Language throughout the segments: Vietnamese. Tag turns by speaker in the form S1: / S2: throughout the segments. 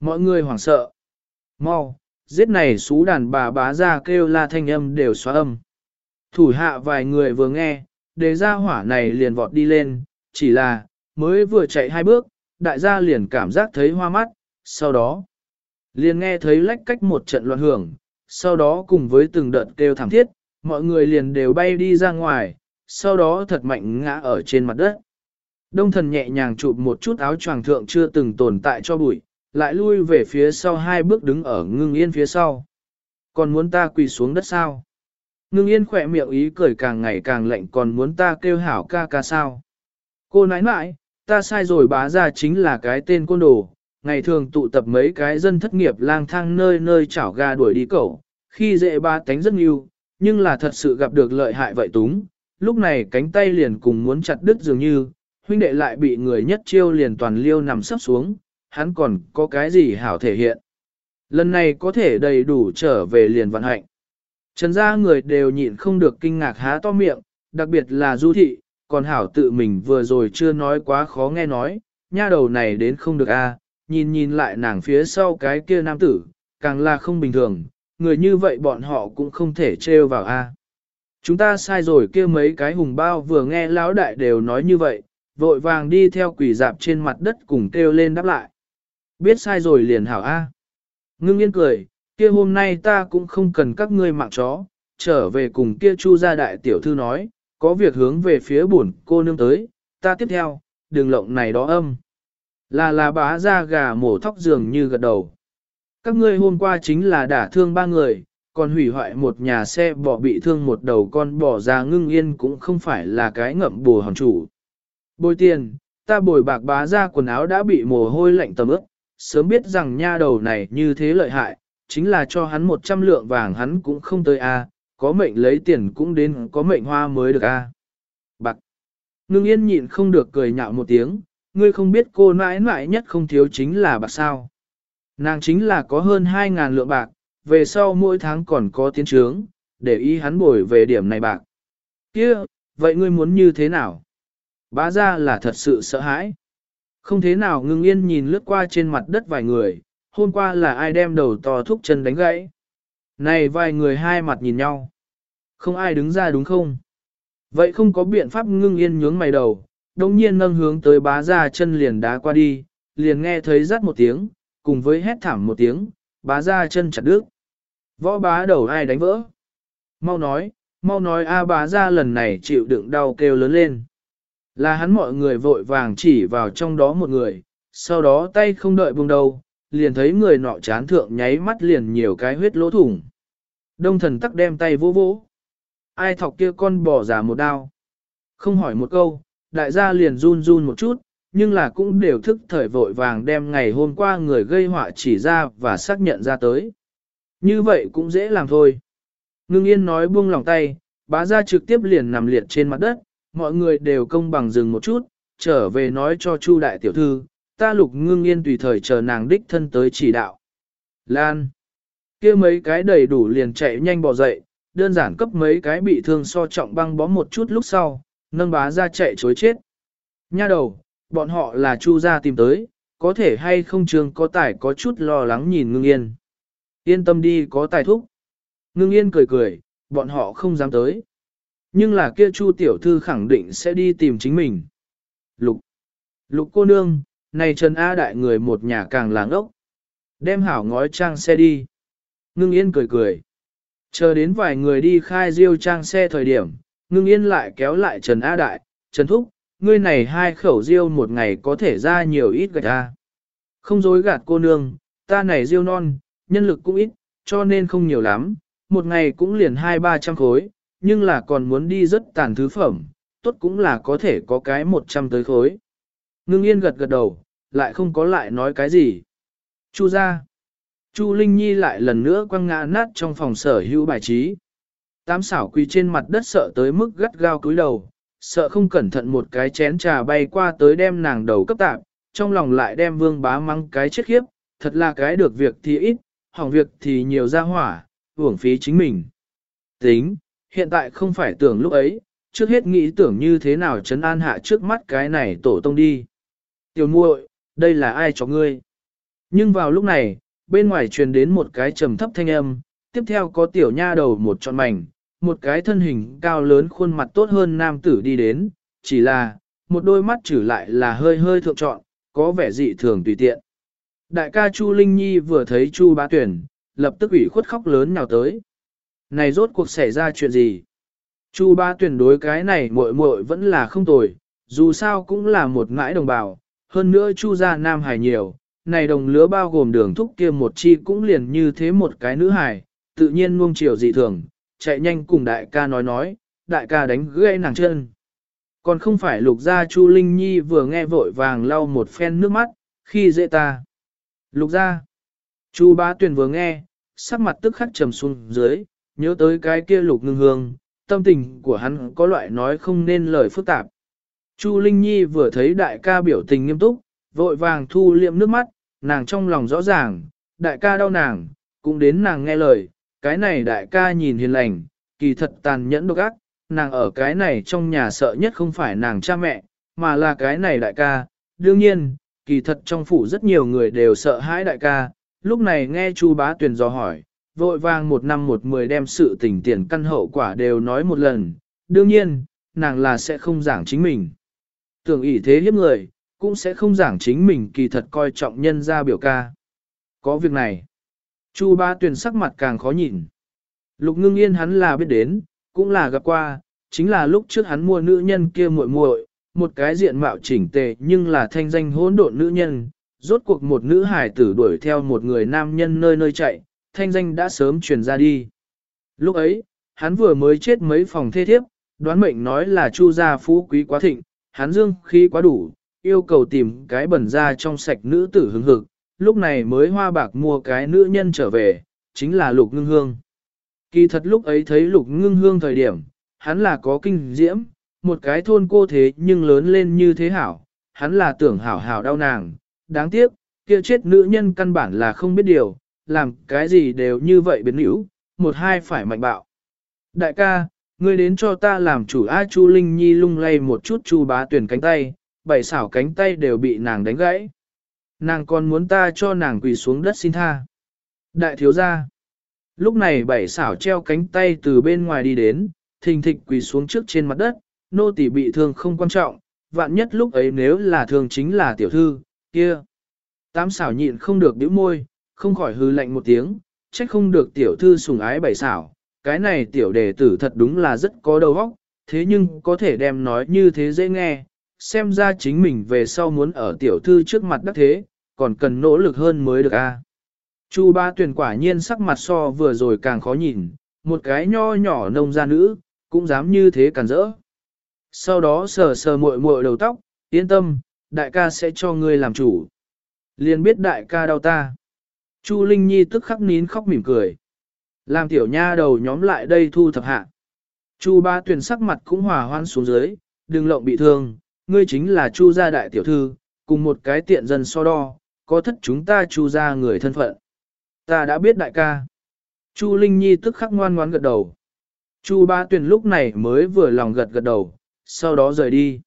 S1: Mọi người hoảng sợ. Mau, giết này xú đàn bà bá ra kêu la thanh âm đều xóa âm. Thủ hạ vài người vừa nghe, đề ra hỏa này liền vọt đi lên, chỉ là, mới vừa chạy hai bước, đại gia liền cảm giác thấy hoa mắt, sau đó, liền nghe thấy lách cách một trận loạn hưởng, sau đó cùng với từng đợt kêu thảm thiết, mọi người liền đều bay đi ra ngoài, sau đó thật mạnh ngã ở trên mặt đất. Đông thần nhẹ nhàng chụp một chút áo choàng thượng chưa từng tồn tại cho bụi, lại lui về phía sau hai bước đứng ở ngưng yên phía sau. Còn muốn ta quỳ xuống đất sao? Ngưng yên khỏe miệng ý cười càng ngày càng lạnh còn muốn ta kêu hảo ca ca sao? Cô nãi nãi, ta sai rồi bá ra chính là cái tên côn đồ, ngày thường tụ tập mấy cái dân thất nghiệp lang thang nơi nơi chảo ga đuổi đi cậu, khi dễ ba tánh rất nhiều, nhưng là thật sự gặp được lợi hại vậy túng, lúc này cánh tay liền cùng muốn chặt đứt dường như, huynh đệ lại bị người nhất chiêu liền toàn liêu nằm sắp xuống, hắn còn có cái gì hảo thể hiện. Lần này có thể đầy đủ trở về liền vận hạnh. Trần gia người đều nhịn không được kinh ngạc há to miệng, đặc biệt là du thị, còn hảo tự mình vừa rồi chưa nói quá khó nghe nói, nha đầu này đến không được a, nhìn nhìn lại nàng phía sau cái kia nam tử, càng là không bình thường, người như vậy bọn họ cũng không thể trêu vào a. Chúng ta sai rồi kia mấy cái hùng bao vừa nghe lão đại đều nói như vậy, vội vàng đi theo quỷ dạp trên mặt đất cùng kêu lên đáp lại. Biết sai rồi liền hảo a. Ngưng yên cười, kia hôm nay ta cũng không cần các ngươi mạng chó, trở về cùng kia chu gia đại tiểu thư nói, có việc hướng về phía buồn cô nương tới, ta tiếp theo, đường lộng này đó âm. Là là bá ra gà mổ thóc dường như gật đầu. Các ngươi hôm qua chính là đả thương ba người, còn hủy hoại một nhà xe bỏ bị thương một đầu con bỏ ra ngưng yên cũng không phải là cái ngậm bù hòn chủ. Bồi tiền, ta bồi bạc bá ra quần áo đã bị mồ hôi lạnh tầm ướp, sớm biết rằng nha đầu này như thế lợi hại, chính là cho hắn một trăm lượng vàng hắn cũng không tới a, có mệnh lấy tiền cũng đến có mệnh hoa mới được a. Bạc. Ngưng yên nhịn không được cười nhạo một tiếng, ngươi không biết cô nãi nãi nhất không thiếu chính là bạc sao. Nàng chính là có hơn 2.000 lượng bạc, về sau mỗi tháng còn có tiến trướng, để ý hắn bồi về điểm này bạc. kia vậy ngươi muốn như thế nào? Bá ra là thật sự sợ hãi. Không thế nào ngưng yên nhìn lướt qua trên mặt đất vài người, hôm qua là ai đem đầu to thúc chân đánh gãy. Này vài người hai mặt nhìn nhau. Không ai đứng ra đúng không? Vậy không có biện pháp ngưng yên nhướng mày đầu, đồng nhiên nâng hướng tới bá ra chân liền đá qua đi, liền nghe thấy rắt một tiếng, cùng với hét thảm một tiếng, bá ra chân chặt đứt. Võ bá đầu ai đánh vỡ? Mau nói, mau nói a bá ra lần này chịu đựng đau kêu lớn lên. Là hắn mọi người vội vàng chỉ vào trong đó một người, sau đó tay không đợi buông đầu, liền thấy người nọ chán thượng nháy mắt liền nhiều cái huyết lỗ thủng. Đông thần tắc đem tay vỗ vỗ. Ai thọc kia con bò giả một đao. Không hỏi một câu, đại gia liền run run một chút, nhưng là cũng đều thức thời vội vàng đem ngày hôm qua người gây họa chỉ ra và xác nhận ra tới. Như vậy cũng dễ làm thôi. Ngưng yên nói buông lòng tay, bá ra trực tiếp liền nằm liệt trên mặt đất, mọi người đều công bằng dừng một chút, trở về nói cho Chu đại tiểu thư, ta lục ngưng yên tùy thời chờ nàng đích thân tới chỉ đạo. Lan. kia mấy cái đầy đủ liền chạy nhanh bỏ dậy, đơn giản cấp mấy cái bị thương so trọng băng bó một chút lúc sau, nâng bá ra chạy chối chết. Nha đầu, bọn họ là chu gia tìm tới, có thể hay không trường có tài có chút lo lắng nhìn ngưng yên. Yên tâm đi có tài thúc. Ngưng yên cười cười, bọn họ không dám tới. Nhưng là kia chu tiểu thư khẳng định sẽ đi tìm chính mình. Lục. Lục cô nương, này Trần A đại người một nhà càng làng ốc. Đem hảo ngói trang xe đi. Ngưng yên cười cười. Chờ đến vài người đi khai riêu trang xe thời điểm, ngưng yên lại kéo lại Trần A đại, Trần Thúc, ngươi này hai khẩu riêu một ngày có thể ra nhiều ít gạch ta. Không dối gạt cô nương, ta này riêu non, nhân lực cũng ít, cho nên không nhiều lắm, một ngày cũng liền hai ba trăm khối, nhưng là còn muốn đi rất tàn thứ phẩm, tốt cũng là có thể có cái một trăm tới khối. Ngưng yên gật gật đầu, lại không có lại nói cái gì. Chu ra. Chu Linh Nhi lại lần nữa quăng ngã nát trong phòng sở hữu bài trí. Tám xảo quỳ trên mặt đất sợ tới mức gắt gao cúi đầu, sợ không cẩn thận một cái chén trà bay qua tới đem nàng đầu cấp tạp, trong lòng lại đem vương bá mắng cái chết khiếp, thật là cái được việc thì ít, hỏng việc thì nhiều ra hỏa, uổng phí chính mình. Tính, hiện tại không phải tưởng lúc ấy, trước hết nghĩ tưởng như thế nào chấn an hạ trước mắt cái này tổ tông đi. Tiểu muội, đây là ai cho ngươi? Nhưng vào lúc này, bên ngoài truyền đến một cái trầm thấp thanh âm, tiếp theo có tiểu nha đầu một trọn mảnh, một cái thân hình cao lớn khuôn mặt tốt hơn nam tử đi đến, chỉ là, một đôi mắt trừ lại là hơi hơi thượng trọn, có vẻ dị thường tùy tiện. Đại ca Chu Linh Nhi vừa thấy Chu bá tuyển, lập tức ủy khuất khóc lớn nào tới. Này rốt cuộc xảy ra chuyện gì? Chu Ba tuyển đối cái này muội muội vẫn là không tồi, dù sao cũng là một ngãi đồng bào, hơn nữa Chu gia nam Hải nhiều, này đồng lứa bao gồm đường thúc kia một chi cũng liền như thế một cái nữ hải, tự nhiên nuông chiều dị thường, chạy nhanh cùng đại ca nói nói, đại ca đánh gãy nàng chân. Còn không phải lục gia Chu Linh Nhi vừa nghe vội vàng lau một phen nước mắt, khi dễ ta. Lục gia. Chu Ba tuyển vừa nghe, sắc mặt tức khắc trầm xuống dưới, nhớ tới cái kia lục ngưng hương, tâm tình của hắn có loại nói không nên lời phức tạp. Chu Linh Nhi vừa thấy đại ca biểu tình nghiêm túc, vội vàng thu liệm nước mắt, nàng trong lòng rõ ràng, đại ca đau nàng, cũng đến nàng nghe lời, cái này đại ca nhìn hiền lành, kỳ thật tàn nhẫn độc ác, nàng ở cái này trong nhà sợ nhất không phải nàng cha mẹ, mà là cái này đại ca. Đương nhiên, kỳ thật trong phủ rất nhiều người đều sợ hãi đại ca, lúc này nghe Chu bá tuyển dò hỏi, vội vàng một năm một mười đem sự tình tiền căn hậu quả đều nói một lần, đương nhiên, nàng là sẽ không giảng chính mình. Tưởng ý thế hiếp người, cũng sẽ không giảng chính mình kỳ thật coi trọng nhân ra biểu ca. Có việc này, Chu ba tuyển sắc mặt càng khó nhìn. Lục ngưng yên hắn là biết đến, cũng là gặp qua, chính là lúc trước hắn mua nữ nhân kia muội muội, một cái diện mạo chỉnh tề nhưng là thanh danh hỗn độn nữ nhân, rốt cuộc một nữ hải tử đuổi theo một người nam nhân nơi nơi chạy, thanh danh đã sớm truyền ra đi. Lúc ấy, hắn vừa mới chết mấy phòng thê thiếp, đoán mệnh nói là chu gia phú quý quá thịnh, hắn dương khí quá đủ, yêu cầu tìm cái bẩn ra trong sạch nữ tử hứng hực, lúc này mới hoa bạc mua cái nữ nhân trở về, chính là lục ngưng hương. Kỳ thật lúc ấy thấy lục ngưng hương thời điểm, hắn là có kinh diễm, một cái thôn cô thế nhưng lớn lên như thế hảo, hắn là tưởng hảo hảo đau nàng, đáng tiếc, kia chết nữ nhân căn bản là không biết điều, làm cái gì đều như vậy biến hữu, một hai phải mạnh bạo. Đại ca, ngươi đến cho ta làm chủ A Chu Linh Nhi lung lay một chút Chu bá tuyển cánh tay, bảy xảo cánh tay đều bị nàng đánh gãy. Nàng còn muốn ta cho nàng quỳ xuống đất xin tha. Đại thiếu gia. Lúc này bảy xảo treo cánh tay từ bên ngoài đi đến, thình thịch quỳ xuống trước trên mặt đất, nô tỳ bị thương không quan trọng, vạn nhất lúc ấy nếu là thương chính là tiểu thư, kia. Tám xảo nhịn không được bĩu môi, không khỏi hư lạnh một tiếng, trách không được tiểu thư sùng ái bảy xảo, cái này tiểu đề tử thật đúng là rất có đầu óc, thế nhưng có thể đem nói như thế dễ nghe, xem ra chính mình về sau muốn ở tiểu thư trước mặt đắc thế, còn cần nỗ lực hơn mới được a. Chu ba tuyển quả nhiên sắc mặt so vừa rồi càng khó nhìn, một cái nho nhỏ nông gia nữ, cũng dám như thế cản rỡ. Sau đó sờ sờ muội muội đầu tóc, yên tâm, đại ca sẽ cho ngươi làm chủ. Liền biết đại ca đau ta. Chu Linh Nhi tức khắc nín khóc mỉm cười. Làm tiểu nha đầu nhóm lại đây thu thập hạ. Chu ba tuyển sắc mặt cũng hòa hoan xuống dưới, đừng lộng bị thương, ngươi chính là Chu gia đại tiểu thư, cùng một cái tiện dân so đo, có thất chúng ta Chu gia người thân phận. Ta đã biết đại ca. Chu Linh Nhi tức khắc ngoan ngoãn gật đầu. Chu Ba Tuyền lúc này mới vừa lòng gật gật đầu, sau đó rời đi.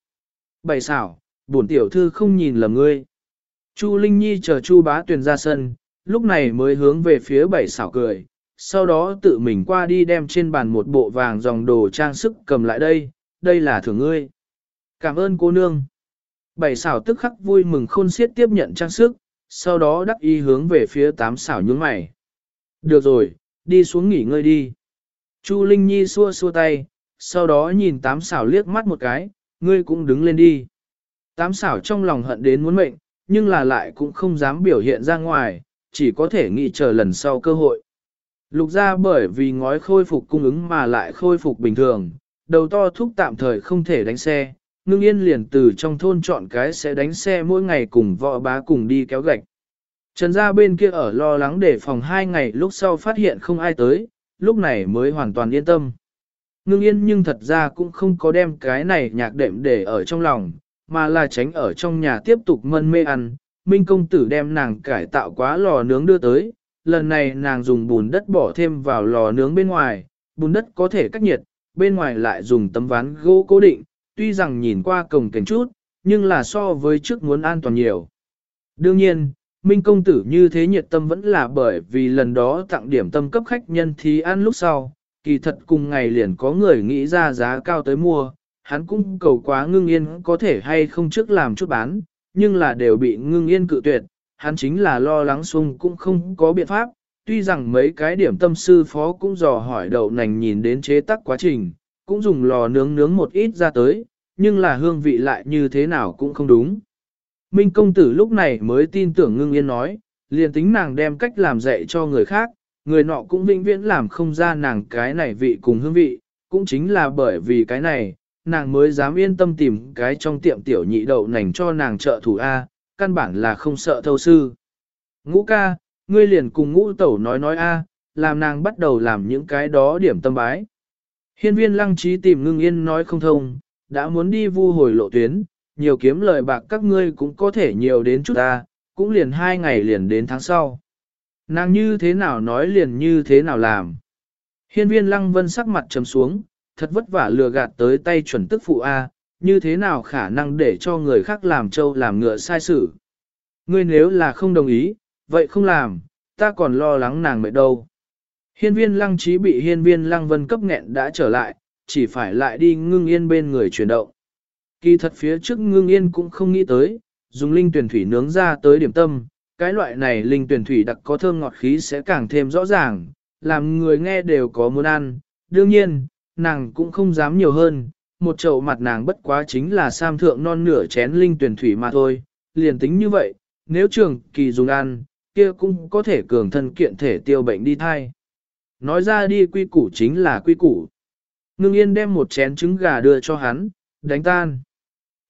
S1: Bảy xảo, bổn tiểu thư không nhìn lầm ngươi. Chu Linh Nhi chờ Chu Bá Tuyền ra sân, lúc này mới hướng về phía bảy xảo cười, sau đó tự mình qua đi đem trên bàn một bộ vàng dòng đồ trang sức cầm lại đây, đây là thưởng ngươi. Cảm ơn cô nương. Bảy xảo tức khắc vui mừng khôn xiết tiếp nhận trang sức, sau đó đắc ý hướng về phía tám xảo nhướng mày. Được rồi, đi xuống nghỉ ngơi đi. Chu Linh Nhi xua xua tay, sau đó nhìn tám xảo liếc mắt một cái, ngươi cũng đứng lên đi. Tám xảo trong lòng hận đến muốn mệnh, nhưng là lại cũng không dám biểu hiện ra ngoài, chỉ có thể nghĩ chờ lần sau cơ hội. Lục ra bởi vì ngói khôi phục cung ứng mà lại khôi phục bình thường, đầu to thúc tạm thời không thể đánh xe, ngưng yên liền từ trong thôn chọn cái sẽ đánh xe mỗi ngày cùng vợ bá cùng đi kéo gạch. Trần gia bên kia ở lo lắng để phòng hai ngày lúc sau phát hiện không ai tới, lúc này mới hoàn toàn yên tâm. Ngưng yên nhưng thật ra cũng không có đem cái này nhạc đệm để ở trong lòng, mà là tránh ở trong nhà tiếp tục mân mê ăn. Minh công tử đem nàng cải tạo quá lò nướng đưa tới, lần này nàng dùng bùn đất bỏ thêm vào lò nướng bên ngoài, bùn đất có thể cách nhiệt, bên ngoài lại dùng tấm ván gỗ cố định, tuy rằng nhìn qua cồng kềnh chút, nhưng là so với trước muốn an toàn nhiều. Đương nhiên, Minh công tử như thế nhiệt tâm vẫn là bởi vì lần đó tặng điểm tâm cấp khách nhân thì ăn lúc sau, kỳ thật cùng ngày liền có người nghĩ ra giá cao tới mua, hắn cũng cầu quá ngưng yên có thể hay không trước làm chút bán, nhưng là đều bị ngưng yên cự tuyệt, hắn chính là lo lắng xung cũng không có biện pháp, tuy rằng mấy cái điểm tâm sư phó cũng dò hỏi đậu nành nhìn đến chế tác quá trình, cũng dùng lò nướng nướng một ít ra tới, nhưng là hương vị lại như thế nào cũng không đúng. Minh công tử lúc này mới tin tưởng ngưng yên nói, liền tính nàng đem cách làm dạy cho người khác, người nọ cũng vĩnh viễn làm không ra nàng cái này vị cùng hương vị, cũng chính là bởi vì cái này, nàng mới dám yên tâm tìm cái trong tiệm tiểu nhị đậu nành cho nàng trợ thủ A, căn bản là không sợ thâu sư. Ngũ ca, ngươi liền cùng ngũ tẩu nói nói A, làm nàng bắt đầu làm những cái đó điểm tâm bái. Hiên viên lăng trí tìm ngưng yên nói không thông, đã muốn đi vu hồi lộ tuyến, nhiều kiếm lời bạc các ngươi cũng có thể nhiều đến chút ta, cũng liền hai ngày liền đến tháng sau. Nàng như thế nào nói liền như thế nào làm. Hiên viên lăng vân sắc mặt trầm xuống, thật vất vả lừa gạt tới tay chuẩn tức phụ A, như thế nào khả năng để cho người khác làm trâu làm ngựa sai sự. Ngươi nếu là không đồng ý, vậy không làm, ta còn lo lắng nàng mệt đâu. Hiên viên lăng trí bị hiên viên lăng vân cấp nghẹn đã trở lại, chỉ phải lại đi ngưng yên bên người chuyển động. Kỳ thật phía trước ngưng yên cũng không nghĩ tới, dùng linh tuyển thủy nướng ra tới điểm tâm, cái loại này linh tuyển thủy đặc có thơm ngọt khí sẽ càng thêm rõ ràng, làm người nghe đều có muốn ăn. Đương nhiên, nàng cũng không dám nhiều hơn, một chậu mặt nàng bất quá chính là sam thượng non nửa chén linh tuyển thủy mà thôi, liền tính như vậy, nếu trường kỳ dùng ăn, kia cũng có thể cường thân kiện thể tiêu bệnh đi thai. Nói ra đi quy củ chính là quy củ. Ngưng yên đem một chén trứng gà đưa cho hắn, đánh tan.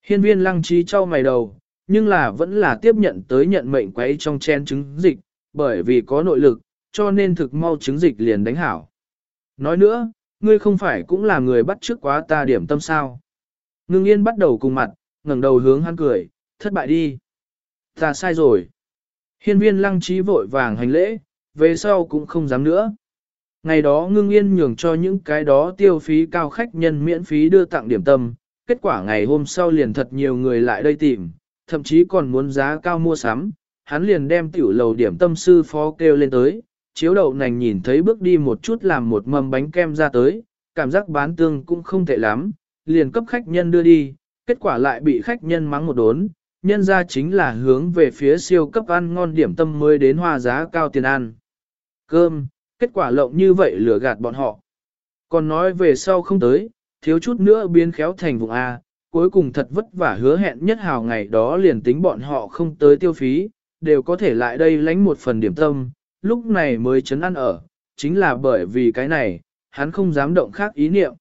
S1: Hiên viên lăng trí trao mày đầu, nhưng là vẫn là tiếp nhận tới nhận mệnh quấy trong chén trứng dịch, bởi vì có nội lực, cho nên thực mau trứng dịch liền đánh hảo. Nói nữa, ngươi không phải cũng là người bắt trước quá ta điểm tâm sao. Ngưng yên bắt đầu cùng mặt, ngẩng đầu hướng hắn cười, thất bại đi. Ta sai rồi. Hiên viên lăng trí vội vàng hành lễ, về sau cũng không dám nữa. Ngày đó ngưng yên nhường cho những cái đó tiêu phí cao khách nhân miễn phí đưa tặng điểm tâm, kết quả ngày hôm sau liền thật nhiều người lại đây tìm, thậm chí còn muốn giá cao mua sắm, hắn liền đem tiểu lầu điểm tâm sư phó kêu lên tới, chiếu đậu nành nhìn thấy bước đi một chút làm một mâm bánh kem ra tới, cảm giác bán tương cũng không tệ lắm, liền cấp khách nhân đưa đi, kết quả lại bị khách nhân mắng một đốn, nhân ra chính là hướng về phía siêu cấp ăn ngon điểm tâm mới đến hoa giá cao tiền ăn. Cơm, kết quả lộng như vậy lừa gạt bọn họ. Còn nói về sau không tới, thiếu chút nữa biến khéo thành vùng A, cuối cùng thật vất vả hứa hẹn nhất hào ngày đó liền tính bọn họ không tới tiêu phí, đều có thể lại đây lánh một phần điểm tâm, lúc này mới chấn ăn ở, chính là bởi vì cái này, hắn không dám động khác ý niệm.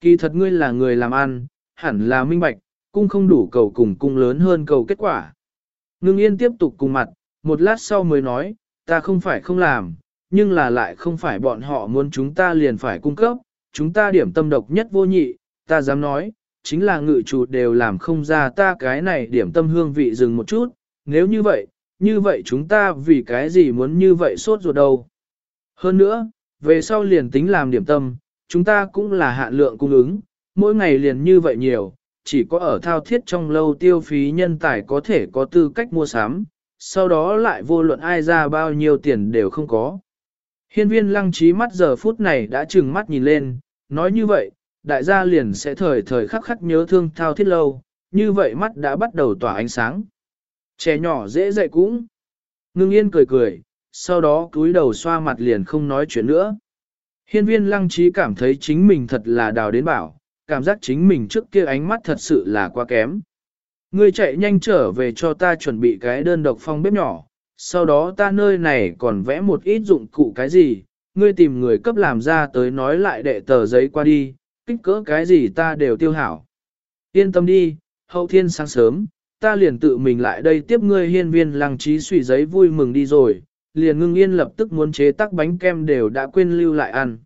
S1: Kỳ thật ngươi là người làm ăn, hẳn là minh bạch, cung không đủ cầu cùng cung lớn hơn cầu kết quả. Ngưng yên tiếp tục cùng mặt, một lát sau mới nói, ta không phải không làm, nhưng là lại không phải bọn họ muốn chúng ta liền phải cung cấp, chúng ta điểm tâm độc nhất vô nhị, ta dám nói, chính là ngự chủ đều làm không ra ta cái này điểm tâm hương vị dừng một chút, nếu như vậy, như vậy chúng ta vì cái gì muốn như vậy sốt ruột đâu. Hơn nữa, về sau liền tính làm điểm tâm, chúng ta cũng là hạn lượng cung ứng, mỗi ngày liền như vậy nhiều, chỉ có ở thao thiết trong lâu tiêu phí nhân tài có thể có tư cách mua sắm, sau đó lại vô luận ai ra bao nhiêu tiền đều không có. Hiên viên lăng trí mắt giờ phút này đã trừng mắt nhìn lên, nói như vậy, đại gia liền sẽ thời thời khắc khắc nhớ thương thao thiết lâu, như vậy mắt đã bắt đầu tỏa ánh sáng. Trẻ nhỏ dễ dạy cũng. Ngưng yên cười cười, sau đó cúi đầu xoa mặt liền không nói chuyện nữa. Hiên viên lăng trí cảm thấy chính mình thật là đào đến bảo, cảm giác chính mình trước kia ánh mắt thật sự là quá kém. Ngươi chạy nhanh trở về cho ta chuẩn bị cái đơn độc phong bếp nhỏ, sau đó ta nơi này còn vẽ một ít dụng cụ cái gì, ngươi tìm người cấp làm ra tới nói lại đệ tờ giấy qua đi, kích cỡ cái gì ta đều tiêu hảo. Yên tâm đi, hậu thiên sáng sớm, ta liền tự mình lại đây tiếp ngươi hiên viên lăng trí suy giấy vui mừng đi rồi, liền ngưng yên lập tức muốn chế tác bánh kem đều đã quên lưu lại ăn.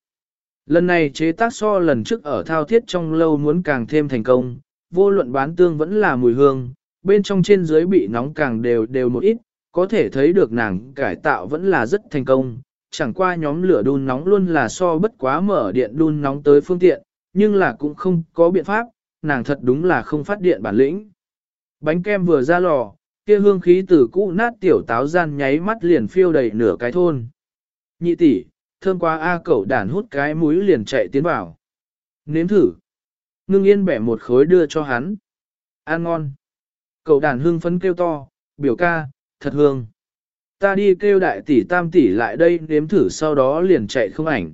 S1: Lần này chế tác so lần trước ở thao thiết trong lâu muốn càng thêm thành công, vô luận bán tương vẫn là mùi hương, bên trong trên dưới bị nóng càng đều đều một ít, có thể thấy được nàng cải tạo vẫn là rất thành công, chẳng qua nhóm lửa đun nóng luôn là so bất quá mở điện đun nóng tới phương tiện, nhưng là cũng không có biện pháp, nàng thật đúng là không phát điện bản lĩnh. Bánh kem vừa ra lò, kia hương khí từ cũ nát tiểu táo gian nháy mắt liền phiêu đầy nửa cái thôn. Nhị tỷ, thơm quá A cẩu đàn hút cái mũi liền chạy tiến vào. Nếm thử. Ngưng yên bẻ một khối đưa cho hắn. Ăn ngon. Cậu đàn hương phấn kêu to, biểu ca, thật hương. Ta đi kêu đại tỷ tam tỷ lại đây nếm thử sau đó liền chạy không ảnh.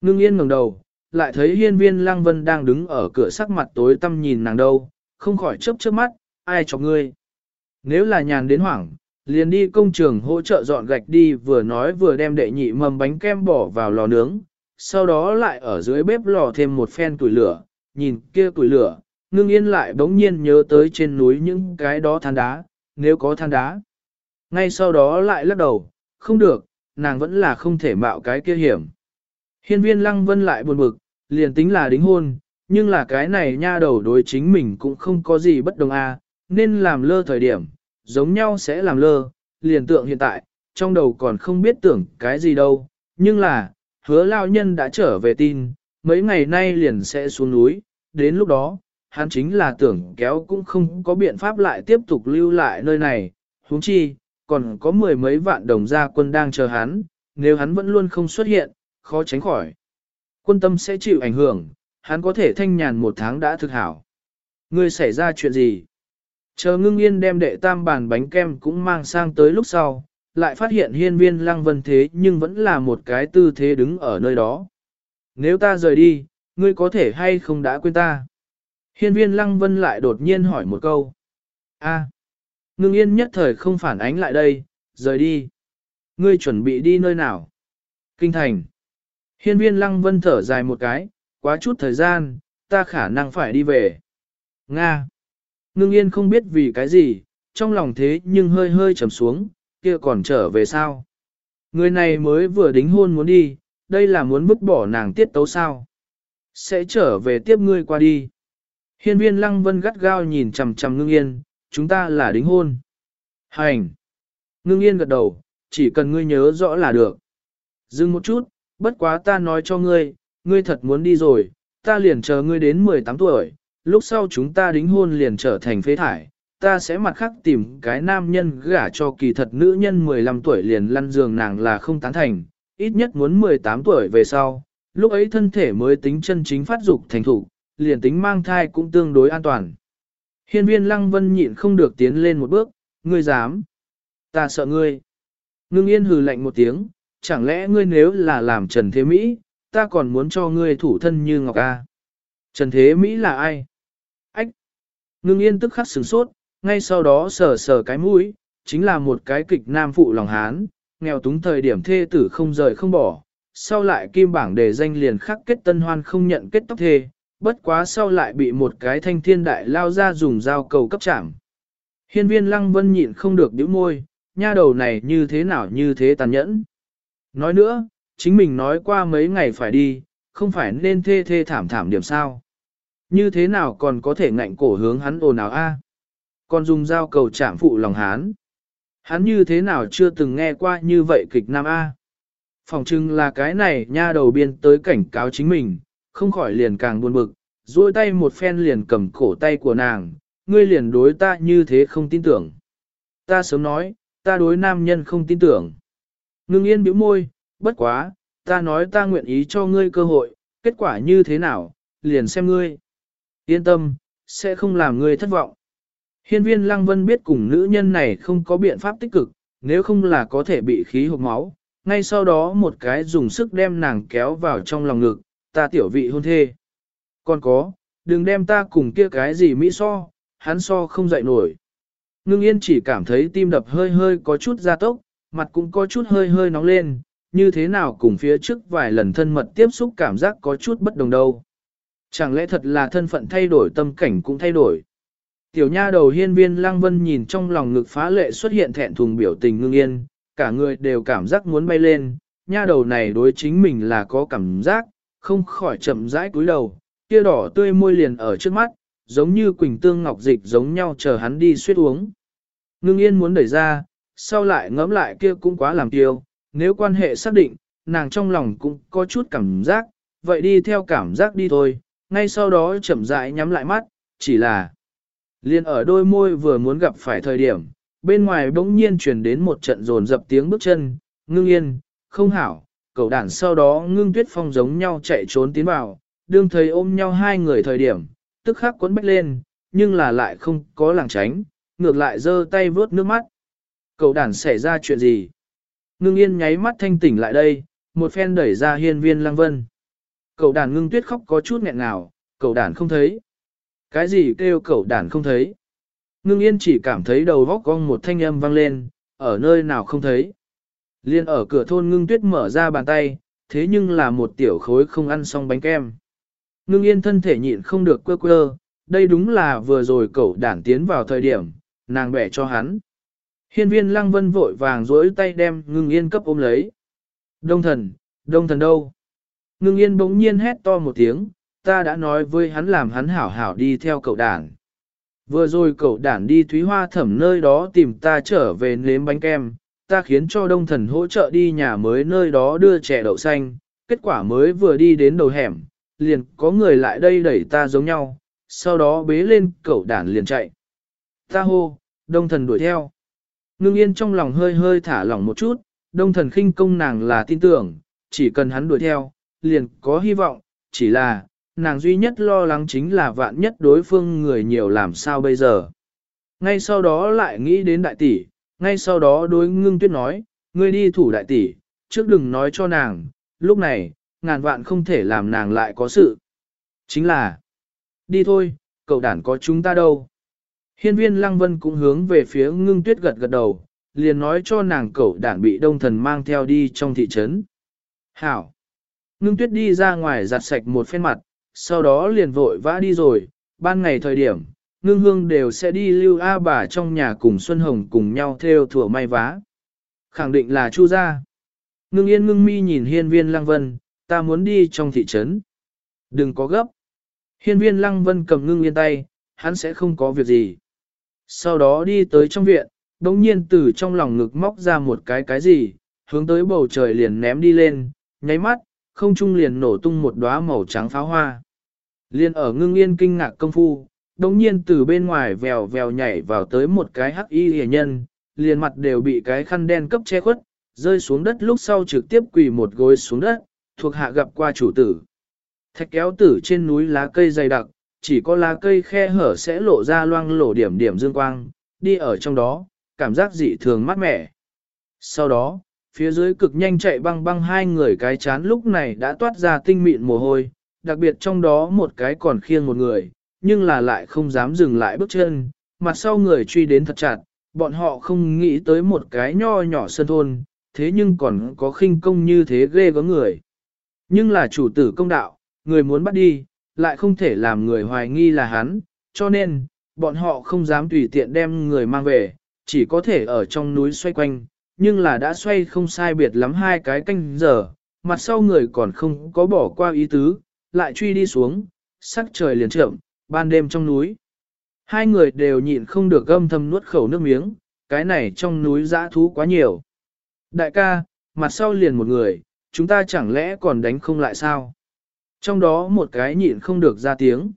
S1: Ngưng yên ngẩng đầu, lại thấy hiên viên lăng vân đang đứng ở cửa sắc mặt tối tăm nhìn nàng đâu, không khỏi chớp chớp mắt, ai cho ngươi. Nếu là nhàn đến hoảng, liền đi công trường hỗ trợ dọn gạch đi vừa nói vừa đem đệ nhị mầm bánh kem bỏ vào lò nướng, sau đó lại ở dưới bếp lò thêm một phen củi lửa, nhìn kia củi lửa, ngưng yên lại bỗng nhiên nhớ tới trên núi những cái đó than đá, nếu có than đá. Ngay sau đó lại lắc đầu, không được, nàng vẫn là không thể mạo cái kia hiểm. Hiên viên lăng vân lại buồn bực, liền tính là đính hôn, nhưng là cái này nha đầu đối chính mình cũng không có gì bất đồng a, nên làm lơ thời điểm, giống nhau sẽ làm lơ, liền tượng hiện tại, trong đầu còn không biết tưởng cái gì đâu, nhưng là, hứa lao nhân đã trở về tin, mấy ngày nay liền sẽ xuống núi, đến lúc đó, hắn chính là tưởng kéo cũng không có biện pháp lại tiếp tục lưu lại nơi này, huống chi, còn có mười mấy vạn đồng gia quân đang chờ hắn, nếu hắn vẫn luôn không xuất hiện, khó tránh khỏi. Quân tâm sẽ chịu ảnh hưởng, hắn có thể thanh nhàn một tháng đã thực hảo. Ngươi xảy ra chuyện gì? Chờ ngưng yên đem đệ tam bàn bánh kem cũng mang sang tới lúc sau, lại phát hiện hiên viên lăng vân thế nhưng vẫn là một cái tư thế đứng ở nơi đó. Nếu ta rời đi, ngươi có thể hay không đã quên ta? Hiên viên lăng vân lại đột nhiên hỏi một câu. A, ngưng yên nhất thời không phản ánh lại đây, rời đi. Ngươi chuẩn bị đi nơi nào? Kinh thành. Hiên viên lăng vân thở dài một cái, quá chút thời gian, ta khả năng phải đi về. Nga. Ngưng yên không biết vì cái gì, trong lòng thế nhưng hơi hơi trầm xuống, kia còn trở về sao? Người này mới vừa đính hôn muốn đi, đây là muốn vứt bỏ nàng tiết tấu sao? Sẽ trở về tiếp ngươi qua đi. Hiên viên lăng vân gắt gao nhìn chằm chằm ngưng yên, chúng ta là đính hôn. Hành! Ngưng yên gật đầu, chỉ cần ngươi nhớ rõ là được. Dừng một chút, bất quá ta nói cho ngươi, ngươi thật muốn đi rồi, ta liền chờ ngươi đến 18 tuổi, lúc sau chúng ta đính hôn liền trở thành phế thải, ta sẽ mặt khác tìm cái nam nhân gả cho kỳ thật nữ nhân 15 tuổi liền lăn giường nàng là không tán thành, ít nhất muốn 18 tuổi về sau, lúc ấy thân thể mới tính chân chính phát dục thành thủ, liền tính mang thai cũng tương đối an toàn. Hiên viên lăng vân nhịn không được tiến lên một bước, ngươi dám. Ta sợ ngươi. Ngưng yên hừ lạnh một tiếng, chẳng lẽ ngươi nếu là làm Trần Thế Mỹ, ta còn muốn cho ngươi thủ thân như Ngọc A. Trần Thế Mỹ là ai? Ngưng yên tức khắc sửng sốt, ngay sau đó sờ sờ cái mũi, chính là một cái kịch nam phụ lòng hán, nghèo túng thời điểm thê tử không rời không bỏ, sau lại kim bảng đề danh liền khắc kết tân hoan không nhận kết tóc thê, bất quá sau lại bị một cái thanh thiên đại lao ra dùng dao cầu cấp chạm. Hiên viên lăng vân nhịn không được điếu môi, nha đầu này như thế nào như thế tàn nhẫn. Nói nữa, chính mình nói qua mấy ngày phải đi, không phải nên thê thê thảm thảm điểm sao. Như thế nào còn có thể ngạnh cổ hướng hắn ồn ào a? Còn dùng dao cầu chạm phụ lòng hán. Hắn như thế nào chưa từng nghe qua như vậy kịch nam A. Phòng trưng là cái này nha đầu biên tới cảnh cáo chính mình, không khỏi liền càng buồn bực, duỗi tay một phen liền cầm cổ tay của nàng, ngươi liền đối ta như thế không tin tưởng. Ta sớm nói, ta đối nam nhân không tin tưởng. Ngưng yên biểu môi, bất quá, ta nói ta nguyện ý cho ngươi cơ hội, kết quả như thế nào, liền xem ngươi. Yên tâm, sẽ không làm ngươi thất vọng. Hiên viên lăng vân biết cùng nữ nhân này không có biện pháp tích cực, nếu không là có thể bị khí hộp máu, ngay sau đó một cái dùng sức đem nàng kéo vào trong lòng ngực, ta tiểu vị hôn thê. Còn có, đừng đem ta cùng kia cái gì mỹ so, hắn so không dậy nổi. Ngưng yên chỉ cảm thấy tim đập hơi hơi có chút gia tốc, mặt cũng có chút hơi hơi nóng lên, như thế nào cùng phía trước vài lần thân mật tiếp xúc cảm giác có chút bất đồng đâu. Chẳng lẽ thật là thân phận thay đổi tâm cảnh cũng thay đổi. Tiểu nha đầu hiên viên lăng vân nhìn trong lòng ngực phá lệ xuất hiện thẹn thùng biểu tình ngưng yên, cả người đều cảm giác muốn bay lên, nha đầu này đối chính mình là có cảm giác, không khỏi chậm rãi cúi đầu, kia đỏ tươi môi liền ở trước mắt, giống như quỳnh tương ngọc dịch giống nhau chờ hắn đi suýt uống. Ngưng yên muốn đẩy ra, sau lại ngẫm lại kia cũng quá làm tiêu, nếu quan hệ xác định, nàng trong lòng cũng có chút cảm giác, vậy đi theo cảm giác đi thôi, ngay sau đó chậm rãi nhắm lại mắt, chỉ là liền ở đôi môi vừa muốn gặp phải thời điểm, bên ngoài bỗng nhiên truyền đến một trận rồn dập tiếng bước chân, ngưng yên, không hảo, cậu đàn sau đó ngưng tuyết phong giống nhau chạy trốn tiến vào, đương thời ôm nhau hai người thời điểm, tức khắc quấn bách lên, nhưng là lại không có làng tránh, ngược lại giơ tay vớt nước mắt. Cậu đàn xảy ra chuyện gì? Ngưng yên nháy mắt thanh tỉnh lại đây, một phen đẩy ra hiên viên lăng vân. Cậu đàn ngưng tuyết khóc có chút nghẹn ngào, cậu đàn không thấy. Cái gì kêu cậu đàn không thấy? Ngưng yên chỉ cảm thấy đầu vóc cong một thanh âm vang lên, ở nơi nào không thấy. Liên ở cửa thôn ngưng tuyết mở ra bàn tay, thế nhưng là một tiểu khối không ăn xong bánh kem. Ngưng yên thân thể nhịn không được quơ quơ, đây đúng là vừa rồi cậu đản tiến vào thời điểm, nàng bẻ cho hắn. Hiên viên lăng vân vội vàng dối tay đem ngưng yên cấp ôm lấy. Đông thần, đông thần đâu? Ngưng yên bỗng nhiên hét to một tiếng, ta đã nói với hắn làm hắn hảo hảo đi theo cậu đản. Vừa rồi cậu đản đi thúy hoa thẩm nơi đó tìm ta trở về nếm bánh kem, ta khiến cho đông thần hỗ trợ đi nhà mới nơi đó đưa trẻ đậu xanh, kết quả mới vừa đi đến đầu hẻm, liền có người lại đây đẩy ta giống nhau, sau đó bế lên cậu đản liền chạy. Ta hô, đông thần đuổi theo. Ngưng yên trong lòng hơi hơi thả lỏng một chút, đông thần khinh công nàng là tin tưởng, chỉ cần hắn đuổi theo, liền có hy vọng, chỉ là, nàng duy nhất lo lắng chính là vạn nhất đối phương người nhiều làm sao bây giờ. Ngay sau đó lại nghĩ đến đại tỷ, ngay sau đó đối ngưng tuyết nói, ngươi đi thủ đại tỷ, trước đừng nói cho nàng, lúc này, ngàn vạn không thể làm nàng lại có sự. Chính là, đi thôi, cậu đản có chúng ta đâu. Hiên viên lăng vân cũng hướng về phía ngưng tuyết gật gật đầu, liền nói cho nàng cậu đản bị đông thần mang theo đi trong thị trấn. Hảo! Ngưng tuyết đi ra ngoài giặt sạch một phen mặt, sau đó liền vội vã đi rồi, ban ngày thời điểm, ngưng hương đều sẽ đi lưu A bà trong nhà cùng Xuân Hồng cùng nhau theo thủa may vá. Khẳng định là Chu gia. Ngưng yên ngưng mi nhìn hiên viên lăng vân, ta muốn đi trong thị trấn. Đừng có gấp. Hiên viên lăng vân cầm ngưng yên tay, hắn sẽ không có việc gì. Sau đó đi tới trong viện, đống nhiên từ trong lòng ngực móc ra một cái cái gì, hướng tới bầu trời liền ném đi lên, nháy mắt, không trung liền nổ tung một đóa màu trắng pháo hoa. Liên ở ngưng yên kinh ngạc công phu, đồng nhiên từ bên ngoài vèo vèo nhảy vào tới một cái hắc y hề nhân, liền mặt đều bị cái khăn đen cấp che khuất, rơi xuống đất lúc sau trực tiếp quỳ một gối xuống đất, thuộc hạ gặp qua chủ tử. Thạch kéo tử trên núi lá cây dày đặc, chỉ có lá cây khe hở sẽ lộ ra loang lổ điểm điểm dương quang, đi ở trong đó, cảm giác dị thường mát mẻ. Sau đó, phía dưới cực nhanh chạy băng băng hai người cái chán lúc này đã toát ra tinh mịn mồ hôi, đặc biệt trong đó một cái còn khiêng một người, nhưng là lại không dám dừng lại bước chân, mặt sau người truy đến thật chặt, bọn họ không nghĩ tới một cái nho nhỏ sân thôn, thế nhưng còn có khinh công như thế ghê có người. Nhưng là chủ tử công đạo, người muốn bắt đi, lại không thể làm người hoài nghi là hắn, cho nên, bọn họ không dám tùy tiện đem người mang về, chỉ có thể ở trong núi xoay quanh, nhưng là đã xoay không sai biệt lắm hai cái canh giờ, mặt sau người còn không có bỏ qua ý tứ, lại truy đi xuống, sắc trời liền trượm, ban đêm trong núi. Hai người đều nhịn không được gâm thầm nuốt khẩu nước miếng, cái này trong núi dã thú quá nhiều. Đại ca, mặt sau liền một người, chúng ta chẳng lẽ còn đánh không lại sao? Trong đó một cái nhịn không được ra tiếng.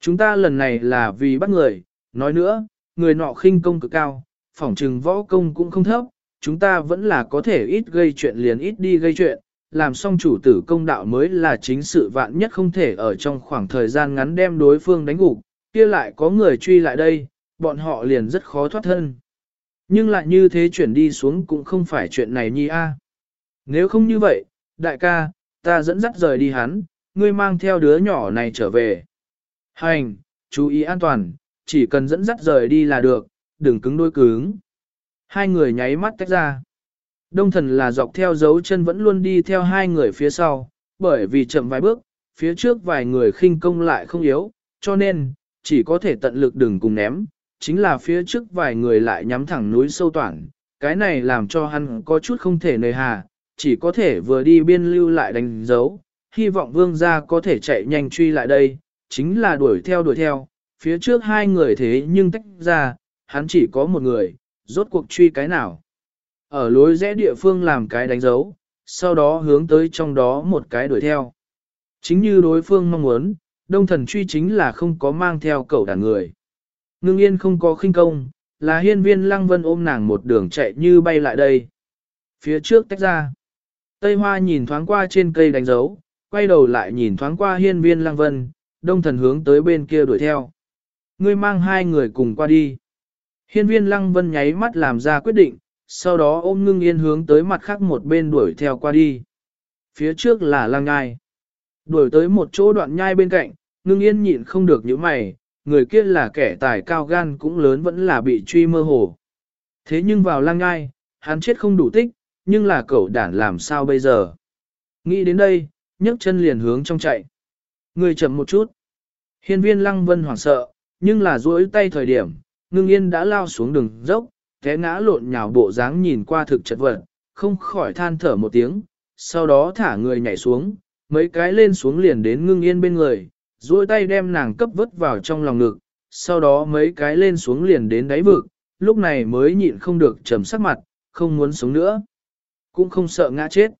S1: Chúng ta lần này là vì bắt người, nói nữa, người nọ khinh công cực cao, phỏng trừng võ công cũng không thấp, chúng ta vẫn là có thể ít gây chuyện liền ít đi gây chuyện, làm xong chủ tử công đạo mới là chính sự vạn nhất không thể ở trong khoảng thời gian ngắn đem đối phương đánh gục, kia lại có người truy lại đây, bọn họ liền rất khó thoát thân. Nhưng lại như thế chuyển đi xuống cũng không phải chuyện này nhi a. À. Nếu không như vậy, đại ca, ta dẫn dắt rời đi hắn, ngươi mang theo đứa nhỏ này trở về. Hành, chú ý an toàn, chỉ cần dẫn dắt rời đi là được, đừng cứng đôi cứng. Hai người nháy mắt tách ra. Đông thần là dọc theo dấu chân vẫn luôn đi theo hai người phía sau, bởi vì chậm vài bước, phía trước vài người khinh công lại không yếu, cho nên, chỉ có thể tận lực đừng cùng ném, chính là phía trước vài người lại nhắm thẳng núi sâu toản, cái này làm cho hắn có chút không thể nơi hà, chỉ có thể vừa đi biên lưu lại đánh dấu, hy vọng vương gia có thể chạy nhanh truy lại đây, chính là đuổi theo đuổi theo, phía trước hai người thế nhưng tách ra, hắn chỉ có một người, rốt cuộc truy cái nào. Ở lối rẽ địa phương làm cái đánh dấu, sau đó hướng tới trong đó một cái đuổi theo. Chính như đối phương mong muốn, đông thần truy chính là không có mang theo cậu đàn người. Ngưng yên không có khinh công, là hiên viên lăng vân ôm nàng một đường chạy như bay lại đây. Phía trước tách ra. Tây Hoa nhìn thoáng qua trên cây đánh dấu, quay đầu lại nhìn thoáng qua hiên viên lăng vân, đông thần hướng tới bên kia đuổi theo. Ngươi mang hai người cùng qua đi. Hiên viên lăng vân nháy mắt làm ra quyết định, sau đó ôm ngưng yên hướng tới mặt khác một bên đuổi theo qua đi. Phía trước là lăng nhai. Đuổi tới một chỗ đoạn nhai bên cạnh, ngưng yên nhịn không được những mày, người kia là kẻ tài cao gan cũng lớn vẫn là bị truy mơ hồ. Thế nhưng vào lăng nhai, hắn chết không đủ tích, nhưng là cậu đản làm sao bây giờ? Nghĩ đến đây, nhấc chân liền hướng trong chạy. Người chậm một chút. Hiên viên lăng vân hoảng sợ, nhưng là duỗi tay thời điểm, ngưng yên đã lao xuống đường dốc, té ngã lộn nhào bộ dáng nhìn qua thực chật vật, không khỏi than thở một tiếng, sau đó thả người nhảy xuống, mấy cái lên xuống liền đến ngưng yên bên người, duỗi tay đem nàng cấp vứt vào trong lòng ngực, sau đó mấy cái lên xuống liền đến đáy vực, lúc này mới nhịn không được trầm sắc mặt, không muốn sống nữa, cũng không sợ ngã chết.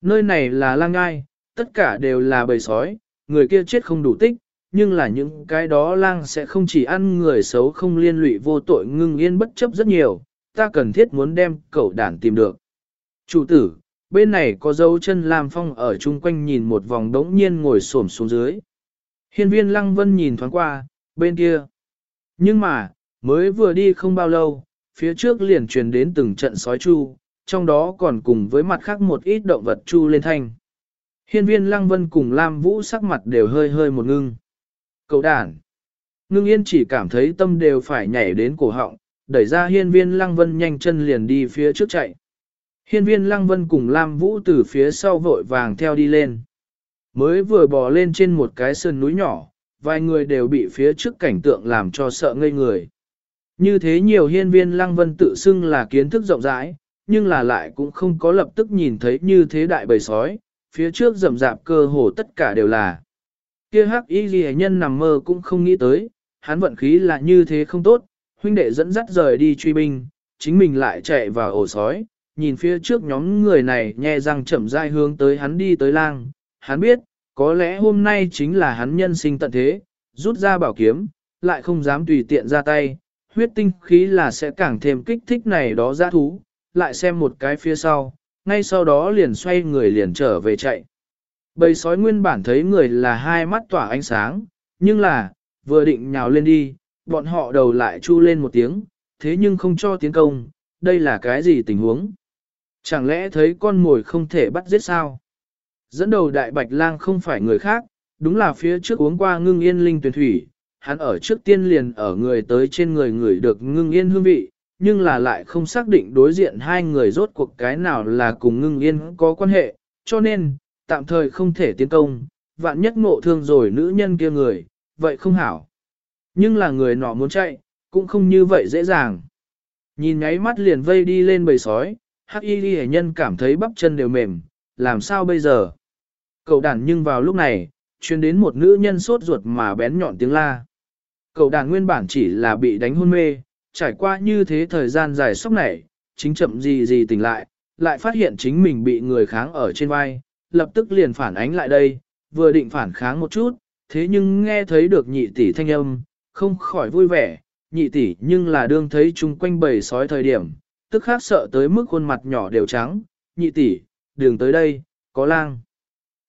S1: Nơi này là lang ngai, tất cả đều là bầy sói, người kia chết không đủ tích, nhưng là những cái đó lang sẽ không chỉ ăn người xấu không liên lụy vô tội ngưng yên bất chấp rất nhiều, ta cần thiết muốn đem cậu đản tìm được. Chủ tử, bên này có dấu chân Lam Phong ở chung quanh nhìn một vòng đống nhiên ngồi xổm xuống dưới. Hiên viên Lăng Vân nhìn thoáng qua, bên kia. Nhưng mà, mới vừa đi không bao lâu, phía trước liền truyền đến từng trận sói chu, trong đó còn cùng với mặt khác một ít động vật chu lên thanh. Hiên viên Lăng Vân cùng Lam Vũ sắc mặt đều hơi hơi một ngưng. Cậu đàn. Ngưng yên chỉ cảm thấy tâm đều phải nhảy đến cổ họng, đẩy ra hiên viên Lăng Vân nhanh chân liền đi phía trước chạy. Hiên viên Lăng Vân cùng Lam Vũ từ phía sau vội vàng theo đi lên. Mới vừa bò lên trên một cái sơn núi nhỏ, vài người đều bị phía trước cảnh tượng làm cho sợ ngây người. Như thế nhiều hiên viên Lăng Vân tự xưng là kiến thức rộng rãi, nhưng là lại cũng không có lập tức nhìn thấy như thế đại bầy sói, phía trước rậm rạp cơ hồ tất cả đều là. Kia hắc y ghi nhân nằm mơ cũng không nghĩ tới, hắn vận khí là như thế không tốt, huynh đệ dẫn dắt rời đi truy binh, chính mình lại chạy vào ổ sói, nhìn phía trước nhóm người này nhẹ răng chậm rãi hướng tới hắn đi tới lang, hắn biết, có lẽ hôm nay chính là hắn nhân sinh tận thế, rút ra bảo kiếm, lại không dám tùy tiện ra tay, huyết tinh khí là sẽ càng thêm kích thích này đó ra thú, lại xem một cái phía sau, ngay sau đó liền xoay người liền trở về chạy. Bầy sói nguyên bản thấy người là hai mắt tỏa ánh sáng, nhưng là, vừa định nhào lên đi, bọn họ đầu lại chu lên một tiếng, thế nhưng không cho tiến công, đây là cái gì tình huống? Chẳng lẽ thấy con mồi không thể bắt giết sao? Dẫn đầu đại bạch lang không phải người khác, đúng là phía trước uống qua ngưng yên linh tuyển thủy, hắn ở trước tiên liền ở người tới trên người người được ngưng yên hương vị, nhưng là lại không xác định đối diện hai người rốt cuộc cái nào là cùng ngưng yên có quan hệ, cho nên, tạm thời không thể tiến công, vạn nhất ngộ thương rồi nữ nhân kia người, vậy không hảo. Nhưng là người nọ muốn chạy, cũng không như vậy dễ dàng. Nhìn nháy mắt liền vây đi lên bầy sói, hắc y ghi nhân cảm thấy bắp chân đều mềm, làm sao bây giờ? Cậu đàn nhưng vào lúc này, truyền đến một nữ nhân sốt ruột mà bén nhọn tiếng la. Cậu đàn nguyên bản chỉ là bị đánh hôn mê, trải qua như thế thời gian dài sốc nảy, chính chậm gì gì tỉnh lại, lại phát hiện chính mình bị người kháng ở trên vai, lập tức liền phản ánh lại đây, vừa định phản kháng một chút, thế nhưng nghe thấy được nhị tỷ thanh âm, không khỏi vui vẻ, nhị tỷ nhưng là đương thấy chung quanh bầy sói thời điểm, tức khác sợ tới mức khuôn mặt nhỏ đều trắng, nhị tỷ, đường tới đây, có lang.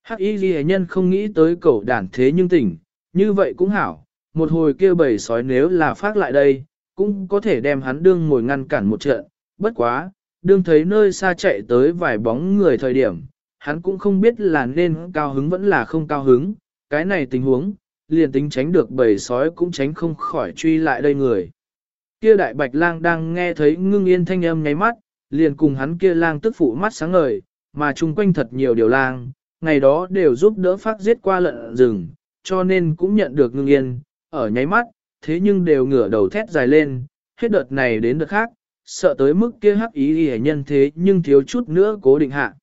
S1: Hắc y ghi nhân không nghĩ tới cậu đản thế nhưng tỉnh, như vậy cũng hảo, một hồi kia bầy sói nếu là phát lại đây, cũng có thể đem hắn đương ngồi ngăn cản một trận, bất quá, đương thấy nơi xa chạy tới vài bóng người thời điểm, hắn cũng không biết là nên cao hứng vẫn là không cao hứng, cái này tình huống, liền tính tránh được bầy sói cũng tránh không khỏi truy lại đây người. Kia đại bạch lang đang nghe thấy ngưng yên thanh âm nháy mắt, liền cùng hắn kia lang tức phụ mắt sáng ngời, mà chung quanh thật nhiều điều lang, ngày đó đều giúp đỡ phát giết qua lợn rừng, cho nên cũng nhận được ngưng yên, ở nháy mắt, thế nhưng đều ngửa đầu thét dài lên, hết đợt này đến đợt khác, sợ tới mức kia hắc ý hề nhân thế nhưng thiếu chút nữa cố định hạ.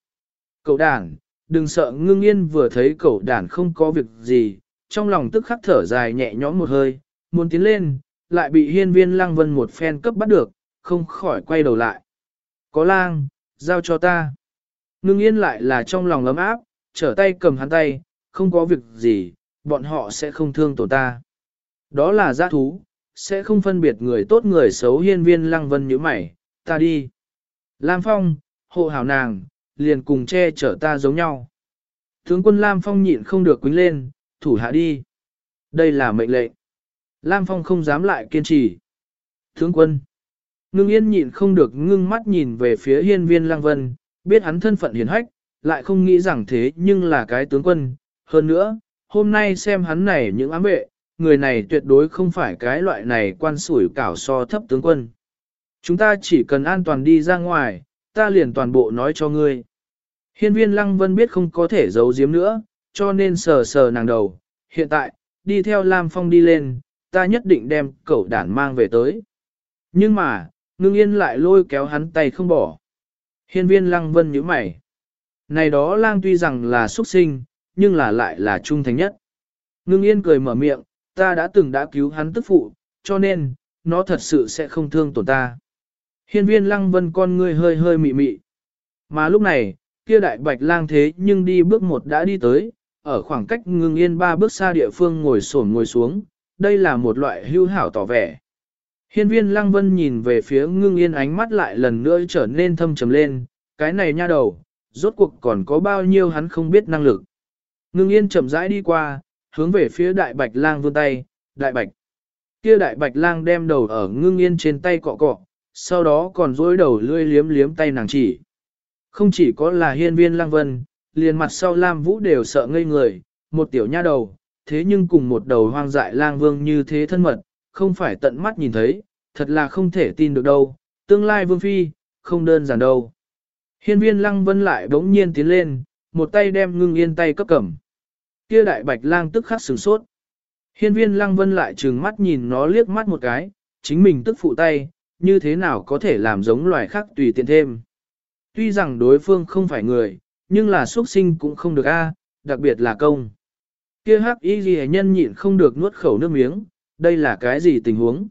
S1: Cậu đàn, đừng sợ ngưng yên vừa thấy cậu đàn không có việc gì, trong lòng tức khắc thở dài nhẹ nhõm một hơi, muốn tiến lên, lại bị hiên viên lăng vân một phen cấp bắt được, không khỏi quay đầu lại. Có lang, giao cho ta. Ngưng yên lại là trong lòng ấm áp, trở tay cầm hắn tay, không có việc gì, bọn họ sẽ không thương tổ ta. Đó là giã thú, sẽ không phân biệt người tốt người xấu hiên viên lăng vân như mày, ta đi. Lam Phong, hộ hảo nàng, liền cùng che chở ta giống nhau. Tướng quân Lam Phong nhịn không được quính lên, thủ hạ đi. Đây là mệnh lệnh. Lam Phong không dám lại kiên trì. Tướng quân. Ngưng yên nhịn không được ngưng mắt nhìn về phía hiên viên lăng vân, biết hắn thân phận hiền hách, lại không nghĩ rằng thế nhưng là cái tướng quân. Hơn nữa, hôm nay xem hắn này những ám vệ, người này tuyệt đối không phải cái loại này quan sủi cảo so thấp tướng quân. Chúng ta chỉ cần an toàn đi ra ngoài, ta liền toàn bộ nói cho ngươi. Hiên viên lăng vân biết không có thể giấu giếm nữa, cho nên sờ sờ nàng đầu. Hiện tại, đi theo Lam Phong đi lên, ta nhất định đem cậu đản mang về tới. Nhưng mà, ngưng yên lại lôi kéo hắn tay không bỏ. Hiên viên lăng vân nhíu mày. Này đó lang tuy rằng là xuất sinh, nhưng là lại là trung thành nhất. Ngưng yên cười mở miệng, ta đã từng đã cứu hắn tức phụ, cho nên, nó thật sự sẽ không thương tổn ta. Hiên viên lăng vân con ngươi hơi hơi mị mị. Mà lúc này, kia đại bạch lang thế nhưng đi bước một đã đi tới, ở khoảng cách ngưng yên ba bước xa địa phương ngồi sổn ngồi xuống, đây là một loại hưu hảo tỏ vẻ. Hiên viên lăng vân nhìn về phía ngưng yên ánh mắt lại lần nữa trở nên thâm trầm lên, cái này nha đầu, rốt cuộc còn có bao nhiêu hắn không biết năng lực. Ngưng yên chậm rãi đi qua, hướng về phía đại bạch lang vươn tay, đại bạch. Kia đại bạch lang đem đầu ở ngưng yên trên tay cọ cọ, sau đó còn dối đầu lươi liếm liếm tay nàng chỉ. Không chỉ có là hiên viên lang vân, liền mặt sau Lam Vũ đều sợ ngây người, một tiểu nha đầu, thế nhưng cùng một đầu hoang dại lang vương như thế thân mật, không phải tận mắt nhìn thấy, thật là không thể tin được đâu, tương lai vương phi, không đơn giản đâu. Hiên viên lăng vân lại bỗng nhiên tiến lên, một tay đem ngưng yên tay cấp cầm. Kia đại bạch lang tức khắc sửng sốt. Hiên viên lăng vân lại trừng mắt nhìn nó liếc mắt một cái, chính mình tức phụ tay, như thế nào có thể làm giống loài khác tùy tiện thêm. Tuy rằng đối phương không phải người, nhưng là xuất sinh cũng không được a, đặc biệt là công. Kia hắc y ghi nhân nhịn không được nuốt khẩu nước miếng, đây là cái gì tình huống?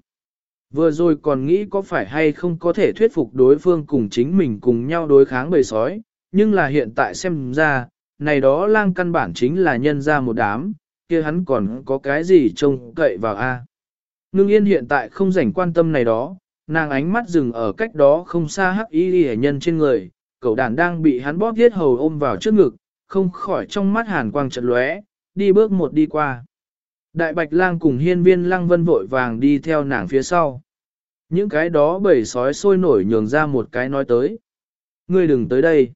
S1: Vừa rồi còn nghĩ có phải hay không có thể thuyết phục đối phương cùng chính mình cùng nhau đối kháng bầy sói, nhưng là hiện tại xem ra, này đó lang căn bản chính là nhân ra một đám, kia hắn còn có cái gì trông cậy vào a? Ngưng yên hiện tại không rảnh quan tâm này đó, nàng ánh mắt dừng ở cách đó không xa hắc y ghi nhân trên người, cậu đàn đang bị hắn bóp thiết hầu ôm vào trước ngực, không khỏi trong mắt hàn quang trận lóe, đi bước một đi qua. Đại bạch lang cùng hiên viên lang vân vội vàng đi theo nàng phía sau. Những cái đó bầy sói sôi nổi nhường ra một cái nói tới. Ngươi đừng tới đây.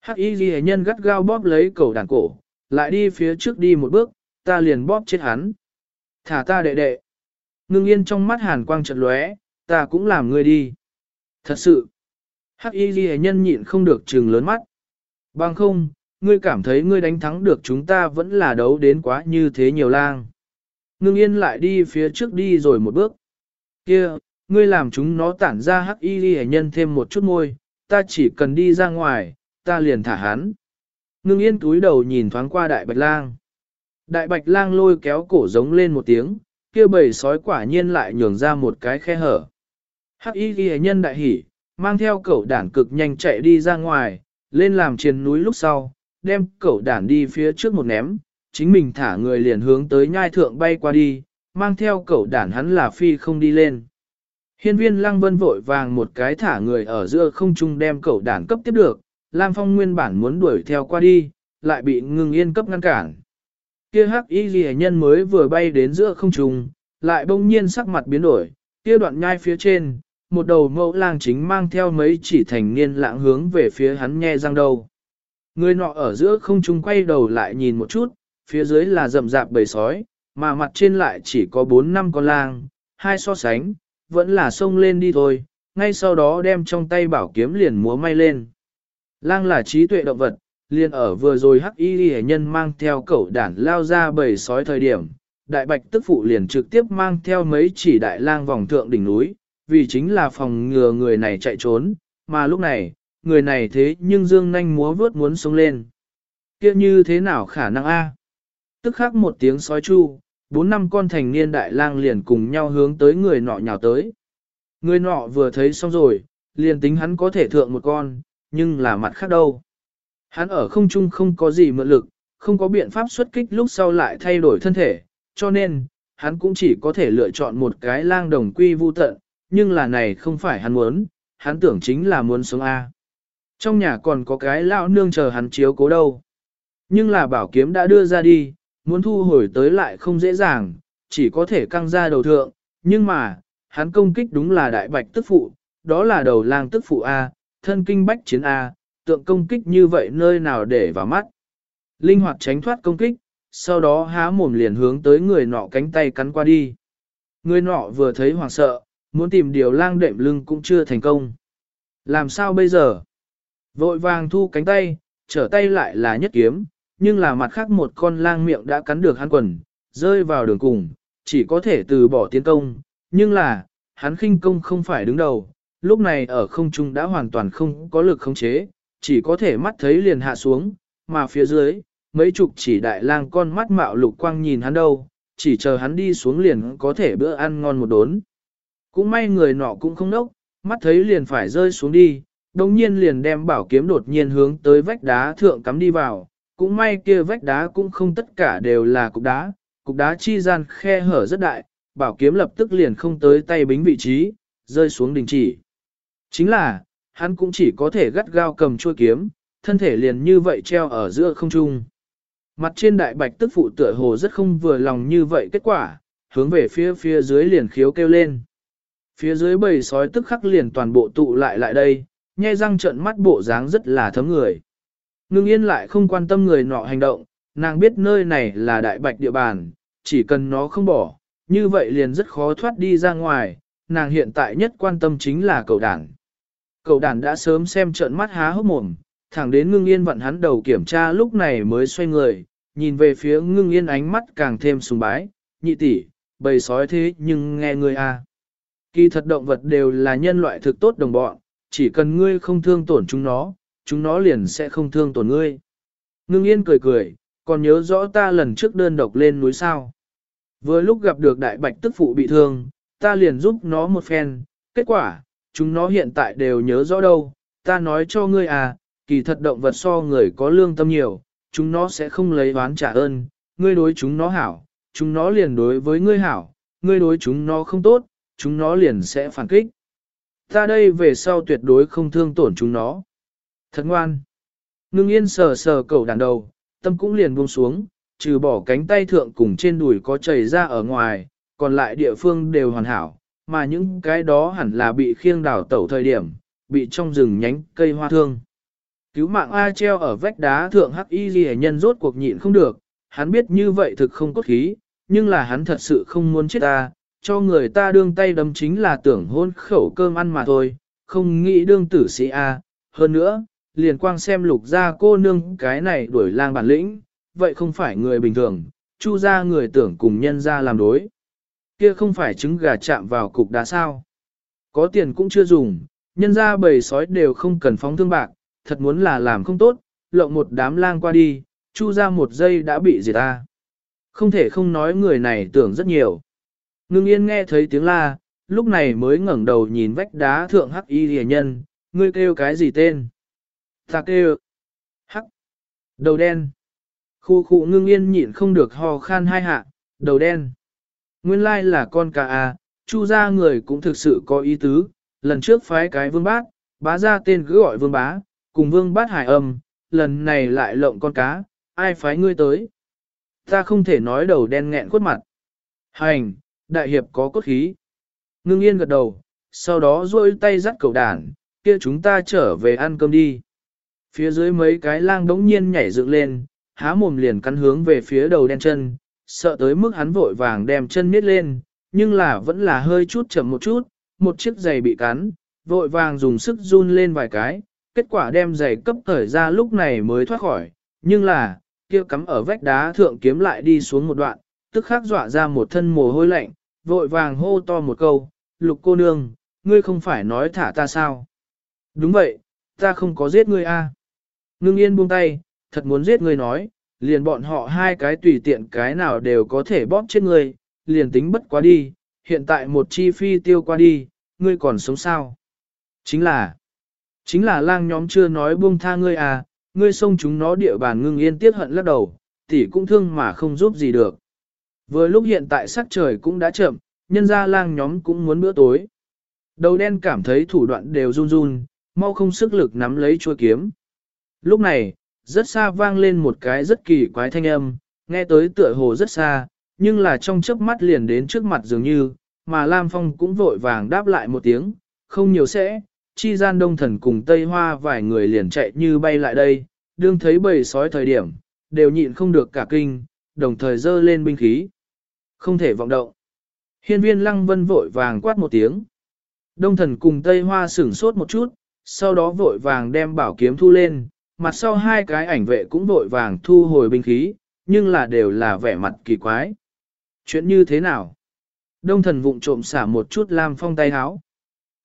S1: Hắc y ghi nhân gắt gao bóp lấy cầu đàn cổ, lại đi phía trước đi một bước, ta liền bóp chết hắn. Thả ta đệ đệ. Ngưng yên trong mắt hàn quang trận lóe, ta cũng làm ngươi đi. Thật sự. Hắc y ghi nhân nhịn không được trừng lớn mắt. Bằng không, ngươi cảm thấy ngươi đánh thắng được chúng ta vẫn là đấu đến quá như thế nhiều lang. Ngưng yên lại đi phía trước đi rồi một bước. kia ngươi làm chúng nó tản ra hắc y ghi nhân thêm một chút môi, ta chỉ cần đi ra ngoài, ta liền thả hắn. Ngưng yên túi đầu nhìn thoáng qua đại bạch lang. Đại bạch lang lôi kéo cổ giống lên một tiếng, kia bầy sói quả nhiên lại nhường ra một cái khe hở. Hắc y ghi nhân đại hỉ, mang theo cẩu đản cực nhanh chạy đi ra ngoài, lên làm trên núi lúc sau, đem cẩu đản đi phía trước một ném, chính mình thả người liền hướng tới nhai thượng bay qua đi, mang theo cẩu đản hắn là phi không đi lên. Hiên viên lăng vân vội vàng một cái thả người ở giữa không trung đem cẩu đản cấp tiếp được, Lam Phong nguyên bản muốn đuổi theo qua đi, lại bị ngừng yên cấp ngăn cản. Kia hắc y ghi nhân mới vừa bay đến giữa không trung, lại bỗng nhiên sắc mặt biến đổi, kia đoạn nhai phía trên, một đầu mẫu lang chính mang theo mấy chỉ thành niên lãng hướng về phía hắn nhe răng đầu. Người nọ ở giữa không trung quay đầu lại nhìn một chút, phía dưới là rậm rạp bầy sói, mà mặt trên lại chỉ có 4 năm con lang, hai so sánh, vẫn là xông lên đi thôi, ngay sau đó đem trong tay bảo kiếm liền múa may lên. Lang là trí tuệ động vật, liền ở vừa rồi hắc y hệ nhân mang theo cẩu đản lao ra bầy sói thời điểm, đại bạch tức phụ liền trực tiếp mang theo mấy chỉ đại lang vòng thượng đỉnh núi, vì chính là phòng ngừa người này chạy trốn, mà lúc này, người này thế nhưng dương nanh múa vướt muốn sống lên. kia như thế nào khả năng a? Tức khắc một tiếng sói chu, bốn năm con thành niên đại lang liền cùng nhau hướng tới người nọ nhào tới. Người nọ vừa thấy xong rồi, liền tính hắn có thể thượng một con, nhưng là mặt khác đâu. Hắn ở không trung không có gì mượn lực, không có biện pháp xuất kích lúc sau lại thay đổi thân thể, cho nên, hắn cũng chỉ có thể lựa chọn một cái lang đồng quy vu tận, nhưng là này không phải hắn muốn, hắn tưởng chính là muốn sống A. Trong nhà còn có cái lão nương chờ hắn chiếu cố đâu. Nhưng là bảo kiếm đã đưa ra đi, muốn thu hồi tới lại không dễ dàng, chỉ có thể căng ra đầu thượng, nhưng mà, hắn công kích đúng là đại bạch tức phụ, đó là đầu lang tức phụ A, thân kinh bách chiến A, tượng công kích như vậy nơi nào để vào mắt. Linh hoạt tránh thoát công kích, sau đó há mồm liền hướng tới người nọ cánh tay cắn qua đi. Người nọ vừa thấy hoảng sợ, muốn tìm điều lang đệm lưng cũng chưa thành công. Làm sao bây giờ? Vội vàng thu cánh tay, trở tay lại là nhất kiếm, nhưng là mặt khác một con lang miệng đã cắn được hắn quần, rơi vào đường cùng, chỉ có thể từ bỏ tiến công, nhưng là, hắn khinh công không phải đứng đầu, lúc này ở không trung đã hoàn toàn không có lực khống chế, chỉ có thể mắt thấy liền hạ xuống, mà phía dưới, mấy chục chỉ đại lang con mắt mạo lục quang nhìn hắn đâu, chỉ chờ hắn đi xuống liền có thể bữa ăn ngon một đốn. Cũng may người nọ cũng không nốc, mắt thấy liền phải rơi xuống đi, đồng nhiên liền đem bảo kiếm đột nhiên hướng tới vách đá thượng cắm đi vào, cũng may kia vách đá cũng không tất cả đều là cục đá, cục đá chi gian khe hở rất đại, bảo kiếm lập tức liền không tới tay bính vị trí, rơi xuống đình chỉ. Chính là, hắn cũng chỉ có thể gắt gao cầm chuôi kiếm, thân thể liền như vậy treo ở giữa không trung. Mặt trên đại bạch tức phụ tựa hồ rất không vừa lòng như vậy kết quả, hướng về phía phía dưới liền khiếu kêu lên. Phía dưới bầy sói tức khắc liền toàn bộ tụ lại lại đây, nhe răng trợn mắt bộ dáng rất là thấm người. Ngưng yên lại không quan tâm người nọ hành động, nàng biết nơi này là đại bạch địa bàn, chỉ cần nó không bỏ, như vậy liền rất khó thoát đi ra ngoài, nàng hiện tại nhất quan tâm chính là cậu đàn. Cậu đàn đã sớm xem trợn mắt há hốc mồm, thẳng đến ngưng yên vận hắn đầu kiểm tra lúc này mới xoay người, nhìn về phía ngưng yên ánh mắt càng thêm sùng bái, nhị tỷ, bầy sói thế nhưng nghe ngươi a. Kỳ thật động vật đều là nhân loại thực tốt đồng bọn, chỉ cần ngươi không thương tổn chúng nó, chúng nó liền sẽ không thương tổn ngươi. Ngưng yên cười cười, còn nhớ rõ ta lần trước đơn độc lên núi sao. Vừa lúc gặp được đại bạch tức phụ bị thương, ta liền giúp nó một phen, kết quả, chúng nó hiện tại đều nhớ rõ đâu, ta nói cho ngươi à, kỳ thật động vật so người có lương tâm nhiều, chúng nó sẽ không lấy oán trả ơn, ngươi đối chúng nó hảo, chúng nó liền đối với ngươi hảo, ngươi đối chúng nó không tốt, chúng nó liền sẽ phản kích. Ta đây về sau tuyệt đối không thương tổn chúng nó. Thật ngoan. Ngưng yên sờ sờ cầu đàn đầu, tâm cũng liền buông xuống, trừ bỏ cánh tay thượng cùng trên đùi có chảy ra ở ngoài, còn lại địa phương đều hoàn hảo, mà những cái đó hẳn là bị khiêng đảo tẩu thời điểm, bị trong rừng nhánh cây hoa thương. Cứu mạng A treo ở vách đá thượng hắc y ghi nhân rốt cuộc nhịn không được, hắn biết như vậy thực không cốt khí, nhưng là hắn thật sự không muốn chết ta, cho người ta đương tay đấm chính là tưởng hôn khẩu cơm ăn mà thôi, không nghĩ đương tử sĩ A. Hơn nữa, liền quang xem lục ra cô nương cái này đuổi lang bản lĩnh, vậy không phải người bình thường, chu ra người tưởng cùng nhân ra làm đối. Kia không phải trứng gà chạm vào cục đá sao. Có tiền cũng chưa dùng, nhân ra bầy sói đều không cần phóng thương bạc, thật muốn là làm không tốt, lộng một đám lang qua đi, chu ra một giây đã bị diệt ta. Không thể không nói người này tưởng rất nhiều. Ngưng yên nghe thấy tiếng la, lúc này mới ngẩng đầu nhìn vách đá thượng hắc y hề nhân, ngươi kêu cái gì tên? Ta kêu hắc, đầu đen. Khu khu ngưng yên nhịn không được ho khan hai hạ, đầu đen. Nguyên lai là con cà à, chu ra người cũng thực sự có ý tứ, lần trước phái cái vương bát, bá ra tên cứ gọi vương bá, cùng vương bát hải âm, lần này lại lộng con cá, ai phái ngươi tới. Ta không thể nói đầu đen nghẹn khuất mặt. Hành, đại hiệp có cốt khí. Ngưng yên gật đầu, sau đó duỗi tay dắt cầu đàn, kia chúng ta trở về ăn cơm đi. Phía dưới mấy cái lang đống nhiên nhảy dựng lên, há mồm liền cắn hướng về phía đầu đen chân, sợ tới mức hắn vội vàng đem chân miết lên, nhưng là vẫn là hơi chút chậm một chút, một chiếc giày bị cắn, vội vàng dùng sức run lên vài cái, kết quả đem giày cấp thời ra lúc này mới thoát khỏi, nhưng là, kia cắm ở vách đá thượng kiếm lại đi xuống một đoạn, tức khắc dọa ra một thân mồ hôi lạnh, vội vàng hô to một câu, lục cô nương, ngươi không phải nói thả ta sao? Đúng vậy, ta không có giết ngươi a. Ngưng yên buông tay, thật muốn giết ngươi nói, liền bọn họ hai cái tùy tiện cái nào đều có thể bóp chết ngươi, liền tính bất quá đi, hiện tại một chi phi tiêu qua đi, ngươi còn sống sao? Chính là, chính là lang nhóm chưa nói buông tha ngươi à, ngươi xông chúng nó địa bàn ngưng yên tiết hận lắc đầu, tỷ cũng thương mà không giúp gì được. Vừa lúc hiện tại sắc trời cũng đã chậm, nhân ra lang nhóm cũng muốn bữa tối. Đầu đen cảm thấy thủ đoạn đều run run, mau không sức lực nắm lấy chuôi kiếm. Lúc này, rất xa vang lên một cái rất kỳ quái thanh âm, nghe tới tựa hồ rất xa, nhưng là trong chớp mắt liền đến trước mặt dường như, mà Lam Phong cũng vội vàng đáp lại một tiếng, không nhiều sẽ, chi gian đông thần cùng Tây Hoa vài người liền chạy như bay lại đây, đương thấy bầy sói thời điểm, đều nhịn không được cả kinh, đồng thời dơ lên binh khí. Không thể vọng động. Hiên viên lăng vân vội vàng quát một tiếng. Đông thần cùng Tây Hoa sửng sốt một chút, sau đó vội vàng đem bảo kiếm thu lên, mặt sau hai cái ảnh vệ cũng vội vàng thu hồi binh khí, nhưng là đều là vẻ mặt kỳ quái. Chuyện như thế nào? Đông thần vụng trộm xả một chút Lam Phong tay háo.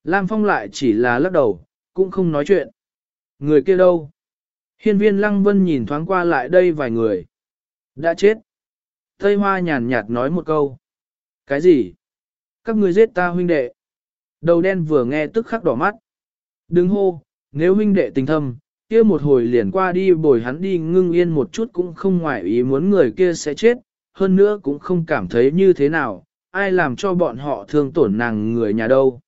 S1: Lam Phong lại chỉ là lắc đầu, cũng không nói chuyện. Người kia đâu? Hiên viên Lăng Vân nhìn thoáng qua lại đây vài người. Đã chết. Tây Hoa nhàn nhạt nói một câu. Cái gì? Các ngươi giết ta huynh đệ. Đầu đen vừa nghe tức khắc đỏ mắt. Đứng hô, nếu huynh đệ tình thâm, kia một hồi liền qua đi bồi hắn đi ngưng yên một chút cũng không ngoại ý muốn người kia sẽ chết, hơn nữa cũng không cảm thấy như thế nào, ai làm cho bọn họ thương tổn nàng người nhà đâu.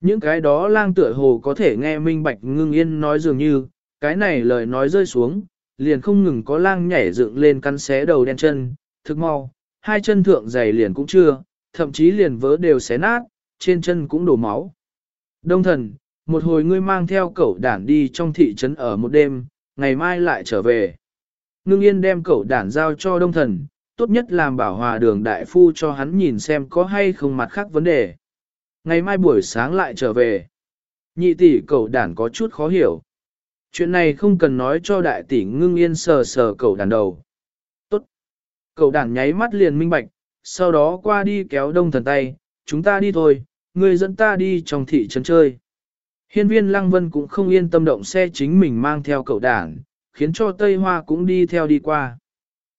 S1: Những cái đó lang tựa hồ có thể nghe minh bạch ngưng yên nói dường như, cái này lời nói rơi xuống, liền không ngừng có lang nhảy dựng lên cắn xé đầu đen chân, thực mau, hai chân thượng dày liền cũng chưa, thậm chí liền vớ đều xé nát, trên chân cũng đổ máu. Đông thần, một hồi ngươi mang theo cậu đản đi trong thị trấn ở một đêm, ngày mai lại trở về. Ngưng yên đem cậu đản giao cho đông thần, tốt nhất làm bảo hòa đường đại phu cho hắn nhìn xem có hay không mặt khác vấn đề. Ngày mai buổi sáng lại trở về. Nhị tỷ cậu đản có chút khó hiểu. Chuyện này không cần nói cho đại tỷ ngưng yên sờ sờ cậu đàn đầu. Cậu đàn nháy mắt liền minh bạch, sau đó qua đi kéo đông thần tay, chúng ta đi thôi, người dẫn ta đi trong thị trấn chơi. Hiên viên Lăng Vân cũng không yên tâm động xe chính mình mang theo cậu đàn, khiến cho Tây Hoa cũng đi theo đi qua.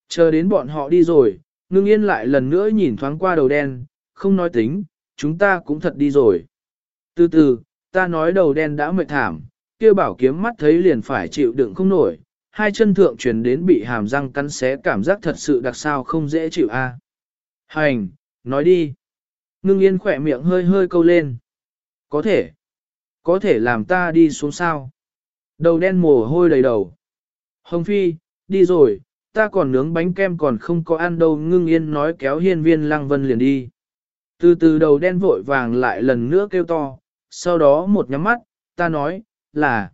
S1: Chờ đến bọn họ đi rồi, ngưng yên lại lần nữa nhìn thoáng qua đầu đen, không nói tính, chúng ta cũng thật đi rồi. Từ từ, ta nói đầu đen đã mệt thảm, kia bảo kiếm mắt thấy liền phải chịu đựng không nổi, hai chân thượng truyền đến bị hàm răng cắn xé cảm giác thật sự đặc sao không dễ chịu a. Hành, nói đi. Ngưng yên khỏe miệng hơi hơi câu lên. Có thể. Có thể làm ta đi xuống sao. Đầu đen mồ hôi đầy đầu. Hồng Phi, đi rồi, ta còn nướng bánh kem còn không có ăn đâu ngưng yên nói kéo hiên viên lăng vân liền đi. Từ từ đầu đen vội vàng lại lần nữa kêu to, sau đó một nhắm mắt, ta nói, là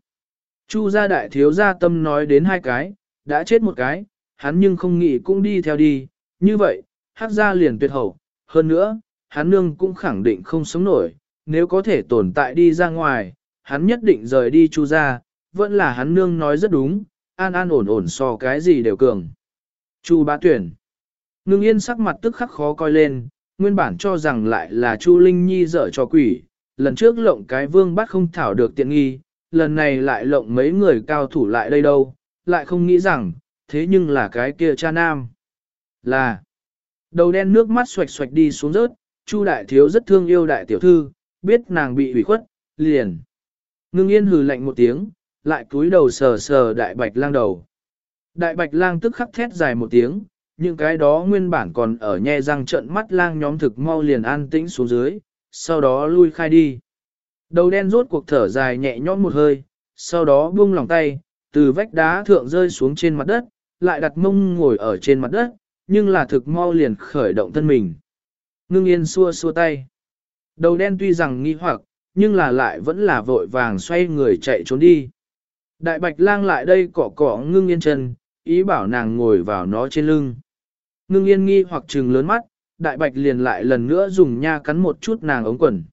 S1: Chu gia đại thiếu gia tâm nói đến hai cái, đã chết một cái, hắn nhưng không nghĩ cũng đi theo đi, như vậy, hát gia liền tuyệt hậu, hơn nữa, hắn nương cũng khẳng định không sống nổi, nếu có thể tồn tại đi ra ngoài, hắn nhất định rời đi chu gia, vẫn là hắn nương nói rất đúng, an an ổn ổn so cái gì đều cường. Chu bá tuyển. Ngưng yên sắc mặt tức khắc khó coi lên, nguyên bản cho rằng lại là Chu Linh Nhi dở cho quỷ, lần trước lộng cái vương bắt không thảo được tiện nghi, lần này lại lộng mấy người cao thủ lại đây đâu, lại không nghĩ rằng, thế nhưng là cái kia cha nam. Là, đầu đen nước mắt xoạch xoạch đi xuống rớt, Chu đại thiếu rất thương yêu đại tiểu thư, biết nàng bị ủy khuất, liền. Ngưng yên hừ lạnh một tiếng, lại cúi đầu sờ sờ đại bạch lang đầu. Đại bạch lang tức khắc thét dài một tiếng, những cái đó nguyên bản còn ở nhe răng trận mắt lang nhóm thực mau liền an tĩnh xuống dưới, sau đó lui khai đi. Đầu đen rốt cuộc thở dài nhẹ nhõm một hơi, sau đó buông lòng tay, từ vách đá thượng rơi xuống trên mặt đất, lại đặt mông ngồi ở trên mặt đất, nhưng là thực mau liền khởi động thân mình. Ngưng yên xua xua tay. Đầu đen tuy rằng nghi hoặc, nhưng là lại vẫn là vội vàng xoay người chạy trốn đi. Đại bạch lang lại đây cỏ cỏ ngưng yên chân, ý bảo nàng ngồi vào nó trên lưng. Ngưng yên nghi hoặc trừng lớn mắt, đại bạch liền lại lần nữa dùng nha cắn một chút nàng ống quần.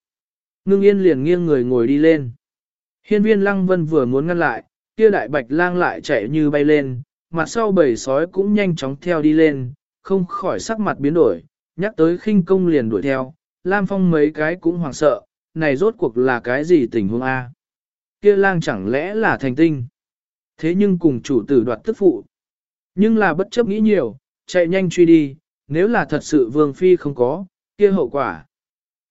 S1: Ngưng yên liền nghiêng người ngồi đi lên. Hiên viên lăng vân vừa muốn ngăn lại, kia đại bạch lang lại chạy như bay lên, mặt sau bầy sói cũng nhanh chóng theo đi lên, không khỏi sắc mặt biến đổi, nhắc tới khinh công liền đuổi theo, Lam Phong mấy cái cũng hoảng sợ, này rốt cuộc là cái gì tình huống A. Kia lang chẳng lẽ là thành tinh. Thế nhưng cùng chủ tử đoạt tức phụ. Nhưng là bất chấp nghĩ nhiều, chạy nhanh truy đi, nếu là thật sự vương phi không có, kia hậu quả.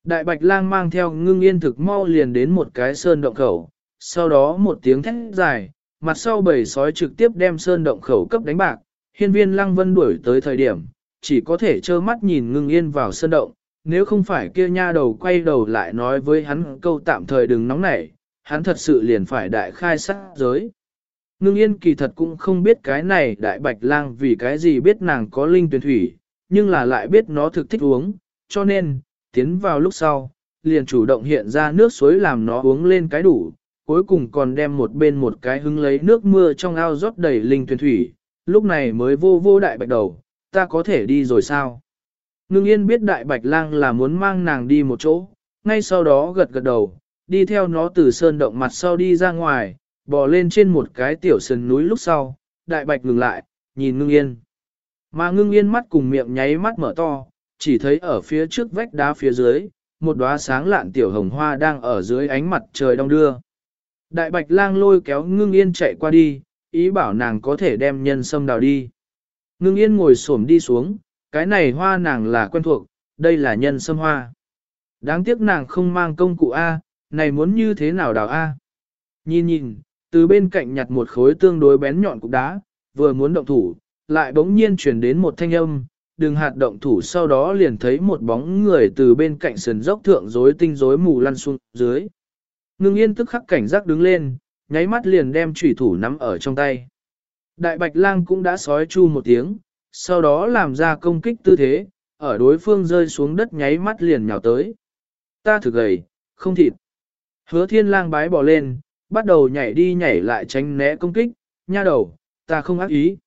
S1: Đại bạch lang mang theo ngưng yên thực mau liền đến một cái sơn động khẩu, sau đó một tiếng thét dài, mặt sau bầy sói trực tiếp đem sơn động khẩu cấp đánh bạc, hiên viên lăng vân đuổi tới thời điểm, chỉ có thể trơ mắt nhìn ngưng yên vào sân động, nếu không phải kia nha đầu quay đầu lại nói với hắn câu tạm thời đừng nóng nảy, hắn thật sự liền phải đại khai sát giới. Ngưng yên kỳ thật cũng không biết cái này đại bạch lang vì cái gì biết nàng có linh tuyển thủy, nhưng là lại biết nó thực thích uống, cho nên, tiến vào lúc sau, liền chủ động hiện ra nước suối làm nó uống lên cái đủ, cuối cùng còn đem một bên một cái hứng lấy nước mưa trong ao rót đầy linh tuyển thủy, lúc này mới vô vô đại bạch đầu, ta có thể đi rồi sao? Ngưng yên biết đại bạch lang là muốn mang nàng đi một chỗ, ngay sau đó gật gật đầu, đi theo nó từ sơn động mặt sau đi ra ngoài, bò lên trên một cái tiểu sườn núi lúc sau, đại bạch ngừng lại, nhìn ngưng yên. Mà ngưng yên mắt cùng miệng nháy mắt mở to, chỉ thấy ở phía trước vách đá phía dưới, một đóa sáng lạn tiểu hồng hoa đang ở dưới ánh mặt trời đông đưa. Đại bạch lang lôi kéo ngưng yên chạy qua đi, ý bảo nàng có thể đem nhân sâm đào đi. Ngưng yên ngồi xổm đi xuống, cái này hoa nàng là quen thuộc, đây là nhân sâm hoa. Đáng tiếc nàng không mang công cụ A, này muốn như thế nào đào A. Nhìn nhìn, từ bên cạnh nhặt một khối tương đối bén nhọn cục đá, vừa muốn động thủ, lại bỗng nhiên chuyển đến một thanh âm, đường hạt động thủ sau đó liền thấy một bóng người từ bên cạnh sườn dốc thượng rối tinh rối mù lăn xuống dưới. Ngưng yên tức khắc cảnh giác đứng lên, nháy mắt liền đem chủy thủ nắm ở trong tay. Đại bạch lang cũng đã sói chu một tiếng, sau đó làm ra công kích tư thế, ở đối phương rơi xuống đất nháy mắt liền nhào tới. Ta thực gầy, không thịt. Hứa thiên lang bái bỏ lên, bắt đầu nhảy đi nhảy lại tránh né công kích, nha đầu, ta không ác ý.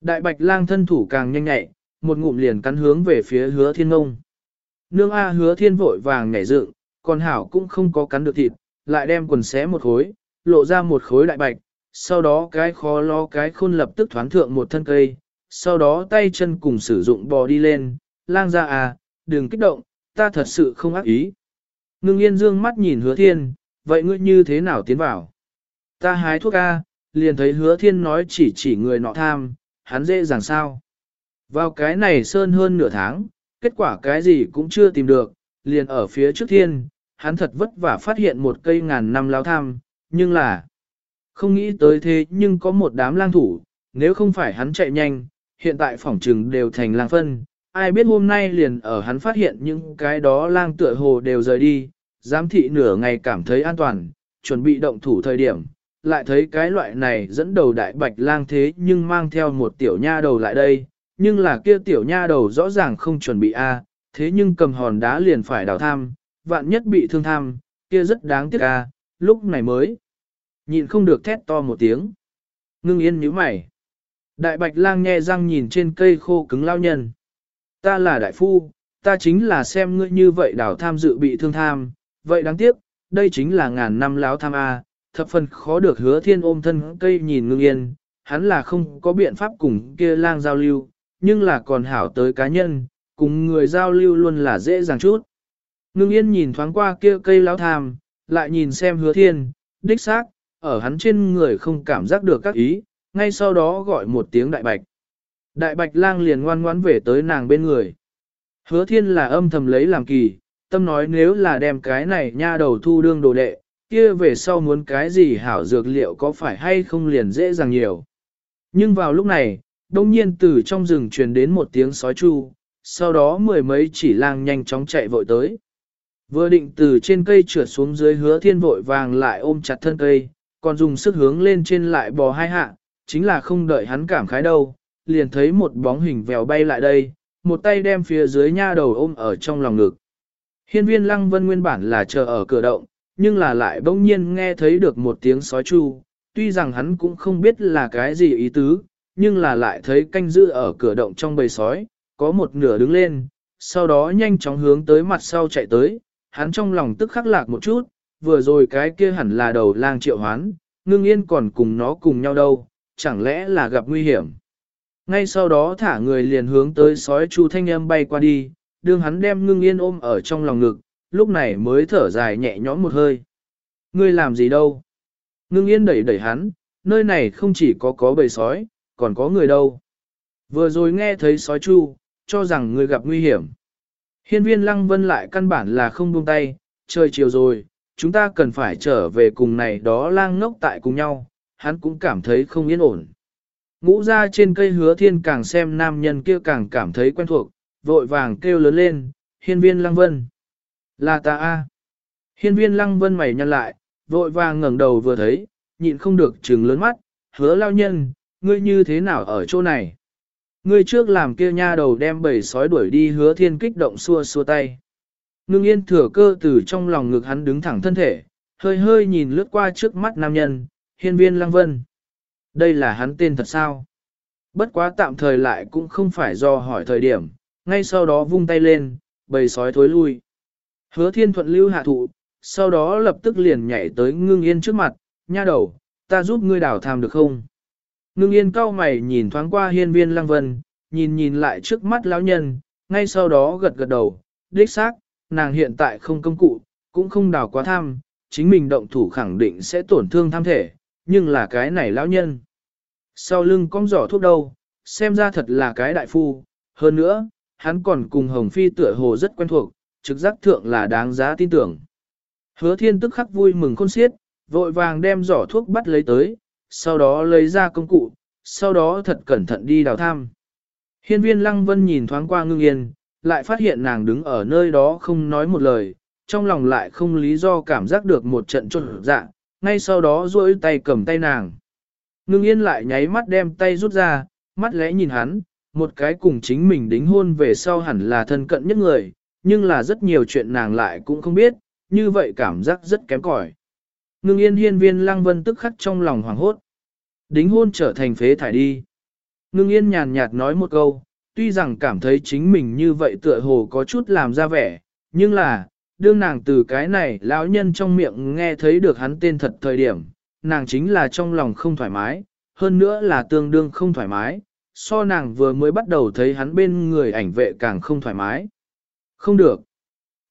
S1: Đại bạch lang thân thủ càng nhanh nhạy, một ngụm liền cắn hướng về phía hứa thiên ngông. Nương A hứa thiên vội vàng nhảy dựng, còn hảo cũng không có cắn được thịt, lại đem quần xé một khối, lộ ra một khối đại bạch, sau đó cái khó lo cái khôn lập tức thoán thượng một thân cây, sau đó tay chân cùng sử dụng bò đi lên, lang ra à, đừng kích động, ta thật sự không ác ý. Ngưng yên dương mắt nhìn hứa thiên, vậy ngươi như thế nào tiến vào? Ta hái thuốc A, liền thấy hứa thiên nói chỉ chỉ người nọ tham, hắn dễ dàng sao? Vào cái này sơn hơn nửa tháng, kết quả cái gì cũng chưa tìm được, liền ở phía trước thiên, hắn thật vất vả phát hiện một cây ngàn năm lao tham, nhưng là không nghĩ tới thế nhưng có một đám lang thủ, nếu không phải hắn chạy nhanh, hiện tại phỏng trừng đều thành lang phân, ai biết hôm nay liền ở hắn phát hiện những cái đó lang tựa hồ đều rời đi, giám thị nửa ngày cảm thấy an toàn, chuẩn bị động thủ thời điểm, lại thấy cái loại này dẫn đầu đại bạch lang thế nhưng mang theo một tiểu nha đầu lại đây, nhưng là kia tiểu nha đầu rõ ràng không chuẩn bị a, thế nhưng cầm hòn đá liền phải đào tham, vạn nhất bị thương tham, kia rất đáng tiếc a, lúc này mới nhịn không được thét to một tiếng. Ngưng yên nhíu mày. Đại bạch lang nghe răng nhìn trên cây khô cứng lao nhân. Ta là đại phu, ta chính là xem ngươi như vậy đào tham dự bị thương tham, vậy đáng tiếc, đây chính là ngàn năm láo tham A, thập phần khó được hứa thiên ôm thân cây nhìn ngưng yên, hắn là không có biện pháp cùng kia lang giao lưu, nhưng là còn hảo tới cá nhân, cùng người giao lưu luôn là dễ dàng chút. Ngưng yên nhìn thoáng qua kia cây láo tham, lại nhìn xem hứa thiên, đích xác, ở hắn trên người không cảm giác được các ý, ngay sau đó gọi một tiếng đại bạch. Đại bạch lang liền ngoan ngoãn về tới nàng bên người. Hứa thiên là âm thầm lấy làm kỳ, tâm nói nếu là đem cái này nha đầu thu đương đồ đệ, kia về sau muốn cái gì hảo dược liệu có phải hay không liền dễ dàng nhiều. Nhưng vào lúc này, đông nhiên từ trong rừng truyền đến một tiếng sói chu, sau đó mười mấy chỉ lang nhanh chóng chạy vội tới. Vừa định từ trên cây trượt xuống dưới hứa thiên vội vàng lại ôm chặt thân cây, còn dùng sức hướng lên trên lại bò hai hạ, chính là không đợi hắn cảm khái đâu, liền thấy một bóng hình vèo bay lại đây, một tay đem phía dưới nha đầu ôm ở trong lòng ngực. Hiên viên lăng vân nguyên bản là chờ ở cửa động, nhưng là lại bỗng nhiên nghe thấy được một tiếng sói chu, tuy rằng hắn cũng không biết là cái gì ý tứ, nhưng là lại thấy canh giữ ở cửa động trong bầy sói, có một nửa đứng lên, sau đó nhanh chóng hướng tới mặt sau chạy tới, hắn trong lòng tức khắc lạc một chút, vừa rồi cái kia hẳn là đầu lang triệu hoán, ngưng yên còn cùng nó cùng nhau đâu, chẳng lẽ là gặp nguy hiểm. Ngay sau đó thả người liền hướng tới sói chu thanh âm bay qua đi, đương hắn đem ngưng yên ôm ở trong lòng ngực, lúc này mới thở dài nhẹ nhõm một hơi. Ngươi làm gì đâu? Ngưng yên đẩy đẩy hắn, nơi này không chỉ có có bầy sói, còn có người đâu. Vừa rồi nghe thấy sói chu, cho rằng người gặp nguy hiểm. Hiên viên lăng vân lại căn bản là không buông tay, trời chiều rồi, chúng ta cần phải trở về cùng này đó lang ngốc tại cùng nhau, hắn cũng cảm thấy không yên ổn. Ngũ ra trên cây hứa thiên càng xem nam nhân kia càng cảm thấy quen thuộc, vội vàng kêu lớn lên, hiên viên lăng vân. Là ta a. Hiên viên lăng vân mày nhăn lại, vội vàng ngẩng đầu vừa thấy, nhịn không được trừng lớn mắt, hứa lao nhân, ngươi như thế nào ở chỗ này? Ngươi trước làm kia nha đầu đem bầy sói đuổi đi hứa thiên kích động xua xua tay. Ngưng yên thừa cơ từ trong lòng ngực hắn đứng thẳng thân thể, hơi hơi nhìn lướt qua trước mắt nam nhân, hiên viên lăng vân. Đây là hắn tên thật sao? Bất quá tạm thời lại cũng không phải do hỏi thời điểm, ngay sau đó vung tay lên, bầy sói thối lui. Hứa thiên thuận lưu hạ thụ, sau đó lập tức liền nhảy tới ngưng yên trước mặt, nha đầu, ta giúp ngươi đảo tham được không? Ngưng yên cao mày nhìn thoáng qua hiên viên lăng vân, nhìn nhìn lại trước mắt lão nhân, ngay sau đó gật gật đầu, đích xác, nàng hiện tại không công cụ, cũng không đào quá tham, chính mình động thủ khẳng định sẽ tổn thương tham thể, nhưng là cái này lão nhân. Sau lưng cong giỏ thuốc đâu, xem ra thật là cái đại phu, hơn nữa, hắn còn cùng Hồng Phi tựa hồ rất quen thuộc, trực giác thượng là đáng giá tin tưởng. Hứa thiên tức khắc vui mừng khôn xiết, vội vàng đem giỏ thuốc bắt lấy tới, sau đó lấy ra công cụ, sau đó thật cẩn thận đi đào tham. Hiên viên lăng vân nhìn thoáng qua ngưng yên, lại phát hiện nàng đứng ở nơi đó không nói một lời, trong lòng lại không lý do cảm giác được một trận trộn dạ, ngay sau đó duỗi tay cầm tay nàng. Ngưng yên lại nháy mắt đem tay rút ra, mắt lẽ nhìn hắn, một cái cùng chính mình đính hôn về sau hẳn là thân cận nhất người, nhưng là rất nhiều chuyện nàng lại cũng không biết, như vậy cảm giác rất kém cỏi. Ngưng yên hiên viên lăng vân tức khắc trong lòng hoảng hốt. Đính hôn trở thành phế thải đi. Ngưng yên nhàn nhạt nói một câu, tuy rằng cảm thấy chính mình như vậy tựa hồ có chút làm ra vẻ, nhưng là, đương nàng từ cái này lão nhân trong miệng nghe thấy được hắn tên thật thời điểm, nàng chính là trong lòng không thoải mái, hơn nữa là tương đương không thoải mái, so nàng vừa mới bắt đầu thấy hắn bên người ảnh vệ càng không thoải mái. Không được.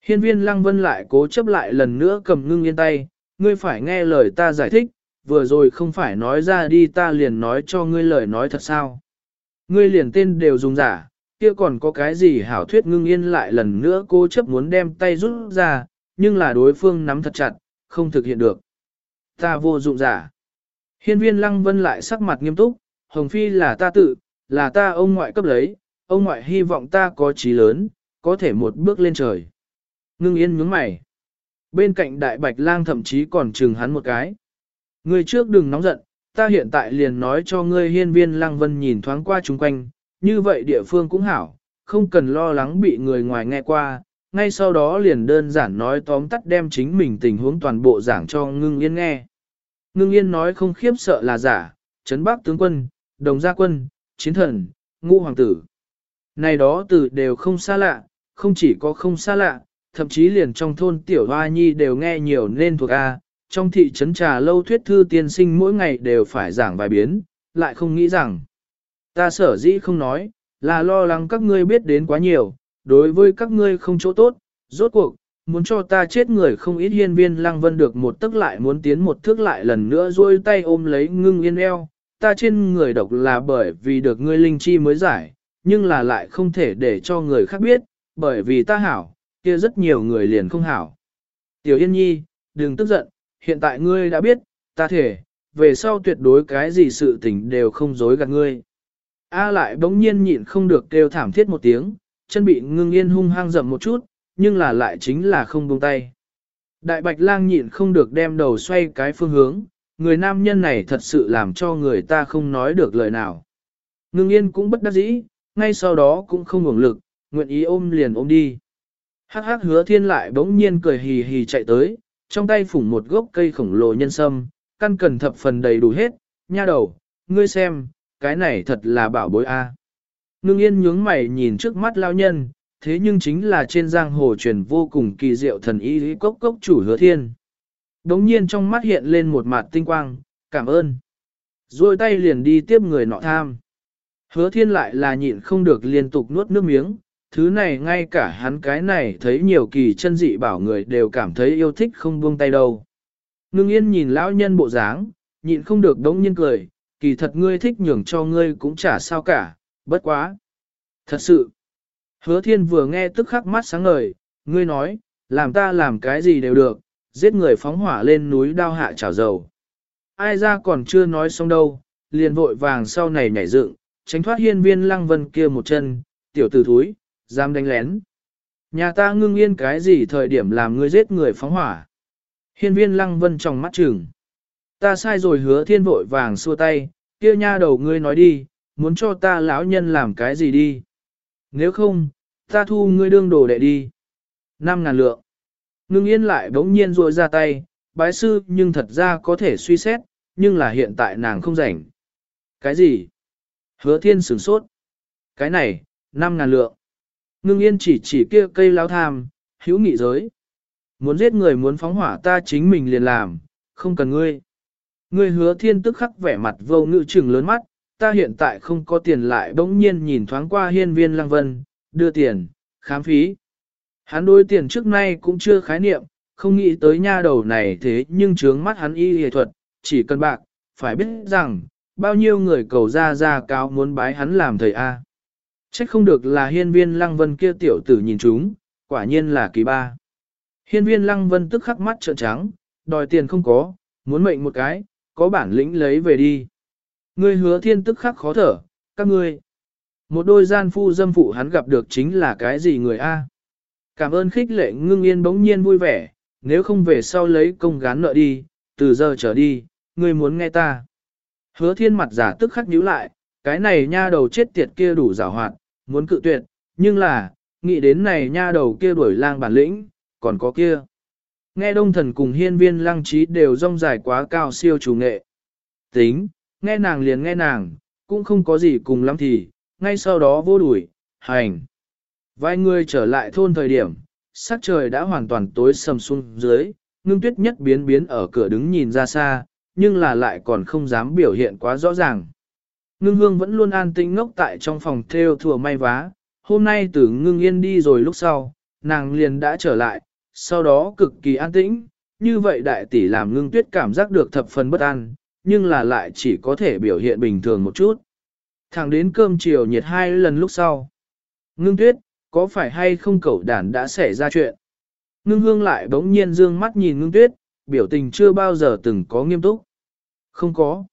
S1: Hiên viên lăng vân lại cố chấp lại lần nữa cầm ngưng yên tay, ngươi phải nghe lời ta giải thích, vừa rồi không phải nói ra đi ta liền nói cho ngươi lời nói thật sao. Ngươi liền tên đều dùng giả, kia còn có cái gì hảo thuyết ngưng yên lại lần nữa cố chấp muốn đem tay rút ra, nhưng là đối phương nắm thật chặt, không thực hiện được. Ta vô dụng giả. Hiên viên lăng vân lại sắc mặt nghiêm túc, Hồng Phi là ta tự, là ta ông ngoại cấp lấy, ông ngoại hy vọng ta có trí lớn, có thể một bước lên trời. Ngưng yên nhướng mày. Bên cạnh đại bạch lang thậm chí còn chừng hắn một cái. Người trước đừng nóng giận, ta hiện tại liền nói cho ngươi hiên viên lang vân nhìn thoáng qua chung quanh, như vậy địa phương cũng hảo, không cần lo lắng bị người ngoài nghe qua, ngay sau đó liền đơn giản nói tóm tắt đem chính mình tình huống toàn bộ giảng cho ngưng yên nghe. Ngưng yên nói không khiếp sợ là giả, chấn bắc tướng quân, đồng gia quân, chiến thần, ngũ hoàng tử. Này đó từ đều không xa lạ, không chỉ có không xa lạ, thậm chí liền trong thôn tiểu hoa nhi đều nghe nhiều nên thuộc A, trong thị trấn trà lâu thuyết thư tiên sinh mỗi ngày đều phải giảng vài biến, lại không nghĩ rằng. Ta sở dĩ không nói, là lo lắng các ngươi biết đến quá nhiều, đối với các ngươi không chỗ tốt, rốt cuộc, muốn cho ta chết người không ít hiên viên lăng vân được một tức lại muốn tiến một thước lại lần nữa duỗi tay ôm lấy ngưng yên eo, ta trên người độc là bởi vì được ngươi linh chi mới giải, nhưng là lại không thể để cho người khác biết, bởi vì ta hảo, kia rất nhiều người liền không hảo. Tiểu Yên Nhi, đừng tức giận, hiện tại ngươi đã biết, ta thể, về sau tuyệt đối cái gì sự tình đều không dối gạt ngươi. A lại bỗng nhiên nhịn không được kêu thảm thiết một tiếng, chân bị ngưng yên hung hăng dậm một chút, nhưng là lại chính là không buông tay. Đại bạch lang nhịn không được đem đầu xoay cái phương hướng, người nam nhân này thật sự làm cho người ta không nói được lời nào. Ngưng yên cũng bất đắc dĩ, ngay sau đó cũng không hưởng lực, nguyện ý ôm liền ôm đi. Hắc hắc hứa thiên lại bỗng nhiên cười hì hì chạy tới, trong tay phủng một gốc cây khổng lồ nhân sâm, căn cần thập phần đầy đủ hết, nha đầu, ngươi xem, cái này thật là bảo bối a. À. Ngưng yên nhướng mày nhìn trước mắt lao nhân, thế nhưng chính là trên giang hồ truyền vô cùng kỳ diệu thần y cốc cốc chủ hứa thiên. Đống nhiên trong mắt hiện lên một mặt tinh quang, cảm ơn. Rồi tay liền đi tiếp người nọ tham. Hứa thiên lại là nhịn không được liên tục nuốt nước miếng, thứ này ngay cả hắn cái này thấy nhiều kỳ chân dị bảo người đều cảm thấy yêu thích không buông tay đâu. Ngưng yên nhìn lão nhân bộ dáng, nhịn không được đống nhiên cười, kỳ thật ngươi thích nhường cho ngươi cũng chả sao cả, bất quá. Thật sự, hứa thiên vừa nghe tức khắc mắt sáng ngời, ngươi nói, làm ta làm cái gì đều được, giết người phóng hỏa lên núi đao hạ chảo dầu. Ai ra còn chưa nói xong đâu, liền vội vàng sau này nhảy dựng, tránh thoát hiên viên lăng vân kia một chân, tiểu tử thúi, dám đánh lén. Nhà ta ngưng yên cái gì thời điểm làm ngươi giết người phóng hỏa. Hiên viên lăng vân trong mắt trừng. Ta sai rồi hứa thiên vội vàng xua tay, kia nha đầu ngươi nói đi, muốn cho ta lão nhân làm cái gì đi. Nếu không, ta thu ngươi đương đồ đệ đi. Năm ngàn lượng. Ngưng yên lại bỗng nhiên rội ra tay, bái sư nhưng thật ra có thể suy xét, nhưng là hiện tại nàng không rảnh. Cái gì? Hứa thiên sửng sốt. Cái này, năm ngàn lượng. Ngưng yên chỉ chỉ kia cây lao tham, hữu nghị giới. Muốn giết người muốn phóng hỏa ta chính mình liền làm, không cần ngươi. Ngươi hứa thiên tức khắc vẻ mặt vô ngự trừng lớn mắt, ta hiện tại không có tiền lại bỗng nhiên nhìn thoáng qua hiên viên lăng vân, đưa tiền, khám phí. Hắn đối tiền trước nay cũng chưa khái niệm, không nghĩ tới nha đầu này thế nhưng trướng mắt hắn y hề thuật, chỉ cần bạc, phải biết rằng, bao nhiêu người cầu ra ra cáo muốn bái hắn làm thầy A. Trách không được là hiên viên lăng vân kia tiểu tử nhìn chúng, quả nhiên là kỳ ba. Hiên viên lăng vân tức khắc mắt trợn trắng, đòi tiền không có, muốn mệnh một cái, có bản lĩnh lấy về đi. Ngươi hứa thiên tức khắc khó thở, các ngươi. Một đôi gian phu dâm phụ hắn gặp được chính là cái gì người A. Cảm ơn khích lệ ngưng yên bỗng nhiên vui vẻ, nếu không về sau lấy công gán nợ đi, từ giờ trở đi, ngươi muốn nghe ta. Hứa thiên mặt giả tức khắc nhíu lại, cái này nha đầu chết tiệt kia đủ giả hoạt, muốn cự tuyệt, nhưng là, nghĩ đến này nha đầu kia đuổi lang bản lĩnh, còn có kia. Nghe đông thần cùng hiên viên lăng trí đều rong dài quá cao siêu chủ nghệ. Tính, nghe nàng liền nghe nàng, cũng không có gì cùng lắm thì, ngay sau đó vô đuổi, hành. Vài người trở lại thôn thời điểm, sắc trời đã hoàn toàn tối sầm xuống dưới, ngưng tuyết nhất biến biến ở cửa đứng nhìn ra xa, nhưng là lại còn không dám biểu hiện quá rõ ràng. Ngưng hương vẫn luôn an tĩnh ngốc tại trong phòng theo thừa may vá, hôm nay từ ngưng yên đi rồi lúc sau, nàng liền đã trở lại, sau đó cực kỳ an tĩnh, như vậy đại tỷ làm ngưng tuyết cảm giác được thập phần bất an, nhưng là lại chỉ có thể biểu hiện bình thường một chút. Thẳng đến cơm chiều nhiệt hai lần lúc sau. Ngưng tuyết, có phải hay không cậu Đản đã xảy ra chuyện? Ngưng hương lại bỗng nhiên dương mắt nhìn ngưng tuyết, biểu tình chưa bao giờ từng có nghiêm túc. Không có.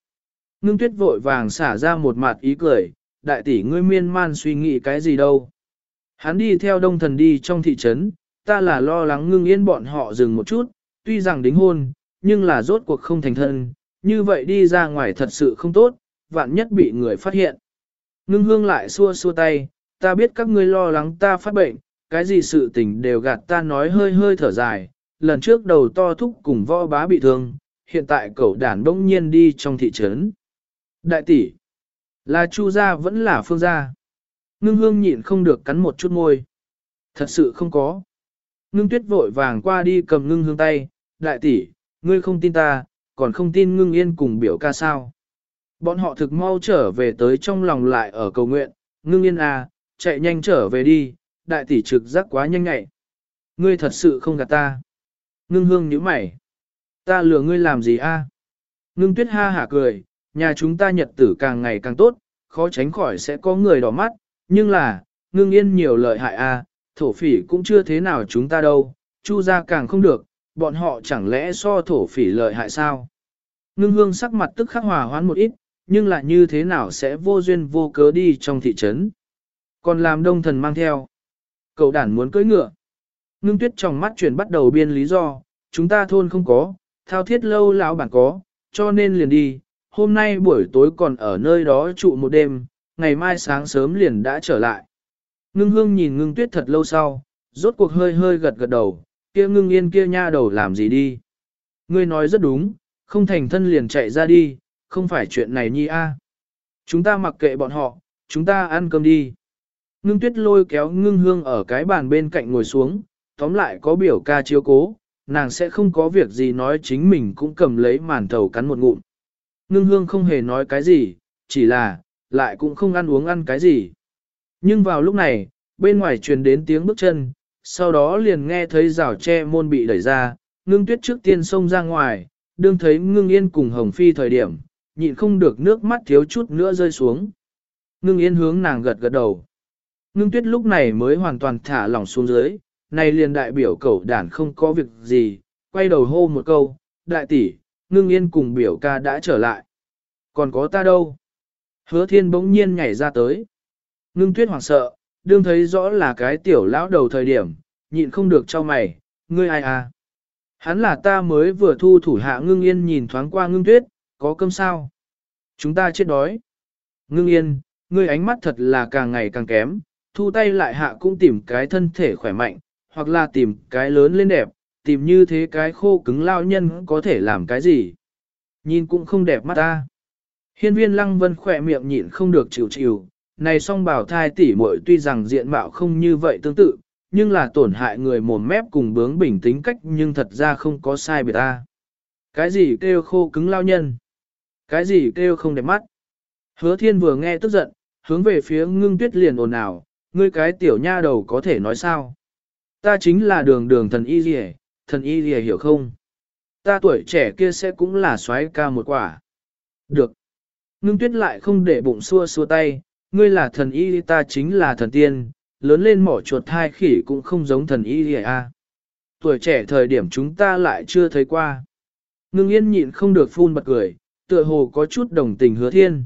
S1: Ngưng tuyết vội vàng xả ra một mặt ý cười, đại tỷ ngươi miên man suy nghĩ cái gì đâu. Hắn đi theo đông thần đi trong thị trấn, ta là lo lắng ngưng yên bọn họ dừng một chút, tuy rằng đính hôn, nhưng là rốt cuộc không thành thân, như vậy đi ra ngoài thật sự không tốt, vạn nhất bị người phát hiện. Ngưng hương lại xua xua tay, ta biết các ngươi lo lắng ta phát bệnh, cái gì sự tình đều gạt ta nói hơi hơi thở dài, lần trước đầu to thúc cùng võ bá bị thương, hiện tại cậu đàn bỗng nhiên đi trong thị trấn. Đại tỷ, là chu gia vẫn là phương gia. Ngưng hương nhịn không được cắn một chút môi. Thật sự không có. Ngưng tuyết vội vàng qua đi cầm ngưng hương tay, đại tỷ, ngươi không tin ta, còn không tin ngưng yên cùng biểu ca sao. Bọn họ thực mau trở về tới trong lòng lại ở cầu nguyện, ngưng yên à, chạy nhanh trở về đi, đại tỷ trực giác quá nhanh ngại. Ngươi thật sự không gạt ta. Ngưng hương nhíu mày. Ta lừa ngươi làm gì a? Ngưng tuyết ha hả cười, nhà chúng ta nhật tử càng ngày càng tốt, khó tránh khỏi sẽ có người đỏ mắt, nhưng là, ngưng yên nhiều lợi hại a, thổ phỉ cũng chưa thế nào chúng ta đâu, chu ra càng không được, bọn họ chẳng lẽ so thổ phỉ lợi hại sao? Ngưng hương sắc mặt tức khắc hòa hoãn một ít, nhưng là như thế nào sẽ vô duyên vô cớ đi trong thị trấn. Còn làm đông thần mang theo. Cậu đản muốn cưỡi ngựa. Ngưng tuyết trong mắt chuyển bắt đầu biên lý do, chúng ta thôn không có, thao thiết lâu lão bản có, cho nên liền đi, hôm nay buổi tối còn ở nơi đó trụ một đêm, ngày mai sáng sớm liền đã trở lại. Ngưng hương nhìn ngưng tuyết thật lâu sau, rốt cuộc hơi hơi gật gật đầu, kia ngưng yên kia nha đầu làm gì đi. Ngươi nói rất đúng, không thành thân liền chạy ra đi, không phải chuyện này nhi a. À. Chúng ta mặc kệ bọn họ, chúng ta ăn cơm đi. Ngưng tuyết lôi kéo ngưng hương ở cái bàn bên cạnh ngồi xuống, tóm lại có biểu ca chiếu cố, nàng sẽ không có việc gì nói chính mình cũng cầm lấy màn thầu cắn một ngụm. Ngưng hương không hề nói cái gì, chỉ là, lại cũng không ăn uống ăn cái gì. Nhưng vào lúc này, bên ngoài truyền đến tiếng bước chân, sau đó liền nghe thấy rào tre môn bị đẩy ra, ngưng tuyết trước tiên xông ra ngoài, đương thấy ngưng yên cùng hồng phi thời điểm, nhịn không được nước mắt thiếu chút nữa rơi xuống. Ngưng yên hướng nàng gật gật đầu. Ngưng tuyết lúc này mới hoàn toàn thả lỏng xuống dưới, này liền đại biểu cậu đàn không có việc gì, quay đầu hô một câu, đại tỷ, ngưng yên cùng biểu ca đã trở lại. Còn có ta đâu? Hứa thiên bỗng nhiên nhảy ra tới. Ngưng tuyết hoảng sợ, đương thấy rõ là cái tiểu lão đầu thời điểm, nhịn không được cho mày, ngươi ai à? Hắn là ta mới vừa thu thủ hạ ngưng yên nhìn thoáng qua ngưng tuyết, có cơm sao? Chúng ta chết đói. Ngưng yên, ngươi ánh mắt thật là càng ngày càng kém, thu tay lại hạ cũng tìm cái thân thể khỏe mạnh, hoặc là tìm cái lớn lên đẹp, tìm như thế cái khô cứng lao nhân có thể làm cái gì. Nhìn cũng không đẹp mắt ta. Hiên viên lăng vân khỏe miệng nhịn không được chịu chịu, này song bảo thai tỷ muội tuy rằng diện mạo không như vậy tương tự, nhưng là tổn hại người mồm mép cùng bướng bình tính cách nhưng thật ra không có sai biệt ta. Cái gì kêu khô cứng lao nhân? Cái gì kêu không đẹp mắt? Hứa thiên vừa nghe tức giận, hướng về phía ngưng tuyết liền ồn ào, ngươi cái tiểu nha đầu có thể nói sao? Ta chính là đường đường thần y gì thần y lìa hiểu không? Ta tuổi trẻ kia sẽ cũng là xoáy ca một quả. Được. Ngưng tuyết lại không để bụng xua xua tay, ngươi là thần y ta chính là thần tiên, lớn lên mỏ chuột thai khỉ cũng không giống thần y a. Tuổi trẻ thời điểm chúng ta lại chưa thấy qua. Ngưng yên nhịn không được phun bật cười, tựa hồ có chút đồng tình hứa thiên.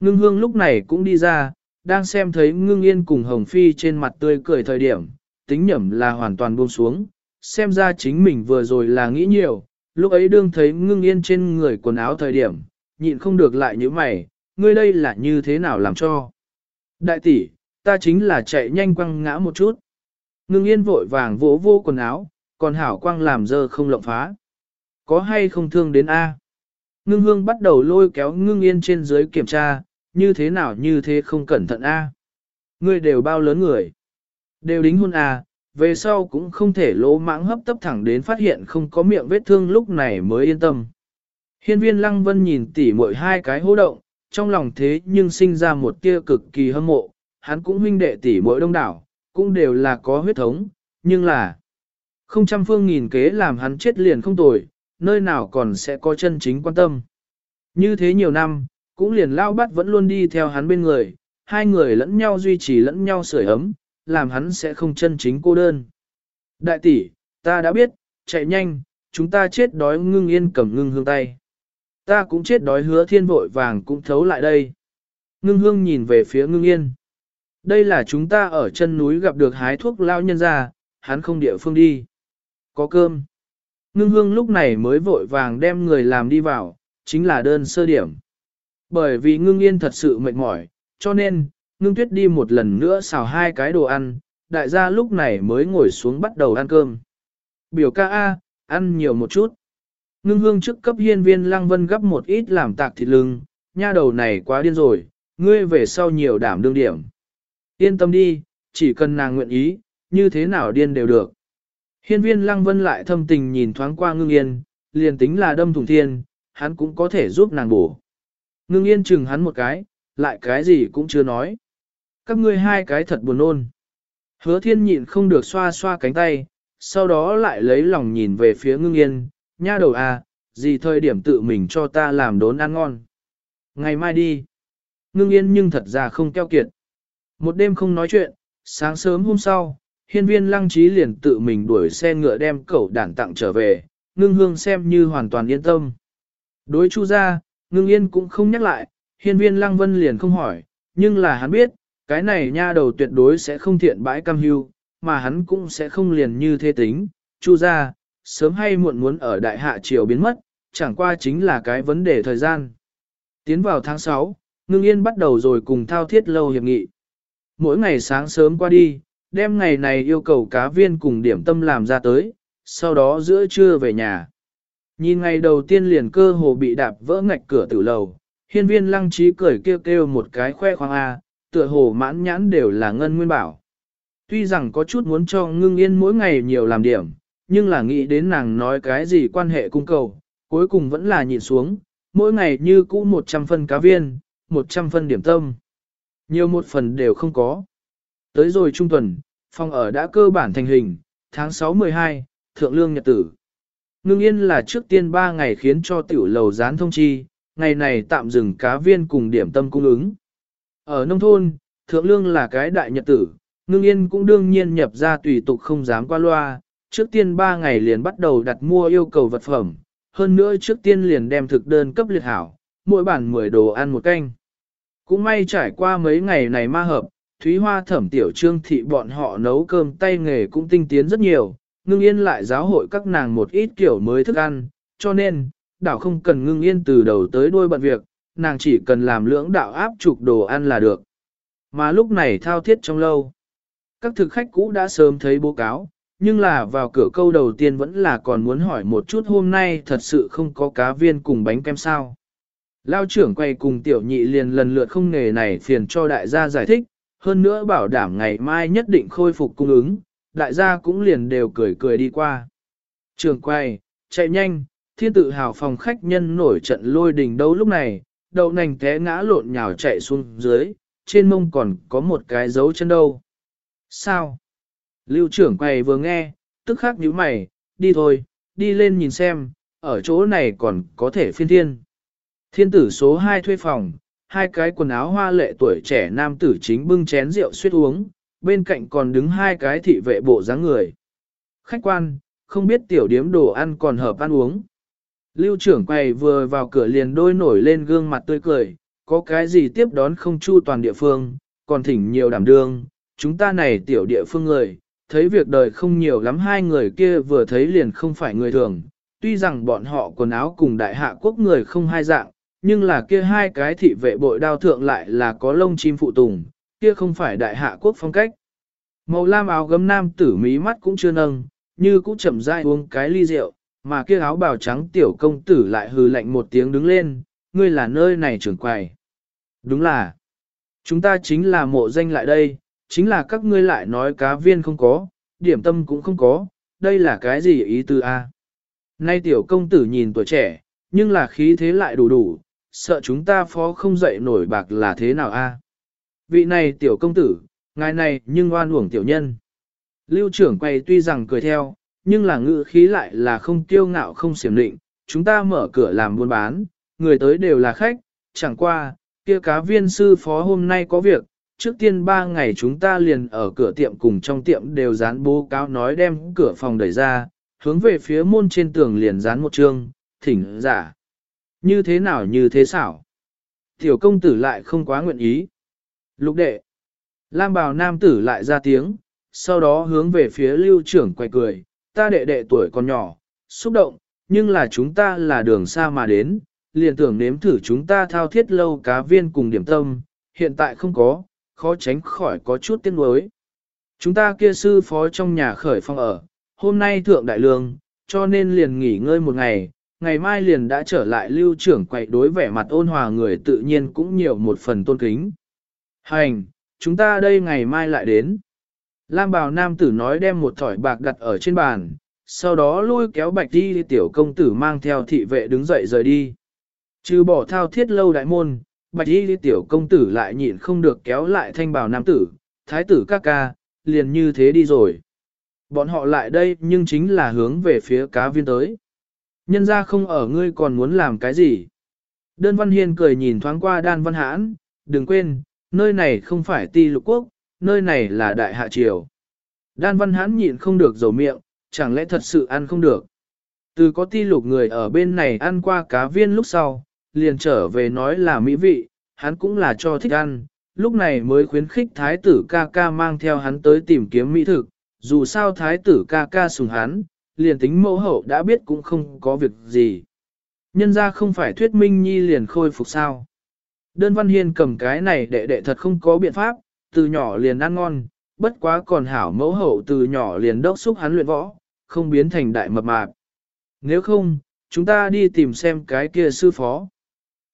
S1: Ngưng hương lúc này cũng đi ra, đang xem thấy ngưng yên cùng hồng phi trên mặt tươi cười thời điểm, tính nhẩm là hoàn toàn buông xuống, xem ra chính mình vừa rồi là nghĩ nhiều, lúc ấy đương thấy ngưng yên trên người quần áo thời điểm, nhịn không được lại như mày, ngươi đây là như thế nào làm cho. Đại tỷ, ta chính là chạy nhanh quăng ngã một chút. Ngưng yên vội vàng vỗ vô quần áo, còn hảo quăng làm dơ không lộng phá. Có hay không thương đến A? Ngưng hương bắt đầu lôi kéo ngưng yên trên dưới kiểm tra, như thế nào như thế không cẩn thận A. Ngươi đều bao lớn người. Đều đính hôn A, về sau cũng không thể lỗ mãng hấp tấp thẳng đến phát hiện không có miệng vết thương lúc này mới yên tâm. Hiên viên lăng vân nhìn tỉ mỗi hai cái hô động, trong lòng thế nhưng sinh ra một tia cực kỳ hâm mộ, hắn cũng huynh đệ tỷ mỗi đông đảo, cũng đều là có huyết thống, nhưng là không trăm phương nghìn kế làm hắn chết liền không tồi, nơi nào còn sẽ có chân chính quan tâm. Như thế nhiều năm, cũng liền lao bắt vẫn luôn đi theo hắn bên người, hai người lẫn nhau duy trì lẫn nhau sưởi ấm, làm hắn sẽ không chân chính cô đơn. Đại tỷ, ta đã biết, chạy nhanh, chúng ta chết đói ngưng yên cầm ngưng hương tay. Ta cũng chết đói hứa thiên vội vàng cũng thấu lại đây. Ngưng hương nhìn về phía ngưng yên. Đây là chúng ta ở chân núi gặp được hái thuốc lao nhân ra, hắn không địa phương đi. Có cơm. Ngưng hương lúc này mới vội vàng đem người làm đi vào, chính là đơn sơ điểm. Bởi vì ngưng yên thật sự mệt mỏi, cho nên, ngưng tuyết đi một lần nữa xào hai cái đồ ăn, đại gia lúc này mới ngồi xuống bắt đầu ăn cơm. Biểu ca A, ăn nhiều một chút. Ngưng hương trước cấp hiên viên lăng vân gấp một ít làm tạc thịt lưng, nha đầu này quá điên rồi, ngươi về sau nhiều đảm đương điểm. Yên tâm đi, chỉ cần nàng nguyện ý, như thế nào điên đều được. Hiên viên lăng vân lại thâm tình nhìn thoáng qua ngưng yên, liền tính là đâm thủng thiên, hắn cũng có thể giúp nàng bổ. Ngưng yên chừng hắn một cái, lại cái gì cũng chưa nói. Các ngươi hai cái thật buồn ôn. Hứa thiên nhịn không được xoa xoa cánh tay, sau đó lại lấy lòng nhìn về phía ngưng yên, nha đầu à, gì thời điểm tự mình cho ta làm đốn ăn ngon. Ngày mai đi. Ngưng yên nhưng thật ra không keo kiệt. Một đêm không nói chuyện, sáng sớm hôm sau, hiên viên lăng trí liền tự mình đuổi xe ngựa đem cẩu đản tặng trở về, ngưng hương xem như hoàn toàn yên tâm. Đối chu ra, ngưng yên cũng không nhắc lại, hiên viên lăng vân liền không hỏi, nhưng là hắn biết, cái này nha đầu tuyệt đối sẽ không thiện bãi cam hưu, mà hắn cũng sẽ không liền như thế tính, chu ra, sớm hay muộn muốn ở đại hạ triều biến mất, chẳng qua chính là cái vấn đề thời gian. Tiến vào tháng 6, ngưng yên bắt đầu rồi cùng thao thiết lâu hiệp nghị. Mỗi ngày sáng sớm qua đi, đem ngày này yêu cầu cá viên cùng điểm tâm làm ra tới, sau đó giữa trưa về nhà. Nhìn ngày đầu tiên liền cơ hồ bị đạp vỡ ngạch cửa tử lầu, hiên viên lăng trí cười kêu kêu một cái khoe khoang A, tựa hồ mãn nhãn đều là ngân nguyên bảo. Tuy rằng có chút muốn cho ngưng yên mỗi ngày nhiều làm điểm, nhưng là nghĩ đến nàng nói cái gì quan hệ cung cầu, cuối cùng vẫn là nhìn xuống, mỗi ngày như cũ 100 phân cá viên, 100 phân điểm tâm. Nhiều một phần đều không có. Tới rồi trung tuần, phòng ở đã cơ bản thành hình, tháng 6-12, thượng lương nhật tử. Ngưng yên là trước tiên 3 ngày khiến cho tiểu lầu gián thông chi, ngày này tạm dừng cá viên cùng điểm tâm cung ứng. Ở nông thôn, thượng lương là cái đại nhật tử, ngưng yên cũng đương nhiên nhập ra tùy tục không dám qua loa, trước tiên 3 ngày liền bắt đầu đặt mua yêu cầu vật phẩm, hơn nữa trước tiên liền đem thực đơn cấp liệt hảo, mỗi bản 10 đồ ăn một canh. Cũng may trải qua mấy ngày này ma hợp, Thúy Hoa thẩm tiểu trương thị bọn họ nấu cơm tay nghề cũng tinh tiến rất nhiều, ngưng yên lại giáo hội các nàng một ít kiểu mới thức ăn, cho nên, đảo không cần ngưng yên từ đầu tới đuôi bận việc, nàng chỉ cần làm lưỡng đạo áp trục đồ ăn là được. Mà lúc này thao thiết trong lâu, các thực khách cũ đã sớm thấy bố cáo, nhưng là vào cửa câu đầu tiên vẫn là còn muốn hỏi một chút hôm nay thật sự không có cá viên cùng bánh kem sao. Lao trưởng quay cùng tiểu nhị liền lần lượt không nghề này phiền cho đại gia giải thích, hơn nữa bảo đảm ngày mai nhất định khôi phục cung ứng, đại gia cũng liền đều cười cười đi qua. Trường quay, chạy nhanh, thiên tự hào phòng khách nhân nổi trận lôi đình đâu lúc này, đậu nành té ngã lộn nhào chạy xuống dưới, trên mông còn có một cái dấu chân đâu. Sao? Lưu trưởng quầy vừa nghe, tức khắc nhíu mày, đi thôi, đi lên nhìn xem, ở chỗ này còn có thể phiên thiên. Thiên tử số 2 thuê phòng, hai cái quần áo hoa lệ tuổi trẻ nam tử chính bưng chén rượu suýt uống, bên cạnh còn đứng hai cái thị vệ bộ dáng người. Khách quan, không biết tiểu điếm đồ ăn còn hợp ăn uống. Lưu trưởng quầy vừa vào cửa liền đôi nổi lên gương mặt tươi cười, có cái gì tiếp đón không chu toàn địa phương, còn thỉnh nhiều đảm đương, chúng ta này tiểu địa phương người, thấy việc đời không nhiều lắm hai người kia vừa thấy liền không phải người thường, tuy rằng bọn họ quần áo cùng đại hạ quốc người không hai dạng, nhưng là kia hai cái thị vệ bội đao thượng lại là có lông chim phụ tùng, kia không phải đại hạ quốc phong cách. Màu lam áo gấm nam tử mí mắt cũng chưa nâng, như cũng chậm rãi uống cái ly rượu, mà kia áo bào trắng tiểu công tử lại hừ lạnh một tiếng đứng lên, ngươi là nơi này trưởng quầy. Đúng là, chúng ta chính là mộ danh lại đây, chính là các ngươi lại nói cá viên không có, điểm tâm cũng không có, đây là cái gì ý tư a? Nay tiểu công tử nhìn tuổi trẻ, nhưng là khí thế lại đủ đủ, sợ chúng ta phó không dậy nổi bạc là thế nào a? Vị này tiểu công tử, ngài này nhưng oan uổng tiểu nhân. Lưu trưởng quay tuy rằng cười theo, nhưng là ngữ khí lại là không kiêu ngạo không xiểm định, chúng ta mở cửa làm buôn bán, người tới đều là khách, chẳng qua, kia cá viên sư phó hôm nay có việc, trước tiên ba ngày chúng ta liền ở cửa tiệm cùng trong tiệm đều dán bố cáo nói đem cửa phòng đẩy ra, hướng về phía môn trên tường liền dán một chương, thỉnh giả. Như thế nào như thế xảo? Tiểu công tử lại không quá nguyện ý. Lục đệ. Lam bào nam tử lại ra tiếng, sau đó hướng về phía lưu trưởng quay cười, ta đệ đệ tuổi còn nhỏ, xúc động, nhưng là chúng ta là đường xa mà đến, liền tưởng nếm thử chúng ta thao thiết lâu cá viên cùng điểm tâm, hiện tại không có, khó tránh khỏi có chút tiếc nuối. Chúng ta kia sư phó trong nhà khởi phong ở, hôm nay thượng đại lương, cho nên liền nghỉ ngơi một ngày, ngày mai liền đã trở lại lưu trưởng quậy đối vẻ mặt ôn hòa người tự nhiên cũng nhiều một phần tôn kính. Hành, chúng ta đây ngày mai lại đến. Lam bào nam tử nói đem một thỏi bạc đặt ở trên bàn, sau đó lôi kéo bạch đi tiểu công tử mang theo thị vệ đứng dậy rời đi. Trừ bỏ thao thiết lâu đại môn, bạch đi tiểu công tử lại nhịn không được kéo lại thanh bào nam tử, thái tử ca ca, liền như thế đi rồi. Bọn họ lại đây nhưng chính là hướng về phía cá viên tới. Nhân ra không ở ngươi còn muốn làm cái gì. Đơn Văn Hiên cười nhìn thoáng qua đan văn hãn, đừng quên, nơi này không phải ti lục quốc, nơi này là đại hạ triều. Đan văn hãn nhịn không được dầu miệng, chẳng lẽ thật sự ăn không được. Từ có ti lục người ở bên này ăn qua cá viên lúc sau, liền trở về nói là mỹ vị, hắn cũng là cho thích ăn, lúc này mới khuyến khích thái tử ca ca mang theo hắn tới tìm kiếm mỹ thực, dù sao thái tử ca ca sùng hắn, liền tính mẫu hậu đã biết cũng không có việc gì. Nhân ra không phải thuyết minh nhi liền khôi phục sao. Đơn Văn Hiên cầm cái này đệ đệ thật không có biện pháp, từ nhỏ liền ăn ngon, bất quá còn hảo mẫu hậu từ nhỏ liền đốc xúc hắn luyện võ, không biến thành đại mập mạp. Nếu không, chúng ta đi tìm xem cái kia sư phó.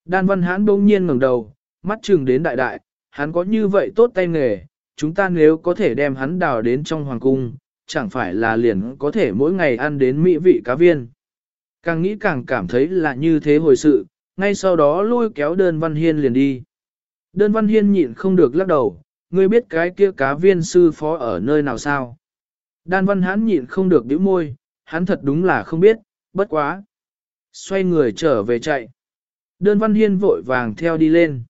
S1: Đan Văn Hán bỗng nhiên ngẩng đầu, mắt chừng đến đại đại, hắn có như vậy tốt tay nghề, chúng ta nếu có thể đem hắn đào đến trong hoàng cung, chẳng phải là liền có thể mỗi ngày ăn đến mỹ vị cá viên. Càng nghĩ càng cảm thấy là như thế hồi sự, ngay sau đó lôi kéo đơn văn hiên liền đi. Đơn văn hiên nhịn không được lắc đầu, ngươi biết cái kia cá viên sư phó ở nơi nào sao? Đan văn hãn nhịn không được đĩu môi, hắn thật đúng là không biết, bất quá. Xoay người trở về chạy. Đơn văn hiên vội vàng theo đi lên.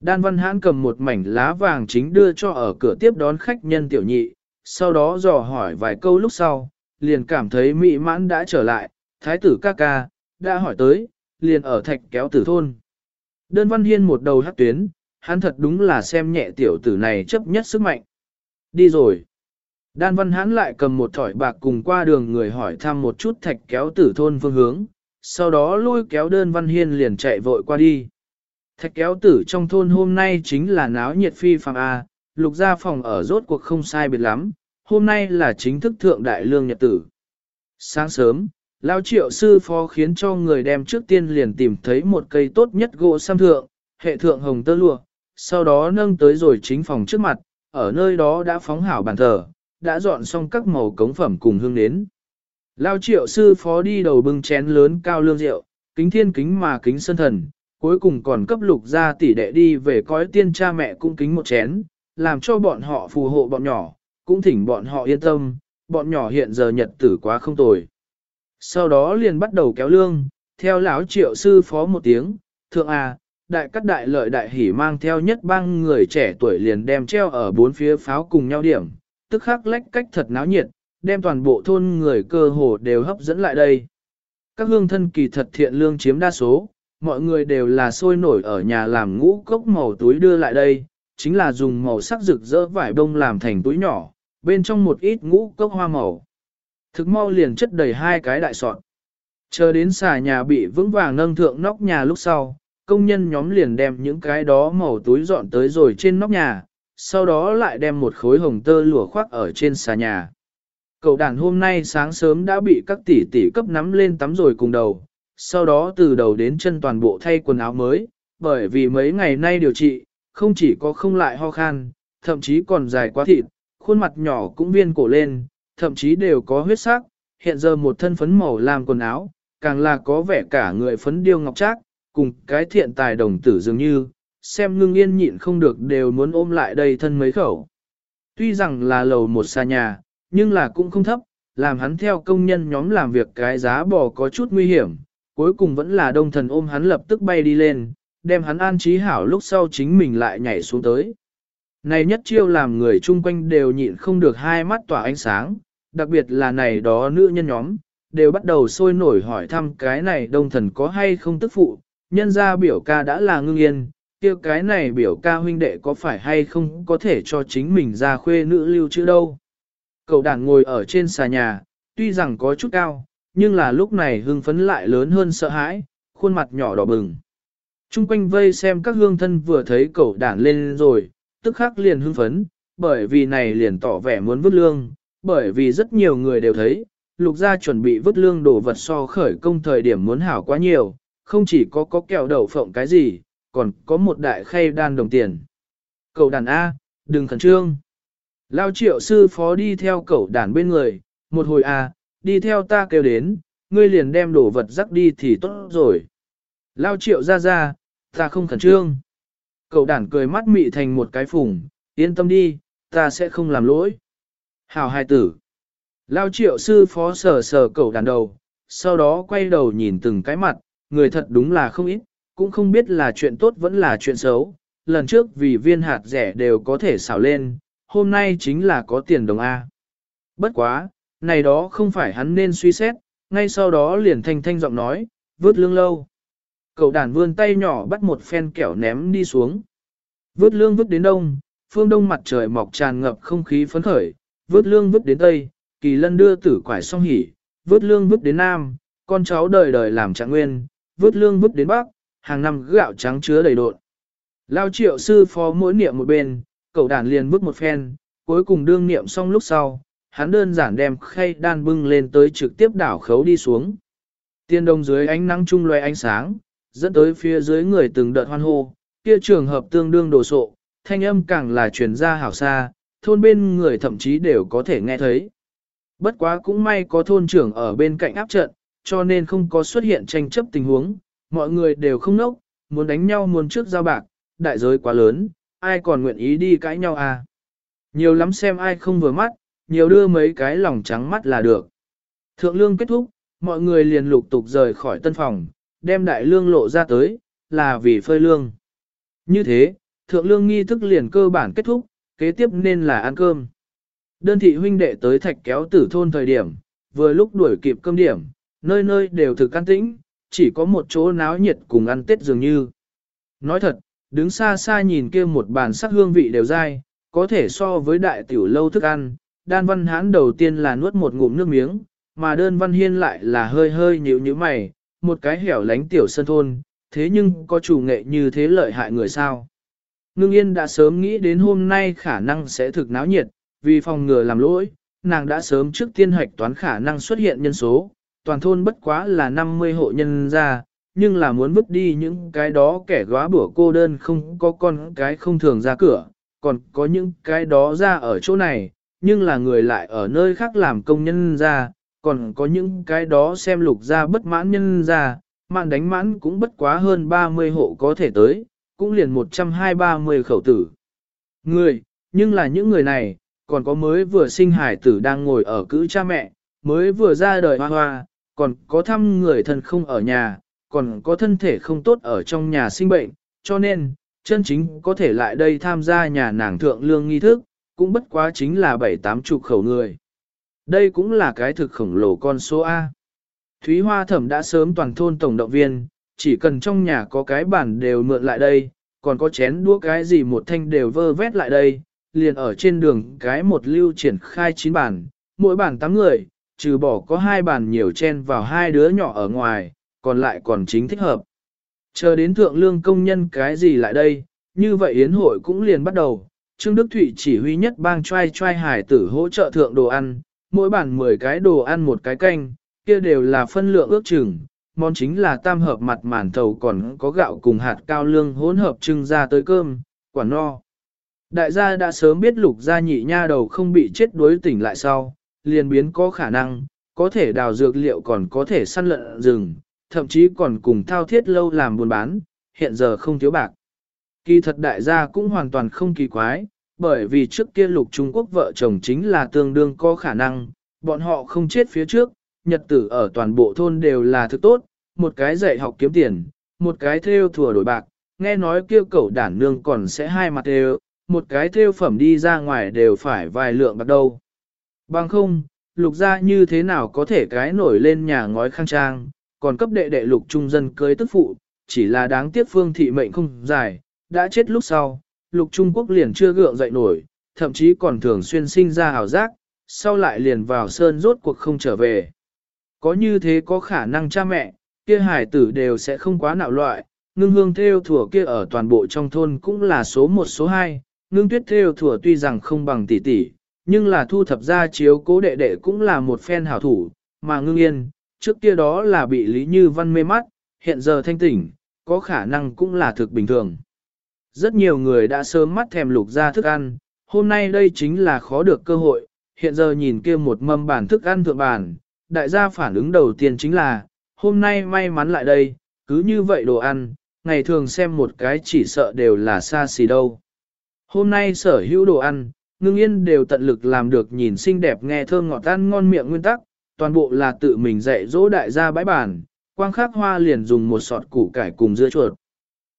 S1: Đan văn hãn cầm một mảnh lá vàng chính đưa cho ở cửa tiếp đón khách nhân tiểu nhị, sau đó dò hỏi vài câu lúc sau, liền cảm thấy mỹ mãn đã trở lại, thái tử ca ca, đã hỏi tới, liền ở thạch kéo tử thôn. Đơn Văn Hiên một đầu hát tuyến, hắn thật đúng là xem nhẹ tiểu tử này chấp nhất sức mạnh. Đi rồi. Đan Văn Hán lại cầm một thỏi bạc cùng qua đường người hỏi thăm một chút thạch kéo tử thôn phương hướng, sau đó lôi kéo đơn Văn Hiên liền chạy vội qua đi. Thạch kéo tử trong thôn hôm nay chính là náo nhiệt phi phàm A, lục gia phòng ở rốt cuộc không sai biệt lắm, hôm nay là chính thức thượng đại lương nhật tử. Sáng sớm, Lao triệu sư phó khiến cho người đem trước tiên liền tìm thấy một cây tốt nhất gỗ sam thượng, hệ thượng hồng tơ lụa, sau đó nâng tới rồi chính phòng trước mặt, ở nơi đó đã phóng hảo bàn thờ, đã dọn xong các màu cống phẩm cùng hương nến. Lao triệu sư phó đi đầu bưng chén lớn cao lương rượu, kính thiên kính mà kính sân thần, cuối cùng còn cấp lục ra tỷ đệ đi về cõi tiên cha mẹ cũng kính một chén, làm cho bọn họ phù hộ bọn nhỏ, cũng thỉnh bọn họ yên tâm, bọn nhỏ hiện giờ nhật tử quá không tồi. Sau đó liền bắt đầu kéo lương, theo lão triệu sư phó một tiếng, thượng à, đại cắt đại lợi đại hỉ mang theo nhất bang người trẻ tuổi liền đem treo ở bốn phía pháo cùng nhau điểm, tức khắc lách cách thật náo nhiệt, đem toàn bộ thôn người cơ hồ đều hấp dẫn lại đây. Các hương thân kỳ thật thiện lương chiếm đa số, mọi người đều là sôi nổi ở nhà làm ngũ cốc màu túi đưa lại đây, chính là dùng màu sắc rực rỡ vải bông làm thành túi nhỏ, bên trong một ít ngũ cốc hoa màu. Thực mau liền chất đầy hai cái đại sọt. Chờ đến xà nhà bị vững vàng nâng thượng nóc nhà lúc sau, công nhân nhóm liền đem những cái đó màu túi dọn tới rồi trên nóc nhà, sau đó lại đem một khối hồng tơ lụa khoác ở trên xà nhà. Cậu đàn hôm nay sáng sớm đã bị các tỷ tỷ cấp nắm lên tắm rồi cùng đầu, sau đó từ đầu đến chân toàn bộ thay quần áo mới, bởi vì mấy ngày nay điều trị, không chỉ có không lại ho khan, thậm chí còn dài quá thịt, khuôn mặt nhỏ cũng viên cổ lên, thậm chí đều có huyết sắc, hiện giờ một thân phấn màu làm quần áo, càng là có vẻ cả người phấn điêu ngọc trác, cùng cái thiện tài đồng tử dường như, xem ngưng yên nhịn không được đều muốn ôm lại đây thân mấy khẩu. Tuy rằng là lầu một xa nhà, nhưng là cũng không thấp, làm hắn theo công nhân nhóm làm việc cái giá bò có chút nguy hiểm, cuối cùng vẫn là đông thần ôm hắn lập tức bay đi lên, đem hắn an trí hảo lúc sau chính mình lại nhảy xuống tới. Này nhất chiêu làm người chung quanh đều nhịn không được hai mắt tỏa ánh sáng, đặc biệt là này đó nữ nhân nhóm, đều bắt đầu sôi nổi hỏi thăm cái này đông thần có hay không tức phụ, nhân ra biểu ca đã là ngưng yên, kia cái này biểu ca huynh đệ có phải hay không có thể cho chính mình ra khuê nữ lưu chứ đâu. Cậu đàn ngồi ở trên xà nhà, tuy rằng có chút cao, nhưng là lúc này hưng phấn lại lớn hơn sợ hãi, khuôn mặt nhỏ đỏ bừng. Trung quanh vây xem các hương thân vừa thấy cậu đàn lên rồi, tức khắc liền hưng phấn, bởi vì này liền tỏ vẻ muốn vứt lương, bởi vì rất nhiều người đều thấy, lục gia chuẩn bị vứt lương đổ vật so khởi công thời điểm muốn hảo quá nhiều, không chỉ có có kẹo đậu phộng cái gì, còn có một đại khay đan đồng tiền. Cậu đàn A, đừng khẩn trương. Lao triệu sư phó đi theo cậu đàn bên người, một hồi A, đi theo ta kêu đến, ngươi liền đem đồ vật rắc đi thì tốt rồi. Lao triệu ra ra, ta không khẩn trương. Cậu đàn cười mắt mị thành một cái phùng, yên tâm đi, ta sẽ không làm lỗi. Hào hai tử. Lao triệu sư phó sờ sờ cậu đàn đầu, sau đó quay đầu nhìn từng cái mặt, người thật đúng là không ít, cũng không biết là chuyện tốt vẫn là chuyện xấu. Lần trước vì viên hạt rẻ đều có thể xảo lên, hôm nay chính là có tiền đồng A. Bất quá, này đó không phải hắn nên suy xét, ngay sau đó liền thanh thanh giọng nói, vớt lương lâu. Cậu đàn vươn tay nhỏ bắt một phen kẹo ném đi xuống. Vớt lương vứt đến đông, phương đông mặt trời mọc tràn ngập không khí phấn khởi, vớt lương vứt đến tây, kỳ lân đưa tử quải song hỉ, vớt lương vứt đến nam, con cháu đời đời làm trạng nguyên, vớt lương vứt đến bắc, hàng năm gạo trắng chứa đầy độn. Lao triệu sư phó mỗi niệm một bên, cậu đàn liền vứt một phen, cuối cùng đương niệm xong lúc sau, hắn đơn giản đem khay đan bưng lên tới trực tiếp đảo khấu đi xuống. Tiên đông dưới ánh nắng trung loe ánh sáng, dẫn tới phía dưới người từng đợt hoan hô, kia trường hợp tương đương đồ sộ, thanh âm càng là truyền ra hảo xa, thôn bên người thậm chí đều có thể nghe thấy. Bất quá cũng may có thôn trưởng ở bên cạnh áp trận, cho nên không có xuất hiện tranh chấp tình huống, mọi người đều không nốc, muốn đánh nhau muốn trước giao bạc, đại giới quá lớn, ai còn nguyện ý đi cãi nhau à. Nhiều lắm xem ai không vừa mắt, nhiều đưa mấy cái lòng trắng mắt là được. Thượng lương kết thúc, mọi người liền lục tục rời khỏi tân phòng, đem đại lương lộ ra tới, là vì phơi lương. Như thế, thượng lương nghi thức liền cơ bản kết thúc, kế tiếp nên là ăn cơm. Đơn thị huynh đệ tới thạch kéo tử thôn thời điểm, vừa lúc đuổi kịp cơm điểm, nơi nơi đều thực an tĩnh, chỉ có một chỗ náo nhiệt cùng ăn tết dường như. Nói thật, đứng xa xa nhìn kia một bàn sắc hương vị đều dai, có thể so với đại tiểu lâu thức ăn, đan văn Hán đầu tiên là nuốt một ngụm nước miếng, mà đơn văn hiên lại là hơi hơi nhíu nhíu mày, một cái hẻo lánh tiểu sân thôn, thế nhưng có chủ nghệ như thế lợi hại người sao. Ngưng yên đã sớm nghĩ đến hôm nay khả năng sẽ thực náo nhiệt, vì phòng ngừa làm lỗi, nàng đã sớm trước tiên hoạch toán khả năng xuất hiện nhân số, toàn thôn bất quá là 50 hộ nhân ra, nhưng là muốn vứt đi những cái đó kẻ góa bữa cô đơn không có con cái không thường ra cửa, còn có những cái đó ra ở chỗ này, nhưng là người lại ở nơi khác làm công nhân ra, còn có những cái đó xem lục ra bất mãn nhân ra, mạn đánh mãn cũng bất quá hơn 30 hộ có thể tới, cũng liền 120-30 khẩu tử. Người, nhưng là những người này, còn có mới vừa sinh hải tử đang ngồi ở cữ cha mẹ, mới vừa ra đời hoa hoa, còn có thăm người thân không ở nhà, còn có thân thể không tốt ở trong nhà sinh bệnh, cho nên, chân chính có thể lại đây tham gia nhà nàng thượng lương nghi thức, cũng bất quá chính là bảy tám chục khẩu người. Đây cũng là cái thực khổng lồ con số A. Thúy Hoa Thẩm đã sớm toàn thôn tổng động viên, chỉ cần trong nhà có cái bản đều mượn lại đây, còn có chén đũa cái gì một thanh đều vơ vét lại đây, liền ở trên đường cái một lưu triển khai chín bản, mỗi bản tám người, trừ bỏ có hai bàn nhiều chen vào hai đứa nhỏ ở ngoài, còn lại còn chính thích hợp. Chờ đến thượng lương công nhân cái gì lại đây, như vậy yến hội cũng liền bắt đầu. Trương Đức Thụy chỉ huy nhất bang trai trai hải tử hỗ trợ thượng đồ ăn, mỗi bàn 10 cái đồ ăn một cái canh, kia đều là phân lượng ước chừng, món chính là tam hợp mặt màn thầu còn có gạo cùng hạt cao lương hỗn hợp trưng ra tới cơm, quả no. Đại gia đã sớm biết lục gia nhị nha đầu không bị chết đuối tỉnh lại sau, liền biến có khả năng, có thể đào dược liệu còn có thể săn lợn rừng, thậm chí còn cùng thao thiết lâu làm buôn bán, hiện giờ không thiếu bạc. Kỳ thật đại gia cũng hoàn toàn không kỳ quái, bởi vì trước kia lục Trung Quốc vợ chồng chính là tương đương có khả năng, bọn họ không chết phía trước, nhật tử ở toàn bộ thôn đều là thứ tốt, một cái dạy học kiếm tiền, một cái theo thừa đổi bạc, nghe nói kêu cẩu đản nương còn sẽ hai mặt đều, một cái theo phẩm đi ra ngoài đều phải vài lượng bạc đâu. Bằng không, lục gia như thế nào có thể cái nổi lên nhà ngói khang trang, còn cấp đệ đệ lục trung dân cưới tức phụ, chỉ là đáng tiếc phương thị mệnh không dài, đã chết lúc sau, lục trung quốc liền chưa gượng dậy nổi, thậm chí còn thường xuyên sinh ra hào giác, sau lại liền vào sơn rốt cuộc không trở về. Có như thế có khả năng cha mẹ, kia hải tử đều sẽ không quá nạo loại, ngưng hương theo thủa kia ở toàn bộ trong thôn cũng là số một số hai, ngưng tuyết theo thủa tuy rằng không bằng tỷ tỷ, nhưng là thu thập ra chiếu cố đệ đệ cũng là một phen hảo thủ, mà ngưng yên, trước kia đó là bị Lý Như Văn mê mắt, hiện giờ thanh tỉnh, có khả năng cũng là thực bình thường. Rất nhiều người đã sớm mắt thèm lục ra thức ăn, hôm nay đây chính là khó được cơ hội, hiện giờ nhìn kia một mâm bản thức ăn thượng bản, đại gia phản ứng đầu tiên chính là, hôm nay may mắn lại đây, cứ như vậy đồ ăn, ngày thường xem một cái chỉ sợ đều là xa xỉ đâu. Hôm nay sở hữu đồ ăn, ngưng yên đều tận lực làm được nhìn xinh đẹp nghe thơm ngọt ăn ngon miệng nguyên tắc, toàn bộ là tự mình dạy dỗ đại gia bãi bản, quang khắc hoa liền dùng một sọt củ cải cùng dưa chuột.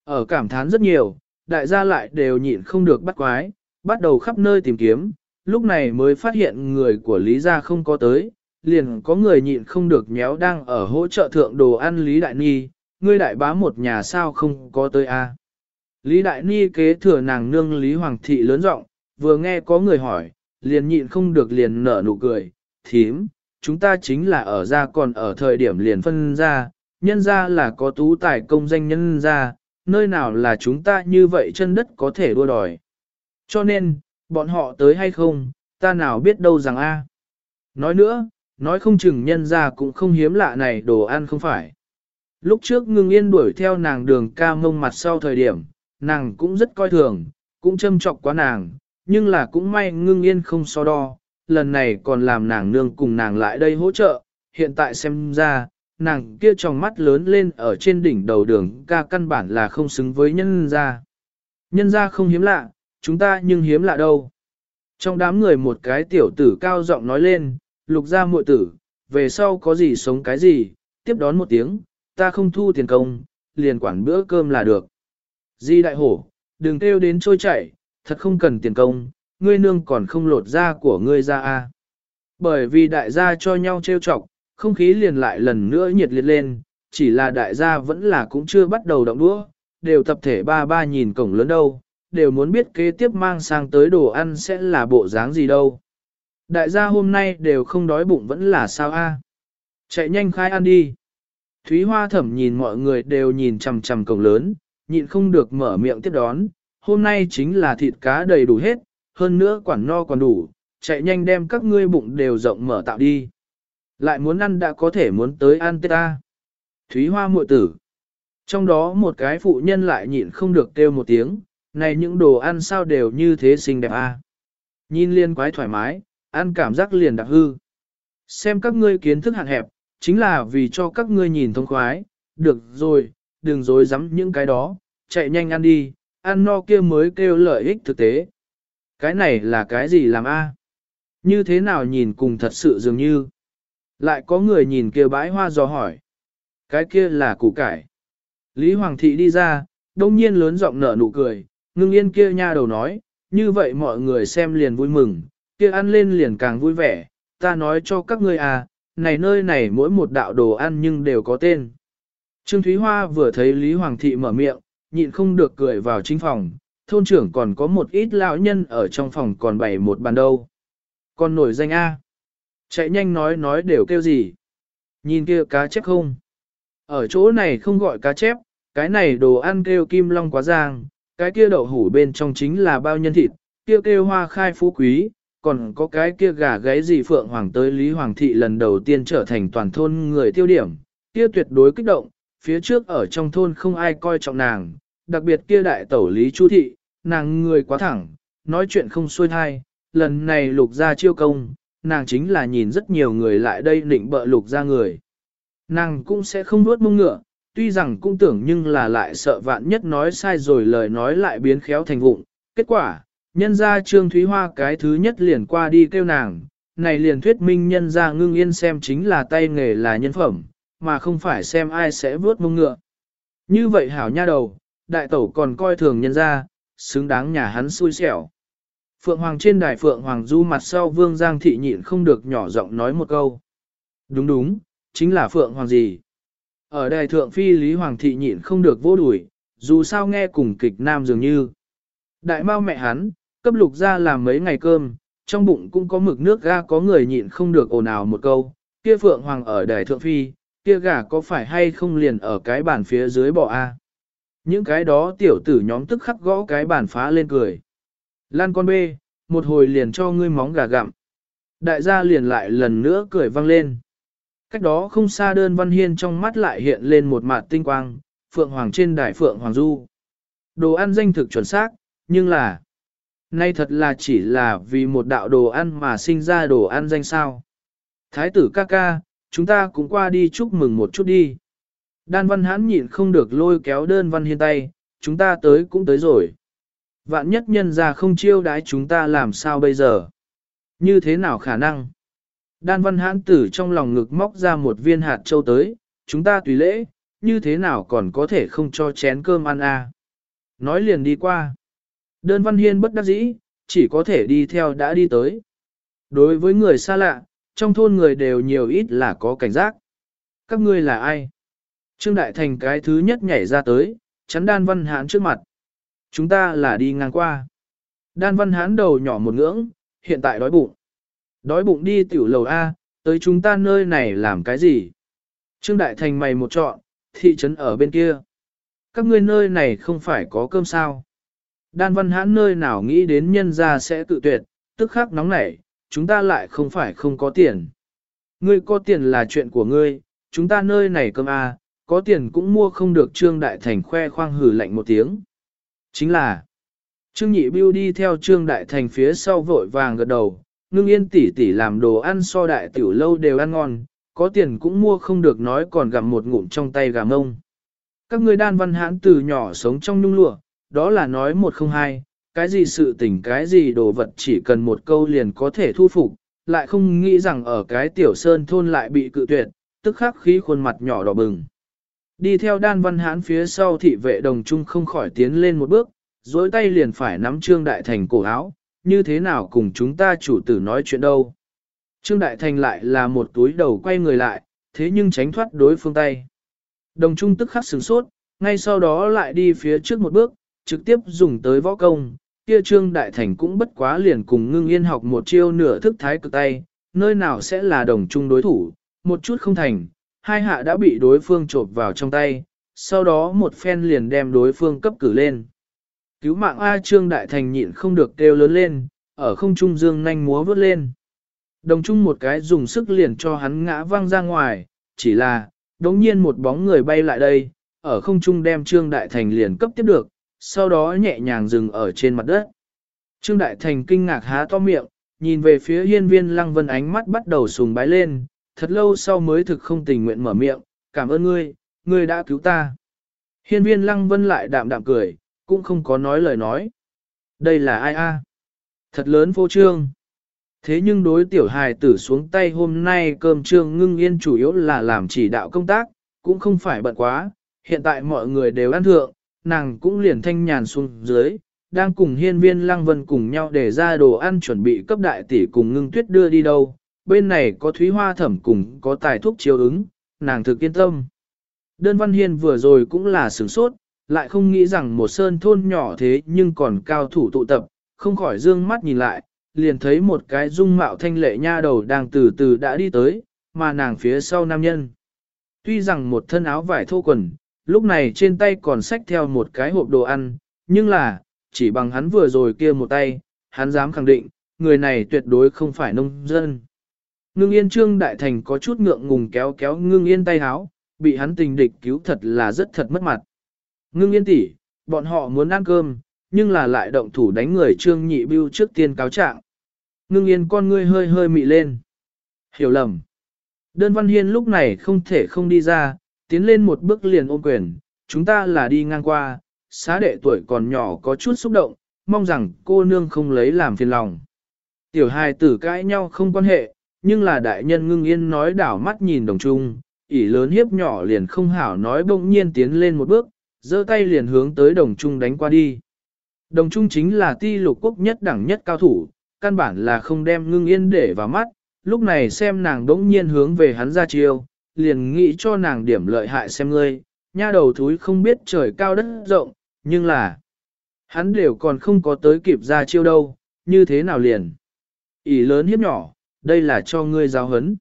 S1: Ở cảm thán rất nhiều, đại gia lại đều nhịn không được bắt quái, bắt đầu khắp nơi tìm kiếm, lúc này mới phát hiện người của Lý gia không có tới, liền có người nhịn không được nhéo đang ở hỗ trợ thượng đồ ăn Lý Đại Ni, ngươi đại bá một nhà sao không có tới a? Lý Đại Ni kế thừa nàng nương Lý Hoàng thị lớn giọng, vừa nghe có người hỏi, liền nhịn không được liền nở nụ cười, thím, chúng ta chính là ở ra còn ở thời điểm liền phân ra, nhân ra là có tú tài công danh nhân ra, nơi nào là chúng ta như vậy chân đất có thể đua đòi. Cho nên, bọn họ tới hay không, ta nào biết đâu rằng a. Nói nữa, nói không chừng nhân ra cũng không hiếm lạ này đồ ăn không phải. Lúc trước ngưng yên đuổi theo nàng đường ca mông mặt sau thời điểm, nàng cũng rất coi thường, cũng châm trọc quá nàng, nhưng là cũng may ngưng yên không so đo, lần này còn làm nàng nương cùng nàng lại đây hỗ trợ, hiện tại xem ra, nàng kia trong mắt lớn lên ở trên đỉnh đầu đường ca căn bản là không xứng với nhân gia. Nhân gia không hiếm lạ, chúng ta nhưng hiếm lạ đâu. Trong đám người một cái tiểu tử cao giọng nói lên, lục gia muội tử, về sau có gì sống cái gì, tiếp đón một tiếng, ta không thu tiền công, liền quản bữa cơm là được. Di đại hổ, đừng kêu đến trôi chảy, thật không cần tiền công, ngươi nương còn không lột da của ngươi ra a. Bởi vì đại gia cho nhau trêu chọc, không khí liền lại lần nữa nhiệt liệt lên, chỉ là đại gia vẫn là cũng chưa bắt đầu động đũa, đều tập thể ba ba nhìn cổng lớn đâu, đều muốn biết kế tiếp mang sang tới đồ ăn sẽ là bộ dáng gì đâu. Đại gia hôm nay đều không đói bụng vẫn là sao a? Chạy nhanh khai ăn đi. Thúy Hoa thẩm nhìn mọi người đều nhìn chằm chằm cổng lớn, nhịn không được mở miệng tiếp đón. Hôm nay chính là thịt cá đầy đủ hết, hơn nữa quản no còn đủ, chạy nhanh đem các ngươi bụng đều rộng mở tạo đi. Lại muốn ăn đã có thể muốn tới ăn tết ta. Thúy Hoa muội tử. Trong đó một cái phụ nhân lại nhịn không được kêu một tiếng, này những đồ ăn sao đều như thế xinh đẹp a. Nhìn liên quái thoải mái, ăn cảm giác liền đặc hư. Xem các ngươi kiến thức hạn hẹp, chính là vì cho các ngươi nhìn thông khoái, được rồi, đừng dối dám những cái đó, chạy nhanh ăn đi, ăn no kia mới kêu lợi ích thực tế. Cái này là cái gì làm a? Như thế nào nhìn cùng thật sự dường như. Lại có người nhìn kia bãi hoa dò hỏi. Cái kia là củ cải. Lý Hoàng thị đi ra, đông nhiên lớn giọng nở nụ cười, ngưng yên kia nha đầu nói, như vậy mọi người xem liền vui mừng, kia ăn lên liền càng vui vẻ, ta nói cho các ngươi à, này nơi này mỗi một đạo đồ ăn nhưng đều có tên. Trương Thúy Hoa vừa thấy Lý Hoàng thị mở miệng, nhịn không được cười vào chính phòng, thôn trưởng còn có một ít lão nhân ở trong phòng còn bày một bàn đâu. Còn nổi danh A. Chạy nhanh nói nói đều kêu gì. Nhìn kia cá chép không. Ở chỗ này không gọi cá chép, cái này đồ ăn kêu kim long quá giang, cái kia đậu hủ bên trong chính là bao nhân thịt, kia kêu, kêu hoa khai phú quý, còn có cái kia gà gáy gì Phượng Hoàng tới Lý Hoàng thị lần đầu tiên trở thành toàn thôn người tiêu điểm, kia tuyệt đối kích động, phía trước ở trong thôn không ai coi trọng nàng, đặc biệt kia đại tẩu Lý Chu thị, nàng người quá thẳng, nói chuyện không xuôi thai, lần này lục ra chiêu công, nàng chính là nhìn rất nhiều người lại đây định bợ lục ra người. Nàng cũng sẽ không nuốt mông ngựa, tuy rằng cũng tưởng nhưng là lại sợ vạn nhất nói sai rồi lời nói lại biến khéo thành vụng. Kết quả, nhân ra Trương Thúy Hoa cái thứ nhất liền qua đi kêu nàng, này liền thuyết minh nhân ra ngưng yên xem chính là tay nghề là nhân phẩm, mà không phải xem ai sẽ vớt mông ngựa. Như vậy hảo nha đầu, đại tẩu còn coi thường nhân ra, xứng đáng nhà hắn xui xẻo. Phượng Hoàng trên đài Phượng Hoàng du mặt sau Vương Giang Thị nhịn không được nhỏ giọng nói một câu. Đúng đúng, chính là Phượng Hoàng gì? Ở đài Thượng Phi Lý Hoàng Thị nhịn không được vô đuổi, dù sao nghe cùng kịch nam dường như. Đại mau mẹ hắn, cấp lục ra làm mấy ngày cơm, trong bụng cũng có mực nước ga có người nhịn không được ồn ào một câu, kia Phượng Hoàng ở đài Thượng Phi, kia gà có phải hay không liền ở cái bàn phía dưới bỏ a? Những cái đó tiểu tử nhóm tức khắc gõ cái bàn phá lên cười. Lan con bê, một hồi liền cho ngươi móng gà gặm. Đại gia liền lại lần nữa cười vang lên. Cách đó không xa đơn văn hiên trong mắt lại hiện lên một mặt tinh quang, phượng hoàng trên đài phượng hoàng du. Đồ ăn danh thực chuẩn xác, nhưng là... Nay thật là chỉ là vì một đạo đồ ăn mà sinh ra đồ ăn danh sao. Thái tử ca ca, chúng ta cũng qua đi chúc mừng một chút đi. Đan văn hãn nhịn không được lôi kéo đơn văn hiên tay, chúng ta tới cũng tới rồi. Vạn nhất nhân ra không chiêu đái chúng ta làm sao bây giờ? Như thế nào khả năng? Đan văn hãn tử trong lòng ngực móc ra một viên hạt châu tới, chúng ta tùy lễ, như thế nào còn có thể không cho chén cơm ăn à? Nói liền đi qua. Đơn văn hiên bất đắc dĩ, chỉ có thể đi theo đã đi tới. Đối với người xa lạ, trong thôn người đều nhiều ít là có cảnh giác. Các ngươi là ai? Trương Đại Thành cái thứ nhất nhảy ra tới, chắn đan văn hãn trước mặt. Chúng ta là đi ngang qua. Đan văn hán đầu nhỏ một ngưỡng, hiện tại đói bụng. Đói bụng đi tiểu lầu A, tới chúng ta nơi này làm cái gì? Trương Đại Thành mày một trọn, thị trấn ở bên kia. Các ngươi nơi này không phải có cơm sao? Đan văn hán nơi nào nghĩ đến nhân gia sẽ tự tuyệt, tức khắc nóng nảy, chúng ta lại không phải không có tiền. Ngươi có tiền là chuyện của ngươi, chúng ta nơi này cơm A, có tiền cũng mua không được Trương Đại Thành khoe khoang hử lạnh một tiếng. Chính là, Trương Nhị Biêu đi theo Trương Đại Thành phía sau vội vàng gật đầu, ngưng yên tỉ tỉ làm đồ ăn so đại tiểu lâu đều ăn ngon, có tiền cũng mua không được nói còn gặm một ngụm trong tay gà mông. Các người đan văn hãn từ nhỏ sống trong nhung lụa, đó là nói một không hai, cái gì sự tình cái gì đồ vật chỉ cần một câu liền có thể thu phục, lại không nghĩ rằng ở cái tiểu sơn thôn lại bị cự tuyệt, tức khắc khí khuôn mặt nhỏ đỏ bừng. Đi theo đan văn hán phía sau thị vệ đồng trung không khỏi tiến lên một bước, dối tay liền phải nắm Trương Đại Thành cổ áo, như thế nào cùng chúng ta chủ tử nói chuyện đâu. Trương Đại Thành lại là một túi đầu quay người lại, thế nhưng tránh thoát đối phương tay. Đồng trung tức khắc sửng sốt, ngay sau đó lại đi phía trước một bước, trực tiếp dùng tới võ công, kia trương đại thành cũng bất quá liền cùng ngưng yên học một chiêu nửa thức thái cực tay, nơi nào sẽ là đồng chung đối thủ, một chút không thành, hai hạ đã bị đối phương trộp vào trong tay, sau đó một phen liền đem đối phương cấp cử lên. Cứu mạng A Trương Đại Thành nhịn không được kêu lớn lên, ở không trung dương nhanh múa vớt lên. Đồng chung một cái dùng sức liền cho hắn ngã văng ra ngoài, chỉ là, đống nhiên một bóng người bay lại đây, ở không trung đem Trương Đại Thành liền cấp tiếp được, sau đó nhẹ nhàng dừng ở trên mặt đất. Trương Đại Thành kinh ngạc há to miệng, nhìn về phía hiên viên lăng vân ánh mắt bắt đầu sùng bái lên, thật lâu sau mới thực không tình nguyện mở miệng, cảm ơn ngươi, ngươi đã cứu ta. Hiên viên lăng vân lại đạm đạm cười, cũng không có nói lời nói. Đây là ai a? Thật lớn vô trương. Thế nhưng đối tiểu hài tử xuống tay hôm nay cơm trương ngưng yên chủ yếu là làm chỉ đạo công tác, cũng không phải bận quá, hiện tại mọi người đều ăn thượng, nàng cũng liền thanh nhàn xuống dưới, đang cùng hiên viên lăng vân cùng nhau để ra đồ ăn chuẩn bị cấp đại tỷ cùng ngưng tuyết đưa đi đâu, bên này có thúy hoa thẩm cùng có tài thuốc chiếu ứng, nàng thực yên tâm. Đơn văn hiên vừa rồi cũng là sửng sốt, lại không nghĩ rằng một sơn thôn nhỏ thế nhưng còn cao thủ tụ tập, không khỏi dương mắt nhìn lại, liền thấy một cái dung mạo thanh lệ nha đầu đang từ từ đã đi tới, mà nàng phía sau nam nhân. Tuy rằng một thân áo vải thô quần, lúc này trên tay còn xách theo một cái hộp đồ ăn, nhưng là, chỉ bằng hắn vừa rồi kia một tay, hắn dám khẳng định, người này tuyệt đối không phải nông dân. Ngưng yên trương đại thành có chút ngượng ngùng kéo kéo ngưng yên tay háo, bị hắn tình địch cứu thật là rất thật mất mặt. Ngưng yên tỷ, bọn họ muốn ăn cơm, nhưng là lại động thủ đánh người trương nhị bưu trước tiên cáo trạng. Ngưng yên con ngươi hơi hơi mị lên. Hiểu lầm. Đơn Văn Hiên lúc này không thể không đi ra, tiến lên một bước liền ôm quyền, chúng ta là đi ngang qua, xá đệ tuổi còn nhỏ có chút xúc động, mong rằng cô nương không lấy làm phiền lòng. Tiểu hài tử cãi nhau không quan hệ, nhưng là đại nhân ngưng yên nói đảo mắt nhìn đồng trung, ỉ lớn hiếp nhỏ liền không hảo nói bỗng nhiên tiến lên một bước, giơ tay liền hướng tới đồng trung đánh qua đi. Đồng trung chính là ti lục quốc nhất đẳng nhất cao thủ, căn bản là không đem ngưng yên để vào mắt, lúc này xem nàng đỗng nhiên hướng về hắn ra chiêu, liền nghĩ cho nàng điểm lợi hại xem ngươi, nha đầu thúi không biết trời cao đất rộng, nhưng là, hắn đều còn không có tới kịp ra chiêu đâu, như thế nào liền. ỉ lớn hiếp nhỏ, đây là cho ngươi giáo hấn.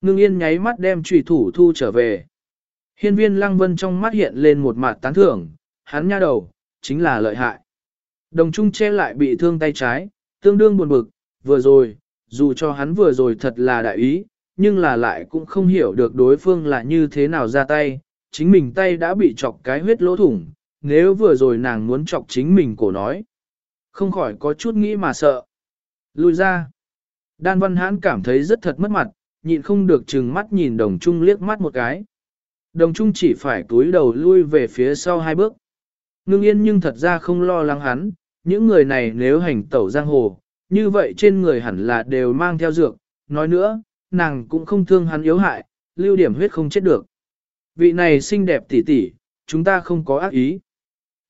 S1: Ngưng yên nháy mắt đem trùy thủ thu trở về. Hiên viên lăng vân trong mắt hiện lên một mặt tán thưởng, hắn nha đầu, chính là lợi hại. Đồng trung che lại bị thương tay trái, tương đương buồn bực, vừa rồi, dù cho hắn vừa rồi thật là đại ý, nhưng là lại cũng không hiểu được đối phương là như thế nào ra tay, chính mình tay đã bị chọc cái huyết lỗ thủng, nếu vừa rồi nàng muốn chọc chính mình cổ nói. Không khỏi có chút nghĩ mà sợ. lùi ra. Đan Văn Hãn cảm thấy rất thật mất mặt, nhịn không được chừng mắt nhìn đồng trung liếc mắt một cái. Đồng trung chỉ phải túi đầu lui về phía sau hai bước. Ngưng yên nhưng thật ra không lo lắng hắn, những người này nếu hành tẩu giang hồ, như vậy trên người hẳn là đều mang theo dược. Nói nữa, nàng cũng không thương hắn yếu hại, lưu điểm huyết không chết được. Vị này xinh đẹp tỉ tỉ, chúng ta không có ác ý.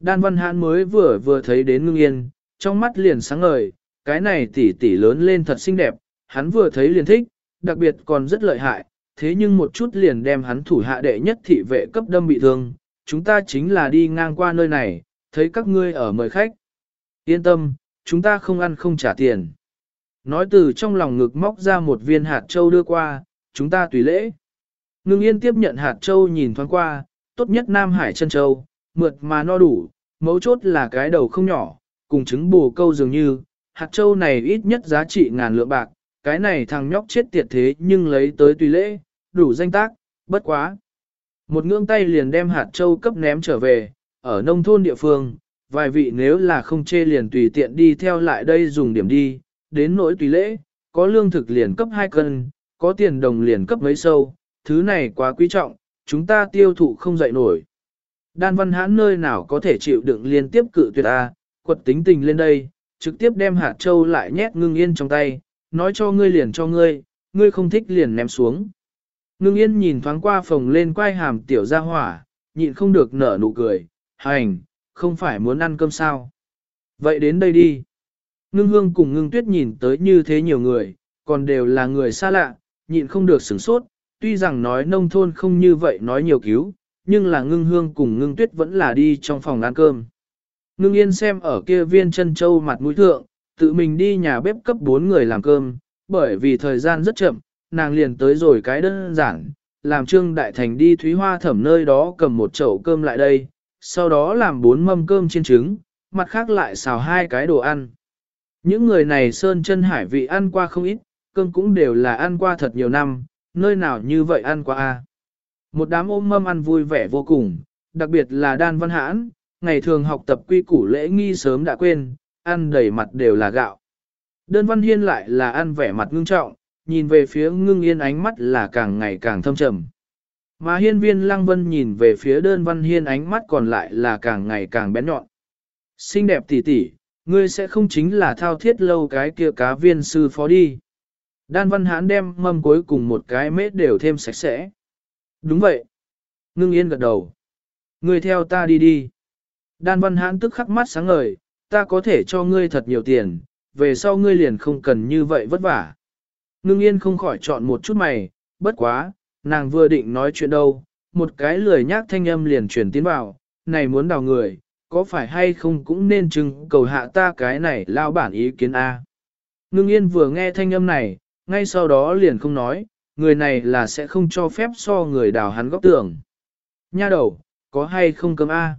S1: Đan Văn Hãn mới vừa vừa thấy đến ngưng yên, trong mắt liền sáng ngời, cái này tỉ tỉ lớn lên thật xinh đẹp, hắn vừa thấy liền thích, đặc biệt còn rất lợi hại, thế nhưng một chút liền đem hắn thủ hạ đệ nhất thị vệ cấp đâm bị thương, chúng ta chính là đi ngang qua nơi này, thấy các ngươi ở mời khách. Yên tâm, chúng ta không ăn không trả tiền. Nói từ trong lòng ngực móc ra một viên hạt châu đưa qua, chúng ta tùy lễ. Ngưng yên tiếp nhận hạt châu nhìn thoáng qua, tốt nhất Nam Hải chân châu, mượt mà no đủ, mấu chốt là cái đầu không nhỏ, cùng trứng bù câu dường như, hạt châu này ít nhất giá trị ngàn lượng bạc, cái này thằng nhóc chết tiệt thế nhưng lấy tới tùy lễ, đủ danh tác, bất quá. Một ngưỡng tay liền đem hạt châu cấp ném trở về, ở nông thôn địa phương, vài vị nếu là không chê liền tùy tiện đi theo lại đây dùng điểm đi, đến nỗi tùy lễ, có lương thực liền cấp 2 cân, có tiền đồng liền cấp mấy sâu, thứ này quá quý trọng, chúng ta tiêu thụ không dậy nổi. Đan văn hãn nơi nào có thể chịu đựng liên tiếp cự tuyệt A, quật tính tình lên đây, trực tiếp đem hạt châu lại nhét ngưng yên trong tay, nói cho ngươi liền cho ngươi, ngươi không thích liền ném xuống. Ngưng yên nhìn thoáng qua phòng lên quai hàm tiểu ra hỏa, nhịn không được nở nụ cười, hành, không phải muốn ăn cơm sao. Vậy đến đây đi. Ngưng hương cùng ngưng tuyết nhìn tới như thế nhiều người, còn đều là người xa lạ, nhịn không được sửng sốt, tuy rằng nói nông thôn không như vậy nói nhiều cứu, nhưng là ngưng hương cùng ngưng tuyết vẫn là đi trong phòng ăn cơm. Ngưng yên xem ở kia viên chân châu mặt mũi thượng, tự mình đi nhà bếp cấp 4 người làm cơm, bởi vì thời gian rất chậm, nàng liền tới rồi cái đơn giản, làm Trương Đại Thành đi Thúy Hoa thẩm nơi đó cầm một chậu cơm lại đây, sau đó làm bốn mâm cơm chiên trứng, mặt khác lại xào hai cái đồ ăn. Những người này sơn chân hải vị ăn qua không ít, cơm cũng đều là ăn qua thật nhiều năm, nơi nào như vậy ăn qua a. Một đám ôm mâm ăn vui vẻ vô cùng, đặc biệt là đan văn hãn, ngày thường học tập quy củ lễ nghi sớm đã quên, ăn đầy mặt đều là gạo. Đơn văn hiên lại là ăn vẻ mặt ngưng trọng, nhìn về phía ngưng yên ánh mắt là càng ngày càng thâm trầm. Mà hiên viên lăng vân nhìn về phía đơn văn hiên ánh mắt còn lại là càng ngày càng bén nhọn. Xinh đẹp tỷ tỷ, ngươi sẽ không chính là thao thiết lâu cái kia cá viên sư phó đi. Đan văn hán đem mâm cuối cùng một cái mết đều thêm sạch sẽ. Đúng vậy. Ngưng yên gật đầu. Ngươi theo ta đi đi. Đan văn hán tức khắc mắt sáng ngời, ta có thể cho ngươi thật nhiều tiền, về sau ngươi liền không cần như vậy vất vả. Ngưng yên không khỏi chọn một chút mày, bất quá, nàng vừa định nói chuyện đâu, một cái lười nhác thanh âm liền truyền tiến vào, này muốn đào người, có phải hay không cũng nên chừng cầu hạ ta cái này lao bản ý kiến A. Ngưng yên vừa nghe thanh âm này, ngay sau đó liền không nói, người này là sẽ không cho phép so người đào hắn góc tưởng. Nha đầu, có hay không cơm A.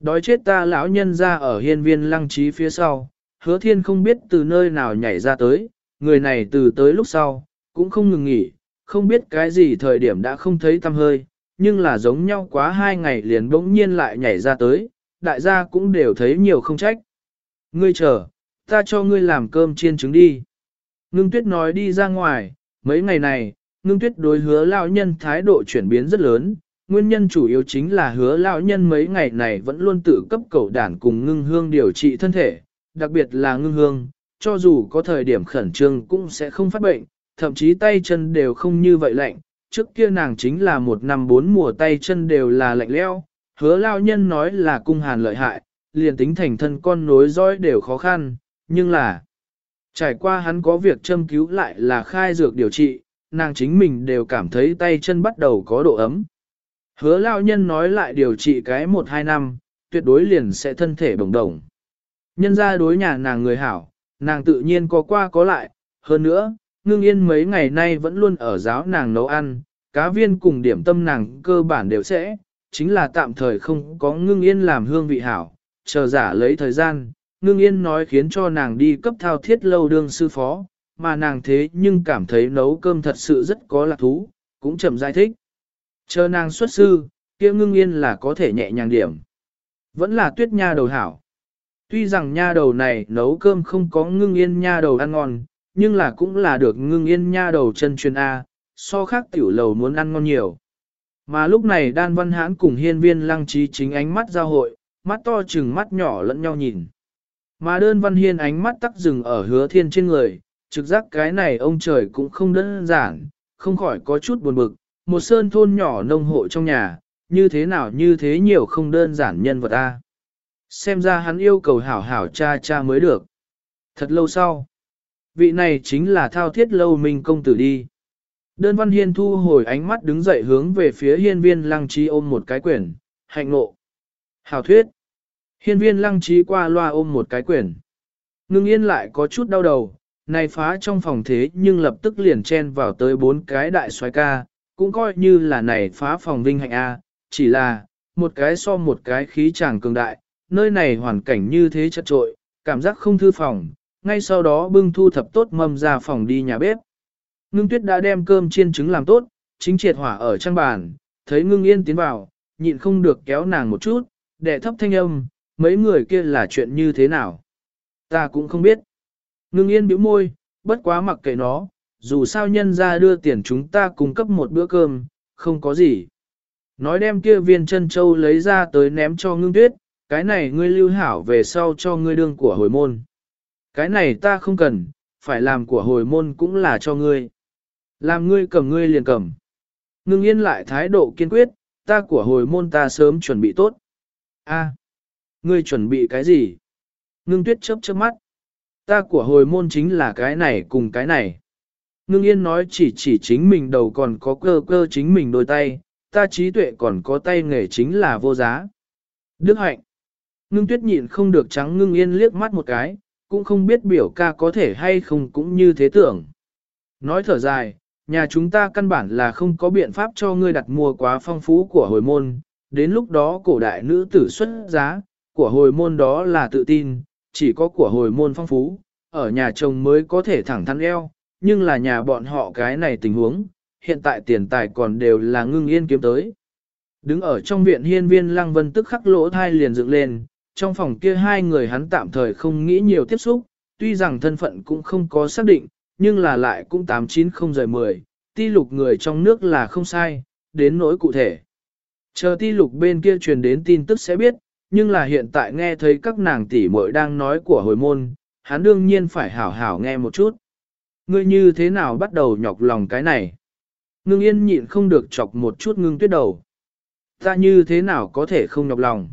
S1: Đói chết ta lão nhân ra ở hiên viên lăng trí phía sau, hứa thiên không biết từ nơi nào nhảy ra tới, người này từ tới lúc sau, cũng không ngừng nghỉ, không biết cái gì thời điểm đã không thấy tâm hơi, nhưng là giống nhau quá hai ngày liền bỗng nhiên lại nhảy ra tới, đại gia cũng đều thấy nhiều không trách. Ngươi chờ, ta cho ngươi làm cơm chiên trứng đi. Ngưng tuyết nói đi ra ngoài, mấy ngày này, ngưng tuyết đối hứa lão nhân thái độ chuyển biến rất lớn, nguyên nhân chủ yếu chính là hứa lão nhân mấy ngày này vẫn luôn tự cấp cầu đản cùng ngưng hương điều trị thân thể, đặc biệt là ngưng hương, cho dù có thời điểm khẩn trương cũng sẽ không phát bệnh, thậm chí tay chân đều không như vậy lạnh, trước kia nàng chính là một năm bốn mùa tay chân đều là lạnh leo, hứa lao nhân nói là cung hàn lợi hại, liền tính thành thân con nối dõi đều khó khăn, nhưng là trải qua hắn có việc châm cứu lại là khai dược điều trị, nàng chính mình đều cảm thấy tay chân bắt đầu có độ ấm. Hứa lao nhân nói lại điều trị cái một hai năm, tuyệt đối liền sẽ thân thể bồng đồng. Nhân ra đối nhà nàng người hảo, nàng tự nhiên có qua có lại, hơn nữa, ngưng yên mấy ngày nay vẫn luôn ở giáo nàng nấu ăn, cá viên cùng điểm tâm nàng cơ bản đều sẽ, chính là tạm thời không có ngưng yên làm hương vị hảo, chờ giả lấy thời gian, ngưng yên nói khiến cho nàng đi cấp thao thiết lâu đương sư phó, mà nàng thế nhưng cảm thấy nấu cơm thật sự rất có lạc thú, cũng chậm giải thích. Chờ nàng xuất sư, kia ngưng yên là có thể nhẹ nhàng điểm. Vẫn là tuyết nha đầu hảo. Tuy rằng nha đầu này nấu cơm không có ngưng yên nha đầu ăn ngon, nhưng là cũng là được ngưng yên nha đầu chân truyền A, so khác tiểu lầu muốn ăn ngon nhiều. Mà lúc này đan văn hãn cùng hiên viên lăng trí chính ánh mắt giao hội, mắt to chừng mắt nhỏ lẫn nhau nhìn. Mà đơn văn hiên ánh mắt tắc dừng ở hứa thiên trên người, trực giác cái này ông trời cũng không đơn giản, không khỏi có chút buồn bực, một sơn thôn nhỏ nông hộ trong nhà, như thế nào như thế nhiều không đơn giản nhân vật a. Xem ra hắn yêu cầu hảo hảo cha cha mới được. Thật lâu sau, vị này chính là thao thiết lâu minh công tử đi. Đơn văn hiên thu hồi ánh mắt đứng dậy hướng về phía hiên viên lăng trí ôm một cái quyển, hạnh nộ, hào thuyết. Hiên viên lăng trí qua loa ôm một cái quyển. Ngưng yên lại có chút đau đầu, này phá trong phòng thế nhưng lập tức liền chen vào tới bốn cái đại xoái ca, cũng coi như là này phá phòng vinh hạnh A, chỉ là, một cái so một cái khí chàng cường đại, nơi này hoàn cảnh như thế chật trội, cảm giác không thư phòng, ngay sau đó bưng thu thập tốt mâm ra phòng đi nhà bếp. Ngưng tuyết đã đem cơm chiên trứng làm tốt, chính triệt hỏa ở trang bàn, thấy ngưng yên tiến vào, nhịn không được kéo nàng một chút, để thấp thanh âm, mấy người kia là chuyện như thế nào. Ta cũng không biết. Ngưng yên bĩu môi, bất quá mặc kệ nó, dù sao nhân ra đưa tiền chúng ta cung cấp một bữa cơm, không có gì. Nói đem kia viên chân châu lấy ra tới ném cho ngưng tuyết, cái này ngươi lưu hảo về sau cho ngươi đương của hồi môn. Cái này ta không cần, phải làm của hồi môn cũng là cho ngươi. Làm ngươi cầm ngươi liền cầm. Ngưng yên lại thái độ kiên quyết, ta của hồi môn ta sớm chuẩn bị tốt. A, ngươi chuẩn bị cái gì? Ngưng tuyết chớp chớp mắt. Ta của hồi môn chính là cái này cùng cái này. Ngưng yên nói chỉ chỉ chính mình đầu còn có cơ cơ chính mình đôi tay, ta trí tuệ còn có tay nghề chính là vô giá. Đức hạnh. Ngưng tuyết nhịn không được trắng ngưng yên liếc mắt một cái, cũng không biết biểu ca có thể hay không cũng như thế tưởng. Nói thở dài, nhà chúng ta căn bản là không có biện pháp cho ngươi đặt mua quá phong phú của hồi môn, đến lúc đó cổ đại nữ tử xuất giá, của hồi môn đó là tự tin, chỉ có của hồi môn phong phú, ở nhà chồng mới có thể thẳng thắn eo, nhưng là nhà bọn họ cái này tình huống, hiện tại tiền tài còn đều là ngưng yên kiếm tới. Đứng ở trong viện hiên viên lăng vân tức khắc lỗ thai liền dựng lên, trong phòng kia hai người hắn tạm thời không nghĩ nhiều tiếp xúc, tuy rằng thân phận cũng không có xác định, nhưng là lại cũng 890 rời 10, ti lục người trong nước là không sai, đến nỗi cụ thể. Chờ ti lục bên kia truyền đến tin tức sẽ biết, nhưng là hiện tại nghe thấy các nàng tỷ muội đang nói của hồi môn, hắn đương nhiên phải hảo hảo nghe một chút. Ngươi như thế nào bắt đầu nhọc lòng cái này? Ngưng yên nhịn không được chọc một chút ngưng tuyết đầu. Ta như thế nào có thể không nhọc lòng?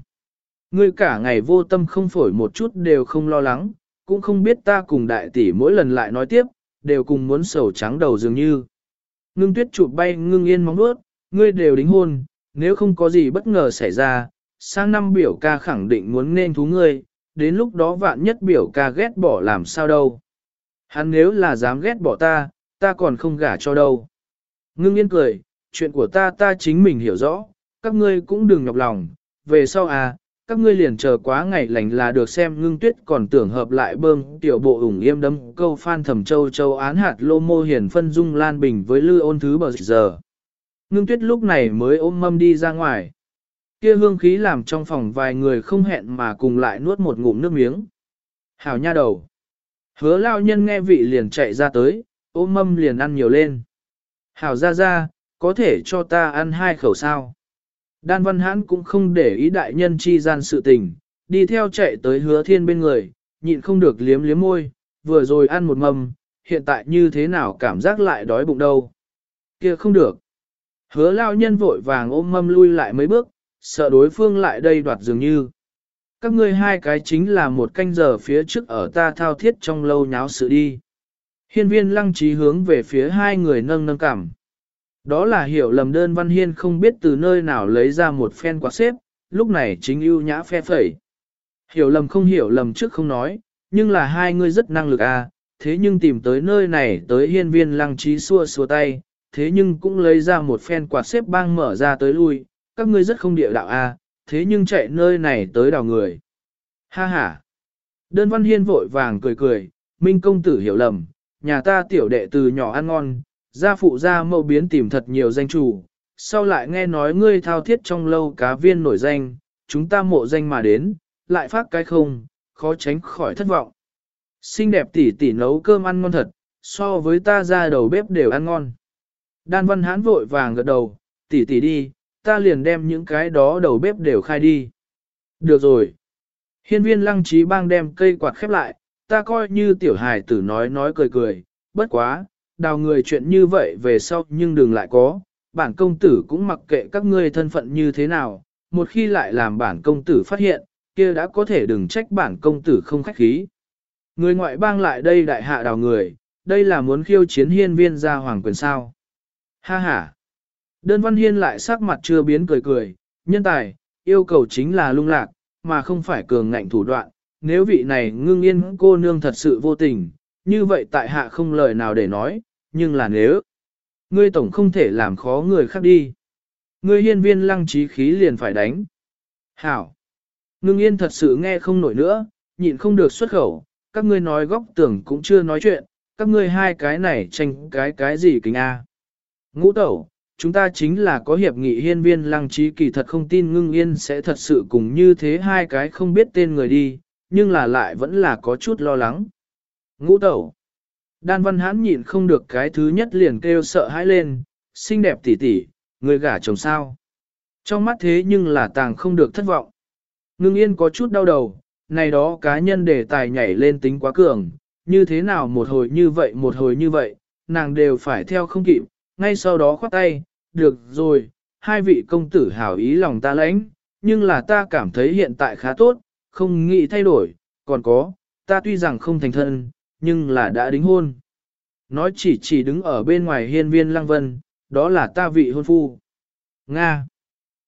S1: Ngươi cả ngày vô tâm không phổi một chút đều không lo lắng, cũng không biết ta cùng đại tỷ mỗi lần lại nói tiếp, đều cùng muốn sầu trắng đầu dường như. Ngưng tuyết chụp bay ngưng yên móng nuốt, ngươi đều đính hôn, nếu không có gì bất ngờ xảy ra, sang năm biểu ca khẳng định muốn nên thú ngươi, đến lúc đó vạn nhất biểu ca ghét bỏ làm sao đâu. Hắn nếu là dám ghét bỏ ta, ta còn không gả cho đâu. Ngưng yên cười, chuyện của ta ta chính mình hiểu rõ, các ngươi cũng đừng nhọc lòng, về sau à, các ngươi liền chờ quá ngày lành là được xem ngưng tuyết còn tưởng hợp lại bơm tiểu bộ ủng yêm đấm câu phan thẩm châu châu án hạt lô mô hiển phân dung lan bình với lư ôn thứ bờ giờ. Ngưng tuyết lúc này mới ôm mâm đi ra ngoài. Kia hương khí làm trong phòng vài người không hẹn mà cùng lại nuốt một ngụm nước miếng. Hảo nha đầu. Hứa lao nhân nghe vị liền chạy ra tới, ôm mâm liền ăn nhiều lên. Hảo ra ra, có thể cho ta ăn hai khẩu sao. Đan Văn Hãn cũng không để ý đại nhân chi gian sự tình, đi theo chạy tới hứa thiên bên người, nhịn không được liếm liếm môi, vừa rồi ăn một mầm, hiện tại như thế nào cảm giác lại đói bụng đâu. kia không được. Hứa lao nhân vội vàng ôm mâm lui lại mấy bước, sợ đối phương lại đây đoạt dường như. Các ngươi hai cái chính là một canh giờ phía trước ở ta thao thiết trong lâu nháo sự đi. Hiên viên lăng trí hướng về phía hai người nâng nâng cảm. Đó là hiểu lầm đơn văn hiên không biết từ nơi nào lấy ra một phen quạt xếp, lúc này chính ưu nhã phe phẩy. Hiểu lầm không hiểu lầm trước không nói, nhưng là hai người rất năng lực à, thế nhưng tìm tới nơi này tới hiên viên lăng trí xua xua tay, thế nhưng cũng lấy ra một phen quạt xếp bang mở ra tới lui, các ngươi rất không địa đạo à, thế nhưng chạy nơi này tới đào người. Ha ha! Đơn văn hiên vội vàng cười cười, minh công tử hiểu lầm, nhà ta tiểu đệ từ nhỏ ăn ngon, gia phụ gia mẫu biến tìm thật nhiều danh chủ, sau lại nghe nói ngươi thao thiết trong lâu cá viên nổi danh, chúng ta mộ danh mà đến, lại phát cái không, khó tránh khỏi thất vọng. Xinh đẹp tỷ tỷ nấu cơm ăn ngon thật, so với ta ra đầu bếp đều ăn ngon. Đan văn hán vội vàng gật đầu, tỷ tỷ đi, ta liền đem những cái đó đầu bếp đều khai đi. Được rồi. Hiên viên lăng trí bang đem cây quạt khép lại, ta coi như tiểu hài tử nói nói cười cười, bất quá, đào người chuyện như vậy về sau nhưng đừng lại có, bản công tử cũng mặc kệ các ngươi thân phận như thế nào, một khi lại làm bản công tử phát hiện, kia đã có thể đừng trách bản công tử không khách khí. Người ngoại bang lại đây đại hạ đào người, đây là muốn khiêu chiến hiên viên ra hoàng quyền sao. Ha ha! Đơn văn hiên lại sắc mặt chưa biến cười cười, nhân tài, yêu cầu chính là lung lạc, mà không phải cường ngạnh thủ đoạn. Nếu vị này ngưng yên cô nương thật sự vô tình, như vậy tại hạ không lời nào để nói, nhưng là nếu, ngươi tổng không thể làm khó người khác đi. Ngươi hiên viên lăng trí khí liền phải đánh. Hảo! Ngưng yên thật sự nghe không nổi nữa, nhịn không được xuất khẩu, các ngươi nói góc tưởng cũng chưa nói chuyện, các ngươi hai cái này tranh cái cái gì kính a? Ngũ tẩu, chúng ta chính là có hiệp nghị hiên viên lăng trí kỳ thật không tin ngưng yên sẽ thật sự cùng như thế hai cái không biết tên người đi, nhưng là lại vẫn là có chút lo lắng. Ngũ tẩu. Đan văn hãn nhịn không được cái thứ nhất liền kêu sợ hãi lên, xinh đẹp tỉ tỉ, người gả chồng sao. Trong mắt thế nhưng là tàng không được thất vọng. Ngưng yên có chút đau đầu, này đó cá nhân đề tài nhảy lên tính quá cường, như thế nào một hồi như vậy một hồi như vậy, nàng đều phải theo không kịp, ngay sau đó khoát tay, được rồi, hai vị công tử hảo ý lòng ta lãnh, nhưng là ta cảm thấy hiện tại khá tốt, không nghĩ thay đổi, còn có, ta tuy rằng không thành thân, nhưng là đã đính hôn. Nói chỉ chỉ đứng ở bên ngoài hiên viên lăng vân, đó là ta vị hôn phu. Nga.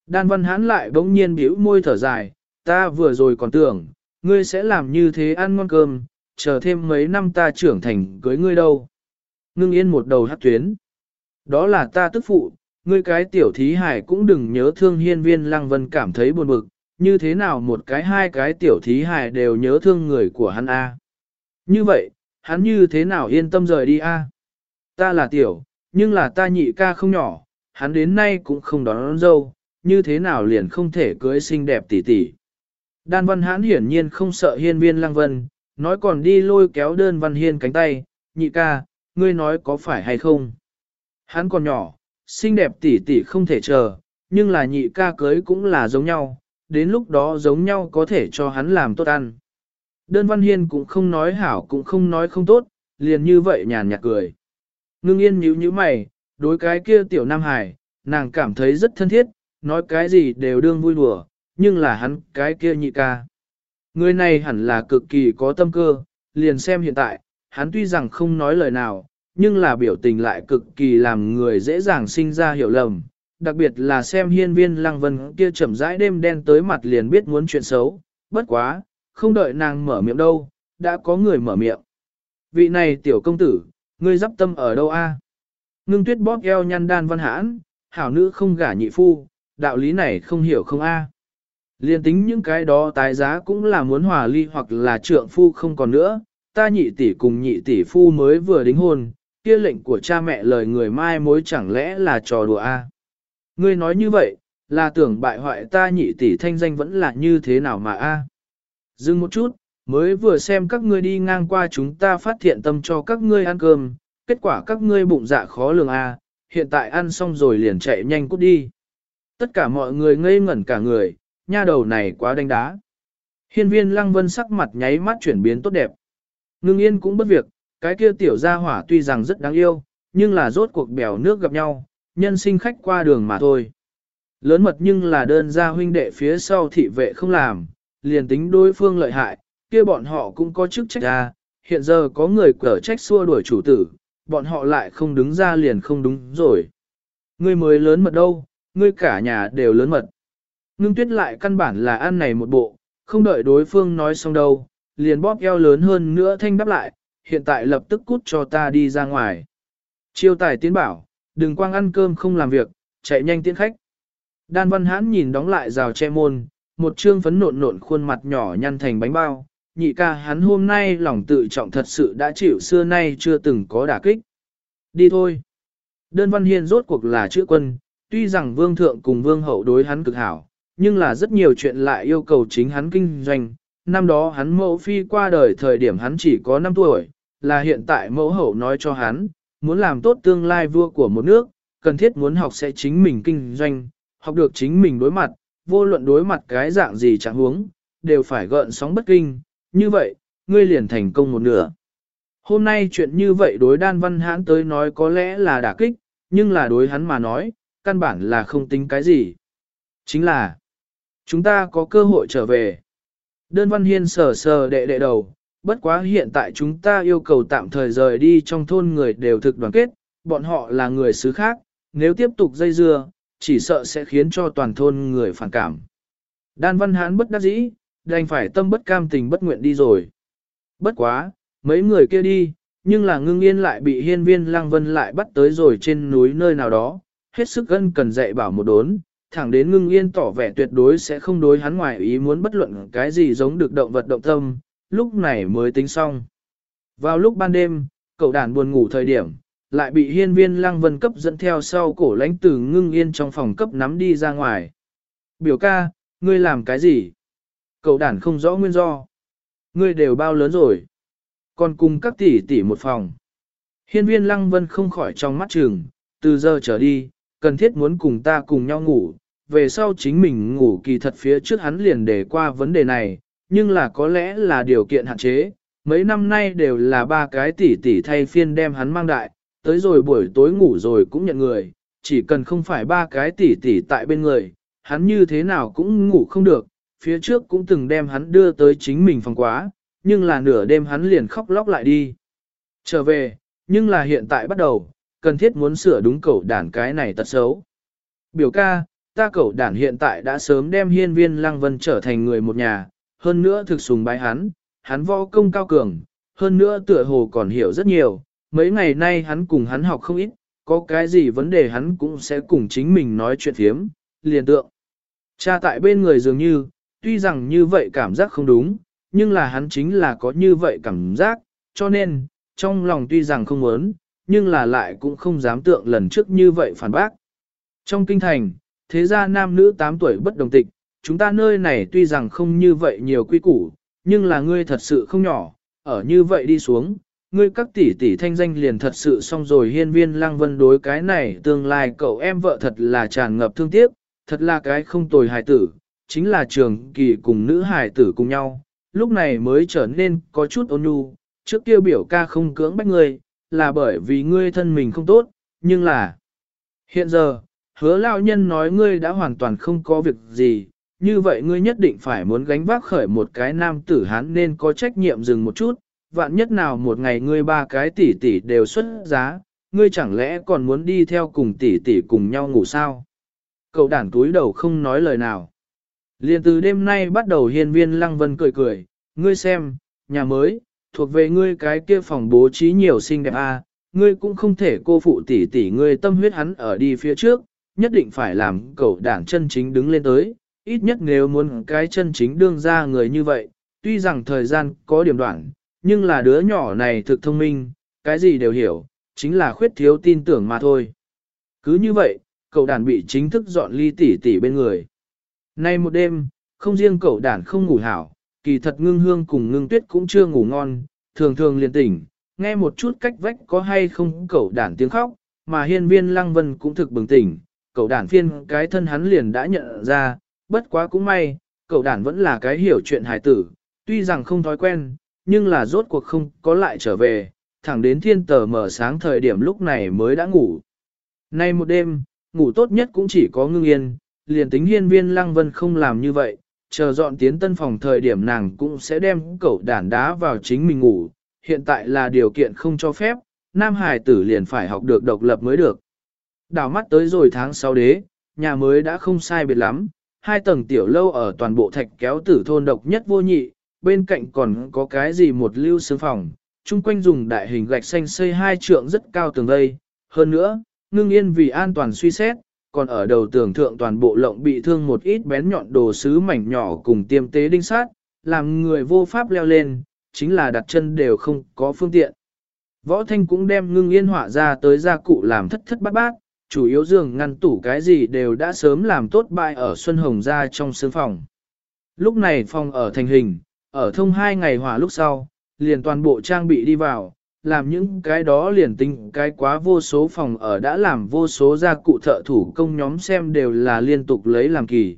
S1: Đan văn hãn lại bỗng nhiên bĩu môi thở dài, ta vừa rồi còn tưởng, ngươi sẽ làm như thế ăn ngon cơm, chờ thêm mấy năm ta trưởng thành cưới ngươi đâu. Ngưng yên một đầu hát tuyến. Đó là ta tức phụ, ngươi cái tiểu thí hải cũng đừng nhớ thương hiên viên lăng vân cảm thấy buồn bực, như thế nào một cái hai cái tiểu thí hải đều nhớ thương người của hắn a. Như vậy, hắn như thế nào yên tâm rời đi a? Ta là tiểu, nhưng là ta nhị ca không nhỏ, hắn đến nay cũng không đón, đón dâu, như thế nào liền không thể cưới xinh đẹp tỷ tỷ. Đan Văn Hãn hiển nhiên không sợ hiên viên lăng vân, nói còn đi lôi kéo đơn Văn Hiên cánh tay, nhị ca, ngươi nói có phải hay không? Hắn còn nhỏ, xinh đẹp tỷ tỷ không thể chờ, nhưng là nhị ca cưới cũng là giống nhau, đến lúc đó giống nhau có thể cho hắn làm tốt ăn. Đơn Văn Hiên cũng không nói hảo cũng không nói không tốt, liền như vậy nhàn nhạt cười. Ngưng yên nhíu nhíu mày, đối cái kia tiểu Nam Hải, nàng cảm thấy rất thân thiết, nói cái gì đều đương vui đùa, nhưng là hắn cái kia nhị ca. Người này hẳn là cực kỳ có tâm cơ, liền xem hiện tại, hắn tuy rằng không nói lời nào, nhưng là biểu tình lại cực kỳ làm người dễ dàng sinh ra hiểu lầm. Đặc biệt là xem hiên viên lăng vân kia chậm rãi đêm đen tới mặt liền biết muốn chuyện xấu, bất quá, không đợi nàng mở miệng đâu, đã có người mở miệng. Vị này tiểu công tử, ngươi dắp tâm ở đâu a? Ngưng tuyết bóp eo nhăn đan văn hãn, hảo nữ không gả nhị phu, đạo lý này không hiểu không a. Liên tính những cái đó tái giá cũng là muốn hòa ly hoặc là trượng phu không còn nữa, ta nhị tỷ cùng nhị tỷ phu mới vừa đính hôn, kia lệnh của cha mẹ lời người mai mối chẳng lẽ là trò đùa a? Ngươi nói như vậy, là tưởng bại hoại ta nhị tỷ thanh danh vẫn là như thế nào mà a? Dừng một chút, mới vừa xem các ngươi đi ngang qua chúng ta phát thiện tâm cho các ngươi ăn cơm, kết quả các ngươi bụng dạ khó lường a, hiện tại ăn xong rồi liền chạy nhanh cút đi. Tất cả mọi người ngây ngẩn cả người, nha đầu này quá đánh đá. Hiên viên lăng vân sắc mặt nháy mắt chuyển biến tốt đẹp. Ngưng yên cũng bất việc, cái kia tiểu gia hỏa tuy rằng rất đáng yêu, nhưng là rốt cuộc bèo nước gặp nhau, nhân sinh khách qua đường mà thôi. Lớn mật nhưng là đơn gia huynh đệ phía sau thị vệ không làm, liền tính đối phương lợi hại, kia bọn họ cũng có chức trách ra, hiện giờ có người cở trách xua đuổi chủ tử, bọn họ lại không đứng ra liền không đúng rồi. Ngươi mới lớn mật đâu, ngươi cả nhà đều lớn mật. Ngưng tuyết lại căn bản là ăn này một bộ, không đợi đối phương nói xong đâu, liền bóp eo lớn hơn nữa thanh đáp lại, hiện tại lập tức cút cho ta đi ra ngoài. Chiêu tài tiến bảo, đừng quang ăn cơm không làm việc, chạy nhanh tiến khách. Đan văn hãn nhìn đóng lại rào che môn, một trương phấn nộn nộn khuôn mặt nhỏ nhăn thành bánh bao, nhị ca hắn hôm nay lòng tự trọng thật sự đã chịu xưa nay chưa từng có đả kích. Đi thôi. Đơn văn hiên rốt cuộc là chữ quân, tuy rằng vương thượng cùng vương hậu đối hắn cực hảo, nhưng là rất nhiều chuyện lại yêu cầu chính hắn kinh doanh. Năm đó hắn mẫu phi qua đời thời điểm hắn chỉ có 5 tuổi, là hiện tại mẫu hậu nói cho hắn, muốn làm tốt tương lai vua của một nước, cần thiết muốn học sẽ chính mình kinh doanh, học được chính mình đối mặt, vô luận đối mặt cái dạng gì chẳng huống, đều phải gợn sóng bất kinh, như vậy, ngươi liền thành công một nửa. Hôm nay chuyện như vậy đối đan văn hãn tới nói có lẽ là đả kích, nhưng là đối hắn mà nói, căn bản là không tính cái gì. Chính là, chúng ta có cơ hội trở về. Đơn văn hiên sờ sờ đệ đệ đầu, bất quá hiện tại chúng ta yêu cầu tạm thời rời đi trong thôn người đều thực đoàn kết, bọn họ là người xứ khác, nếu tiếp tục dây dưa, chỉ sợ sẽ khiến cho toàn thôn người phản cảm. Đan văn hán bất đắc dĩ, đành phải tâm bất cam tình bất nguyện đi rồi. Bất quá, mấy người kia đi, nhưng là ngưng yên lại bị hiên viên lang vân lại bắt tới rồi trên núi nơi nào đó, hết sức gân cần dạy bảo một đốn, thẳng đến ngưng yên tỏ vẻ tuyệt đối sẽ không đối hắn ngoài ý muốn bất luận cái gì giống được động vật động tâm, lúc này mới tính xong. Vào lúc ban đêm, cậu đàn buồn ngủ thời điểm, lại bị hiên viên lăng vân cấp dẫn theo sau cổ lãnh tử ngưng yên trong phòng cấp nắm đi ra ngoài. Biểu ca, ngươi làm cái gì? Cậu đàn không rõ nguyên do. Ngươi đều bao lớn rồi. Còn cùng các tỷ tỷ một phòng. Hiên viên lăng vân không khỏi trong mắt trường, từ giờ trở đi, cần thiết muốn cùng ta cùng nhau ngủ. Về sau chính mình ngủ kỳ thật phía trước hắn liền để qua vấn đề này, nhưng là có lẽ là điều kiện hạn chế. Mấy năm nay đều là ba cái tỷ tỷ thay phiên đem hắn mang đại, tới rồi buổi tối ngủ rồi cũng nhận người, chỉ cần không phải ba cái tỷ tỷ tại bên người, hắn như thế nào cũng ngủ không được, phía trước cũng từng đem hắn đưa tới chính mình phòng quá, nhưng là nửa đêm hắn liền khóc lóc lại đi. Trở về, nhưng là hiện tại bắt đầu, cần thiết muốn sửa đúng cậu đản cái này tật xấu. Biểu ca, ta cậu đản hiện tại đã sớm đem hiên viên lăng vân trở thành người một nhà, hơn nữa thực sùng bái hắn, hắn võ công cao cường, hơn nữa tựa hồ còn hiểu rất nhiều, mấy ngày nay hắn cùng hắn học không ít, có cái gì vấn đề hắn cũng sẽ cùng chính mình nói chuyện thiếm, liền tượng. Cha tại bên người dường như, tuy rằng như vậy cảm giác không đúng, nhưng là hắn chính là có như vậy cảm giác, cho nên, trong lòng tuy rằng không muốn, nhưng là lại cũng không dám tượng lần trước như vậy phản bác. Trong kinh thành, thế gia nam nữ 8 tuổi bất đồng tịch, chúng ta nơi này tuy rằng không như vậy nhiều quy củ, nhưng là ngươi thật sự không nhỏ, ở như vậy đi xuống, ngươi các tỷ tỷ thanh danh liền thật sự xong rồi hiên viên lăng vân đối cái này tương lai cậu em vợ thật là tràn ngập thương tiếc, thật là cái không tồi hài tử, chính là trường kỳ cùng nữ hài tử cùng nhau, lúc này mới trở nên có chút ôn nhu, trước kia biểu ca không cưỡng bách ngươi, là bởi vì ngươi thân mình không tốt, nhưng là hiện giờ, hứa lao nhân nói ngươi đã hoàn toàn không có việc gì, như vậy ngươi nhất định phải muốn gánh vác khởi một cái nam tử hán nên có trách nhiệm dừng một chút, vạn nhất nào một ngày ngươi ba cái tỷ tỷ đều xuất giá, ngươi chẳng lẽ còn muốn đi theo cùng tỷ tỷ cùng nhau ngủ sao? Cậu đản túi đầu không nói lời nào. Liên từ đêm nay bắt đầu hiên viên lăng vân cười cười, ngươi xem, nhà mới, thuộc về ngươi cái kia phòng bố trí nhiều xinh đẹp à, ngươi cũng không thể cô phụ tỷ tỷ ngươi tâm huyết hắn ở đi phía trước, nhất định phải làm cậu đản chân chính đứng lên tới, ít nhất nếu muốn cái chân chính đương ra người như vậy, tuy rằng thời gian có điểm đoạn, nhưng là đứa nhỏ này thực thông minh, cái gì đều hiểu, chính là khuyết thiếu tin tưởng mà thôi. Cứ như vậy, cậu đàn bị chính thức dọn ly tỷ tỷ bên người. Nay một đêm, không riêng cậu đàn không ngủ hảo, kỳ thật ngưng hương cùng ngưng tuyết cũng chưa ngủ ngon, thường thường liền tỉnh, nghe một chút cách vách có hay không cậu đàn tiếng khóc, mà hiên viên lăng vân cũng thực bừng tỉnh, cậu đàn phiên cái thân hắn liền đã nhận ra, bất quá cũng may, cậu đàn vẫn là cái hiểu chuyện hài tử, tuy rằng không thói quen, nhưng là rốt cuộc không có lại trở về, thẳng đến thiên tờ mở sáng thời điểm lúc này mới đã ngủ. Nay một đêm, ngủ tốt nhất cũng chỉ có ngưng yên, liền tính hiên viên lăng vân không làm như vậy, chờ dọn tiến tân phòng thời điểm nàng cũng sẽ đem cẩu đản đá vào chính mình ngủ, hiện tại là điều kiện không cho phép, nam hải tử liền phải học được độc lập mới được. Đảo mắt tới rồi tháng 6 đế, nhà mới đã không sai biệt lắm, hai tầng tiểu lâu ở toàn bộ thạch kéo tử thôn độc nhất vô nhị, bên cạnh còn có cái gì một lưu sướng phòng, chung quanh dùng đại hình gạch xanh xây hai trượng rất cao tường vây. Hơn nữa, ngưng yên vì an toàn suy xét, còn ở đầu tường thượng toàn bộ lộng bị thương một ít bén nhọn đồ sứ mảnh nhỏ cùng tiêm tế đinh sát, làm người vô pháp leo lên, chính là đặt chân đều không có phương tiện. Võ Thanh cũng đem ngưng yên họa ra tới gia cụ làm thất thất bát bát, chủ yếu giường ngăn tủ cái gì đều đã sớm làm tốt bại ở Xuân Hồng ra trong sương phòng. Lúc này phòng ở thành hình, ở thông hai ngày hỏa lúc sau, liền toàn bộ trang bị đi vào, làm những cái đó liền tính cái quá vô số phòng ở đã làm vô số gia cụ thợ thủ công nhóm xem đều là liên tục lấy làm kỳ.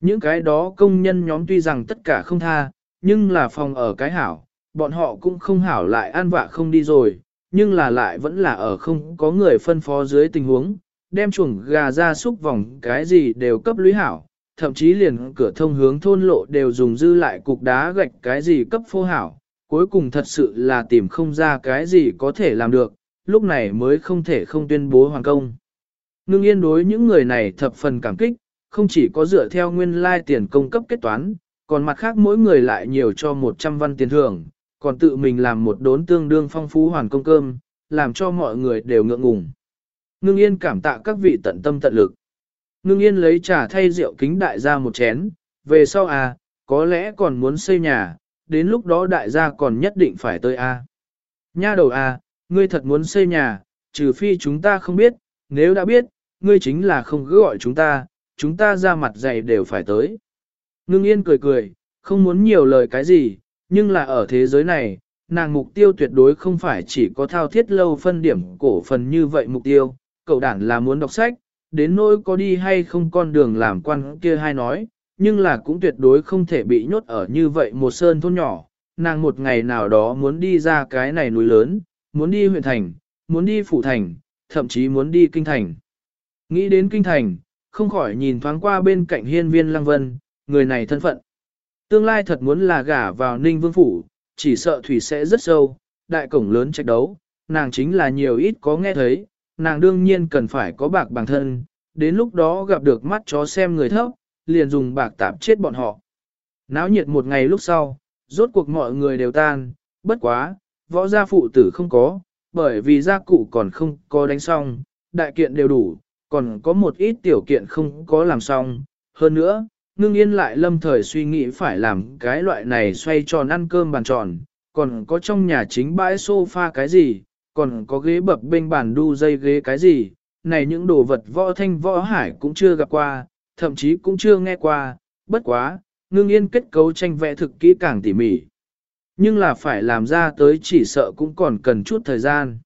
S1: Những cái đó công nhân nhóm tuy rằng tất cả không tha, nhưng là phòng ở cái hảo, bọn họ cũng không hảo lại an vạ không đi rồi, nhưng là lại vẫn là ở không có người phân phó dưới tình huống, đem chuồng gà ra xúc vòng cái gì đều cấp lũy hảo, thậm chí liền cửa thông hướng thôn lộ đều dùng dư lại cục đá gạch cái gì cấp phô hảo, cuối cùng thật sự là tìm không ra cái gì có thể làm được, lúc này mới không thể không tuyên bố hoàn công. Ngưng yên đối những người này thập phần cảm kích, không chỉ có dựa theo nguyên lai tiền công cấp kết toán, còn mặt khác mỗi người lại nhiều cho 100 văn tiền thưởng, còn tự mình làm một đốn tương đương phong phú hoàn công cơm, làm cho mọi người đều ngượng ngùng. Ngưng yên cảm tạ các vị tận tâm tận lực. Ngưng yên lấy trà thay rượu kính đại gia một chén, về sau à, có lẽ còn muốn xây nhà, đến lúc đó đại gia còn nhất định phải tới a. À. Nha đầu à, ngươi thật muốn xây nhà, trừ phi chúng ta không biết, nếu đã biết, ngươi chính là không cứ gọi chúng ta, chúng ta ra mặt dày đều phải tới. Ngưng yên cười cười, không muốn nhiều lời cái gì, nhưng là ở thế giới này, nàng mục tiêu tuyệt đối không phải chỉ có thao thiết lâu phân điểm cổ phần như vậy mục tiêu, cậu đản là muốn đọc sách, đến nỗi có đi hay không con đường làm quan kia hay nói, nhưng là cũng tuyệt đối không thể bị nhốt ở như vậy một sơn thôn nhỏ, nàng một ngày nào đó muốn đi ra cái này núi lớn, muốn đi huyện thành, muốn đi phủ thành, thậm chí muốn đi kinh thành. Nghĩ đến kinh thành, không khỏi nhìn thoáng qua bên cạnh hiên viên lăng vân, người này thân phận. Tương lai thật muốn là gả vào ninh vương phủ, chỉ sợ thủy sẽ rất sâu, đại cổng lớn trách đấu, nàng chính là nhiều ít có nghe thấy, nàng đương nhiên cần phải có bạc bằng thân, đến lúc đó gặp được mắt chó xem người thấp, liền dùng bạc tạp chết bọn họ. Náo nhiệt một ngày lúc sau, rốt cuộc mọi người đều tan, bất quá, võ gia phụ tử không có, bởi vì gia cụ còn không có đánh xong, đại kiện đều đủ, còn có một ít tiểu kiện không có làm xong. Hơn nữa, ngưng yên lại lâm thời suy nghĩ phải làm cái loại này xoay tròn ăn cơm bàn tròn, còn có trong nhà chính bãi sofa cái gì, còn có ghế bập bên bàn đu dây ghế cái gì, này những đồ vật võ thanh võ hải cũng chưa gặp qua, thậm chí cũng chưa nghe qua, bất quá, ngưng yên kết cấu tranh vẽ thực kỹ càng tỉ mỉ. Nhưng là phải làm ra tới chỉ sợ cũng còn cần chút thời gian.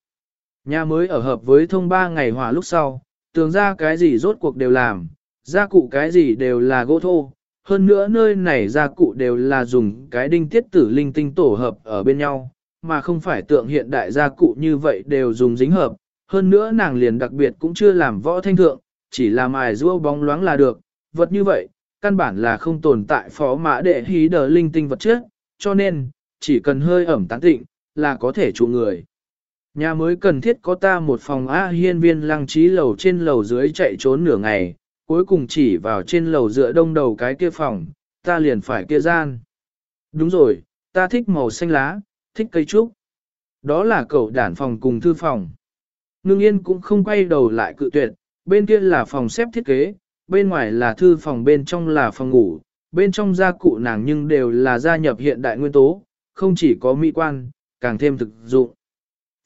S1: Nhà mới ở hợp với thông ba ngày hỏa lúc sau, tường ra cái gì rốt cuộc đều làm, gia cụ cái gì đều là gỗ thô, hơn nữa nơi này gia cụ đều là dùng cái đinh tiết tử linh tinh tổ hợp ở bên nhau, mà không phải tượng hiện đại gia cụ như vậy đều dùng dính hợp, hơn nữa nàng liền đặc biệt cũng chưa làm võ thanh thượng, chỉ là mài rua bóng loáng là được, vật như vậy, căn bản là không tồn tại phó mã đệ hí đờ linh tinh vật chất, cho nên, chỉ cần hơi ẩm tán tịnh, là có thể trụ người. Nhà mới cần thiết có ta một phòng A hiên viên lăng trí lầu trên lầu dưới chạy trốn nửa ngày, cuối cùng chỉ vào trên lầu dựa đông đầu cái kia phòng, ta liền phải kia gian. Đúng rồi, ta thích màu xanh lá, thích cây trúc. Đó là cậu đản phòng cùng thư phòng. Ngưng yên cũng không quay đầu lại cự tuyệt, bên kia là phòng xếp thiết kế, bên ngoài là thư phòng bên trong là phòng ngủ, bên trong gia cụ nàng nhưng đều là gia nhập hiện đại nguyên tố, không chỉ có mỹ quan, càng thêm thực dụng.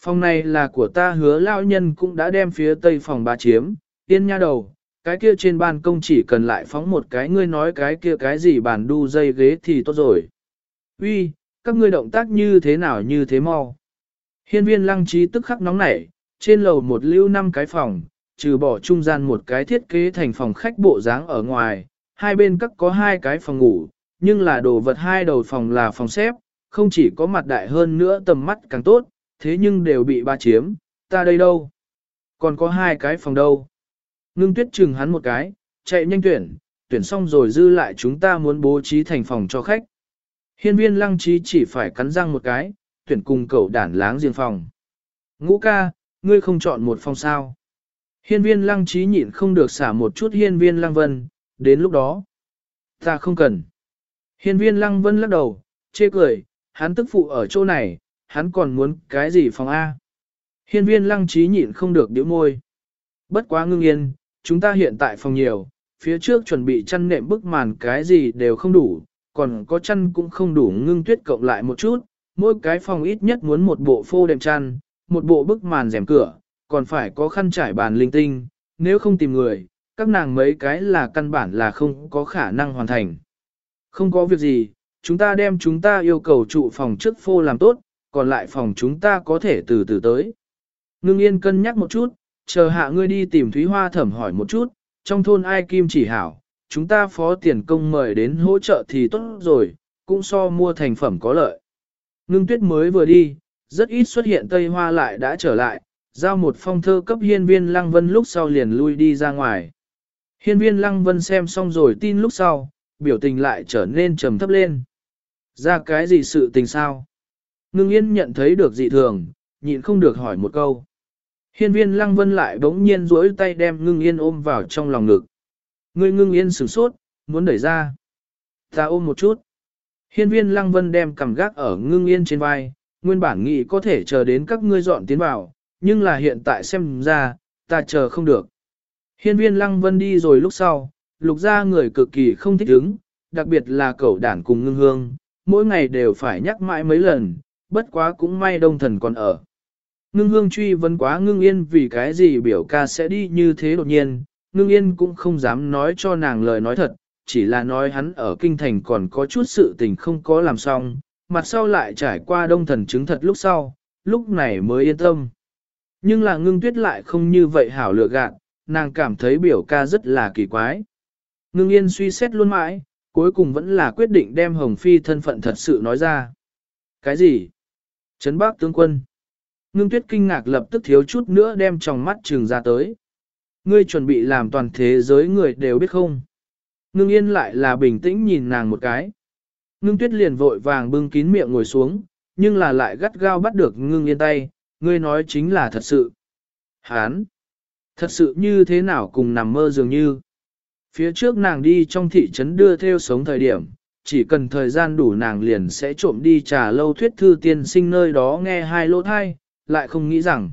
S1: Phòng này là của ta hứa lao nhân cũng đã đem phía tây phòng ba chiếm, tiên nha đầu, cái kia trên ban công chỉ cần lại phóng một cái ngươi nói cái kia cái gì bàn đu dây ghế thì tốt rồi. Uy, các ngươi động tác như thế nào như thế mau. Hiên viên lăng trí tức khắc nóng nảy, trên lầu một lưu năm cái phòng, trừ bỏ trung gian một cái thiết kế thành phòng khách bộ dáng ở ngoài, hai bên các có hai cái phòng ngủ, nhưng là đồ vật hai đầu phòng là phòng xếp, không chỉ có mặt đại hơn nữa tầm mắt càng tốt, thế nhưng đều bị ba chiếm, ta đây đâu? Còn có hai cái phòng đâu? Ngưng tuyết chừng hắn một cái, chạy nhanh tuyển, tuyển xong rồi dư lại chúng ta muốn bố trí thành phòng cho khách. Hiên viên lăng trí chỉ phải cắn răng một cái, tuyển cùng cậu đản láng riêng phòng. Ngũ ca, ngươi không chọn một phòng sao. Hiên viên lăng trí nhịn không được xả một chút hiên viên lăng vân, đến lúc đó. Ta không cần. Hiên viên lăng vân lắc đầu, chê cười, hắn tức phụ ở chỗ này, hắn còn muốn cái gì phòng A. Hiên viên lăng trí nhịn không được điếu môi. Bất quá ngưng yên, chúng ta hiện tại phòng nhiều, phía trước chuẩn bị chăn nệm bức màn cái gì đều không đủ, còn có chăn cũng không đủ ngưng tuyết cộng lại một chút, mỗi cái phòng ít nhất muốn một bộ phô đệm chăn, một bộ bức màn rèm cửa, còn phải có khăn trải bàn linh tinh, nếu không tìm người, các nàng mấy cái là căn bản là không có khả năng hoàn thành. Không có việc gì, chúng ta đem chúng ta yêu cầu trụ phòng trước phô làm tốt, còn lại phòng chúng ta có thể từ từ tới. Ngưng yên cân nhắc một chút, chờ hạ ngươi đi tìm Thúy Hoa thẩm hỏi một chút, trong thôn ai kim chỉ hảo, chúng ta phó tiền công mời đến hỗ trợ thì tốt rồi, cũng so mua thành phẩm có lợi. Ngưng tuyết mới vừa đi, rất ít xuất hiện Tây Hoa lại đã trở lại, giao một phong thơ cấp hiên viên Lăng Vân lúc sau liền lui đi ra ngoài. Hiên viên Lăng Vân xem xong rồi tin lúc sau, biểu tình lại trở nên trầm thấp lên. Ra cái gì sự tình sao? Ngưng yên nhận thấy được dị thường, nhịn không được hỏi một câu. Hiên viên Lăng Vân lại bỗng nhiên duỗi tay đem ngưng yên ôm vào trong lòng ngực. Ngươi ngưng yên sửng sốt, muốn đẩy ra. Ta ôm một chút. Hiên viên Lăng Vân đem cầm gác ở ngưng yên trên vai, nguyên bản nghĩ có thể chờ đến các ngươi dọn tiến vào, nhưng là hiện tại xem ra, ta chờ không được. Hiên viên Lăng Vân đi rồi lúc sau, lục ra người cực kỳ không thích ứng, đặc biệt là cậu đản cùng ngưng hương, mỗi ngày đều phải nhắc mãi mấy lần, bất quá cũng may đông thần còn ở. Ngưng hương truy vấn quá ngưng yên vì cái gì biểu ca sẽ đi như thế đột nhiên, ngưng yên cũng không dám nói cho nàng lời nói thật, chỉ là nói hắn ở kinh thành còn có chút sự tình không có làm xong, mặt sau lại trải qua đông thần chứng thật lúc sau, lúc này mới yên tâm. Nhưng là ngưng tuyết lại không như vậy hảo lựa gạn, nàng cảm thấy biểu ca rất là kỳ quái. Ngưng yên suy xét luôn mãi, cuối cùng vẫn là quyết định đem Hồng Phi thân phận thật sự nói ra. Cái gì? Trấn bác tướng quân. Ngưng tuyết kinh ngạc lập tức thiếu chút nữa đem trong mắt trừng ra tới. Ngươi chuẩn bị làm toàn thế giới người đều biết không? Ngưng yên lại là bình tĩnh nhìn nàng một cái. Ngưng tuyết liền vội vàng bưng kín miệng ngồi xuống, nhưng là lại gắt gao bắt được ngưng yên tay, ngươi nói chính là thật sự. Hán! Thật sự như thế nào cùng nằm mơ dường như. Phía trước nàng đi trong thị trấn đưa theo sống thời điểm, chỉ cần thời gian đủ nàng liền sẽ trộm đi trà lâu thuyết thư tiên sinh nơi đó nghe hai lỗ thai, lại không nghĩ rằng.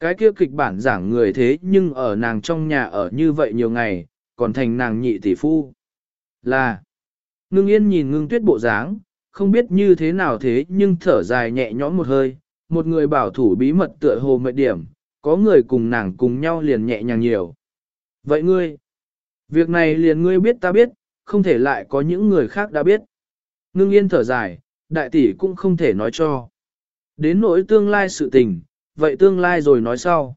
S1: Cái kia kịch bản giảng người thế nhưng ở nàng trong nhà ở như vậy nhiều ngày, còn thành nàng nhị tỷ phu. Là, ngưng yên nhìn ngưng tuyết bộ dáng, không biết như thế nào thế nhưng thở dài nhẹ nhõm một hơi, một người bảo thủ bí mật tựa hồ mệt điểm, có người cùng nàng cùng nhau liền nhẹ nhàng nhiều. Vậy ngươi, việc này liền ngươi biết ta biết, không thể lại có những người khác đã biết. Ngưng yên thở dài, đại tỷ cũng không thể nói cho. Đến nỗi tương lai sự tình, vậy tương lai rồi nói sau.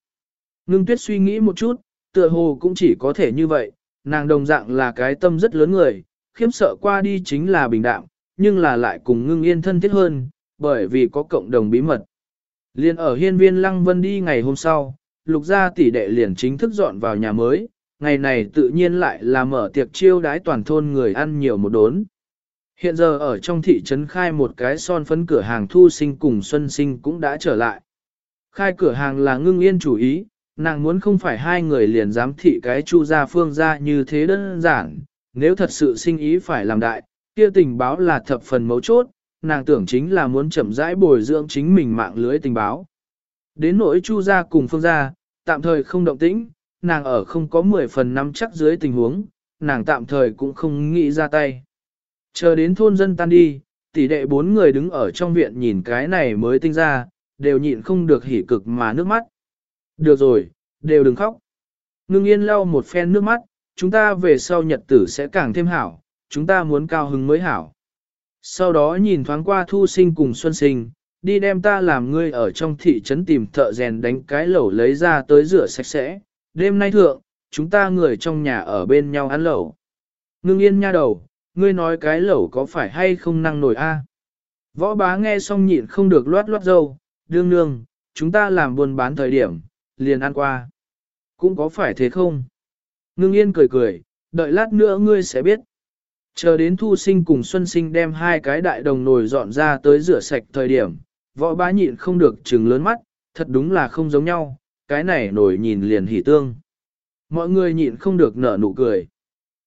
S1: Ngưng tuyết suy nghĩ một chút, tựa hồ cũng chỉ có thể như vậy, nàng đồng dạng là cái tâm rất lớn người, khiếm sợ qua đi chính là bình đạm, nhưng là lại cùng ngưng yên thân thiết hơn, bởi vì có cộng đồng bí mật. Liên ở hiên viên Lăng Vân đi ngày hôm sau, lục gia tỷ đệ liền chính thức dọn vào nhà mới, ngày này tự nhiên lại là mở tiệc chiêu đái toàn thôn người ăn nhiều một đốn. Hiện giờ ở trong thị trấn khai một cái son phấn cửa hàng thu sinh cùng xuân sinh cũng đã trở lại. Khai cửa hàng là ngưng yên chủ ý, nàng muốn không phải hai người liền dám thị cái chu gia phương ra như thế đơn giản, nếu thật sự sinh ý phải làm đại, kia tình báo là thập phần mấu chốt, nàng tưởng chính là muốn chậm rãi bồi dưỡng chính mình mạng lưới tình báo. Đến nỗi chu gia cùng phương gia, tạm thời không động tĩnh, nàng ở không có 10 phần năm chắc dưới tình huống, nàng tạm thời cũng không nghĩ ra tay. Chờ đến thôn dân tan đi, tỷ đệ bốn người đứng ở trong viện nhìn cái này mới tinh ra, đều nhịn không được hỉ cực mà nước mắt. Được rồi, đều đừng khóc. Ngưng yên lau một phen nước mắt, chúng ta về sau nhật tử sẽ càng thêm hảo, chúng ta muốn cao hứng mới hảo. Sau đó nhìn thoáng qua thu sinh cùng xuân sinh, đi đem ta làm ngươi ở trong thị trấn tìm thợ rèn đánh cái lẩu lấy ra tới rửa sạch sẽ. Đêm nay thượng, chúng ta người trong nhà ở bên nhau ăn lẩu. Ngưng yên nha đầu, ngươi nói cái lẩu có phải hay không năng nổi a? Võ bá nghe xong nhịn không được loát loát dâu, đương nương, chúng ta làm buôn bán thời điểm, liền ăn qua. Cũng có phải thế không? Ngưng yên cười cười, đợi lát nữa ngươi sẽ biết. Chờ đến thu sinh cùng xuân sinh đem hai cái đại đồng nồi dọn ra tới rửa sạch thời điểm, võ bá nhịn không được trừng lớn mắt, thật đúng là không giống nhau, cái này nổi nhìn liền hỉ tương. Mọi người nhịn không được nở nụ cười.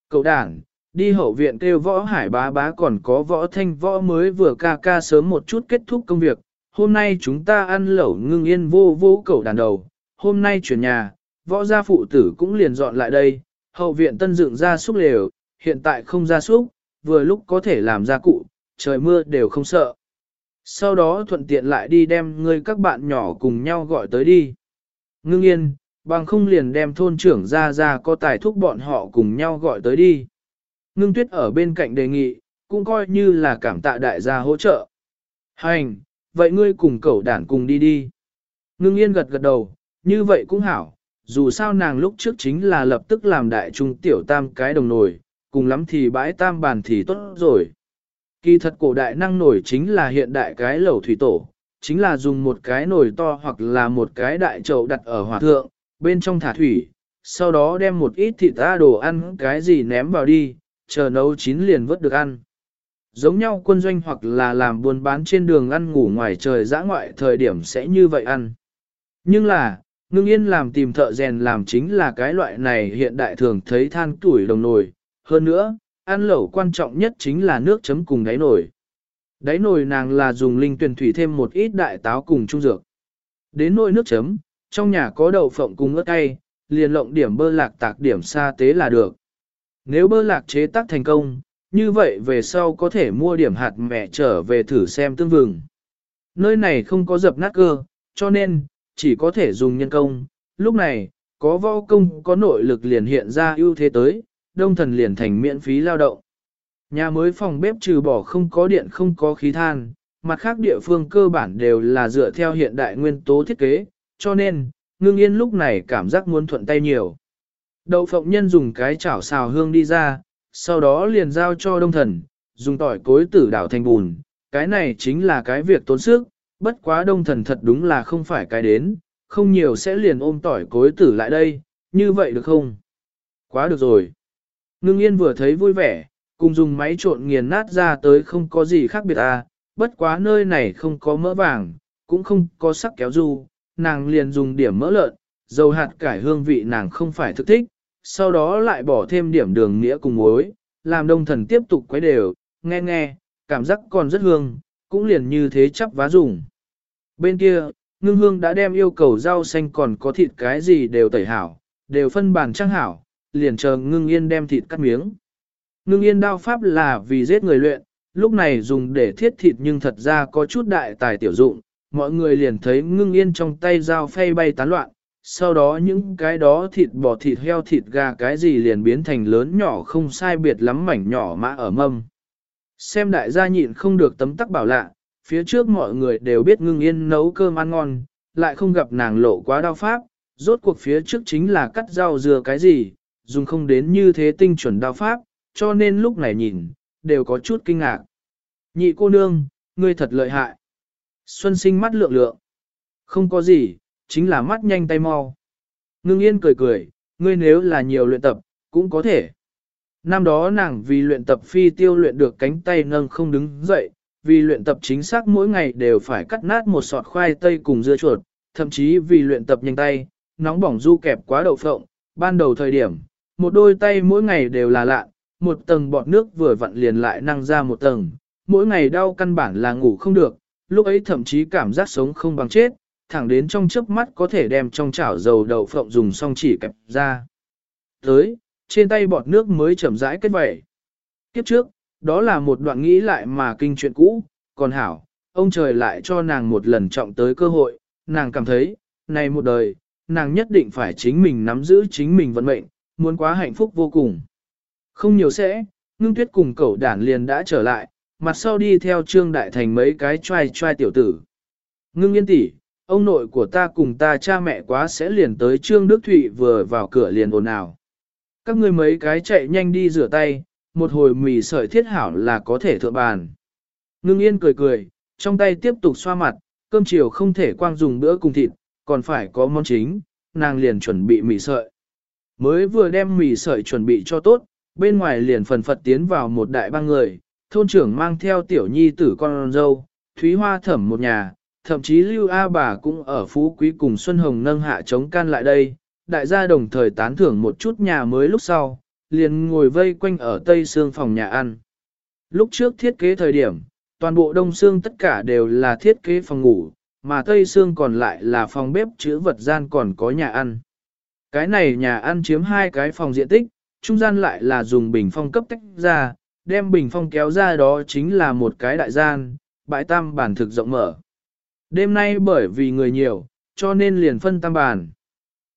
S1: Cậu đảng, đi hậu viện kêu võ hải bá bá còn có võ thanh võ mới vừa ca ca sớm một chút kết thúc công việc. Hôm nay chúng ta ăn lẩu ngưng yên vô vô cầu đàn đầu, hôm nay chuyển nhà, võ gia phụ tử cũng liền dọn lại đây, hậu viện tân dựng ra súc lều, hiện tại không ra súc, vừa lúc có thể làm ra cụ, trời mưa đều không sợ. Sau đó thuận tiện lại đi đem ngươi các bạn nhỏ cùng nhau gọi tới đi. Ngưng yên, bằng không liền đem thôn trưởng ra ra có tài thúc bọn họ cùng nhau gọi tới đi. Ngưng tuyết ở bên cạnh đề nghị, cũng coi như là cảm tạ đại gia hỗ trợ. Hành, vậy ngươi cùng cậu đản cùng đi đi. Ngưng yên gật gật đầu, như vậy cũng hảo, dù sao nàng lúc trước chính là lập tức làm đại trung tiểu tam cái đồng nổi, cùng lắm thì bãi tam bàn thì tốt rồi. Kỳ thật cổ đại năng nổi chính là hiện đại cái lẩu thủy tổ, chính là dùng một cái nồi to hoặc là một cái đại chậu đặt ở hỏa thượng, bên trong thả thủy, sau đó đem một ít thịt ta đồ ăn cái gì ném vào đi, chờ nấu chín liền vớt được ăn. Giống nhau quân doanh hoặc là làm buôn bán trên đường ăn ngủ ngoài trời dã ngoại thời điểm sẽ như vậy ăn. Nhưng là, ngưng yên làm tìm thợ rèn làm chính là cái loại này hiện đại thường thấy than tuổi đồng nồi. Hơn nữa, ăn lẩu quan trọng nhất chính là nước chấm cùng đáy nồi. Đáy nồi nàng là dùng linh tuyển thủy thêm một ít đại táo cùng trung dược. Đến nồi nước chấm, trong nhà có đậu phộng cùng ớt cay, liền lộng điểm bơ lạc tạc điểm sa tế là được. Nếu bơ lạc chế tác thành công, như vậy về sau có thể mua điểm hạt mẹ trở về thử xem tương vừng. Nơi này không có dập nát cơ, cho nên, chỉ có thể dùng nhân công. Lúc này, có võ công có nội lực liền hiện ra ưu thế tới, đông thần liền thành miễn phí lao động. Nhà mới phòng bếp trừ bỏ không có điện không có khí than, mặt khác địa phương cơ bản đều là dựa theo hiện đại nguyên tố thiết kế, cho nên, ngưng yên lúc này cảm giác muốn thuận tay nhiều. Đậu phộng nhân dùng cái chảo xào hương đi ra, sau đó liền giao cho đông thần, dùng tỏi cối tử đảo thành bùn, cái này chính là cái việc tốn sức, bất quá đông thần thật đúng là không phải cái đến, không nhiều sẽ liền ôm tỏi cối tử lại đây, như vậy được không? Quá được rồi. Ngưng yên vừa thấy vui vẻ, cùng dùng máy trộn nghiền nát ra tới không có gì khác biệt à, bất quá nơi này không có mỡ vàng, cũng không có sắc kéo du, nàng liền dùng điểm mỡ lợn, dầu hạt cải hương vị nàng không phải thức thích, sau đó lại bỏ thêm điểm đường nghĩa cùng muối, làm đông thần tiếp tục quấy đều, nghe nghe, cảm giác còn rất hương, cũng liền như thế chắp vá dùng. Bên kia, ngưng hương đã đem yêu cầu rau xanh còn có thịt cái gì đều tẩy hảo, đều phân bàn trang hảo, liền chờ ngưng yên đem thịt cắt miếng. Ngưng yên đao pháp là vì giết người luyện, lúc này dùng để thiết thịt nhưng thật ra có chút đại tài tiểu dụng, mọi người liền thấy ngưng yên trong tay dao phay bay tán loạn, sau đó những cái đó thịt bò thịt heo thịt gà cái gì liền biến thành lớn nhỏ không sai biệt lắm mảnh nhỏ mã ở mâm. Xem đại gia nhịn không được tấm tắc bảo lạ, phía trước mọi người đều biết ngưng yên nấu cơm ăn ngon, lại không gặp nàng lộ quá đau pháp, rốt cuộc phía trước chính là cắt rau dừa cái gì, dùng không đến như thế tinh chuẩn đao pháp, cho nên lúc này nhìn, đều có chút kinh ngạc. Nhị cô nương, ngươi thật lợi hại. Xuân sinh mắt lượng lượng. Không có gì, chính là mắt nhanh tay mau. Ngưng yên cười cười, ngươi nếu là nhiều luyện tập, cũng có thể. Năm đó nàng vì luyện tập phi tiêu luyện được cánh tay nâng không đứng dậy, vì luyện tập chính xác mỗi ngày đều phải cắt nát một sọt khoai tây cùng dưa chuột, thậm chí vì luyện tập nhanh tay, nóng bỏng du kẹp quá đậu phộng, ban đầu thời điểm, một đôi tay mỗi ngày đều là lạ, một tầng bọt nước vừa vặn liền lại năng ra một tầng, mỗi ngày đau căn bản là ngủ không được, lúc ấy thậm chí cảm giác sống không bằng chết, thẳng đến trong chớp mắt có thể đem trong chảo dầu đậu phộng dùng xong chỉ kẹp ra. Tới, trên tay bọt nước mới chậm rãi kết vẩy. Kiếp trước, đó là một đoạn nghĩ lại mà kinh chuyện cũ, còn hảo, ông trời lại cho nàng một lần trọng tới cơ hội, nàng cảm thấy, này một đời, nàng nhất định phải chính mình nắm giữ chính mình vận mệnh, muốn quá hạnh phúc vô cùng. Không nhiều sẽ, ngưng tuyết cùng cậu đản liền đã trở lại, mặt sau đi theo trương đại thành mấy cái trai trai tiểu tử. Ngưng yên tỷ, ông nội của ta cùng ta cha mẹ quá sẽ liền tới trương Đức Thụy vừa vào cửa liền ồn ào. Các ngươi mấy cái chạy nhanh đi rửa tay, một hồi mì sợi thiết hảo là có thể thượng bàn. Ngưng yên cười cười, trong tay tiếp tục xoa mặt, cơm chiều không thể quang dùng bữa cùng thịt, còn phải có món chính, nàng liền chuẩn bị mì sợi. Mới vừa đem mì sợi chuẩn bị cho tốt, bên ngoài liền phần phật tiến vào một đại ba người, thôn trưởng mang theo tiểu nhi tử con dâu, Thúy Hoa thẩm một nhà, thậm chí Lưu A bà cũng ở Phú Quý cùng Xuân Hồng nâng hạ chống can lại đây, đại gia đồng thời tán thưởng một chút nhà mới lúc sau, liền ngồi vây quanh ở tây xương phòng nhà ăn. Lúc trước thiết kế thời điểm, toàn bộ đông xương tất cả đều là thiết kế phòng ngủ, mà tây xương còn lại là phòng bếp chữ vật gian còn có nhà ăn. Cái này nhà ăn chiếm hai cái phòng diện tích, trung gian lại là dùng bình phong cấp tách ra, đem bình phong kéo ra đó chính là một cái đại gian, bãi tam bản thực rộng mở. Đêm nay bởi vì người nhiều, cho nên liền phân tam bàn.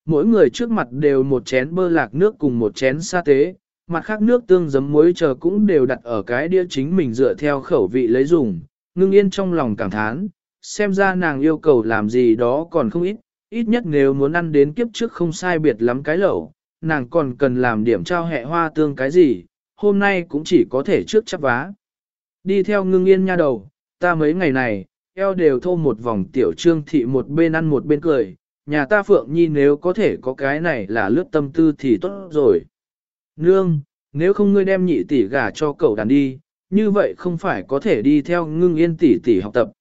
S1: Mỗi người trước mặt đều một chén bơ lạc nước cùng một chén sa tế, mặt khác nước tương giấm muối chờ cũng đều đặt ở cái đĩa chính mình dựa theo khẩu vị lấy dùng, ngưng yên trong lòng cảm thán, xem ra nàng yêu cầu làm gì đó còn không ít, ít nhất nếu muốn ăn đến kiếp trước không sai biệt lắm cái lẩu, nàng còn cần làm điểm trao hẹ hoa tương cái gì, hôm nay cũng chỉ có thể trước chắp vá. Đi theo ngưng yên nha đầu, ta mấy ngày này, eo đều thô một vòng tiểu trương thị một bên ăn một bên cười, nhà ta Phượng Nhi nếu có thể có cái này là lướt tâm tư thì tốt rồi. Nương, nếu không ngươi đem nhị tỷ gả cho cậu đàn đi, như vậy không phải có thể đi theo ngưng yên tỷ tỷ học tập.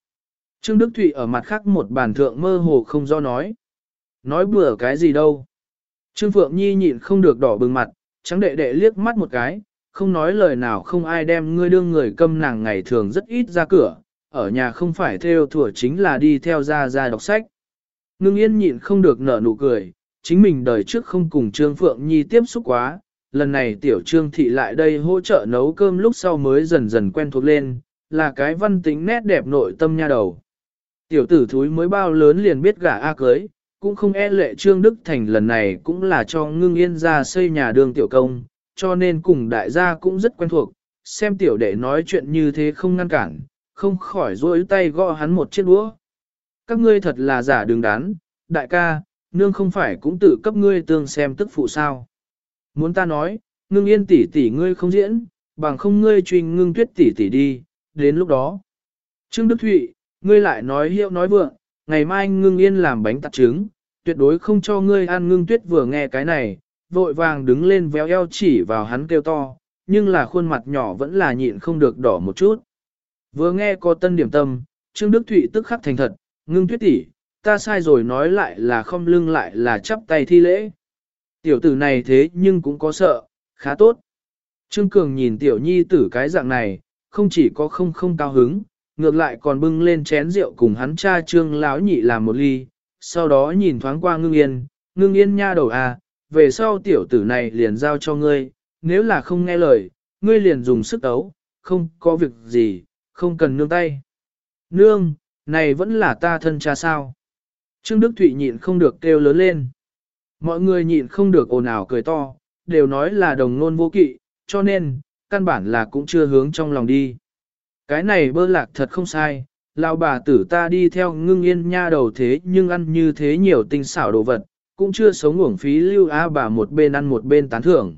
S1: Trương Đức Thụy ở mặt khác một bàn thượng mơ hồ không do nói. Nói bừa cái gì đâu. Trương Phượng Nhi nhịn không được đỏ bừng mặt, trắng đệ đệ liếc mắt một cái, không nói lời nào không ai đem ngươi đương người câm nàng ngày thường rất ít ra cửa, ở nhà không phải theo thủa chính là đi theo ra ra đọc sách. Ngưng yên nhịn không được nở nụ cười, chính mình đời trước không cùng Trương Phượng Nhi tiếp xúc quá, lần này tiểu Trương Thị lại đây hỗ trợ nấu cơm lúc sau mới dần dần quen thuộc lên, là cái văn tính nét đẹp nội tâm nha đầu. Tiểu tử thúi mới bao lớn liền biết gả A cưới, cũng không e lệ Trương Đức Thành lần này cũng là cho ngưng yên ra xây nhà đường tiểu công, cho nên cùng đại gia cũng rất quen thuộc, xem tiểu đệ nói chuyện như thế không ngăn cản, không khỏi rối tay gõ hắn một chiếc đũa. Các ngươi thật là giả đường đán, đại ca, nương không phải cũng tự cấp ngươi tương xem tức phụ sao. Muốn ta nói, ngưng yên tỷ tỷ ngươi không diễn, bằng không ngươi truy ngưng tuyết tỷ tỷ đi, đến lúc đó. Trương Đức Thụy, ngươi lại nói hiệu nói vượng, ngày mai ngưng yên làm bánh tạt trứng, tuyệt đối không cho ngươi ăn ngưng tuyết vừa nghe cái này, vội vàng đứng lên véo eo chỉ vào hắn kêu to, nhưng là khuôn mặt nhỏ vẫn là nhịn không được đỏ một chút. Vừa nghe có tân điểm tâm, Trương Đức Thụy tức khắc thành thật, ngưng tuyết tỷ, ta sai rồi nói lại là không lưng lại là chắp tay thi lễ. Tiểu tử này thế nhưng cũng có sợ, khá tốt. Trương Cường nhìn tiểu nhi tử cái dạng này, không chỉ có không không cao hứng, ngược lại còn bưng lên chén rượu cùng hắn cha Trương lão nhị làm một ly, sau đó nhìn thoáng qua ngưng yên, ngưng yên nha đầu à, về sau tiểu tử này liền giao cho ngươi, nếu là không nghe lời, ngươi liền dùng sức ấu, không có việc gì, không cần nương tay. Nương, này vẫn là ta thân cha sao. Trương Đức Thụy nhịn không được kêu lớn lên. Mọi người nhịn không được ồn ào cười to, đều nói là đồng nôn vô kỵ, cho nên, căn bản là cũng chưa hướng trong lòng đi. Cái này bơ lạc thật không sai, lão bà tử ta đi theo ngưng yên nha đầu thế nhưng ăn như thế nhiều tinh xảo đồ vật, cũng chưa sống uổng phí lưu á bà một bên ăn một bên tán thưởng.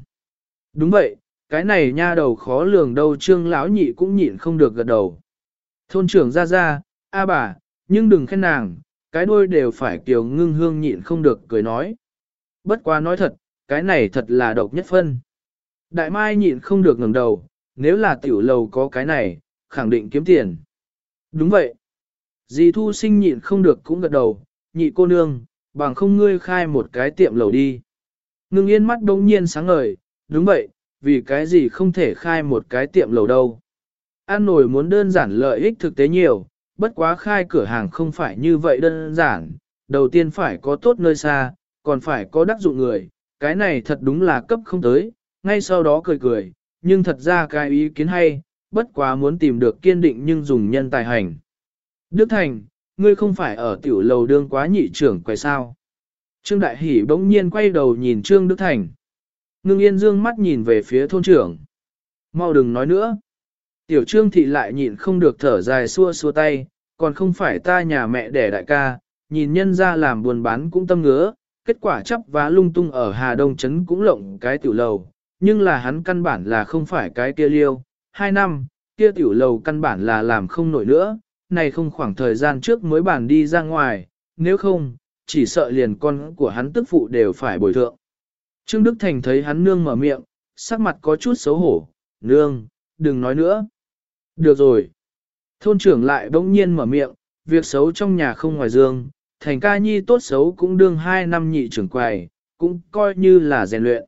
S1: Đúng vậy, cái này nha đầu khó lường đâu trương lão nhị cũng nhịn không được gật đầu. Thôn trưởng ra ra, a bà, nhưng đừng khen nàng, cái đôi đều phải kiều ngưng hương nhịn không được cười nói. Bất quá nói thật, cái này thật là độc nhất phân. Đại mai nhịn không được ngẩng đầu, nếu là tiểu lầu có cái này, khẳng định kiếm tiền. Đúng vậy. Dì thu sinh nhịn không được cũng gật đầu, nhị cô nương, bằng không ngươi khai một cái tiệm lầu đi. Ngưng yên mắt đông nhiên sáng ngời, đúng vậy, vì cái gì không thể khai một cái tiệm lầu đâu. An nổi muốn đơn giản lợi ích thực tế nhiều, bất quá khai cửa hàng không phải như vậy đơn giản, đầu tiên phải có tốt nơi xa, còn phải có đắc dụng người, cái này thật đúng là cấp không tới, ngay sau đó cười cười, nhưng thật ra cái ý kiến hay, bất quá muốn tìm được kiên định nhưng dùng nhân tài hành. Đức Thành, ngươi không phải ở tiểu lầu đương quá nhị trưởng quay sao. Trương Đại Hỷ bỗng nhiên quay đầu nhìn Trương Đức Thành. Ngưng yên dương mắt nhìn về phía thôn trưởng. Mau đừng nói nữa. Tiểu Trương Thị lại nhịn không được thở dài xua xua tay, còn không phải ta nhà mẹ đẻ đại ca, nhìn nhân ra làm buồn bán cũng tâm ngứa, kết quả chấp vá lung tung ở Hà Đông Trấn cũng lộng cái tiểu lầu, nhưng là hắn căn bản là không phải cái kia liêu, hai năm, kia tiểu lầu căn bản là làm không nổi nữa, này không khoảng thời gian trước mới bản đi ra ngoài, nếu không, chỉ sợ liền con của hắn tức phụ đều phải bồi thượng. Trương Đức Thành thấy hắn nương mở miệng, sắc mặt có chút xấu hổ, nương, đừng nói nữa. Được rồi. Thôn trưởng lại bỗng nhiên mở miệng, việc xấu trong nhà không ngoài dương, thành ca nhi tốt xấu cũng đương hai năm nhị trưởng quầy, cũng coi như là rèn luyện.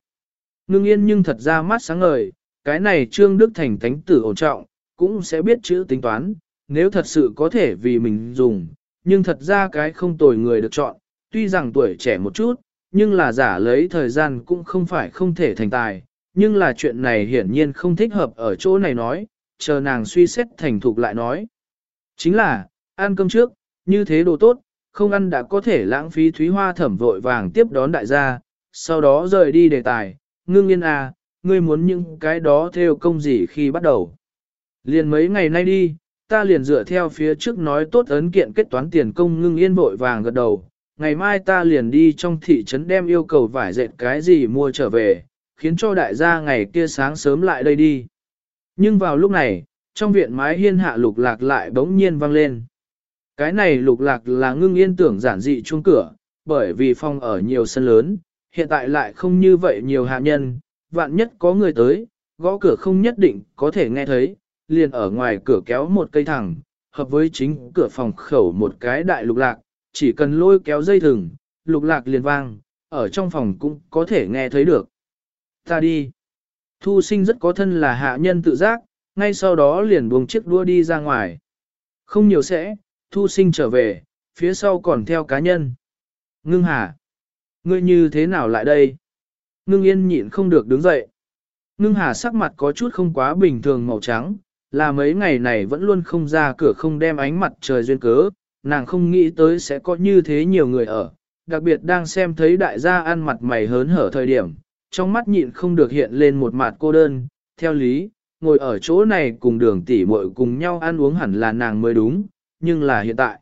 S1: Ngưng yên nhưng thật ra mắt sáng ngời, cái này Trương Đức Thành thánh tử ổn trọng, cũng sẽ biết chữ tính toán, nếu thật sự có thể vì mình dùng, nhưng thật ra cái không tồi người được chọn, tuy rằng tuổi trẻ một chút, nhưng là giả lấy thời gian cũng không phải không thể thành tài, nhưng là chuyện này hiển nhiên không thích hợp ở chỗ này nói, chờ nàng suy xét thành thục lại nói. Chính là, ăn cơm trước, như thế đồ tốt, không ăn đã có thể lãng phí thúy hoa thẩm vội vàng tiếp đón đại gia, sau đó rời đi đề tài, ngưng yên à, ngươi muốn những cái đó theo công gì khi bắt đầu. Liền mấy ngày nay đi, ta liền dựa theo phía trước nói tốt ấn kiện kết toán tiền công ngưng yên vội vàng gật đầu, ngày mai ta liền đi trong thị trấn đem yêu cầu vải dệt cái gì mua trở về, khiến cho đại gia ngày kia sáng sớm lại đây đi. Nhưng vào lúc này, trong viện mái hiên hạ lục lạc lại bỗng nhiên vang lên. Cái này lục lạc là ngưng yên tưởng giản dị chuông cửa, bởi vì phòng ở nhiều sân lớn, hiện tại lại không như vậy nhiều hạ nhân, vạn nhất có người tới, gõ cửa không nhất định có thể nghe thấy, liền ở ngoài cửa kéo một cây thẳng, hợp với chính cửa phòng khẩu một cái đại lục lạc, chỉ cần lôi kéo dây thừng, lục lạc liền vang, ở trong phòng cũng có thể nghe thấy được. Ta đi. Thu sinh rất có thân là hạ nhân tự giác, ngay sau đó liền buông chiếc đua đi ra ngoài. Không nhiều sẽ, thu sinh trở về, phía sau còn theo cá nhân. Ngưng hà. Ngươi như thế nào lại đây? Ngưng yên nhịn không được đứng dậy. Ngưng hà sắc mặt có chút không quá bình thường màu trắng, là mấy ngày này vẫn luôn không ra cửa không đem ánh mặt trời duyên cớ, nàng không nghĩ tới sẽ có như thế nhiều người ở, đặc biệt đang xem thấy đại gia ăn mặt mày hớn hở thời điểm, trong mắt nhịn không được hiện lên một mặt cô đơn, theo lý, ngồi ở chỗ này cùng đường tỷ muội cùng nhau ăn uống hẳn là nàng mới đúng, nhưng là hiện tại.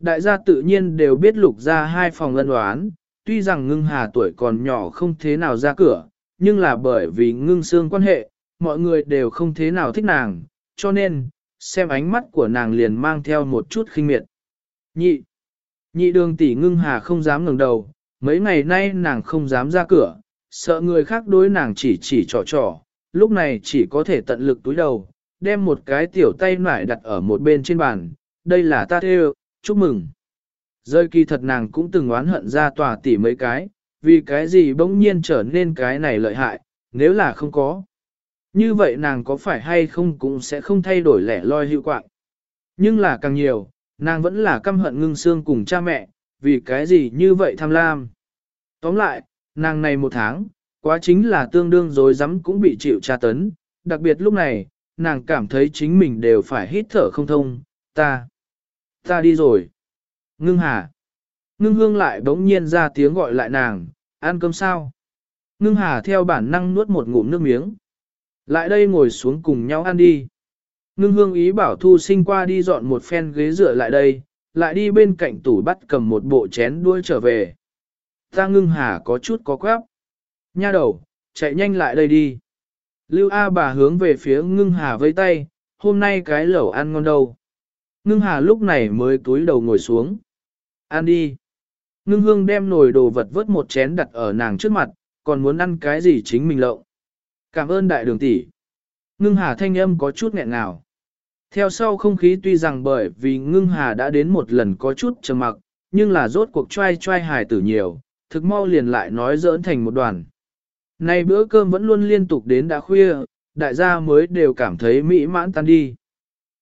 S1: Đại gia tự nhiên đều biết lục ra hai phòng ân đoán, tuy rằng ngưng hà tuổi còn nhỏ không thế nào ra cửa, nhưng là bởi vì ngưng xương quan hệ, mọi người đều không thế nào thích nàng, cho nên, xem ánh mắt của nàng liền mang theo một chút khinh miệt. Nhị, nhị đường tỷ ngưng hà không dám ngẩng đầu, mấy ngày nay nàng không dám ra cửa, sợ người khác đối nàng chỉ chỉ trò trò, lúc này chỉ có thể tận lực túi đầu, đem một cái tiểu tay nải đặt ở một bên trên bàn, đây là ta theo, chúc mừng. Rơi kỳ thật nàng cũng từng oán hận ra tòa tỷ mấy cái, vì cái gì bỗng nhiên trở nên cái này lợi hại, nếu là không có. Như vậy nàng có phải hay không cũng sẽ không thay đổi lẻ loi hiệu quạng. Nhưng là càng nhiều, nàng vẫn là căm hận ngưng xương cùng cha mẹ, vì cái gì như vậy tham lam. Tóm lại, nàng này một tháng, quá chính là tương đương dối rắm cũng bị chịu tra tấn, đặc biệt lúc này, nàng cảm thấy chính mình đều phải hít thở không thông, ta, ta đi rồi. Ngưng hà. Ngưng hương lại bỗng nhiên ra tiếng gọi lại nàng, ăn cơm sao? Ngưng hà theo bản năng nuốt một ngụm nước miếng. Lại đây ngồi xuống cùng nhau ăn đi. Ngưng hương ý bảo thu sinh qua đi dọn một phen ghế dựa lại đây, lại đi bên cạnh tủ bắt cầm một bộ chén đuôi trở về. Ta ngưng hà có chút có quép. Nha đầu, chạy nhanh lại đây đi. Lưu A bà hướng về phía ngưng hà với tay, hôm nay cái lẩu ăn ngon đâu. Ngưng hà lúc này mới túi đầu ngồi xuống. Ăn đi. Ngưng hương đem nồi đồ vật vớt một chén đặt ở nàng trước mặt, còn muốn ăn cái gì chính mình lộng. Cảm ơn đại đường tỷ. Ngưng hà thanh âm có chút nghẹn ngào. Theo sau không khí tuy rằng bởi vì ngưng hà đã đến một lần có chút trầm mặc, nhưng là rốt cuộc trai trai hài tử nhiều, thực mau liền lại nói dỡn thành một đoàn. Nay bữa cơm vẫn luôn liên tục đến đã khuya, đại gia mới đều cảm thấy mỹ mãn tan đi.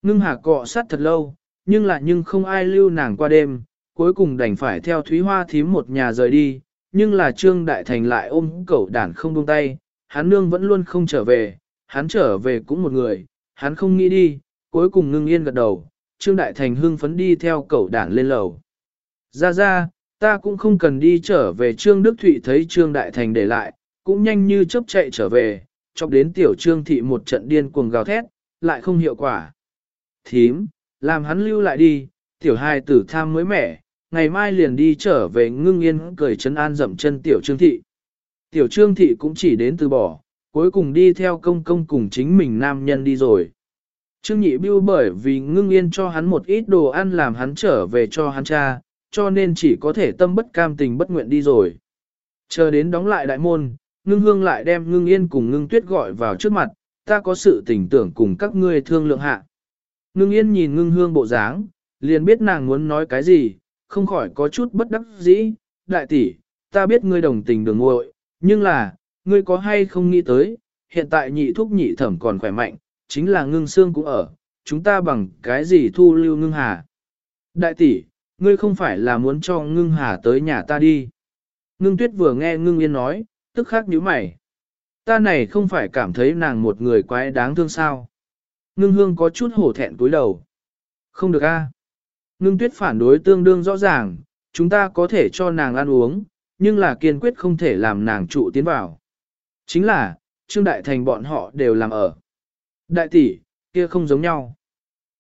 S1: Ngưng hà cọ sát thật lâu, nhưng lại nhưng không ai lưu nàng qua đêm, cuối cùng đành phải theo Thúy Hoa thím một nhà rời đi, nhưng là Trương Đại Thành lại ôm cậu đàn không buông tay, hắn nương vẫn luôn không trở về, hắn trở về cũng một người, hắn không nghĩ đi, cuối cùng ngưng yên gật đầu, Trương Đại Thành hưng phấn đi theo cậu đảng lên lầu. Ra ra, ta cũng không cần đi trở về Trương Đức Thụy thấy Trương Đại Thành để lại, cũng nhanh như chớp chạy trở về, chọc đến tiểu Trương Thị một trận điên cuồng gào thét, lại không hiệu quả. Thím, làm hắn lưu lại đi, tiểu hai tử tham mới mẻ, ngày mai liền đi trở về ngưng yên cười chân an dậm chân tiểu Trương Thị. Tiểu Trương Thị cũng chỉ đến từ bỏ, cuối cùng đi theo công công cùng chính mình nam nhân đi rồi. Trương Nhị Bưu bởi vì ngưng yên cho hắn một ít đồ ăn làm hắn trở về cho hắn cha, cho nên chỉ có thể tâm bất cam tình bất nguyện đi rồi. Chờ đến đóng lại đại môn, ngưng hương lại đem ngưng yên cùng ngưng tuyết gọi vào trước mặt, ta có sự tình tưởng cùng các ngươi thương lượng hạ. Ngưng yên nhìn ngưng hương bộ dáng, liền biết nàng muốn nói cái gì, không khỏi có chút bất đắc dĩ, đại tỷ, ta biết ngươi đồng tình đường ngội, nhưng là, ngươi có hay không nghĩ tới, hiện tại nhị thúc nhị thẩm còn khỏe mạnh, chính là ngưng xương cũng ở, chúng ta bằng cái gì thu lưu ngưng hà. Đại tỷ, ngươi không phải là muốn cho ngưng hà tới nhà ta đi. Ngưng tuyết vừa nghe ngưng yên nói, tức khắc nhíu mày. Ta này không phải cảm thấy nàng một người quái đáng thương sao. Ngưng hương có chút hổ thẹn cúi đầu. Không được a. Ngưng tuyết phản đối tương đương rõ ràng, chúng ta có thể cho nàng ăn uống, nhưng là kiên quyết không thể làm nàng trụ tiến vào. Chính là, Trương Đại Thành bọn họ đều làm ở. Đại tỷ, kia không giống nhau.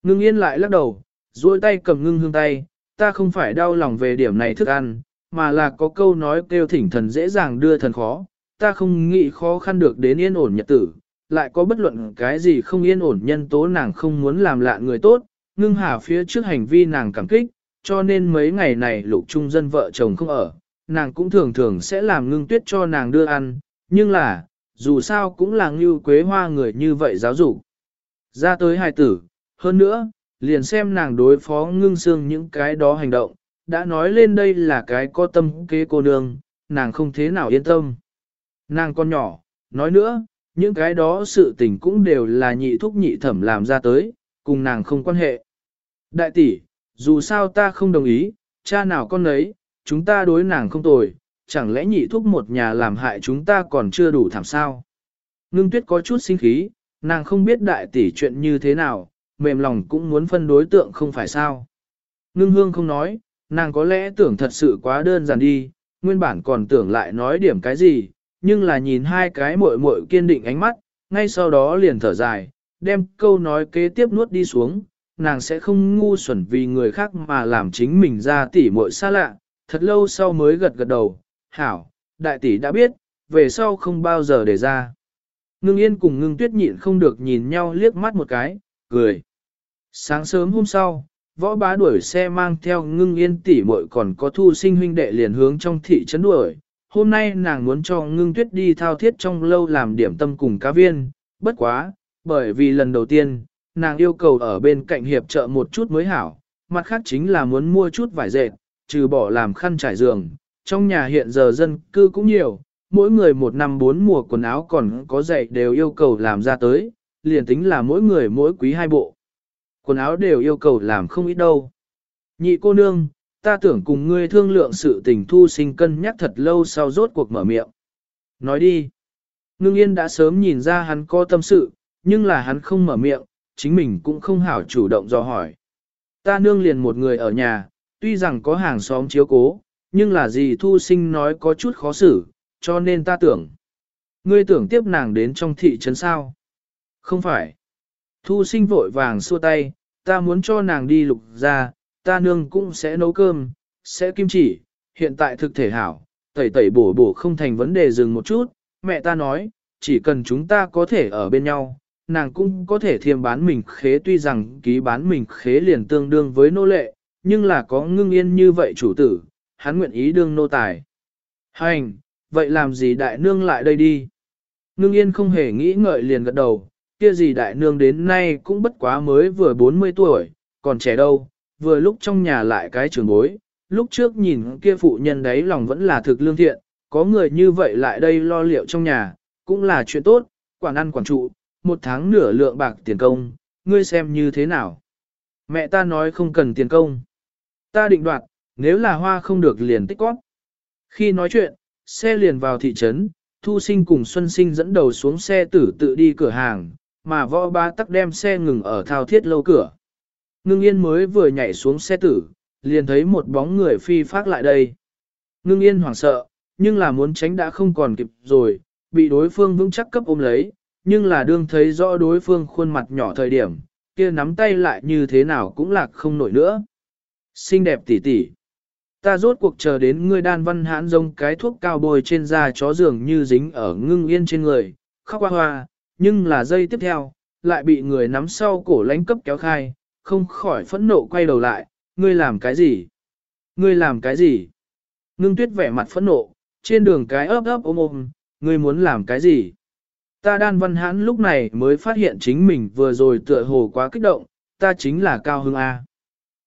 S1: Ngưng yên lại lắc đầu, duỗi tay cầm ngưng hương tay, ta không phải đau lòng về điểm này thức ăn, mà là có câu nói kêu thỉnh thần dễ dàng đưa thần khó, ta không nghĩ khó khăn được đến yên ổn nhật tử, lại có bất luận cái gì không yên ổn nhân tố nàng không muốn làm lạ người tốt, ngưng hà phía trước hành vi nàng cảm kích, cho nên mấy ngày này lục trung dân vợ chồng không ở, nàng cũng thường thường sẽ làm ngưng tuyết cho nàng đưa ăn, nhưng là, dù sao cũng là ngưu quế hoa người như vậy giáo dục. Ra tới hài tử, hơn nữa, liền xem nàng đối phó ngưng xương những cái đó hành động, đã nói lên đây là cái có tâm kế cô nương, nàng không thế nào yên tâm. Nàng con nhỏ, nói nữa, những cái đó sự tình cũng đều là nhị thúc nhị thẩm làm ra tới, cùng nàng không quan hệ. Đại tỷ, dù sao ta không đồng ý, cha nào con ấy, chúng ta đối nàng không tồi, chẳng lẽ nhị thúc một nhà làm hại chúng ta còn chưa đủ thảm sao? Ngưng tuyết có chút sinh khí, nàng không biết đại tỷ chuyện như thế nào, mềm lòng cũng muốn phân đối tượng không phải sao. Ngưng hương không nói, nàng có lẽ tưởng thật sự quá đơn giản đi, nguyên bản còn tưởng lại nói điểm cái gì, nhưng là nhìn hai cái muội muội kiên định ánh mắt, ngay sau đó liền thở dài, đem câu nói kế tiếp nuốt đi xuống, nàng sẽ không ngu xuẩn vì người khác mà làm chính mình ra tỉ muội xa lạ, thật lâu sau mới gật gật đầu, hảo, đại tỷ đã biết, về sau không bao giờ để ra. Ngưng yên cùng ngưng tuyết nhịn không được nhìn nhau liếc mắt một cái, cười. Sáng sớm hôm sau, võ bá đuổi xe mang theo ngưng yên tỷ muội còn có thu sinh huynh đệ liền hướng trong thị trấn đuổi. Hôm nay nàng muốn cho ngưng tuyết đi thao thiết trong lâu làm điểm tâm cùng cá viên, bất quá, bởi vì lần đầu tiên, nàng yêu cầu ở bên cạnh hiệp trợ một chút mới hảo, mặt khác chính là muốn mua chút vải dệt, trừ bỏ làm khăn trải giường, trong nhà hiện giờ dân cư cũng nhiều, mỗi người một năm bốn mùa quần áo còn có giày đều yêu cầu làm ra tới, liền tính là mỗi người mỗi quý hai bộ. Quần áo đều yêu cầu làm không ít đâu. Nhị cô nương, ta tưởng cùng ngươi thương lượng sự tình thu sinh cân nhắc thật lâu sau rốt cuộc mở miệng. Nói đi. Ngưng yên đã sớm nhìn ra hắn có tâm sự, nhưng là hắn không mở miệng, chính mình cũng không hảo chủ động dò hỏi. Ta nương liền một người ở nhà, tuy rằng có hàng xóm chiếu cố, nhưng là gì thu sinh nói có chút khó xử, cho nên ta tưởng. Ngươi tưởng tiếp nàng đến trong thị trấn sao? Không phải. Thu sinh vội vàng xua tay, ta muốn cho nàng đi lục ra, ta nương cũng sẽ nấu cơm, sẽ kim chỉ, hiện tại thực thể hảo, tẩy tẩy bổ bổ không thành vấn đề dừng một chút, mẹ ta nói, chỉ cần chúng ta có thể ở bên nhau, nàng cũng có thể thiêm bán mình khế tuy rằng ký bán mình khế liền tương đương với nô lệ, nhưng là có ngưng yên như vậy chủ tử, hắn nguyện ý đương nô tài. Hành, vậy làm gì đại nương lại đây đi? Ngưng yên không hề nghĩ ngợi liền gật đầu, kia gì đại nương đến nay cũng bất quá mới vừa 40 tuổi, còn trẻ đâu, vừa lúc trong nhà lại cái trường bối, lúc trước nhìn kia phụ nhân đấy lòng vẫn là thực lương thiện, có người như vậy lại đây lo liệu trong nhà, cũng là chuyện tốt, quản ăn quản trụ, một tháng nửa lượng bạc tiền công, ngươi xem như thế nào. Mẹ ta nói không cần tiền công. Ta định đoạt, nếu là hoa không được liền tích cót. Khi nói chuyện, xe liền vào thị trấn, Thu Sinh cùng Xuân Sinh dẫn đầu xuống xe tử tự đi cửa hàng, mà võ ba tắc đem xe ngừng ở thao thiết lâu cửa. Ngưng yên mới vừa nhảy xuống xe tử, liền thấy một bóng người phi phát lại đây. Ngưng yên hoảng sợ, nhưng là muốn tránh đã không còn kịp rồi, bị đối phương vững chắc cấp ôm lấy, nhưng là đương thấy rõ đối phương khuôn mặt nhỏ thời điểm, kia nắm tay lại như thế nào cũng lạc không nổi nữa. Xinh đẹp tỉ tỉ. Ta rốt cuộc chờ đến ngươi đan văn hãn rông cái thuốc cao bôi trên da chó dường như dính ở ngưng yên trên người, khóc hoa hoa, nhưng là dây tiếp theo, lại bị người nắm sau cổ lánh cấp kéo khai, không khỏi phẫn nộ quay đầu lại, ngươi làm cái gì? Ngươi làm cái gì? Ngưng tuyết vẻ mặt phẫn nộ, trên đường cái ấp ấp ôm ôm, ngươi muốn làm cái gì? Ta đan văn hãn lúc này mới phát hiện chính mình vừa rồi tựa hồ quá kích động, ta chính là cao hưng A.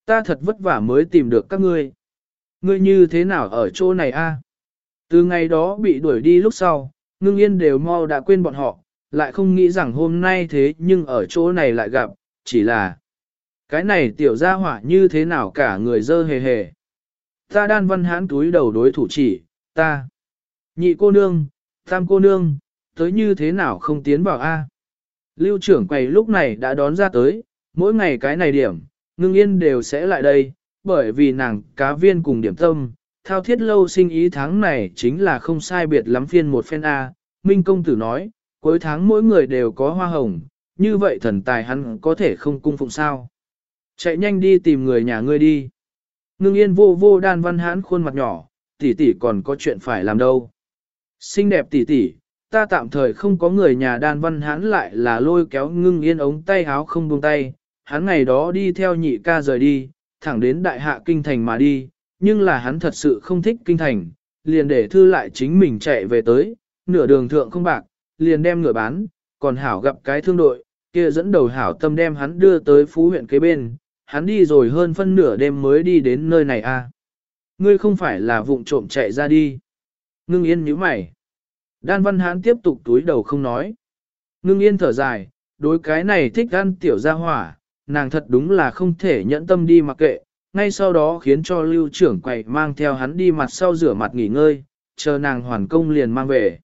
S1: Ta thật vất vả mới tìm được các ngươi. Ngươi như thế nào ở chỗ này A? Từ ngày đó bị đuổi đi lúc sau, ngưng yên đều mau đã quên bọn họ, lại không nghĩ rằng hôm nay thế nhưng ở chỗ này lại gặp, chỉ là cái này tiểu gia hỏa như thế nào cả người dơ hề hề. Ta đan văn hãn túi đầu đối thủ chỉ, ta. Nhị cô nương, tam cô nương, tới như thế nào không tiến vào A. Lưu trưởng quầy lúc này đã đón ra tới, mỗi ngày cái này điểm, ngưng yên đều sẽ lại đây, bởi vì nàng cá viên cùng điểm tâm, thao thiết lâu sinh ý tháng này chính là không sai biệt lắm phiên một phen A. Minh công tử nói, cuối tháng mỗi người đều có hoa hồng, như vậy thần tài hắn có thể không cung phụng sao. Chạy nhanh đi tìm người nhà ngươi đi. Ngưng yên vô vô đan văn hãn khuôn mặt nhỏ, tỷ tỷ còn có chuyện phải làm đâu. Xinh đẹp tỷ tỷ, ta tạm thời không có người nhà đan văn hãn lại là lôi kéo ngưng yên ống tay háo không buông tay, hắn ngày đó đi theo nhị ca rời đi, thẳng đến đại hạ kinh thành mà đi, nhưng là hắn thật sự không thích kinh thành, liền để thư lại chính mình chạy về tới, nửa đường thượng không bạc, liền đem ngựa bán, còn hảo gặp cái thương đội, kia dẫn đầu hảo tâm đem hắn đưa tới phú huyện kế bên, hắn đi rồi hơn phân nửa đêm mới đi đến nơi này à. Ngươi không phải là vụng trộm chạy ra đi. Ngưng yên nhíu mày. Đan văn hãn tiếp tục túi đầu không nói. Ngưng yên thở dài, đối cái này thích ăn tiểu gia hỏa, nàng thật đúng là không thể nhẫn tâm đi mặc kệ, ngay sau đó khiến cho lưu trưởng quầy mang theo hắn đi mặt sau rửa mặt nghỉ ngơi, chờ nàng hoàn công liền mang về.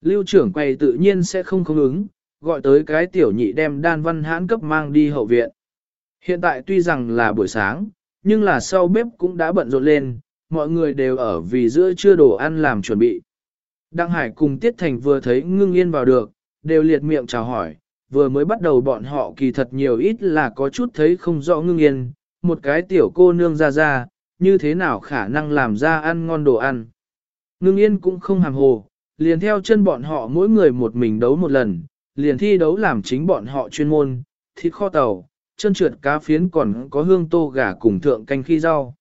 S1: Lưu trưởng quầy tự nhiên sẽ không không ứng, gọi tới cái tiểu nhị đem đan văn hãn cấp mang đi hậu viện. Hiện tại tuy rằng là buổi sáng, nhưng là sau bếp cũng đã bận rộn lên, mọi người đều ở vì giữa trưa đồ ăn làm chuẩn bị. Đăng Hải cùng Tiết Thành vừa thấy ngưng yên vào được, đều liệt miệng chào hỏi, vừa mới bắt đầu bọn họ kỳ thật nhiều ít là có chút thấy không rõ ngưng yên, một cái tiểu cô nương ra ra, như thế nào khả năng làm ra ăn ngon đồ ăn. Ngưng yên cũng không hàm hồ, liền theo chân bọn họ mỗi người một mình đấu một lần, liền thi đấu làm chính bọn họ chuyên môn, thịt kho tàu, chân trượt cá phiến còn có hương tô gà cùng thượng canh khi rau.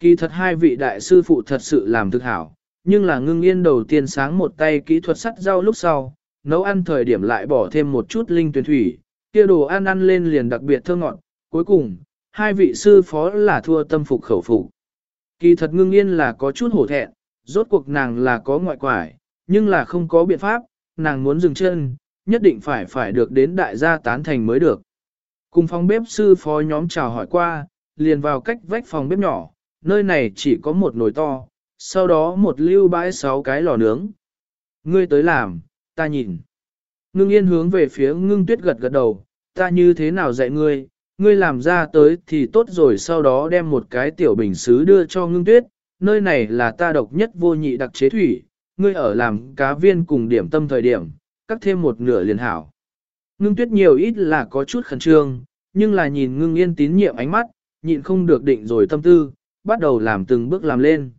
S1: Kỳ thật hai vị đại sư phụ thật sự làm thực hảo, nhưng là ngưng yên đầu tiên sáng một tay kỹ thuật sắt rau lúc sau, nấu ăn thời điểm lại bỏ thêm một chút linh tuyển thủy, kia đồ ăn ăn lên liền đặc biệt thơ ngọt, cuối cùng, hai vị sư phó là thua tâm phục khẩu phục. Kỳ thật ngưng yên là có chút hổ thẹn, rốt cuộc nàng là có ngoại quải, nhưng là không có biện pháp, nàng muốn dừng chân, nhất định phải phải được đến đại gia tán thành mới được. Cùng phòng bếp sư phó nhóm chào hỏi qua, liền vào cách vách phòng bếp nhỏ, nơi này chỉ có một nồi to, sau đó một lưu bãi sáu cái lò nướng. Ngươi tới làm, ta nhìn. Ngưng yên hướng về phía ngưng tuyết gật gật đầu, ta như thế nào dạy ngươi, ngươi làm ra tới thì tốt rồi sau đó đem một cái tiểu bình xứ đưa cho ngưng tuyết, nơi này là ta độc nhất vô nhị đặc chế thủy, ngươi ở làm cá viên cùng điểm tâm thời điểm, cắt thêm một nửa liền hảo. Ngưng tuyết nhiều ít là có chút khẩn trương, nhưng là nhìn ngưng yên tín nhiệm ánh mắt, nhịn không được định rồi tâm tư, bắt đầu làm từng bước làm lên.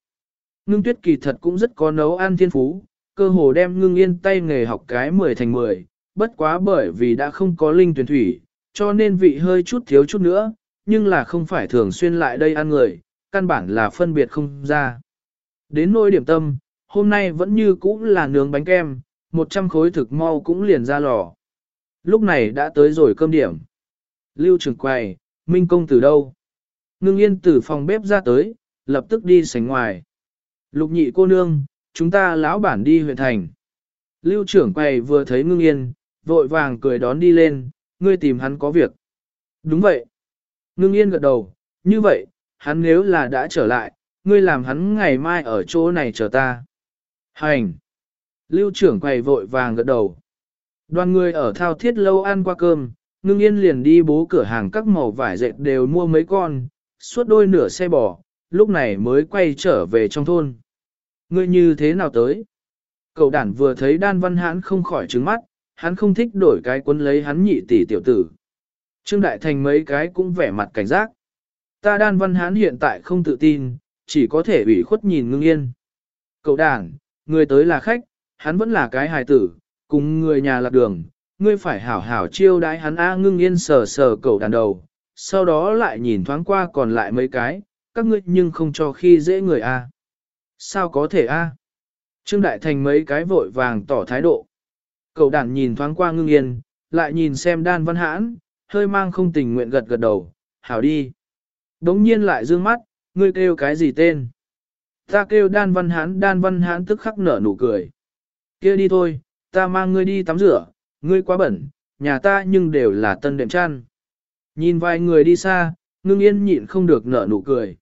S1: Ngưng tuyết kỳ thật cũng rất có nấu ăn thiên phú, cơ hồ đem ngưng yên tay nghề học cái 10 thành 10, bất quá bởi vì đã không có linh tuyển thủy, cho nên vị hơi chút thiếu chút nữa, nhưng là không phải thường xuyên lại đây ăn người, căn bản là phân biệt không ra. Đến nỗi điểm tâm, hôm nay vẫn như cũ là nướng bánh kem, 100 khối thực mau cũng liền ra lò. Lúc này đã tới rồi cơm điểm. Lưu trưởng quầy, Minh công từ đâu? Ngưng yên từ phòng bếp ra tới, lập tức đi sánh ngoài. Lục nhị cô nương, chúng ta lão bản đi huyện thành. Lưu trưởng quầy vừa thấy ngưng yên, vội vàng cười đón đi lên, ngươi tìm hắn có việc. Đúng vậy. Ngưng yên gật đầu, như vậy, hắn nếu là đã trở lại, ngươi làm hắn ngày mai ở chỗ này chờ ta. Hành. Lưu trưởng quầy vội vàng gật đầu. Đoàn người ở thao thiết lâu ăn qua cơm, ngưng yên liền đi bố cửa hàng các màu vải dệt đều mua mấy con, suốt đôi nửa xe bò, lúc này mới quay trở về trong thôn. Ngươi như thế nào tới? Cậu đản vừa thấy đan văn hãn không khỏi trứng mắt, hắn không thích đổi cái quân lấy hắn nhị tỷ tiểu tử. Trương Đại Thành mấy cái cũng vẻ mặt cảnh giác. Ta đan văn hán hiện tại không tự tin, chỉ có thể ủy khuất nhìn ngưng yên. Cậu đàn, người tới là khách, hắn vẫn là cái hài tử, cùng người nhà lạc đường, ngươi phải hảo hảo chiêu đãi hắn A ngưng yên sờ sờ cậu đàn đầu, sau đó lại nhìn thoáng qua còn lại mấy cái, các ngươi nhưng không cho khi dễ người A. Sao có thể A? Trương Đại Thành mấy cái vội vàng tỏ thái độ. Cậu đàn nhìn thoáng qua ngưng yên, lại nhìn xem đan văn hãn, hơi mang không tình nguyện gật gật đầu, hảo đi. Đống nhiên lại dương mắt, ngươi kêu cái gì tên? Ta kêu đan văn hãn, đan văn hãn tức khắc nở nụ cười. kia đi thôi, ta mang ngươi đi tắm rửa, ngươi quá bẩn, nhà ta nhưng đều là tân đệm chăn. Nhìn vài người đi xa, ngưng yên nhịn không được nở nụ cười.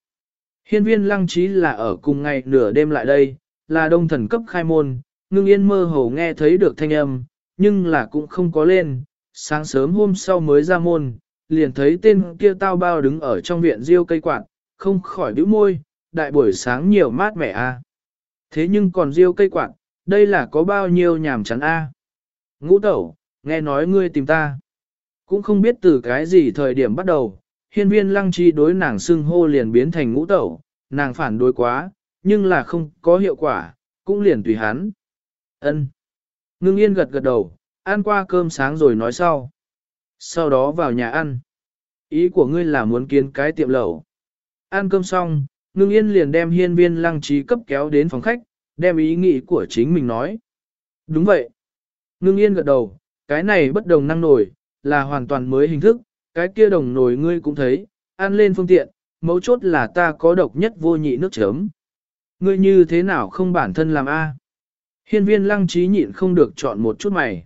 S1: Hiên viên lăng trí là ở cùng ngày nửa đêm lại đây, là đông thần cấp khai môn, ngưng yên mơ hồ nghe thấy được thanh âm, nhưng là cũng không có lên, sáng sớm hôm sau mới ra môn, liền thấy tên kia tao bao đứng ở trong viện riêu cây quạt, không khỏi bĩu môi, đại buổi sáng nhiều mát mẻ a. Thế nhưng còn riêu cây quạt, đây là có bao nhiêu nhàm chán a. Ngũ tẩu, nghe nói ngươi tìm ta. Cũng không biết từ cái gì thời điểm bắt đầu, hiên viên lăng chi đối nàng xưng hô liền biến thành ngũ tẩu, nàng phản đối quá, nhưng là không có hiệu quả, cũng liền tùy hắn. Ân. Ngưng yên gật gật đầu, ăn qua cơm sáng rồi nói sau. Sau đó vào nhà ăn. Ý của ngươi là muốn kiến cái tiệm lẩu. Ăn cơm xong, ngưng yên liền đem hiên viên lăng trí cấp kéo đến phòng khách, đem ý nghĩ của chính mình nói. Đúng vậy. Ngưng yên gật đầu, cái này bất đồng năng nổi, là hoàn toàn mới hình thức, cái kia đồng nồi ngươi cũng thấy, ăn lên phương tiện, mấu chốt là ta có độc nhất vô nhị nước chấm. Ngươi như thế nào không bản thân làm A? Hiên viên lăng trí nhịn không được chọn một chút mày.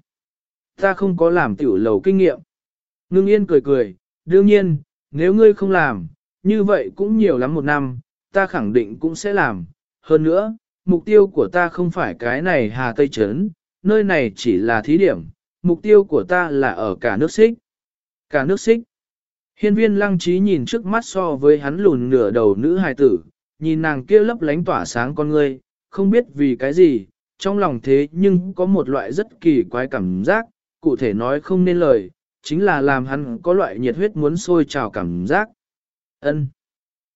S1: Ta không có làm tiểu lầu kinh nghiệm. Ngưng yên cười cười, đương nhiên, nếu ngươi không làm, như vậy cũng nhiều lắm một năm, ta khẳng định cũng sẽ làm. Hơn nữa, mục tiêu của ta không phải cái này Hà Tây Trấn, nơi này chỉ là thí điểm, mục tiêu của ta là ở cả nước xích. Cả nước xích. Hiên viên lăng trí nhìn trước mắt so với hắn lùn nửa đầu nữ hài tử, nhìn nàng kia lấp lánh tỏa sáng con ngươi, không biết vì cái gì, trong lòng thế nhưng có một loại rất kỳ quái cảm giác, cụ thể nói không nên lời, chính là làm hắn có loại nhiệt huyết muốn sôi trào cảm giác. Ân.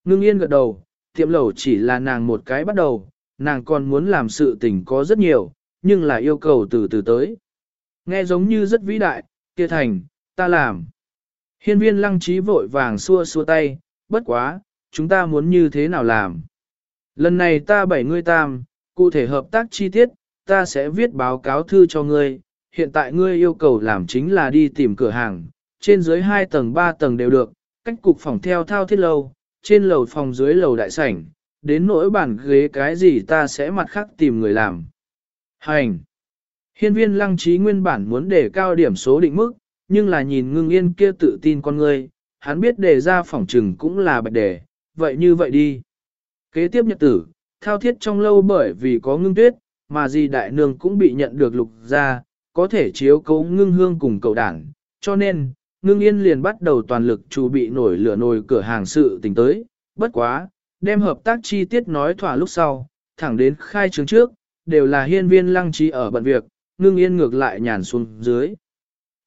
S1: Ngưng yên gật đầu, tiệm lẩu chỉ là nàng một cái bắt đầu, nàng còn muốn làm sự tình có rất nhiều, nhưng là yêu cầu từ từ tới. Nghe giống như rất vĩ đại, kia thành, ta làm. Hiên viên lăng trí vội vàng xua xua tay, bất quá, chúng ta muốn như thế nào làm. Lần này ta bảy ngươi tam, cụ thể hợp tác chi tiết, ta sẽ viết báo cáo thư cho ngươi, hiện tại ngươi yêu cầu làm chính là đi tìm cửa hàng, trên dưới 2 tầng 3 tầng đều được, cách cục phòng theo thao thiết lâu, trên lầu phòng dưới lầu đại sảnh, đến nỗi bản ghế cái gì ta sẽ mặt khác tìm người làm. Hành! Hiên viên lăng trí nguyên bản muốn để cao điểm số định mức, nhưng là nhìn ngưng yên kia tự tin con người, hắn biết đề ra phỏng trừng cũng là bạch đề, vậy như vậy đi. Kế tiếp nhật tử, thao thiết trong lâu bởi vì có ngưng tuyết, mà gì đại nương cũng bị nhận được lục ra, có thể chiếu cấu ngưng hương cùng cầu đảng, cho nên, ngưng yên liền bắt đầu toàn lực chuẩn bị nổi lửa nồi cửa hàng sự tình tới, bất quá, đem hợp tác chi tiết nói thỏa lúc sau, thẳng đến khai trướng trước, đều là hiên viên lăng trí ở bận việc, ngưng yên ngược lại nhàn xuống dưới.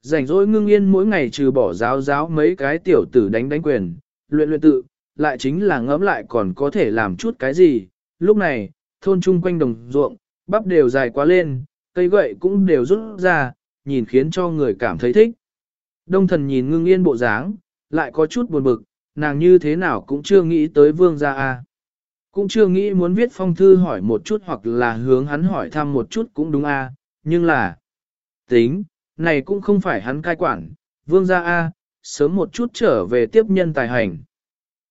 S1: Rảnh rỗi ngưng yên mỗi ngày trừ bỏ giáo giáo mấy cái tiểu tử đánh đánh quyền, luyện luyện tự, lại chính là ngẫm lại còn có thể làm chút cái gì. Lúc này, thôn chung quanh đồng ruộng, bắp đều dài quá lên, cây gậy cũng đều rút ra, nhìn khiến cho người cảm thấy thích. Đông thần nhìn ngưng yên bộ dáng, lại có chút buồn bực, nàng như thế nào cũng chưa nghĩ tới vương gia a. Cũng chưa nghĩ muốn viết phong thư hỏi một chút hoặc là hướng hắn hỏi thăm một chút cũng đúng a, nhưng là tính, này cũng không phải hắn cai quản, vương gia a, sớm một chút trở về tiếp nhân tài hành.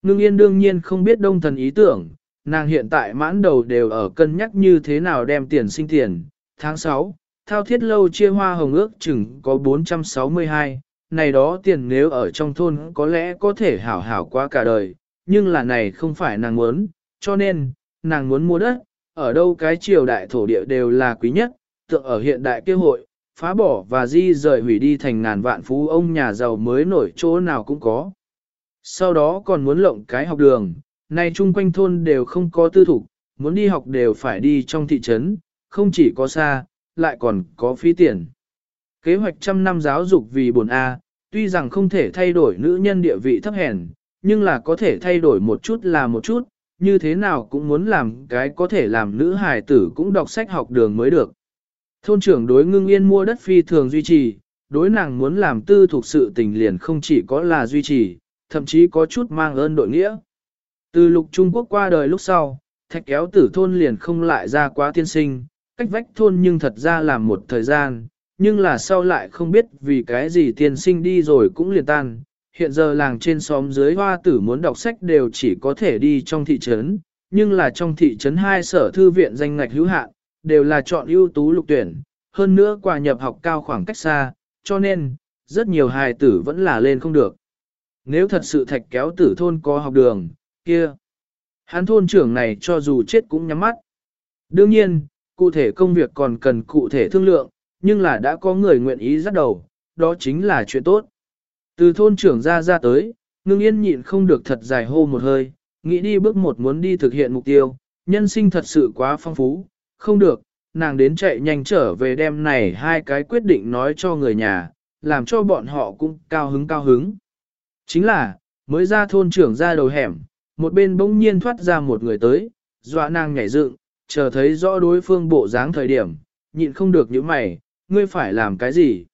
S1: Ngưng yên đương nhiên không biết đông thần ý tưởng, nàng hiện tại mãn đầu đều ở cân nhắc như thế nào đem tiền sinh tiền. Tháng 6, thao thiết lâu chia hoa hồng ước chừng có 462, này đó tiền nếu ở trong thôn có lẽ có thể hảo hảo qua cả đời, nhưng là này không phải nàng muốn, cho nên, nàng muốn mua đất, ở đâu cái triều đại thổ địa đều là quý nhất, tượng ở hiện đại kêu hội, phá bỏ và di rời hủy đi thành ngàn vạn phú ông nhà giàu mới nổi chỗ nào cũng có. Sau đó còn muốn lộng cái học đường, nay chung quanh thôn đều không có tư thục, muốn đi học đều phải đi trong thị trấn, không chỉ có xa, lại còn có phí tiền. Kế hoạch trăm năm giáo dục vì bổn A, tuy rằng không thể thay đổi nữ nhân địa vị thấp hèn, nhưng là có thể thay đổi một chút là một chút, như thế nào cũng muốn làm cái có thể làm nữ hài tử cũng đọc sách học đường mới được. Thôn trưởng đối ngưng yên mua đất phi thường duy trì, đối nàng muốn làm tư thuộc sự tình liền không chỉ có là duy trì, thậm chí có chút mang ơn đội nghĩa. Từ lục Trung Quốc qua đời lúc sau, thạch kéo tử thôn liền không lại ra quá tiên sinh, cách vách thôn nhưng thật ra làm một thời gian, nhưng là sau lại không biết vì cái gì tiên sinh đi rồi cũng liền tan. Hiện giờ làng trên xóm dưới hoa tử muốn đọc sách đều chỉ có thể đi trong thị trấn, nhưng là trong thị trấn hai sở thư viện danh ngạch hữu hạn, đều là chọn ưu tú lục tuyển, hơn nữa quà nhập học cao khoảng cách xa, cho nên, rất nhiều hài tử vẫn là lên không được. Nếu thật sự thạch kéo tử thôn có học đường, kia, hắn thôn trưởng này cho dù chết cũng nhắm mắt. Đương nhiên, cụ thể công việc còn cần cụ thể thương lượng, nhưng là đã có người nguyện ý dắt đầu, đó chính là chuyện tốt. Từ thôn trưởng ra ra tới, ngưng yên nhịn không được thật dài hô một hơi, nghĩ đi bước một muốn đi thực hiện mục tiêu, nhân sinh thật sự quá phong phú, không được, nàng đến chạy nhanh trở về đem này hai cái quyết định nói cho người nhà, làm cho bọn họ cũng cao hứng cao hứng. Chính là, mới ra thôn trưởng ra đầu hẻm, một bên bỗng nhiên thoát ra một người tới, dọa nàng nhảy dựng, chờ thấy rõ đối phương bộ dáng thời điểm, nhịn không được những mày, ngươi phải làm cái gì?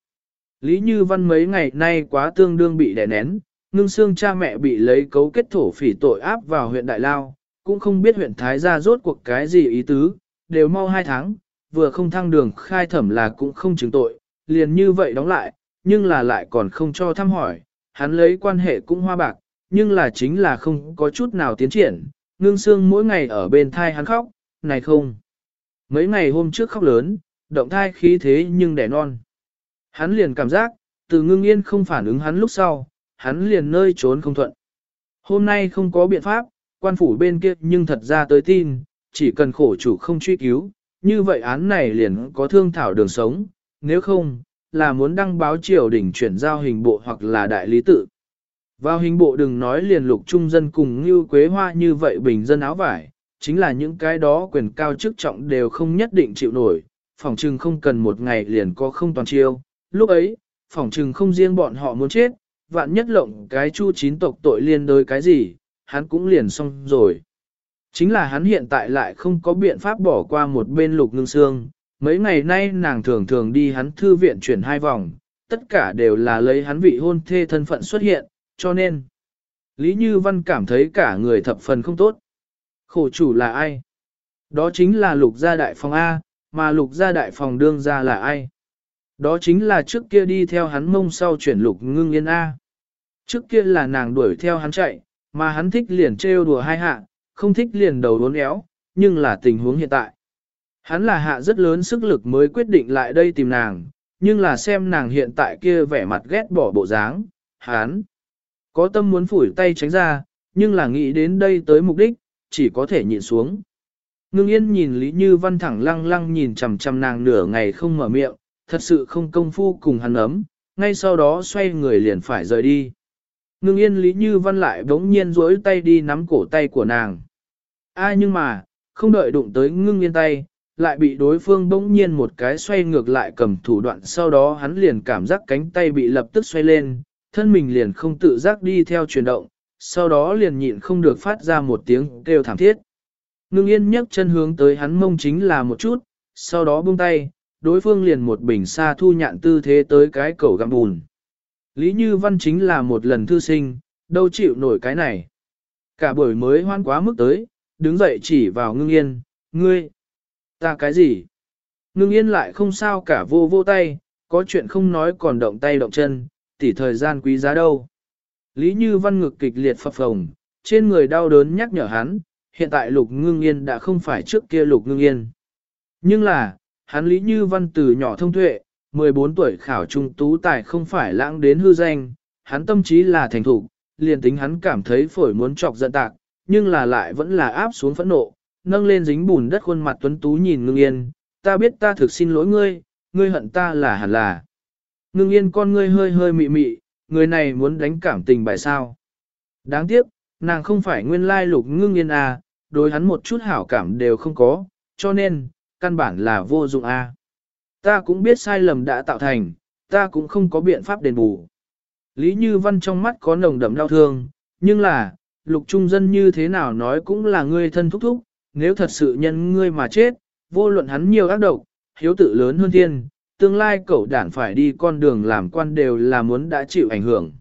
S1: Lý Như Văn mấy ngày nay quá tương đương bị đè nén, ngưng xương cha mẹ bị lấy cấu kết thổ phỉ tội áp vào huyện Đại Lao, cũng không biết huyện Thái gia rốt cuộc cái gì ý tứ, đều mau hai tháng, vừa không thăng đường khai thẩm là cũng không chứng tội, liền như vậy đóng lại, nhưng là lại còn không cho thăm hỏi, hắn lấy quan hệ cũng hoa bạc, nhưng là chính là không có chút nào tiến triển, ngưng xương mỗi ngày ở bên thai hắn khóc, này không. Mấy ngày hôm trước khóc lớn, động thai khí thế nhưng đẻ non. Hắn liền cảm giác, từ ngưng yên không phản ứng hắn lúc sau, hắn liền nơi trốn không thuận. Hôm nay không có biện pháp, quan phủ bên kia nhưng thật ra tới tin, chỉ cần khổ chủ không truy cứu, như vậy án này liền có thương thảo đường sống, nếu không, là muốn đăng báo triều đình chuyển giao hình bộ hoặc là đại lý tự. Vào hình bộ đừng nói liền lục trung dân cùng như quế hoa như vậy bình dân áo vải, chính là những cái đó quyền cao chức trọng đều không nhất định chịu nổi, phỏng trừng không cần một ngày liền có không toàn chiêu, lúc ấy, phỏng trừng không riêng bọn họ muốn chết, vạn nhất lộng cái chu chín tộc tội liên đối cái gì, hắn cũng liền xong rồi. Chính là hắn hiện tại lại không có biện pháp bỏ qua một bên lục ngưng xương, mấy ngày nay nàng thường thường đi hắn thư viện chuyển hai vòng, tất cả đều là lấy hắn vị hôn thê thân phận xuất hiện, cho nên. Lý Như Văn cảm thấy cả người thập phần không tốt. Khổ chủ là ai? Đó chính là lục gia đại phòng A, mà lục gia đại phòng đương gia là ai? Đó chính là trước kia đi theo hắn mông sau chuyển lục ngưng yên A. Trước kia là nàng đuổi theo hắn chạy, mà hắn thích liền trêu đùa hai hạ, không thích liền đầu đốn éo, nhưng là tình huống hiện tại. Hắn là hạ rất lớn sức lực mới quyết định lại đây tìm nàng, nhưng là xem nàng hiện tại kia vẻ mặt ghét bỏ bộ dáng, hắn có tâm muốn phủi tay tránh ra, nhưng là nghĩ đến đây tới mục đích, chỉ có thể nhịn xuống. Ngưng yên nhìn Lý Như Văn thẳng lăng lăng nhìn chằm chằm nàng nửa ngày không mở miệng, thật sự không công phu cùng hắn ấm, ngay sau đó xoay người liền phải rời đi. Ngưng yên Lý Như Văn lại bỗng nhiên duỗi tay đi nắm cổ tay của nàng. Ai nhưng mà, không đợi đụng tới ngưng yên tay, lại bị đối phương bỗng nhiên một cái xoay ngược lại cầm thủ đoạn sau đó hắn liền cảm giác cánh tay bị lập tức xoay lên, thân mình liền không tự giác đi theo chuyển động, sau đó liền nhịn không được phát ra một tiếng kêu thảm thiết. Ngưng yên nhấc chân hướng tới hắn mông chính là một chút, sau đó buông tay, đối phương liền một bình xa thu nhạn tư thế tới cái cầu găm bùn. Lý Như Văn chính là một lần thư sinh, đâu chịu nổi cái này. Cả buổi mới hoan quá mức tới, đứng dậy chỉ vào ngưng yên, ngươi, ta cái gì? Ngưng yên lại không sao cả vô vô tay, có chuyện không nói còn động tay động chân, tỉ thời gian quý giá đâu. Lý Như Văn ngực kịch liệt phập phồng, trên người đau đớn nhắc nhở hắn, hiện tại lục ngưng yên đã không phải trước kia lục ngưng yên. Nhưng là, hắn Lý Như Văn từ nhỏ thông tuệ, 14 tuổi khảo trung tú tài không phải lãng đến hư danh, hắn tâm trí là thành thủ, liền tính hắn cảm thấy phổi muốn chọc giận tạc, nhưng là lại vẫn là áp xuống phẫn nộ, nâng lên dính bùn đất khuôn mặt tuấn tú nhìn ngưng yên, ta biết ta thực xin lỗi ngươi, ngươi hận ta là hẳn là. Ngưng yên con ngươi hơi hơi mị mị, người này muốn đánh cảm tình bài sao. Đáng tiếc, nàng không phải nguyên lai lục ngưng yên à, đối hắn một chút hảo cảm đều không có, cho nên, căn bản là vô dụng a. Ta cũng biết sai lầm đã tạo thành, ta cũng không có biện pháp đền bù. Lý Như Văn trong mắt có nồng đậm đau thương, nhưng là, lục trung dân như thế nào nói cũng là ngươi thân thúc thúc, nếu thật sự nhân ngươi mà chết, vô luận hắn nhiều ác độc, hiếu tự lớn hơn thiên, tương lai cậu đản phải đi con đường làm quan đều là muốn đã chịu ảnh hưởng.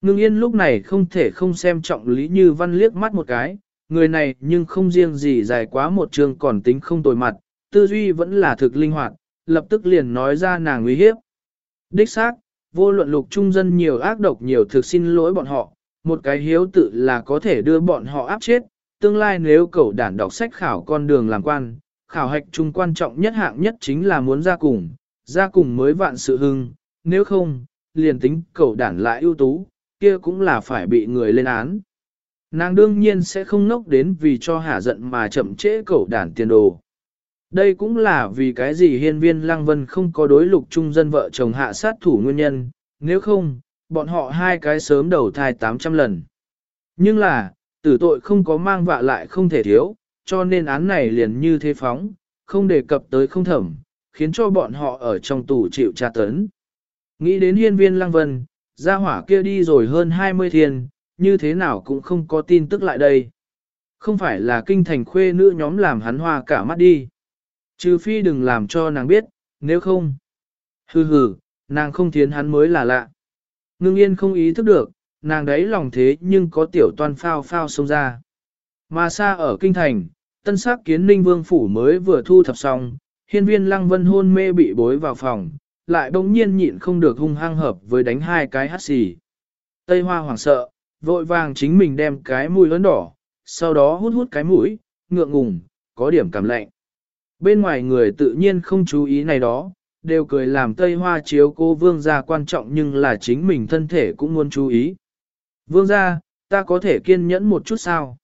S1: Ngưng yên lúc này không thể không xem trọng Lý Như Văn liếc mắt một cái, người này nhưng không riêng gì dài quá một trường còn tính không tồi mặt, tư duy vẫn là thực linh hoạt, lập tức liền nói ra nàng uy hiếp. Đích xác, vô luận lục trung dân nhiều ác độc nhiều thực xin lỗi bọn họ, một cái hiếu tự là có thể đưa bọn họ áp chết, tương lai nếu cậu đản đọc sách khảo con đường làm quan, khảo hạch trung quan trọng nhất hạng nhất chính là muốn ra cùng, ra cùng mới vạn sự hưng, nếu không, liền tính cậu đản lại ưu tú, kia cũng là phải bị người lên án. Nàng đương nhiên sẽ không nốc đến vì cho hả giận mà chậm trễ cậu đản tiền đồ. Đây cũng là vì cái gì hiên viên lăng vân không có đối lục trung dân vợ chồng hạ sát thủ nguyên nhân, nếu không, bọn họ hai cái sớm đầu thai 800 lần. Nhưng là, tử tội không có mang vạ lại không thể thiếu, cho nên án này liền như thế phóng, không đề cập tới không thẩm, khiến cho bọn họ ở trong tù chịu tra tấn. Nghĩ đến hiên viên lăng vân, gia hỏa kia đi rồi hơn 20 thiên, như thế nào cũng không có tin tức lại đây. Không phải là kinh thành khuê nữ nhóm làm hắn hoa cả mắt đi. Trừ phi đừng làm cho nàng biết, nếu không. Hừ hừ, nàng không thiến hắn mới là lạ. Ngưng yên không ý thức được, nàng đấy lòng thế nhưng có tiểu toan phao phao xông ra. Mà xa ở kinh thành, tân sắc kiến ninh vương phủ mới vừa thu thập xong, hiên viên lăng vân hôn mê bị bối vào phòng, lại bỗng nhiên nhịn không được hung hăng hợp với đánh hai cái hát xì. Tây hoa hoảng sợ, vội vàng chính mình đem cái mũi lớn đỏ, sau đó hút hút cái mũi, ngượng ngùng, có điểm cảm lạnh. Bên ngoài người tự nhiên không chú ý này đó, đều cười làm Tây Hoa chiếu cô vương gia quan trọng nhưng là chính mình thân thể cũng muốn chú ý. Vương gia, ta có thể kiên nhẫn một chút sao?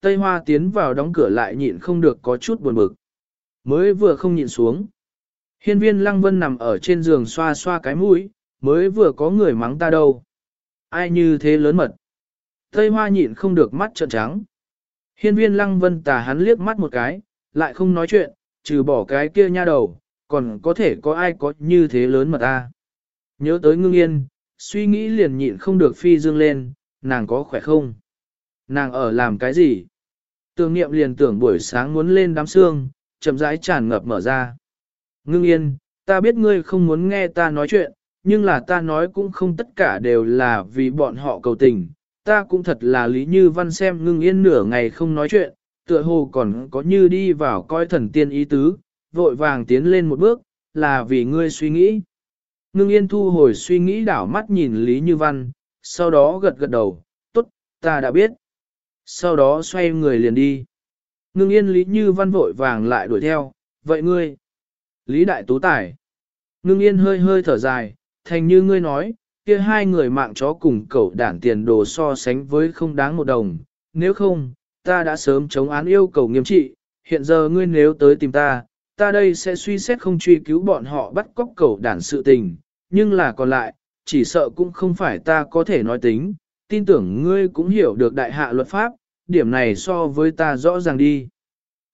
S1: Tây Hoa tiến vào đóng cửa lại nhịn không được có chút buồn bực. Mới vừa không nhịn xuống. Hiên viên Lăng Vân nằm ở trên giường xoa xoa cái mũi, mới vừa có người mắng ta đâu. Ai như thế lớn mật. Tây Hoa nhịn không được mắt trợn trắng. Hiên viên Lăng Vân tà hắn liếc mắt một cái, lại không nói chuyện, trừ bỏ cái kia nha đầu, còn có thể có ai có như thế lớn mà ta. Nhớ tới ngưng yên, suy nghĩ liền nhịn không được phi dương lên, nàng có khỏe không? Nàng ở làm cái gì? Tưởng niệm liền tưởng buổi sáng muốn lên đám xương, chậm rãi tràn ngập mở ra. Ngưng yên, ta biết ngươi không muốn nghe ta nói chuyện, nhưng là ta nói cũng không tất cả đều là vì bọn họ cầu tình. Ta cũng thật là lý như văn xem ngưng yên nửa ngày không nói chuyện, tựa hồ còn có như đi vào coi thần tiên ý tứ, vội vàng tiến lên một bước, là vì ngươi suy nghĩ. Ngưng yên thu hồi suy nghĩ đảo mắt nhìn Lý Như Văn, sau đó gật gật đầu, tốt, ta đã biết. Sau đó xoay người liền đi. Ngưng yên Lý Như Văn vội vàng lại đuổi theo, vậy ngươi? Lý Đại Tú Tài. Ngưng yên hơi hơi thở dài, thành như ngươi nói, kia hai người mạng chó cùng cậu đản tiền đồ so sánh với không đáng một đồng, nếu không, ta đã sớm chống án yêu cầu nghiêm trị, hiện giờ ngươi nếu tới tìm ta, ta đây sẽ suy xét không truy cứu bọn họ bắt cóc cầu đản sự tình, nhưng là còn lại, chỉ sợ cũng không phải ta có thể nói tính, tin tưởng ngươi cũng hiểu được đại hạ luật pháp, điểm này so với ta rõ ràng đi.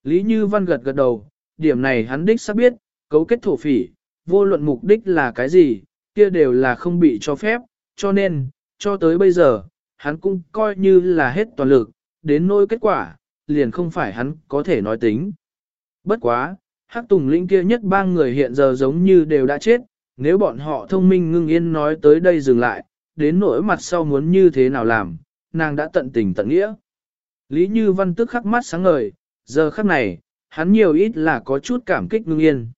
S1: Lý Như Văn gật gật đầu, điểm này hắn đích xác biết, cấu kết thổ phỉ, vô luận mục đích là cái gì, kia đều là không bị cho phép, cho nên, cho tới bây giờ, hắn cũng coi như là hết toàn lực, đến nỗi kết quả, liền không phải hắn có thể nói tính. Bất quá, Hắc Tùng lĩnh kia nhất ba người hiện giờ giống như đều đã chết, nếu bọn họ thông minh ngưng yên nói tới đây dừng lại, đến nỗi mặt sau muốn như thế nào làm, nàng đã tận tình tận nghĩa. Lý Như Văn tức khắc mắt sáng ngời, giờ khắc này, hắn nhiều ít là có chút cảm kích ngưng yên.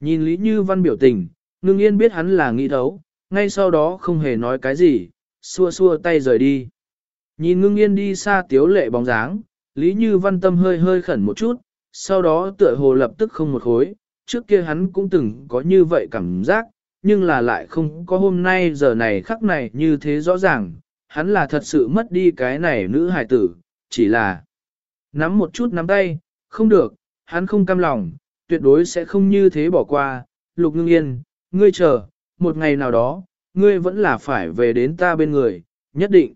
S1: Nhìn Lý Như Văn biểu tình, ngưng yên biết hắn là nghĩ thấu, ngay sau đó không hề nói cái gì, xua xua tay rời đi. Nhìn ngưng yên đi xa tiếu lệ bóng dáng, Lý Như Văn tâm hơi hơi khẩn một chút, sau đó tựa hồ lập tức không một khối, trước kia hắn cũng từng có như vậy cảm giác, nhưng là lại không có hôm nay giờ này khắc này như thế rõ ràng, hắn là thật sự mất đi cái này nữ hài tử, chỉ là nắm một chút nắm tay, không được, hắn không cam lòng, tuyệt đối sẽ không như thế bỏ qua, lục ngưng yên, ngươi chờ, một ngày nào đó, ngươi vẫn là phải về đến ta bên người, nhất định.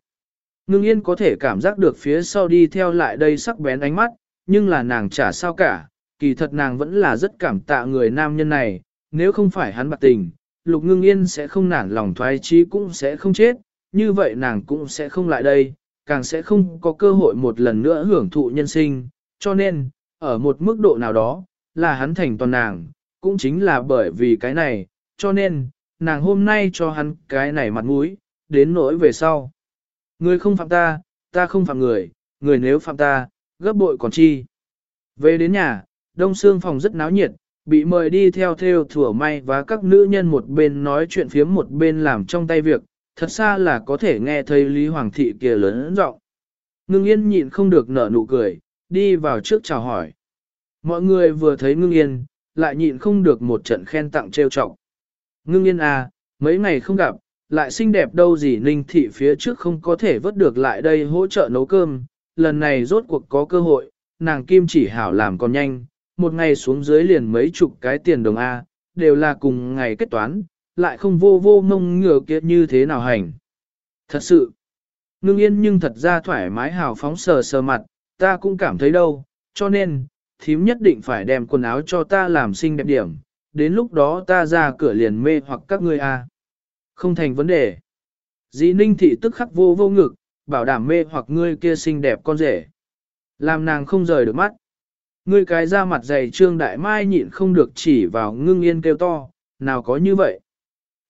S1: Ngưng yên có thể cảm giác được phía sau đi theo lại đây sắc bén ánh mắt, nhưng là nàng chả sao cả, kỳ thật nàng vẫn là rất cảm tạ người nam nhân này, nếu không phải hắn bạc tình, lục ngưng yên sẽ không nản lòng thoái chí cũng sẽ không chết, như vậy nàng cũng sẽ không lại đây, càng sẽ không có cơ hội một lần nữa hưởng thụ nhân sinh, cho nên, ở một mức độ nào đó, là hắn thành toàn nàng, cũng chính là bởi vì cái này, cho nên, nàng hôm nay cho hắn cái này mặt mũi, đến nỗi về sau. Người không phạm ta, ta không phạm người, người nếu phạm ta, gấp bội còn chi. Về đến nhà, đông xương phòng rất náo nhiệt, bị mời đi theo theo thủa may và các nữ nhân một bên nói chuyện phiếm một bên làm trong tay việc, thật xa là có thể nghe thấy Lý Hoàng thị kia lớn giọng. Ngưng yên nhịn không được nở nụ cười, đi vào trước chào hỏi. Mọi người vừa thấy ngưng yên, lại nhịn không được một trận khen tặng trêu trọng. Ngưng yên à, mấy ngày không gặp, lại xinh đẹp đâu gì ninh thị phía trước không có thể vớt được lại đây hỗ trợ nấu cơm, lần này rốt cuộc có cơ hội, nàng kim chỉ hảo làm còn nhanh, một ngày xuống dưới liền mấy chục cái tiền đồng A, đều là cùng ngày kết toán, lại không vô vô mông ngừa kia như thế nào hành. Thật sự, ngưng yên nhưng thật ra thoải mái hào phóng sờ sờ mặt, ta cũng cảm thấy đâu, cho nên, thím nhất định phải đem quần áo cho ta làm xinh đẹp điểm, đến lúc đó ta ra cửa liền mê hoặc các ngươi a. Không thành vấn đề. Dĩ ninh thị tức khắc vô vô ngực, bảo đảm mê hoặc ngươi kia xinh đẹp con rể. Làm nàng không rời được mắt. Ngươi cái da mặt dày trương đại mai nhịn không được chỉ vào ngưng yên kêu to, nào có như vậy.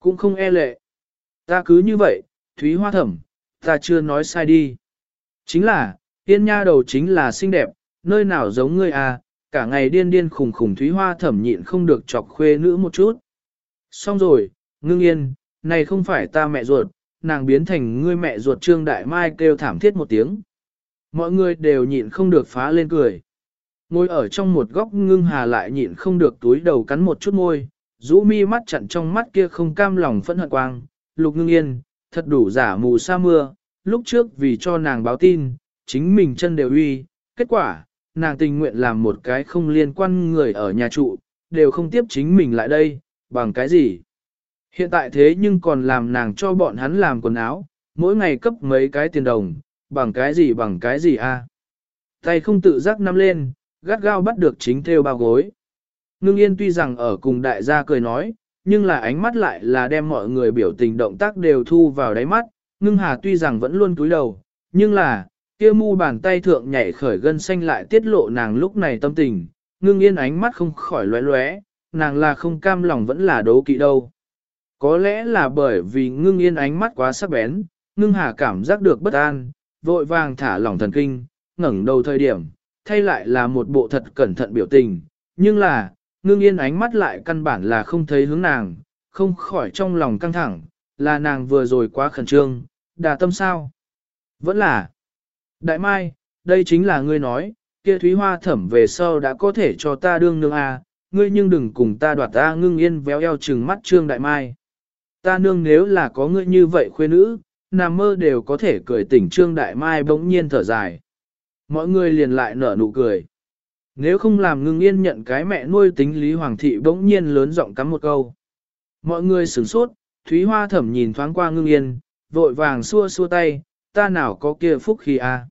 S1: Cũng không e lệ. Ta cứ như vậy, Thúy Hoa Thẩm, ta chưa nói sai đi. Chính là, tiên nha đầu chính là xinh đẹp, nơi nào giống ngươi à, cả ngày điên điên khùng khùng Thúy Hoa Thẩm nhịn không được chọc khuê nữ một chút. Xong rồi, ngưng yên, này không phải ta mẹ ruột, nàng biến thành ngươi mẹ ruột Trương Đại Mai kêu thảm thiết một tiếng. Mọi người đều nhịn không được phá lên cười. Ngồi ở trong một góc ngưng hà lại nhịn không được túi đầu cắn một chút môi, rũ mi mắt chặn trong mắt kia không cam lòng phẫn hận quang, lục ngưng yên, thật đủ giả mù sa mưa, lúc trước vì cho nàng báo tin, chính mình chân đều uy, kết quả, nàng tình nguyện làm một cái không liên quan người ở nhà trụ, đều không tiếp chính mình lại đây, bằng cái gì. Hiện tại thế nhưng còn làm nàng cho bọn hắn làm quần áo, mỗi ngày cấp mấy cái tiền đồng, bằng cái gì bằng cái gì a? Tay không tự giác nắm lên, gắt gao bắt được chính theo bao gối. Ngưng yên tuy rằng ở cùng đại gia cười nói, nhưng là ánh mắt lại là đem mọi người biểu tình động tác đều thu vào đáy mắt. Ngưng hà tuy rằng vẫn luôn cúi đầu, nhưng là, kia mu bàn tay thượng nhảy khởi gân xanh lại tiết lộ nàng lúc này tâm tình. Ngưng yên ánh mắt không khỏi lóe lóe, nàng là không cam lòng vẫn là đố kỵ đâu. Có lẽ là bởi vì ngưng yên ánh mắt quá sắc bén, ngưng hà cảm giác được bất an, vội vàng thả lỏng thần kinh, ngẩng đầu thời điểm, thay lại là một bộ thật cẩn thận biểu tình, nhưng là, ngưng yên ánh mắt lại căn bản là không thấy hướng nàng, không khỏi trong lòng căng thẳng, là nàng vừa rồi quá khẩn trương, đà tâm sao? Vẫn là, Đại Mai, đây chính là ngươi nói, kia Thúy Hoa thẩm về sau đã có thể cho ta đương nương à, ngươi nhưng đừng cùng ta đoạt ta ngưng yên véo eo trừng mắt Trương Đại Mai. Ta nương nếu là có ngươi như vậy khuê nữ, nằm mơ đều có thể cười tỉnh Trương Đại Mai bỗng nhiên thở dài. Mọi người liền lại nở nụ cười. Nếu không làm ngưng yên nhận cái mẹ nuôi tính Lý Hoàng thị bỗng nhiên lớn giọng cắm một câu. Mọi người sửng sốt, Thúy Hoa thẩm nhìn thoáng qua ngưng yên, vội vàng xua xua tay, ta nào có kia phúc khi a à.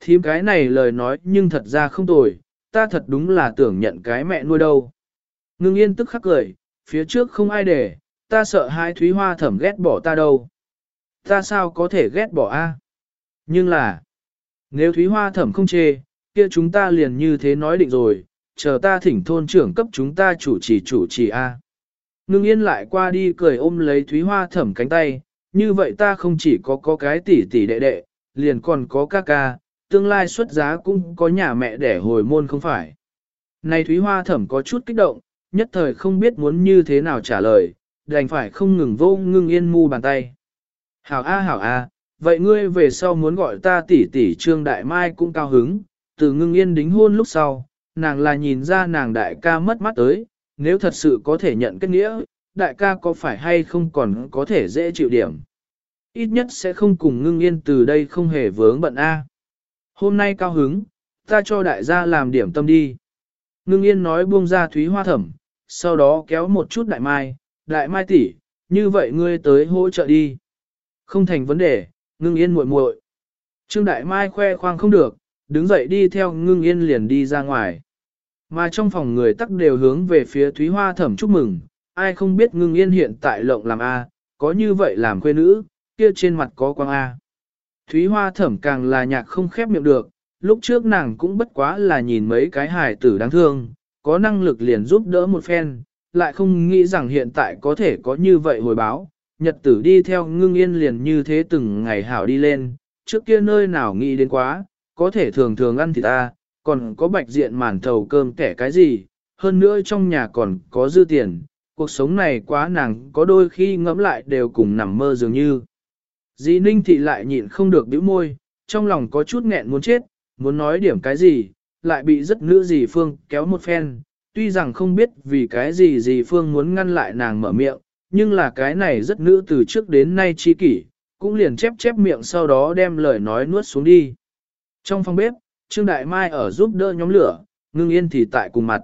S1: Thím cái này lời nói nhưng thật ra không tồi, ta thật đúng là tưởng nhận cái mẹ nuôi đâu. Ngưng yên tức khắc cười, phía trước không ai để, ta sợ hai Thúy Hoa thẩm ghét bỏ ta đâu. Ta sao có thể ghét bỏ a? Nhưng là, nếu Thúy Hoa thẩm không chê, kia chúng ta liền như thế nói định rồi, chờ ta thỉnh thôn trưởng cấp chúng ta chủ trì chủ trì a. Ngưng yên lại qua đi cười ôm lấy Thúy Hoa thẩm cánh tay, như vậy ta không chỉ có có cái tỷ tỷ đệ đệ, liền còn có ca ca, tương lai xuất giá cũng có nhà mẹ để hồi môn không phải. Này Thúy Hoa thẩm có chút kích động, nhất thời không biết muốn như thế nào trả lời, đành phải không ngừng vô ngưng yên mu bàn tay. Hảo a hảo a, vậy ngươi về sau muốn gọi ta tỷ tỷ Trương Đại Mai cũng cao hứng, từ ngưng yên đính hôn lúc sau, nàng là nhìn ra nàng đại ca mất mắt tới, nếu thật sự có thể nhận kết nghĩa, đại ca có phải hay không còn có thể dễ chịu điểm. Ít nhất sẽ không cùng ngưng yên từ đây không hề vướng bận A. Hôm nay cao hứng, ta cho đại gia làm điểm tâm đi. Ngưng yên nói buông ra thúy hoa thẩm, sau đó kéo một chút đại mai, đại mai tỷ, như vậy ngươi tới hỗ trợ đi. Không thành vấn đề, ngưng yên muội muội. Trương đại mai khoe khoang không được, đứng dậy đi theo ngưng yên liền đi ra ngoài. Mà trong phòng người tắc đều hướng về phía Thúy Hoa thẩm chúc mừng, ai không biết ngưng yên hiện tại lộng làm A, có như vậy làm quê nữ, kia trên mặt có quang A. Thúy Hoa thẩm càng là nhạc không khép miệng được, lúc trước nàng cũng bất quá là nhìn mấy cái hài tử đáng thương, có năng lực liền giúp đỡ một phen, lại không nghĩ rằng hiện tại có thể có như vậy hồi báo, nhật tử đi theo ngưng yên liền như thế từng ngày hảo đi lên, trước kia nơi nào nghĩ đến quá, có thể thường thường ăn thịt ta, còn có bạch diện màn thầu cơm kẻ cái gì, hơn nữa trong nhà còn có dư tiền, cuộc sống này quá nàng có đôi khi ngẫm lại đều cùng nằm mơ dường như. Dĩ Ninh Thị lại nhịn không được bĩu môi, trong lòng có chút nghẹn muốn chết, muốn nói điểm cái gì, lại bị rất nữ dì Phương kéo một phen, tuy rằng không biết vì cái gì gì Phương muốn ngăn lại nàng mở miệng, nhưng là cái này rất nữ từ trước đến nay chi kỷ, cũng liền chép chép miệng sau đó đem lời nói nuốt xuống đi. Trong phòng bếp, Trương Đại Mai ở giúp đỡ nhóm lửa, ngưng yên thì tại cùng mặt.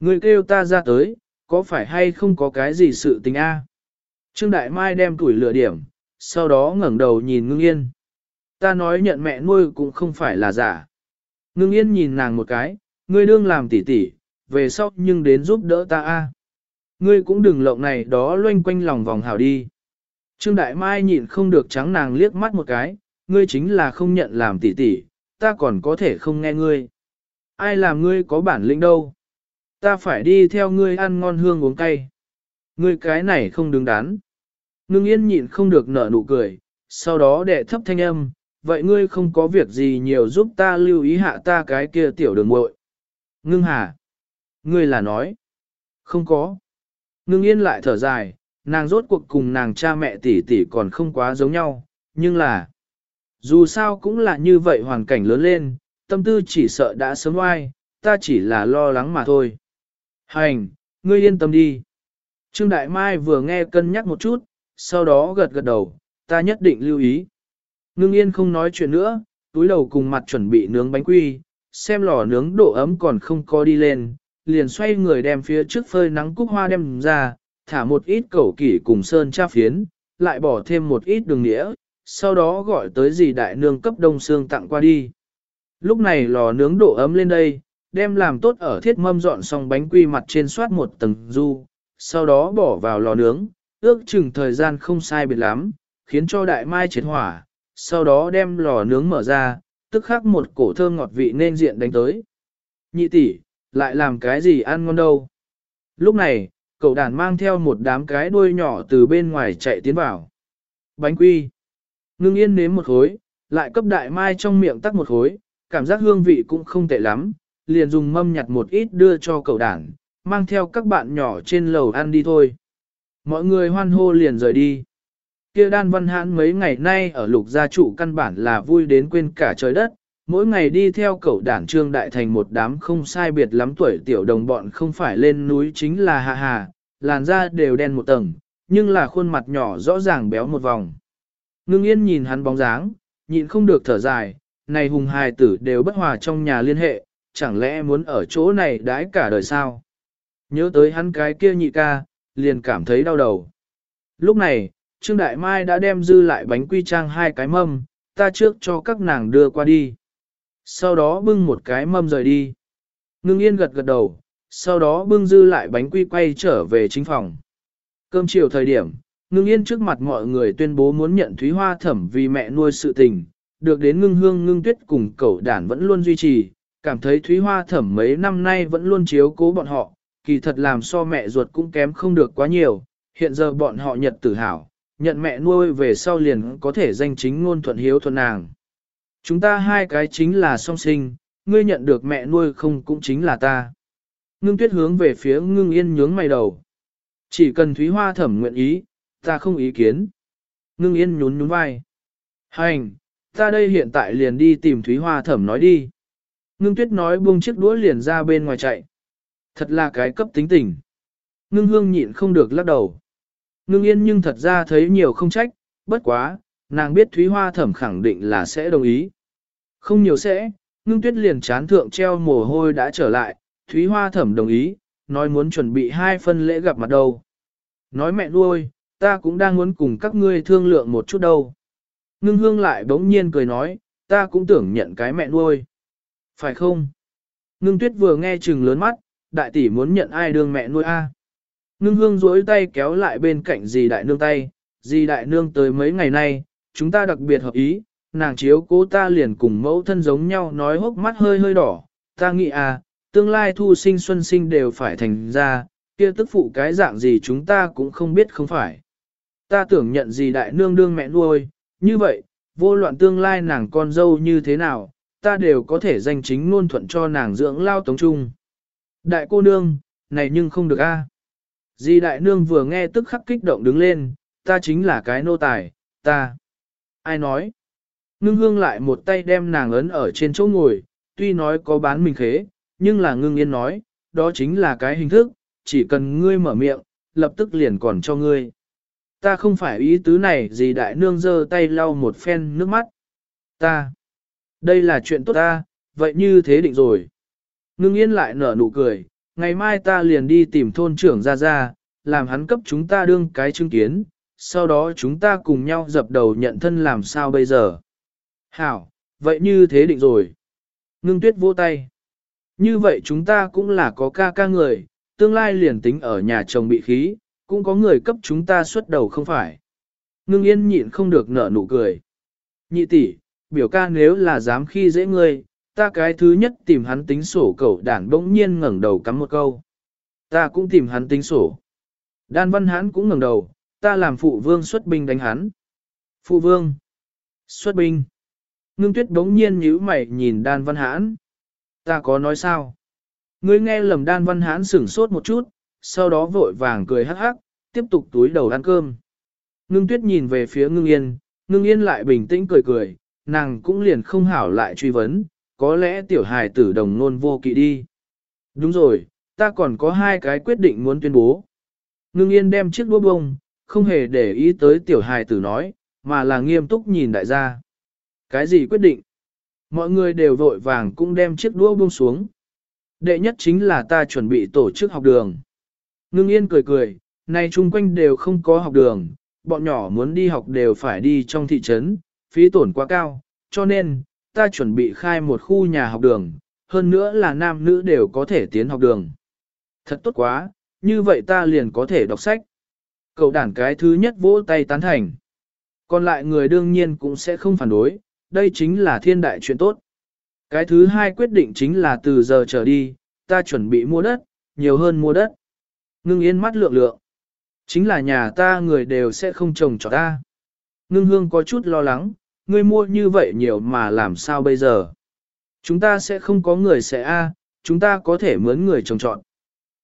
S1: Người kêu ta ra tới, có phải hay không có cái gì sự tình a? Trương Đại Mai đem tuổi lửa điểm, sau đó ngẩng đầu nhìn ngưng yên. Ta nói nhận mẹ nuôi cũng không phải là giả. Ngưng yên nhìn nàng một cái, ngươi đương làm tỉ tỉ, về sau nhưng đến giúp đỡ ta a. Ngươi cũng đừng lộng này đó loanh quanh lòng vòng hảo đi. Trương Đại Mai nhịn không được trắng nàng liếc mắt một cái, ngươi chính là không nhận làm tỉ tỉ, ta còn có thể không nghe ngươi. Ai làm ngươi có bản lĩnh đâu? Ta phải đi theo ngươi ăn ngon hương uống cay. Ngươi cái này không đứng đắn. Ngưng yên nhịn không được nở nụ cười, sau đó đệ thấp thanh âm, vậy ngươi không có việc gì nhiều giúp ta lưu ý hạ ta cái kia tiểu đường muội. Ngưng hà. Ngươi là nói. Không có. Ngưng yên lại thở dài, nàng rốt cuộc cùng nàng cha mẹ tỷ tỷ còn không quá giống nhau, nhưng là. Dù sao cũng là như vậy hoàn cảnh lớn lên, tâm tư chỉ sợ đã sớm oai, ta chỉ là lo lắng mà thôi. Hành, ngươi yên tâm đi. Trương Đại Mai vừa nghe cân nhắc một chút, sau đó gật gật đầu, ta nhất định lưu ý. Ngưng yên không nói chuyện nữa, túi đầu cùng mặt chuẩn bị nướng bánh quy, xem lò nướng độ ấm còn không có đi lên, liền xoay người đem phía trước phơi nắng cúc hoa đem ra, thả một ít cẩu kỷ cùng sơn tra phiến, lại bỏ thêm một ít đường nghĩa, sau đó gọi tới dì đại nương cấp đông xương tặng qua đi. Lúc này lò nướng độ ấm lên đây, đem làm tốt ở thiết mâm dọn xong bánh quy mặt trên soát một tầng du, sau đó bỏ vào lò nướng, ước chừng thời gian không sai biệt lắm, khiến cho đại mai chết hỏa, sau đó đem lò nướng mở ra, tức khắc một cổ thơm ngọt vị nên diện đánh tới. Nhị tỷ, lại làm cái gì ăn ngon đâu. Lúc này, cậu đàn mang theo một đám cái đuôi nhỏ từ bên ngoài chạy tiến vào. Bánh quy. Ngưng yên nếm một khối, lại cấp đại mai trong miệng tắc một khối, cảm giác hương vị cũng không tệ lắm, liền dùng mâm nhặt một ít đưa cho cậu đàn, mang theo các bạn nhỏ trên lầu ăn đi thôi. Mọi người hoan hô liền rời đi. kia đan văn hãn mấy ngày nay ở lục gia trụ căn bản là vui đến quên cả trời đất, mỗi ngày đi theo cậu đảng trương đại thành một đám không sai biệt lắm tuổi tiểu đồng bọn không phải lên núi chính là hạ hà, làn da đều đen một tầng, nhưng là khuôn mặt nhỏ rõ ràng béo một vòng. Ngưng yên nhìn hắn bóng dáng, nhịn không được thở dài, này hùng hài tử đều bất hòa trong nhà liên hệ, chẳng lẽ muốn ở chỗ này đãi cả đời sao? Nhớ tới hắn cái kia nhị ca, liền cảm thấy đau đầu. Lúc này, Trương Đại Mai đã đem dư lại bánh quy trang hai cái mâm, ta trước cho các nàng đưa qua đi. Sau đó bưng một cái mâm rời đi. Ngưng yên gật gật đầu, sau đó bưng dư lại bánh quy quay trở về chính phòng. Cơm chiều thời điểm, ngưng yên trước mặt mọi người tuyên bố muốn nhận Thúy Hoa thẩm vì mẹ nuôi sự tình, được đến ngưng hương ngưng tuyết cùng cậu đản vẫn luôn duy trì, cảm thấy Thúy Hoa thẩm mấy năm nay vẫn luôn chiếu cố bọn họ, kỳ thật làm so mẹ ruột cũng kém không được quá nhiều, hiện giờ bọn họ nhật tự hào, nhận mẹ nuôi về sau liền có thể danh chính ngôn thuận hiếu thuận nàng. Chúng ta hai cái chính là song sinh, ngươi nhận được mẹ nuôi không cũng chính là ta. Ngưng tuyết hướng về phía ngưng yên nhướng mày đầu. Chỉ cần Thúy Hoa thẩm nguyện ý, ta không ý kiến. Ngưng yên nhún nhún vai. Hành, ta đây hiện tại liền đi tìm Thúy Hoa thẩm nói đi. Ngưng tuyết nói buông chiếc đũa liền ra bên ngoài chạy. Thật là cái cấp tính tình. Ngưng hương nhịn không được lắc đầu. Ngưng yên nhưng thật ra thấy nhiều không trách, bất quá, nàng biết Thúy Hoa thẩm khẳng định là sẽ đồng ý. Không nhiều sẽ, ngưng tuyết liền chán thượng treo mồ hôi đã trở lại, Thúy Hoa thẩm đồng ý, nói muốn chuẩn bị hai phân lễ gặp mặt đâu. Nói mẹ nuôi, ta cũng đang muốn cùng các ngươi thương lượng một chút đâu. Ngưng hương lại bỗng nhiên cười nói, ta cũng tưởng nhận cái mẹ nuôi. Phải không? Ngưng tuyết vừa nghe chừng lớn mắt, đại tỷ muốn nhận ai đương mẹ nuôi a? Ngưng hương duỗi tay kéo lại bên cạnh dì đại nương tay, dì đại nương tới mấy ngày nay, chúng ta đặc biệt hợp ý, nàng chiếu cố ta liền cùng mẫu thân giống nhau nói hốc mắt hơi hơi đỏ, ta nghĩ à, tương lai thu sinh xuân sinh đều phải thành ra, kia tức phụ cái dạng gì chúng ta cũng không biết không phải. Ta tưởng nhận gì đại nương đương mẹ nuôi, như vậy, vô loạn tương lai nàng con dâu như thế nào, ta đều có thể danh chính luôn thuận cho nàng dưỡng lao tống trung. Đại cô nương, này nhưng không được a. Di đại nương vừa nghe tức khắc kích động đứng lên, ta chính là cái nô tài, ta. Ai nói? Ngưng hương lại một tay đem nàng ấn ở trên chỗ ngồi, tuy nói có bán mình khế, nhưng là ngưng yên nói, đó chính là cái hình thức, chỉ cần ngươi mở miệng, lập tức liền còn cho ngươi. Ta không phải ý tứ này gì đại nương giơ tay lau một phen nước mắt. Ta. Đây là chuyện tốt ta, vậy như thế định rồi. Ngưng yên lại nở nụ cười, ngày mai ta liền đi tìm thôn trưởng ra ra, làm hắn cấp chúng ta đương cái chứng kiến, sau đó chúng ta cùng nhau dập đầu nhận thân làm sao bây giờ. Hảo, vậy như thế định rồi. Ngưng tuyết vỗ tay. Như vậy chúng ta cũng là có ca ca người, tương lai liền tính ở nhà chồng bị khí, cũng có người cấp chúng ta xuất đầu không phải. Ngưng yên nhịn không được nở nụ cười. Nhị tỷ, biểu ca nếu là dám khi dễ ngươi, ta cái thứ nhất tìm hắn tính sổ cậu đản bỗng nhiên ngẩng đầu cắm một câu. Ta cũng tìm hắn tính sổ. Đan văn hán cũng ngẩng đầu, ta làm phụ vương xuất binh đánh hắn. Phụ vương. Xuất binh. Ngưng tuyết bỗng nhiên nhíu mày nhìn đan văn hán. Ta có nói sao? Ngươi nghe lầm đan văn hán sửng sốt một chút, sau đó vội vàng cười hắc hắc, tiếp tục túi đầu ăn cơm. Ngưng tuyết nhìn về phía ngưng yên, ngưng yên lại bình tĩnh cười cười, nàng cũng liền không hảo lại truy vấn, có lẽ tiểu hài tử đồng nôn vô kỵ đi. Đúng rồi, ta còn có hai cái quyết định muốn tuyên bố. Ngưng yên đem chiếc đũa bông, không hề để ý tới tiểu hài tử nói, mà là nghiêm túc nhìn đại gia. Cái gì quyết định? Mọi người đều vội vàng cũng đem chiếc đũa buông xuống. Đệ nhất chính là ta chuẩn bị tổ chức học đường. Ngưng yên cười cười, này chung quanh đều không có học đường, bọn nhỏ muốn đi học đều phải đi trong thị trấn, phí tổn quá cao, cho nên, ta chuẩn bị khai một khu nhà học đường, hơn nữa là nam nữ đều có thể tiến học đường. Thật tốt quá, như vậy ta liền có thể đọc sách. Cậu đản cái thứ nhất vỗ tay tán thành. Còn lại người đương nhiên cũng sẽ không phản đối, đây chính là thiên đại chuyện tốt. Cái thứ hai quyết định chính là từ giờ trở đi, ta chuẩn bị mua đất, nhiều hơn mua đất. Ngưng yên mắt lượng lượng. Chính là nhà ta người đều sẽ không trồng cho ta. Ngưng hương có chút lo lắng, ngươi mua như vậy nhiều mà làm sao bây giờ? Chúng ta sẽ không có người sẽ a, chúng ta có thể mướn người trồng trọt.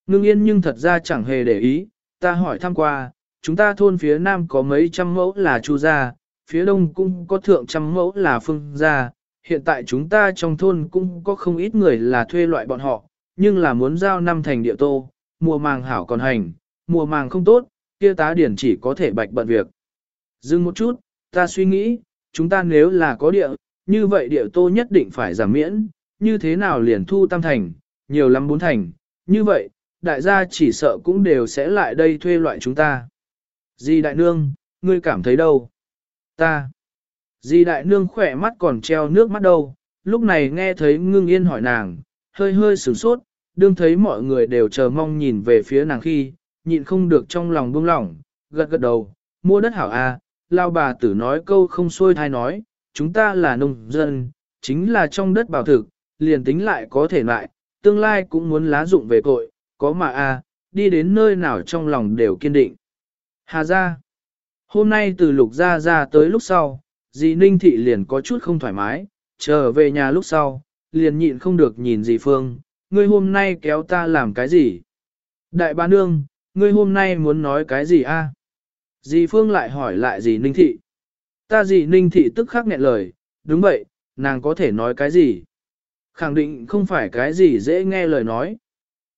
S1: Ngưng yên nhưng thật ra chẳng hề để ý, ta hỏi thăm qua, chúng ta thôn phía nam có mấy trăm mẫu là chu gia, phía đông cũng có thượng trăm mẫu là phương gia, hiện tại chúng ta trong thôn cũng có không ít người là thuê loại bọn họ, nhưng là muốn giao năm thành địa tô, mùa màng hảo còn hành, mùa màng không tốt, kia tá điển chỉ có thể bạch bận việc. Dừng một chút, ta suy nghĩ, chúng ta nếu là có địa, như vậy địa tô nhất định phải giảm miễn, như thế nào liền thu tam thành, nhiều lắm bốn thành, như vậy, đại gia chỉ sợ cũng đều sẽ lại đây thuê loại chúng ta. Di đại nương, ngươi cảm thấy đâu? Ta. Di đại nương khỏe mắt còn treo nước mắt đâu, lúc này nghe thấy ngưng yên hỏi nàng, hơi hơi sửng sốt, đương thấy mọi người đều chờ mong nhìn về phía nàng khi, nhịn không được trong lòng buông lỏng, gật gật đầu, mua đất hảo a, à, lao bà tử nói câu không xuôi thai nói, chúng ta là nông dân, chính là trong đất bảo thực, liền tính lại có thể lại, tương lai cũng muốn lá dụng về cội, có mà a, đi đến nơi nào trong lòng đều kiên định. Hà ra, hôm nay từ lục ra ra tới lúc sau, dì Ninh Thị liền có chút không thoải mái, trở về nhà lúc sau, liền nhịn không được nhìn dì Phương, ngươi hôm nay kéo ta làm cái gì? Đại bá nương, ngươi hôm nay muốn nói cái gì a? Dì Phương lại hỏi lại dì Ninh Thị. Ta dì Ninh Thị tức khắc nghẹn lời, đúng vậy, nàng có thể nói cái gì? Khẳng định không phải cái gì dễ nghe lời nói.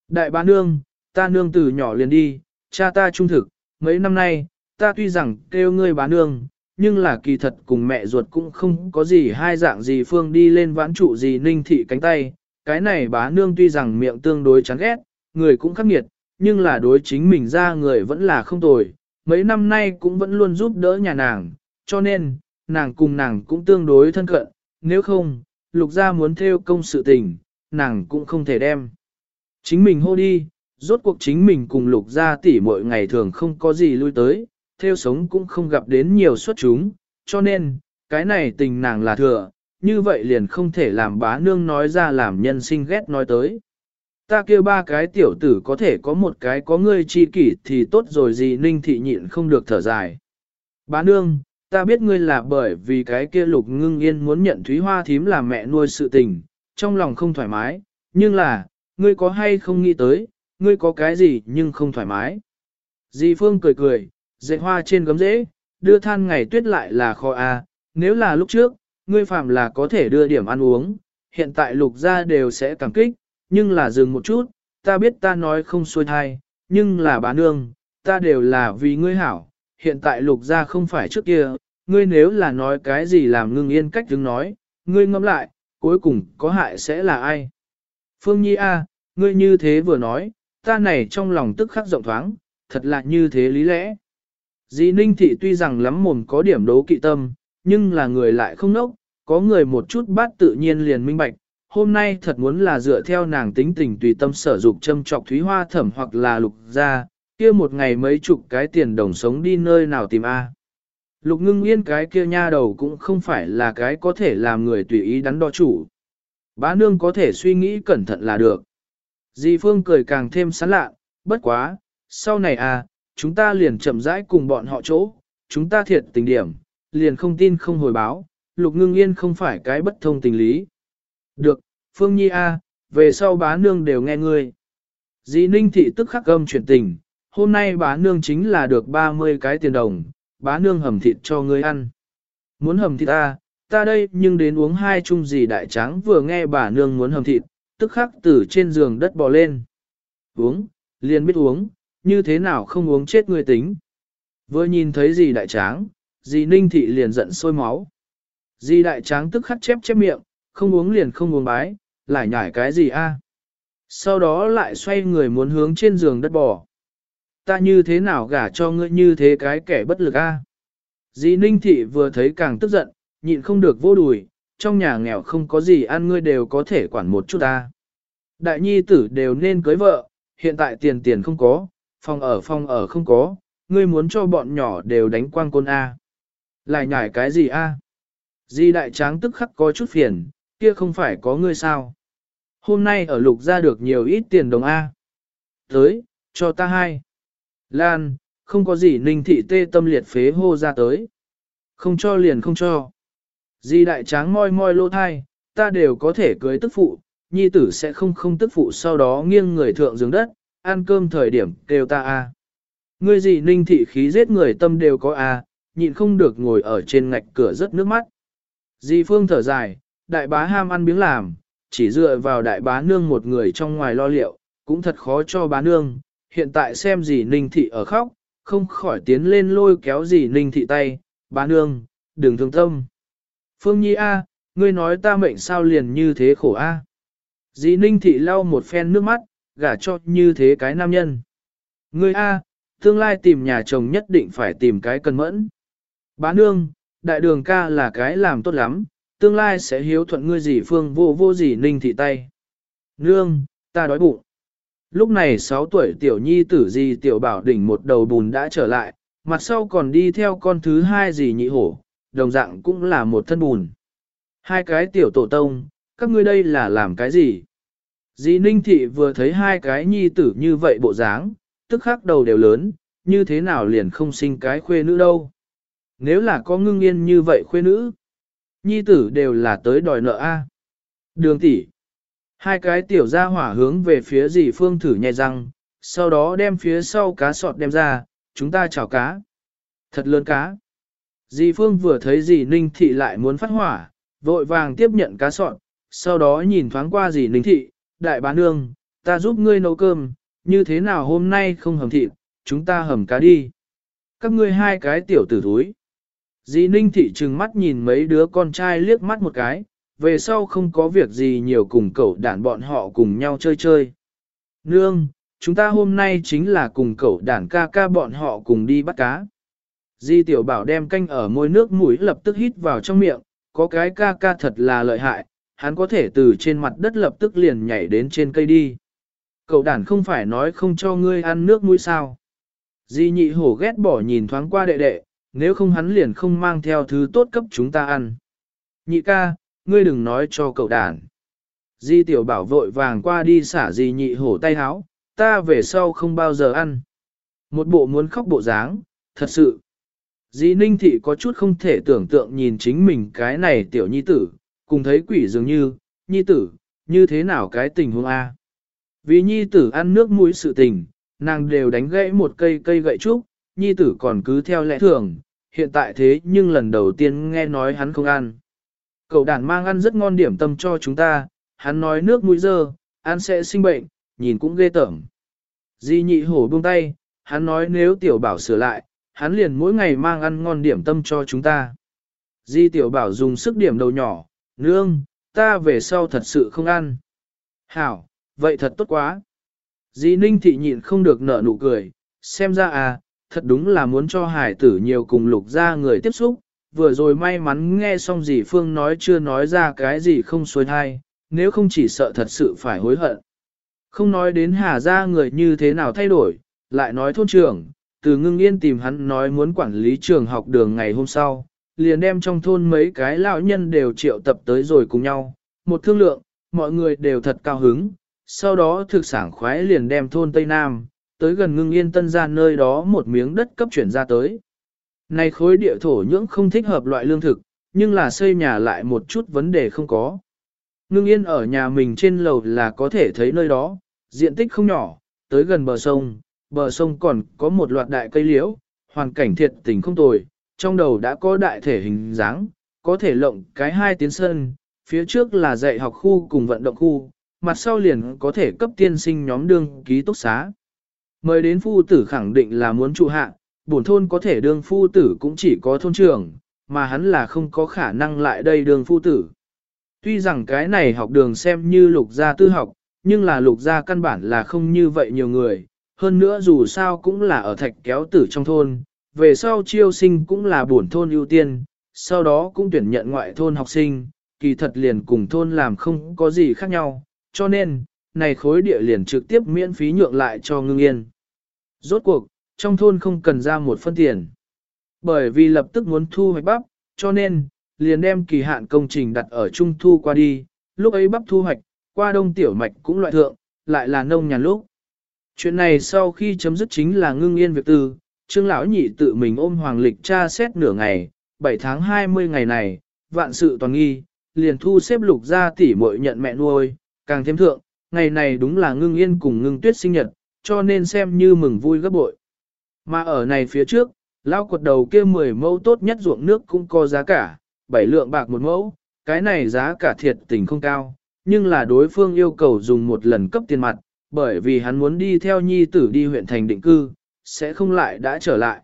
S1: Đại bá nương, ta nương từ nhỏ liền đi, cha ta trung thực, mấy năm nay, ta tuy rằng kêu ngươi bá nương, nhưng là kỳ thật cùng mẹ ruột cũng không có gì hai dạng gì phương đi lên vãn trụ gì ninh thị cánh tay. Cái này bá nương tuy rằng miệng tương đối chán ghét, người cũng khắc nghiệt, nhưng là đối chính mình ra người vẫn là không tồi. Mấy năm nay cũng vẫn luôn giúp đỡ nhà nàng, cho nên, nàng cùng nàng cũng tương đối thân cận, nếu không, lục gia muốn theo công sự tình, nàng cũng không thể đem. Chính mình hô đi, rốt cuộc chính mình cùng lục gia tỷ mỗi ngày thường không có gì lui tới, theo sống cũng không gặp đến nhiều xuất chúng, cho nên, cái này tình nàng là thừa, như vậy liền không thể làm bá nương nói ra làm nhân sinh ghét nói tới. Ta kêu ba cái tiểu tử có thể có một cái có ngươi chi kỷ thì tốt rồi gì ninh thị nhịn không được thở dài. Bá nương, ta biết ngươi là bởi vì cái kia lục ngưng yên muốn nhận Thúy Hoa thím làm mẹ nuôi sự tình, trong lòng không thoải mái, nhưng là, ngươi có hay không nghĩ tới, ngươi có cái gì nhưng không thoải mái. Dì Phương cười cười, dạy hoa trên gấm rễ, đưa than ngày tuyết lại là kho a. À, nếu là lúc trước, ngươi phạm là có thể đưa điểm ăn uống, hiện tại lục gia đều sẽ cảm kích, nhưng là dừng một chút, ta biết ta nói không xuôi thai, nhưng là bà nương, ta đều là vì ngươi hảo, hiện tại lục gia không phải trước kia, ngươi nếu là nói cái gì làm ngưng yên cách đứng nói, ngươi ngẫm lại, cuối cùng có hại sẽ là ai? Phương Nhi A, ngươi như thế vừa nói, ta này trong lòng tức khắc rộng thoáng, thật là như thế lý lẽ. Dì Ninh Thị tuy rằng lắm mồm có điểm đấu kỵ tâm, nhưng là người lại không nốc, có người một chút bát tự nhiên liền minh bạch. Hôm nay thật muốn là dựa theo nàng tính tình tùy tâm sở dục châm trọc thúy hoa thẩm hoặc là lục ra, kia một ngày mấy chục cái tiền đồng sống đi nơi nào tìm A. Lục ngưng yên cái kia nha đầu cũng không phải là cái có thể làm người tùy ý đắn đo chủ. Bá nương có thể suy nghĩ cẩn thận là được. Di Phương cười càng thêm sán lạ, bất quá, sau này à, chúng ta liền chậm rãi cùng bọn họ chỗ, chúng ta thiệt tình điểm, liền không tin không hồi báo, lục ngưng yên không phải cái bất thông tình lý. Được, Phương Nhi A, về sau bá nương đều nghe ngươi. dĩ Ninh Thị tức khắc âm chuyển tình, hôm nay bá nương chính là được 30 cái tiền đồng, bá nương hầm thịt cho ngươi ăn. Muốn hầm thịt ta, ta đây nhưng đến uống hai chung gì đại tráng vừa nghe bà nương muốn hầm thịt, tức khắc từ trên giường đất bò lên. Uống, liền biết uống, như thế nào không uống chết người tính. Vừa nhìn thấy gì đại tráng, dì ninh thị liền giận sôi máu. Dì đại tráng tức khắc chép chép miệng, không uống liền không uống bái, lại nhảy cái gì a? Sau đó lại xoay người muốn hướng trên giường đất bò. Ta như thế nào gả cho ngươi như thế cái kẻ bất lực a? Dì ninh thị vừa thấy càng tức giận, nhịn không được vô đùi, trong nhà nghèo không có gì ăn ngươi đều có thể quản một chút ta. Đại nhi tử đều nên cưới vợ, hiện tại tiền tiền không có, phòng ở phòng ở không có, ngươi muốn cho bọn nhỏ đều đánh quang côn A. Lại nhảy cái gì A? Di đại tráng tức khắc có chút phiền, kia không phải có ngươi sao? Hôm nay ở lục ra được nhiều ít tiền đồng A. Tới, cho ta hai. Lan, không có gì ninh thị tê tâm liệt phế hô ra tới. Không cho liền không cho. Di đại tráng moi moi lô thai, ta đều có thể cưới tức phụ, nhi tử sẽ không không tức phụ sau đó nghiêng người thượng giường đất, ăn cơm thời điểm kêu ta a. Ngươi gì ninh thị khí giết người tâm đều có à, nhịn không được ngồi ở trên ngạch cửa rất nước mắt. Di phương thở dài, đại bá ham ăn biếng làm, chỉ dựa vào đại bá nương một người trong ngoài lo liệu, cũng thật khó cho bá nương, hiện tại xem gì ninh thị ở khóc, không khỏi tiến lên lôi kéo gì ninh thị tay, bá nương, đừng thương tâm. Phương Nhi A, ngươi nói ta mệnh sao liền như thế khổ A. Dì ninh thị lau một phen nước mắt, gả cho như thế cái nam nhân. Ngươi A, tương lai tìm nhà chồng nhất định phải tìm cái cần mẫn. Bá nương, đại đường ca là cái làm tốt lắm, tương lai sẽ hiếu thuận ngươi gì phương vô vô gì ninh thị tay. Nương, ta đói bụng. Lúc này 6 tuổi tiểu nhi tử gì tiểu bảo đỉnh một đầu bùn đã trở lại, mặt sau còn đi theo con thứ hai gì nhị hổ, đồng dạng cũng là một thân bùn. Hai cái tiểu tổ tông, các ngươi đây là làm cái gì? Dì Ninh Thị vừa thấy hai cái nhi tử như vậy bộ dáng, tức khắc đầu đều lớn, như thế nào liền không sinh cái khuê nữ đâu. Nếu là có ngưng yên như vậy khuê nữ, nhi tử đều là tới đòi nợ A. Đường tỷ Hai cái tiểu gia hỏa hướng về phía dì Phương thử nhai răng, sau đó đem phía sau cá sọt đem ra, chúng ta chào cá. Thật lớn cá. Dì Phương vừa thấy dì Ninh Thị lại muốn phát hỏa, vội vàng tiếp nhận cá sọt, sau đó nhìn thoáng qua dì Ninh Thị, đại bá nương, ta giúp ngươi nấu cơm, như thế nào hôm nay không hầm thịt, chúng ta hầm cá đi. Các ngươi hai cái tiểu tử thúi. Dì Ninh Thị trừng mắt nhìn mấy đứa con trai liếc mắt một cái, về sau không có việc gì nhiều cùng cậu đàn bọn họ cùng nhau chơi chơi. Nương, chúng ta hôm nay chính là cùng cậu đàn ca ca bọn họ cùng đi bắt cá. Di tiểu bảo đem canh ở môi nước mũi lập tức hít vào trong miệng, có cái ca ca thật là lợi hại, hắn có thể từ trên mặt đất lập tức liền nhảy đến trên cây đi. Cậu đàn không phải nói không cho ngươi ăn nước mũi sao. Di nhị hổ ghét bỏ nhìn thoáng qua đệ đệ, nếu không hắn liền không mang theo thứ tốt cấp chúng ta ăn. Nhị ca, ngươi đừng nói cho cậu đàn. Di tiểu bảo vội vàng qua đi xả di nhị hổ tay háo, ta về sau không bao giờ ăn. Một bộ muốn khóc bộ dáng, thật sự. Di ninh thị có chút không thể tưởng tượng nhìn chính mình cái này tiểu nhi tử, cùng thấy quỷ dường như, nhi tử, như thế nào cái tình huống A. Vì nhi tử ăn nước mũi sự tình, nàng đều đánh gãy một cây cây gậy trúc, nhi tử còn cứ theo lẽ thường, hiện tại thế nhưng lần đầu tiên nghe nói hắn không ăn. Cậu đàn mang ăn rất ngon điểm tâm cho chúng ta, hắn nói nước mũi dơ, ăn sẽ sinh bệnh, nhìn cũng ghê tởm. Di nhị hổ buông tay, hắn nói nếu tiểu bảo sửa lại, hắn liền mỗi ngày mang ăn ngon điểm tâm cho chúng ta. Di tiểu bảo dùng sức điểm đầu nhỏ, nương, ta về sau thật sự không ăn. Hảo, vậy thật tốt quá. Dì ninh thị nhịn không được nở nụ cười, xem ra à, thật đúng là muốn cho hải tử nhiều cùng lục ra người tiếp xúc, vừa rồi may mắn nghe xong dì Phương nói chưa nói ra cái gì không xuôi thai, nếu không chỉ sợ thật sự phải hối hận. Không nói đến hà ra người như thế nào thay đổi, lại nói thôn trưởng, từ ngưng yên tìm hắn nói muốn quản lý trường học đường ngày hôm sau, liền đem trong thôn mấy cái lão nhân đều triệu tập tới rồi cùng nhau, một thương lượng, mọi người đều thật cao hứng, sau đó thực sản khoái liền đem thôn Tây Nam, tới gần ngưng yên tân ra nơi đó một miếng đất cấp chuyển ra tới. Này khối địa thổ nhưỡng không thích hợp loại lương thực, nhưng là xây nhà lại một chút vấn đề không có. Ngưng yên ở nhà mình trên lầu là có thể thấy nơi đó, diện tích không nhỏ, tới gần bờ sông, bờ sông còn có một loạt đại cây liễu, hoàn cảnh thiệt tình không tồi, trong đầu đã có đại thể hình dáng, có thể lộng cái hai tiến sân, phía trước là dạy học khu cùng vận động khu, mặt sau liền có thể cấp tiên sinh nhóm đương ký túc xá. Mời đến phu tử khẳng định là muốn trụ hạ, bổn thôn có thể đương phu tử cũng chỉ có thôn trưởng, mà hắn là không có khả năng lại đây đương phu tử. Tuy rằng cái này học đường xem như lục gia tư học, nhưng là lục gia căn bản là không như vậy nhiều người, hơn nữa dù sao cũng là ở thạch kéo tử trong thôn, về sau chiêu sinh cũng là bổn thôn ưu tiên, sau đó cũng tuyển nhận ngoại thôn học sinh, kỳ thật liền cùng thôn làm không có gì khác nhau, cho nên, này khối địa liền trực tiếp miễn phí nhượng lại cho ngưng yên. Rốt cuộc, trong thôn không cần ra một phân tiền. Bởi vì lập tức muốn thu hoạch bắp, cho nên, liền đem kỳ hạn công trình đặt ở trung thu qua đi, lúc ấy bắp thu hoạch, qua đông tiểu mạch cũng loại thượng, lại là nông nhàn lúc. Chuyện này sau khi chấm dứt chính là ngưng yên việc tư, Trương lão nhị tự mình ôm hoàng lịch tra xét nửa ngày, 7 tháng 20 ngày này, vạn sự toàn nghi, liền thu xếp lục ra tỉ muội nhận mẹ nuôi, càng thêm thượng, ngày này đúng là ngưng yên cùng ngưng tuyết sinh nhật, cho nên xem như mừng vui gấp bội. Mà ở này phía trước, lao quật đầu kia 10 mẫu tốt nhất ruộng nước cũng có giá cả, 7 lượng bạc một mẫu, cái này giá cả thiệt tình không cao, nhưng là đối phương yêu cầu dùng một lần cấp tiền mặt, bởi vì hắn muốn đi theo nhi tử đi huyện thành định cư, sẽ không lại đã trở lại.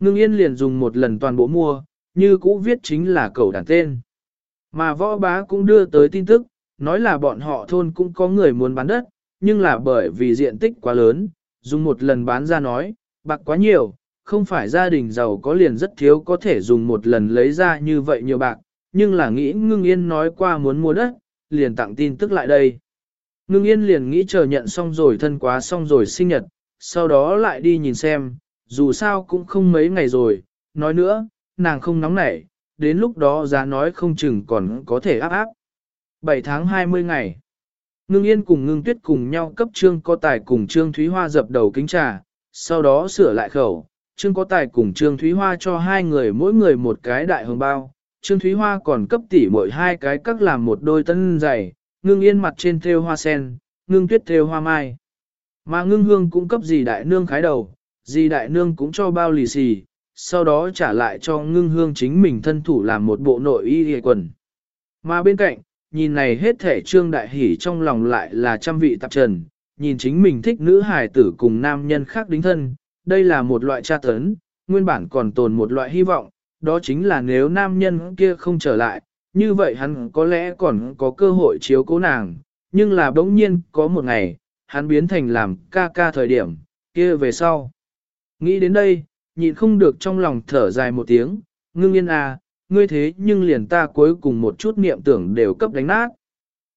S1: Ngưng yên liền dùng một lần toàn bộ mua, như cũ viết chính là cầu đàn tên. Mà võ bá cũng đưa tới tin tức, nói là bọn họ thôn cũng có người muốn bán đất, nhưng là bởi vì diện tích quá lớn, dùng một lần bán ra nói, bạc quá nhiều, không phải gia đình giàu có liền rất thiếu có thể dùng một lần lấy ra như vậy nhiều bạc, nhưng là nghĩ ngưng yên nói qua muốn mua đất, liền tặng tin tức lại đây. Ngưng yên liền nghĩ chờ nhận xong rồi thân quá xong rồi sinh nhật, sau đó lại đi nhìn xem, dù sao cũng không mấy ngày rồi, nói nữa, nàng không nóng nảy, đến lúc đó giá nói không chừng còn có thể áp áp. 7 tháng 20 ngày, ngưng yên cùng ngưng tuyết cùng nhau cấp trương có tài cùng trương Thúy Hoa dập đầu kính trà, sau đó sửa lại khẩu, trương có tài cùng trương Thúy Hoa cho hai người mỗi người một cái đại hồng bao, trương Thúy Hoa còn cấp tỉ mỗi hai cái các làm một đôi tân giày, ngưng yên mặt trên thêu hoa sen, ngưng tuyết thêu hoa mai. Mà ngưng hương cũng cấp gì đại nương khái đầu, gì đại nương cũng cho bao lì xì, sau đó trả lại cho ngưng hương chính mình thân thủ làm một bộ nội y hề quần. Mà bên cạnh, nhìn này hết thể trương đại hỉ trong lòng lại là trăm vị tạp trần, nhìn chính mình thích nữ hài tử cùng nam nhân khác đính thân, đây là một loại tra tấn, nguyên bản còn tồn một loại hy vọng, đó chính là nếu nam nhân kia không trở lại, như vậy hắn có lẽ còn có cơ hội chiếu cố nàng, nhưng là bỗng nhiên có một ngày, hắn biến thành làm ca ca thời điểm, kia về sau. Nghĩ đến đây, nhịn không được trong lòng thở dài một tiếng, ngưng yên à, ngươi thế nhưng liền ta cuối cùng một chút niệm tưởng đều cấp đánh nát.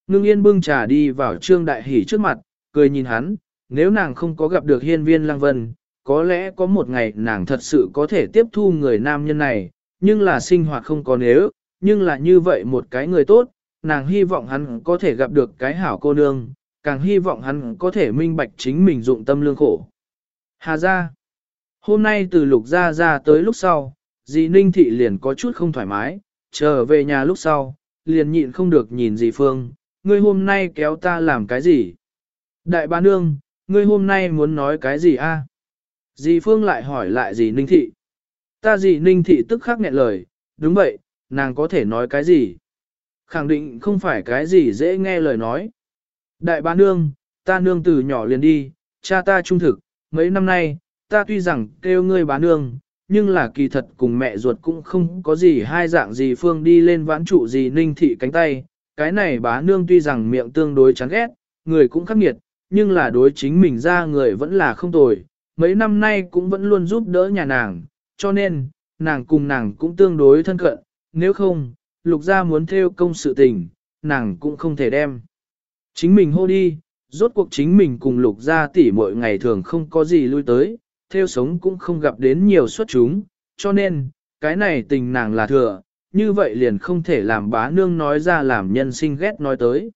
S1: Ngưng yên bưng trà đi vào trương đại hỉ trước mặt, cười nhìn hắn, nếu nàng không có gặp được hiên viên lăng vân, có lẽ có một ngày nàng thật sự có thể tiếp thu người nam nhân này, nhưng là sinh hoạt không có nếu, nhưng là như vậy một cái người tốt, nàng hy vọng hắn có thể gặp được cái hảo cô nương, càng hy vọng hắn có thể minh bạch chính mình dụng tâm lương khổ. Hà ra, hôm nay từ lục ra ra tới lúc sau, dì Ninh Thị liền có chút không thoải mái, trở về nhà lúc sau, liền nhịn không được nhìn dì Phương, ngươi hôm nay kéo ta làm cái gì? Đại bá nương, ngươi hôm nay muốn nói cái gì a? Dì Phương lại hỏi lại dì Ninh Thị. Ta dì Ninh Thị tức khắc nghẹn lời, đúng vậy, nàng có thể nói cái gì? Khẳng định không phải cái gì dễ nghe lời nói. Đại bá nương, ta nương từ nhỏ liền đi, cha ta trung thực, mấy năm nay, ta tuy rằng kêu ngươi bá nương, nhưng là kỳ thật cùng mẹ ruột cũng không có gì hai dạng gì phương đi lên vãn trụ gì ninh thị cánh tay. Cái này bá nương tuy rằng miệng tương đối chán ghét, người cũng khắc nghiệt, nhưng là đối chính mình ra người vẫn là không tồi. Mấy năm nay cũng vẫn luôn giúp đỡ nhà nàng, cho nên, nàng cùng nàng cũng tương đối thân cận, nếu không, lục gia muốn theo công sự tình, nàng cũng không thể đem. Chính mình hô đi, rốt cuộc chính mình cùng lục gia tỷ mỗi ngày thường không có gì lui tới, theo sống cũng không gặp đến nhiều xuất chúng, cho nên, cái này tình nàng là thừa, như vậy liền không thể làm bá nương nói ra làm nhân sinh ghét nói tới.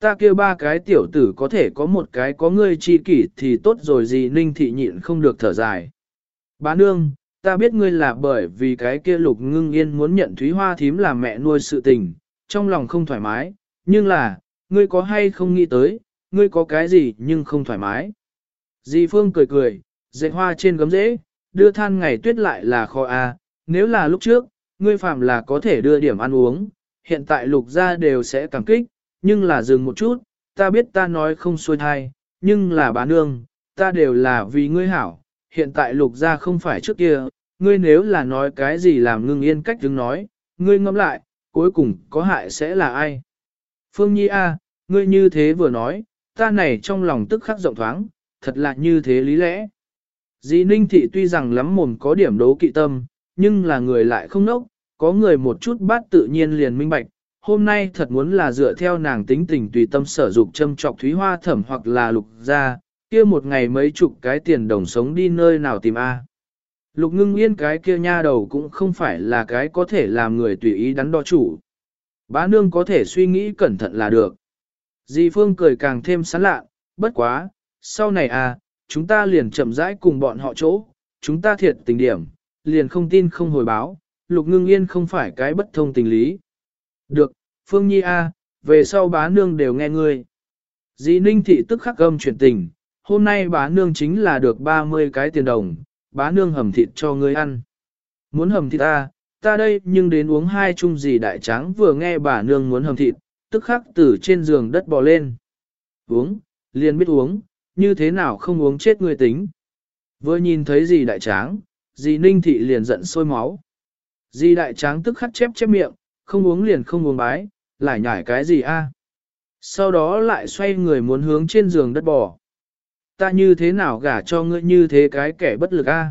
S1: Ta kêu ba cái tiểu tử có thể có một cái có ngươi chi kỷ thì tốt rồi gì ninh thị nhịn không được thở dài. Bá nương, ta biết ngươi là bởi vì cái kia lục ngưng yên muốn nhận Thúy Hoa thím làm mẹ nuôi sự tình, trong lòng không thoải mái, nhưng là, ngươi có hay không nghĩ tới, ngươi có cái gì nhưng không thoải mái. Dì Phương cười cười, dạy hoa trên gấm rễ, đưa than ngày tuyết lại là kho a. À, nếu là lúc trước, ngươi phạm là có thể đưa điểm ăn uống, hiện tại lục gia đều sẽ cảm kích, nhưng là dừng một chút, ta biết ta nói không xuôi thai, nhưng là bà nương, ta đều là vì ngươi hảo, hiện tại lục gia không phải trước kia, ngươi nếu là nói cái gì làm ngưng yên cách đứng nói, ngươi ngẫm lại, cuối cùng có hại sẽ là ai? Phương Nhi A, ngươi như thế vừa nói, ta này trong lòng tức khắc rộng thoáng, thật là như thế lý lẽ. Dì Ninh Thị tuy rằng lắm mồm có điểm đấu kỵ tâm, nhưng là người lại không nốc, có người một chút bát tự nhiên liền minh bạch. Hôm nay thật muốn là dựa theo nàng tính tình tùy tâm sở dục châm trọc thúy hoa thẩm hoặc là lục ra, kia một ngày mấy chục cái tiền đồng sống đi nơi nào tìm A. Lục ngưng yên cái kia nha đầu cũng không phải là cái có thể làm người tùy ý đắn đo chủ. Bá nương có thể suy nghĩ cẩn thận là được. Di Phương cười càng thêm sán lạ, bất quá, sau này à, chúng ta liền chậm rãi cùng bọn họ chỗ, chúng ta thiệt tình điểm, liền không tin không hồi báo, lục ngưng yên không phải cái bất thông tình lý. Được, Phương Nhi A, về sau bá nương đều nghe ngươi. Di Ninh Thị tức khắc gâm chuyển tình, hôm nay bá nương chính là được 30 cái tiền đồng, bá nương hầm thịt cho ngươi ăn. Muốn hầm thịt ta, ta đây nhưng đến uống hai chung gì đại tráng vừa nghe bà nương muốn hầm thịt, tức khắc từ trên giường đất bò lên. Uống, liền biết uống, như thế nào không uống chết người tính. Vừa nhìn thấy gì đại tráng, dì ninh thị liền giận sôi máu. Dì đại tráng tức khắc chép chép miệng, không uống liền không uống bái, lại nhảy cái gì a? Sau đó lại xoay người muốn hướng trên giường đất bò. Ta như thế nào gả cho ngươi như thế cái kẻ bất lực a?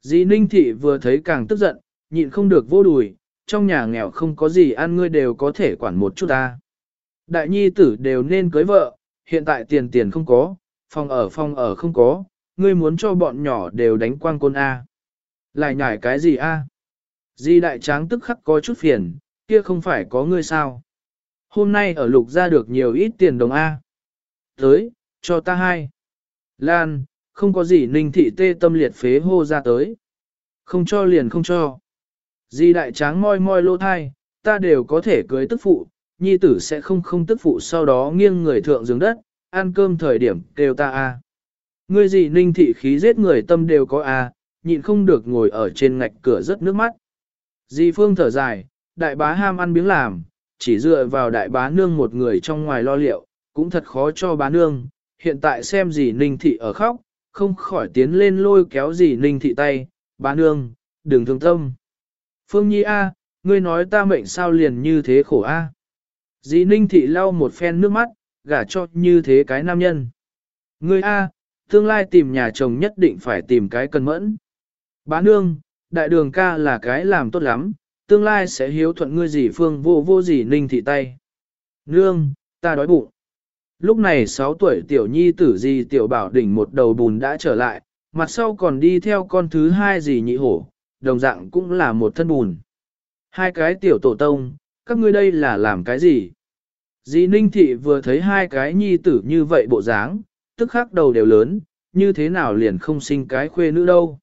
S1: Dì ninh thị vừa thấy càng tức giận, nhịn không được vô đùi, trong nhà nghèo không có gì ăn ngươi đều có thể quản một chút ta. Đại nhi tử đều nên cưới vợ, hiện tại tiền tiền không có, phòng ở phòng ở không có, ngươi muốn cho bọn nhỏ đều đánh quang côn A. Lại nhảy cái gì A? Di đại tráng tức khắc có chút phiền, kia không phải có ngươi sao? Hôm nay ở lục ra được nhiều ít tiền đồng A. Tới, cho ta hai. Lan, không có gì ninh thị tê tâm liệt phế hô ra tới. Không cho liền không cho. Di đại tráng moi moi lô thai, ta đều có thể cưới tức phụ, nhi tử sẽ không không tức phụ sau đó nghiêng người thượng giường đất, ăn cơm thời điểm kêu ta a. Ngươi gì ninh thị khí giết người tâm đều có a, nhịn không được ngồi ở trên ngạch cửa rất nước mắt. Di phương thở dài, đại bá ham ăn biếng làm, chỉ dựa vào đại bá nương một người trong ngoài lo liệu, cũng thật khó cho bá nương, hiện tại xem gì ninh thị ở khóc, không khỏi tiến lên lôi kéo gì ninh thị tay, bá nương, đừng thương tâm. Phương Nhi A, ngươi nói ta mệnh sao liền như thế khổ A. Dì Ninh Thị lau một phen nước mắt, gả cho như thế cái nam nhân. Ngươi A, tương lai tìm nhà chồng nhất định phải tìm cái cần mẫn. Bá nương, đại đường ca là cái làm tốt lắm, tương lai sẽ hiếu thuận ngươi dì Phương vô vô dì Ninh Thị tay. Nương, ta đói bụng. Lúc này 6 tuổi tiểu nhi tử dì tiểu bảo đỉnh một đầu bùn đã trở lại, mặt sau còn đi theo con thứ hai dì nhị hổ, đồng dạng cũng là một thân bùn. Hai cái tiểu tổ tông, các ngươi đây là làm cái gì? Dì Ninh Thị vừa thấy hai cái nhi tử như vậy bộ dáng, tức khắc đầu đều lớn, như thế nào liền không sinh cái khuê nữ đâu.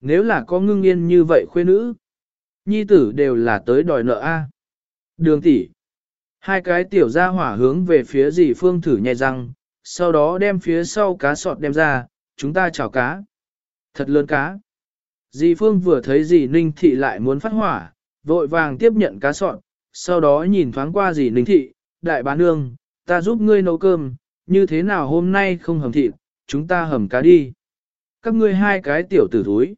S1: Nếu là có ngưng yên như vậy khuê nữ, nhi tử đều là tới đòi nợ A. Đường tỷ Hai cái tiểu ra hỏa hướng về phía dì Phương thử nhai răng, sau đó đem phía sau cá sọt đem ra, chúng ta chào cá. Thật lớn cá. Dì Phương vừa thấy dì Ninh Thị lại muốn phát hỏa, vội vàng tiếp nhận cá sọn, sau đó nhìn thoáng qua dì Ninh Thị, đại bá nương, ta giúp ngươi nấu cơm, như thế nào hôm nay không hầm thịt, chúng ta hầm cá đi. Các ngươi hai cái tiểu tử thúi.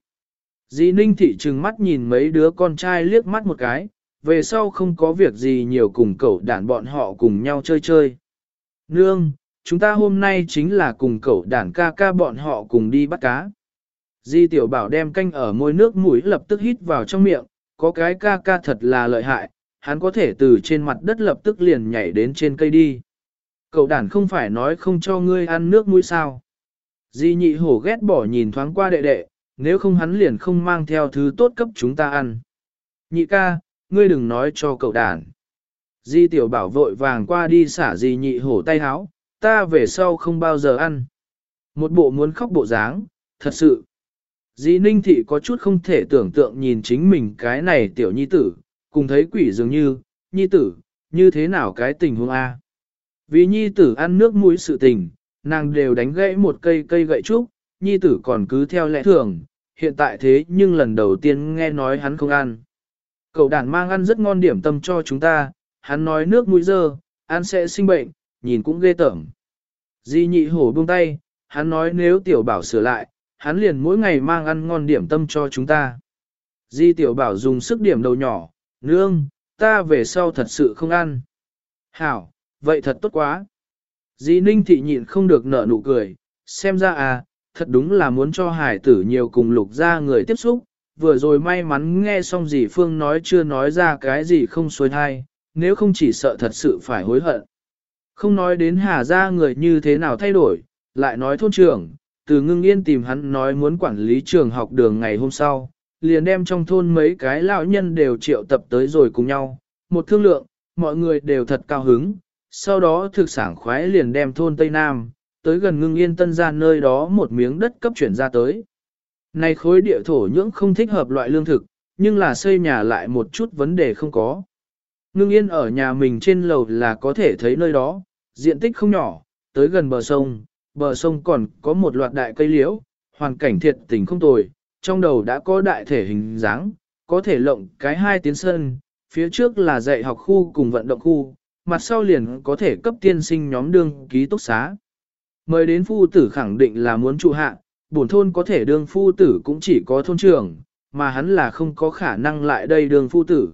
S1: Dì Ninh Thị trừng mắt nhìn mấy đứa con trai liếc mắt một cái, về sau không có việc gì nhiều cùng cậu đàn bọn họ cùng nhau chơi chơi. Nương, chúng ta hôm nay chính là cùng cậu đàn ca ca bọn họ cùng đi bắt cá. Di tiểu bảo đem canh ở môi nước mũi lập tức hít vào trong miệng, có cái ca ca thật là lợi hại, hắn có thể từ trên mặt đất lập tức liền nhảy đến trên cây đi. Cậu đàn không phải nói không cho ngươi ăn nước mũi sao. Di nhị hổ ghét bỏ nhìn thoáng qua đệ đệ, nếu không hắn liền không mang theo thứ tốt cấp chúng ta ăn. Nhị ca, ngươi đừng nói cho cậu đàn. Di tiểu bảo vội vàng qua đi xả di nhị hổ tay háo, ta về sau không bao giờ ăn. Một bộ muốn khóc bộ dáng, thật sự. Dì Ninh Thị có chút không thể tưởng tượng nhìn chính mình cái này tiểu nhi tử, cùng thấy quỷ dường như, nhi tử, như thế nào cái tình huống A. Vì nhi tử ăn nước mũi sự tình, nàng đều đánh gãy một cây cây gậy trúc, nhi tử còn cứ theo lẽ thường, hiện tại thế nhưng lần đầu tiên nghe nói hắn không ăn. Cậu đàn mang ăn rất ngon điểm tâm cho chúng ta, hắn nói nước mũi dơ, ăn sẽ sinh bệnh, nhìn cũng ghê tởm. Di nhị hổ buông tay, hắn nói nếu tiểu bảo sửa lại, hắn liền mỗi ngày mang ăn ngon điểm tâm cho chúng ta. Di tiểu bảo dùng sức điểm đầu nhỏ, nương, ta về sau thật sự không ăn. Hảo, vậy thật tốt quá. Di ninh thị nhịn không được nở nụ cười, xem ra à, thật đúng là muốn cho hải tử nhiều cùng lục ra người tiếp xúc, vừa rồi may mắn nghe xong dì Phương nói chưa nói ra cái gì không xuôi thai, nếu không chỉ sợ thật sự phải hối hận. Không nói đến hà ra người như thế nào thay đổi, lại nói thôn trưởng, từ ngưng yên tìm hắn nói muốn quản lý trường học đường ngày hôm sau, liền đem trong thôn mấy cái lão nhân đều triệu tập tới rồi cùng nhau, một thương lượng, mọi người đều thật cao hứng, sau đó thực sản khoái liền đem thôn Tây Nam, tới gần ngưng yên tân ra nơi đó một miếng đất cấp chuyển ra tới. Này khối địa thổ nhưỡng không thích hợp loại lương thực, nhưng là xây nhà lại một chút vấn đề không có. Ngưng yên ở nhà mình trên lầu là có thể thấy nơi đó, diện tích không nhỏ, tới gần bờ sông, bờ sông còn có một loạt đại cây liễu, hoàn cảnh thiệt tình không tồi, trong đầu đã có đại thể hình dáng, có thể lộng cái hai tiến sân, phía trước là dạy học khu cùng vận động khu, mặt sau liền có thể cấp tiên sinh nhóm đương ký túc xá. Mời đến phu tử khẳng định là muốn trụ hạ, bổn thôn có thể đương phu tử cũng chỉ có thôn trưởng, mà hắn là không có khả năng lại đây đương phu tử.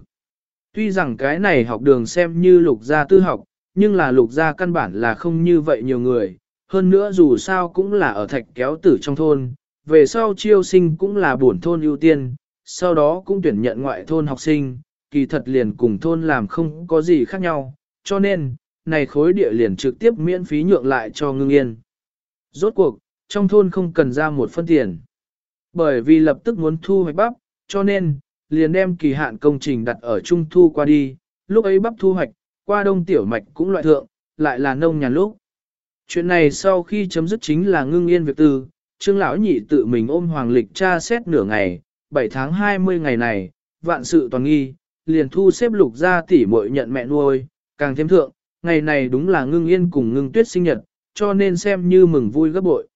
S1: Tuy rằng cái này học đường xem như lục gia tư học, nhưng là lục gia căn bản là không như vậy nhiều người, hơn nữa dù sao cũng là ở thạch kéo tử trong thôn, về sau chiêu sinh cũng là buồn thôn ưu tiên, sau đó cũng tuyển nhận ngoại thôn học sinh, kỳ thật liền cùng thôn làm không có gì khác nhau, cho nên, này khối địa liền trực tiếp miễn phí nhượng lại cho ngưng yên. Rốt cuộc, trong thôn không cần ra một phân tiền. Bởi vì lập tức muốn thu hoạch bắp, cho nên, liền đem kỳ hạn công trình đặt ở trung thu qua đi, lúc ấy bắp thu hoạch, qua đông tiểu mạch cũng loại thượng, lại là nông nhàn lúc. Chuyện này sau khi chấm dứt chính là ngưng yên việc tư, trương lão nhị tự mình ôm hoàng lịch tra xét nửa ngày, 7 tháng 20 ngày này, vạn sự toàn nghi, liền thu xếp lục ra tỉ muội nhận mẹ nuôi, càng thêm thượng, ngày này đúng là ngưng yên cùng ngưng tuyết sinh nhật, cho nên xem như mừng vui gấp bội.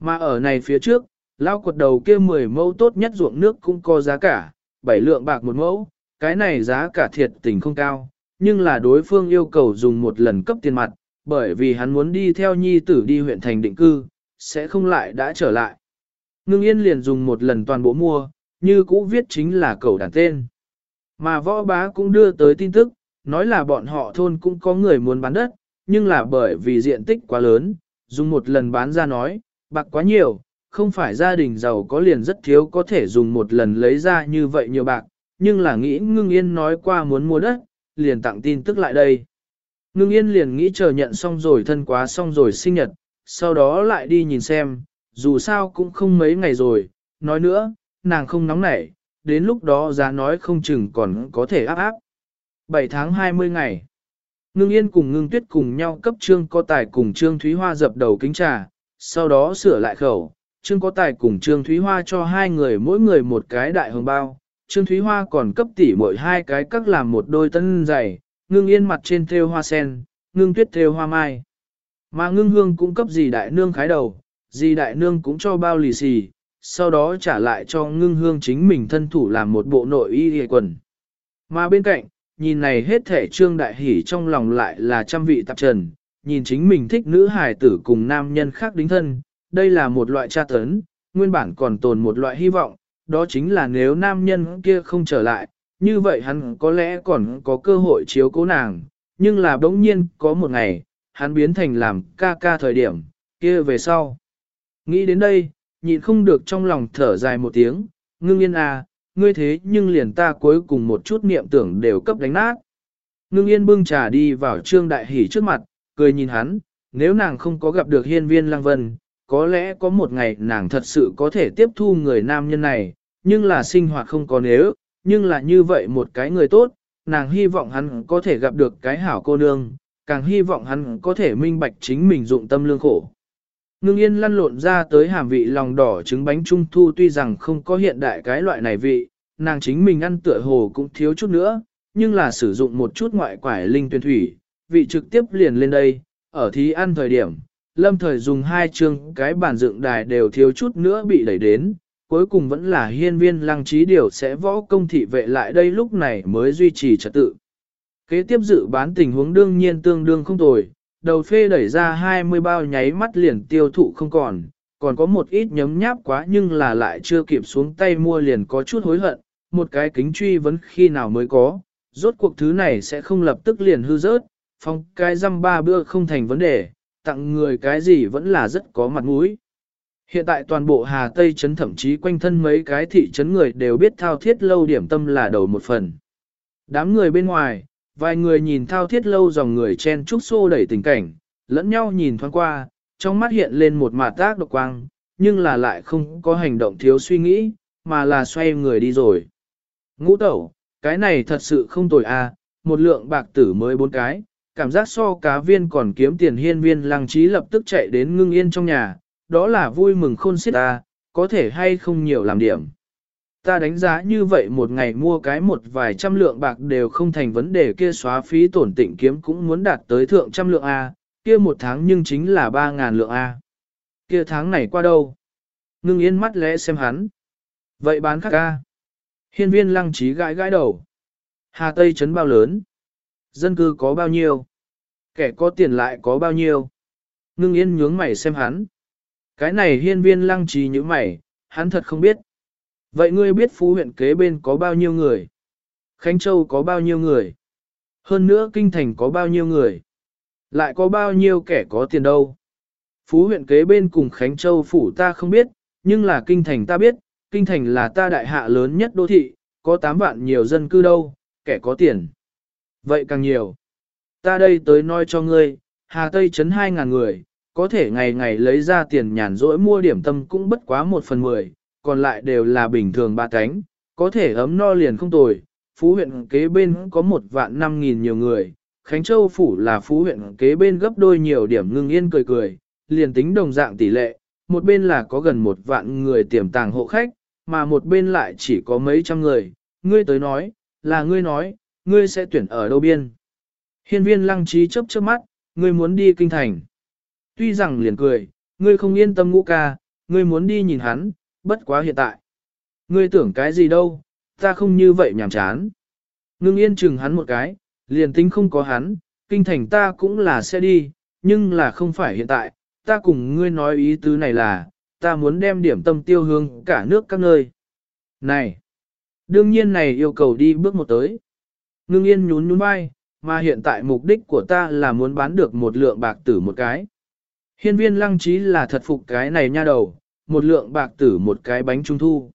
S1: Mà ở này phía trước, lao quật đầu kia 10 mẫu tốt nhất ruộng nước cũng có giá cả, 7 lượng bạc một mẫu, cái này giá cả thiệt tình không cao, nhưng là đối phương yêu cầu dùng một lần cấp tiền mặt, bởi vì hắn muốn đi theo nhi tử đi huyện thành định cư, sẽ không lại đã trở lại. Ngưng yên liền dùng một lần toàn bộ mua, như cũ viết chính là cầu đàn tên. Mà võ bá cũng đưa tới tin tức, nói là bọn họ thôn cũng có người muốn bán đất, nhưng là bởi vì diện tích quá lớn, dùng một lần bán ra nói, bạc quá nhiều, không phải gia đình giàu có liền rất thiếu có thể dùng một lần lấy ra như vậy nhiều bạc, nhưng là nghĩ ngưng yên nói qua muốn mua đất, liền tặng tin tức lại đây. Ngưng yên liền nghĩ chờ nhận xong rồi thân quá xong rồi sinh nhật, sau đó lại đi nhìn xem, dù sao cũng không mấy ngày rồi, nói nữa, nàng không nóng nảy, đến lúc đó giá nói không chừng còn có thể áp áp. 7 tháng 20 ngày, ngưng yên cùng ngưng tuyết cùng nhau cấp trương có tài cùng trương Thúy Hoa dập đầu kính trà, sau đó sửa lại khẩu, trương có tài cùng trương Thúy Hoa cho hai người mỗi người một cái đại hồng bao, trương Thúy Hoa còn cấp tỉ mỗi hai cái các làm một đôi tân giày, ngưng yên mặt trên thêu hoa sen, ngưng tuyết thêu hoa mai. Mà ngưng hương cũng cấp gì đại nương khái đầu, gì đại nương cũng cho bao lì xì, sau đó trả lại cho ngưng hương chính mình thân thủ làm một bộ nội y hề quần. Mà bên cạnh, nhìn này hết thể trương đại hỉ trong lòng lại là trăm vị tạp trần, nhìn chính mình thích nữ hài tử cùng nam nhân khác đính thân, đây là một loại tra tấn, nguyên bản còn tồn một loại hy vọng, đó chính là nếu nam nhân kia không trở lại, như vậy hắn có lẽ còn có cơ hội chiếu cố nàng, nhưng là bỗng nhiên có một ngày, hắn biến thành làm ca ca thời điểm, kia về sau. Nghĩ đến đây, nhịn không được trong lòng thở dài một tiếng, ngưng yên à, ngươi thế nhưng liền ta cuối cùng một chút niệm tưởng đều cấp đánh nát. Ngưng yên bưng trà đi vào trương đại hỉ trước mặt, cười nhìn hắn, nếu nàng không có gặp được hiên viên lăng vân, có lẽ có một ngày nàng thật sự có thể tiếp thu người nam nhân này, nhưng là sinh hoạt không có nếu, nhưng là như vậy một cái người tốt, nàng hy vọng hắn có thể gặp được cái hảo cô nương, càng hy vọng hắn có thể minh bạch chính mình dụng tâm lương khổ. Ngưng yên lăn lộn ra tới hàm vị lòng đỏ trứng bánh trung thu tuy rằng không có hiện đại cái loại này vị, nàng chính mình ăn tựa hồ cũng thiếu chút nữa, nhưng là sử dụng một chút ngoại quải linh tuyên thủy, vị trực tiếp liền lên đây, ở thí ăn thời điểm, lâm thời dùng hai chương cái bản dựng đài đều thiếu chút nữa bị đẩy đến, cuối cùng vẫn là hiên viên lăng trí điều sẽ võ công thị vệ lại đây lúc này mới duy trì trật tự. Kế tiếp dự bán tình huống đương nhiên tương đương không tồi, đầu phê đẩy ra 20 bao nháy mắt liền tiêu thụ không còn, còn có một ít nhấm nháp quá nhưng là lại chưa kịp xuống tay mua liền có chút hối hận, một cái kính truy vẫn khi nào mới có, rốt cuộc thứ này sẽ không lập tức liền hư rớt, phong cái răm ba bữa không thành vấn đề, tặng người cái gì vẫn là rất có mặt mũi. Hiện tại toàn bộ Hà Tây Trấn thậm chí quanh thân mấy cái thị trấn người đều biết thao thiết lâu điểm tâm là đầu một phần. Đám người bên ngoài, vài người nhìn thao thiết lâu dòng người chen trúc xô đẩy tình cảnh, lẫn nhau nhìn thoáng qua, trong mắt hiện lên một mạt tác độc quang, nhưng là lại không có hành động thiếu suy nghĩ, mà là xoay người đi rồi. Ngũ tẩu, cái này thật sự không tồi a, à, một lượng bạc tử mới bốn cái, cảm giác so cá viên còn kiếm tiền hiên viên lăng trí lập tức chạy đến ngưng yên trong nhà, đó là vui mừng khôn xiết ta, có thể hay không nhiều làm điểm. Ta đánh giá như vậy một ngày mua cái một vài trăm lượng bạc đều không thành vấn đề kia xóa phí tổn tịnh kiếm cũng muốn đạt tới thượng trăm lượng A, kia một tháng nhưng chính là ba ngàn lượng A. Kia tháng này qua đâu? Ngưng yên mắt lẽ xem hắn. Vậy bán khác A. Hiên viên lăng trí gãi gãi đầu. Hà Tây trấn bao lớn? Dân cư có bao nhiêu? Kẻ có tiền lại có bao nhiêu? Ngưng yên nhướng mày xem hắn. Cái này hiên viên lăng trí như mày, hắn thật không biết. Vậy ngươi biết phú huyện kế bên có bao nhiêu người? Khánh Châu có bao nhiêu người? Hơn nữa kinh thành có bao nhiêu người? Lại có bao nhiêu kẻ có tiền đâu? Phú huyện kế bên cùng Khánh Châu phủ ta không biết, nhưng là kinh thành ta biết, kinh thành là ta đại hạ lớn nhất đô thị, có 8 vạn nhiều dân cư đâu, kẻ có tiền. Vậy càng nhiều. Ta đây tới nói cho ngươi, Hà Tây chấn 2.000 người, có thể ngày ngày lấy ra tiền nhàn rỗi mua điểm tâm cũng bất quá một phần mười, còn lại đều là bình thường ba cánh, có thể ấm no liền không tồi. Phú huyện kế bên có một vạn năm nghìn nhiều người, Khánh Châu Phủ là phú huyện kế bên gấp đôi nhiều điểm ngưng yên cười cười, liền tính đồng dạng tỷ lệ, một bên là có gần một vạn người tiềm tàng hộ khách, mà một bên lại chỉ có mấy trăm người, ngươi tới nói, là ngươi nói, ngươi sẽ tuyển ở đâu biên. Hiên viên lăng trí chớp chớp mắt, ngươi muốn đi kinh thành. Tuy rằng liền cười, ngươi không yên tâm ngũ ca, ngươi muốn đi nhìn hắn, bất quá hiện tại. Ngươi tưởng cái gì đâu, ta không như vậy nhảm chán. Ngưng yên chừng hắn một cái, liền tính không có hắn, kinh thành ta cũng là sẽ đi, nhưng là không phải hiện tại, ta cùng ngươi nói ý tứ này là, ta muốn đem điểm tâm tiêu hương cả nước các nơi. Này! Đương nhiên này yêu cầu đi bước một tới. Ngưng yên nhún nhún vai, mà hiện tại mục đích của ta là muốn bán được một lượng bạc tử một cái. Hiên viên lăng trí là thật phục cái này nha đầu, một lượng bạc tử một cái bánh trung thu.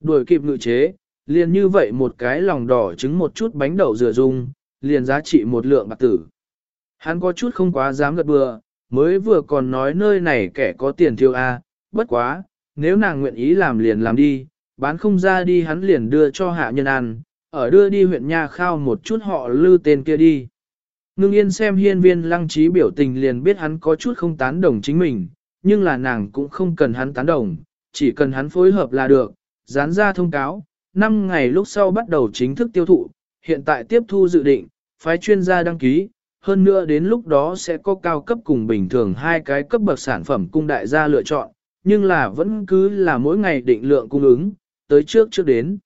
S1: Đuổi kịp ngự chế, liền như vậy một cái lòng đỏ trứng một chút bánh đậu rửa dung, liền giá trị một lượng bạc tử. Hắn có chút không quá dám gật bừa, mới vừa còn nói nơi này kẻ có tiền thiêu a, bất quá, nếu nàng nguyện ý làm liền làm đi, bán không ra đi hắn liền đưa cho hạ nhân ăn, ở đưa đi huyện nha khao một chút họ lư tên kia đi. Ngưng yên xem hiên viên lăng trí biểu tình liền biết hắn có chút không tán đồng chính mình, nhưng là nàng cũng không cần hắn tán đồng, chỉ cần hắn phối hợp là được, dán ra thông cáo, 5 ngày lúc sau bắt đầu chính thức tiêu thụ, hiện tại tiếp thu dự định, phái chuyên gia đăng ký, hơn nữa đến lúc đó sẽ có cao cấp cùng bình thường hai cái cấp bậc sản phẩm cung đại gia lựa chọn, nhưng là vẫn cứ là mỗi ngày định lượng cung ứng, tới trước trước đến.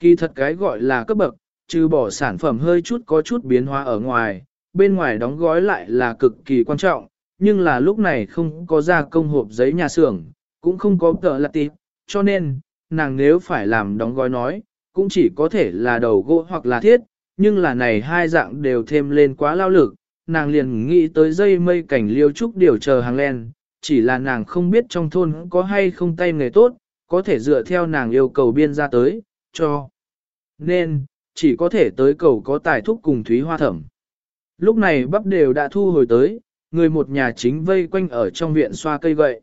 S1: Kỳ thật cái gọi là cấp bậc, trừ bỏ sản phẩm hơi chút có chút biến hóa ở ngoài, bên ngoài đóng gói lại là cực kỳ quan trọng, nhưng là lúc này không có ra công hộp giấy nhà xưởng, cũng không có tờ lạc tịp, cho nên, nàng nếu phải làm đóng gói nói, cũng chỉ có thể là đầu gỗ hoặc là thiết, nhưng là này hai dạng đều thêm lên quá lao lực, nàng liền nghĩ tới dây mây cảnh liêu trúc điều chờ hàng len, chỉ là nàng không biết trong thôn có hay không tay nghề tốt, có thể dựa theo nàng yêu cầu biên ra tới, cho. Nên, chỉ có thể tới cầu có tài thúc cùng Thúy Hoa Thẩm. Lúc này bắp đều đã thu hồi tới, người một nhà chính vây quanh ở trong viện xoa cây gậy.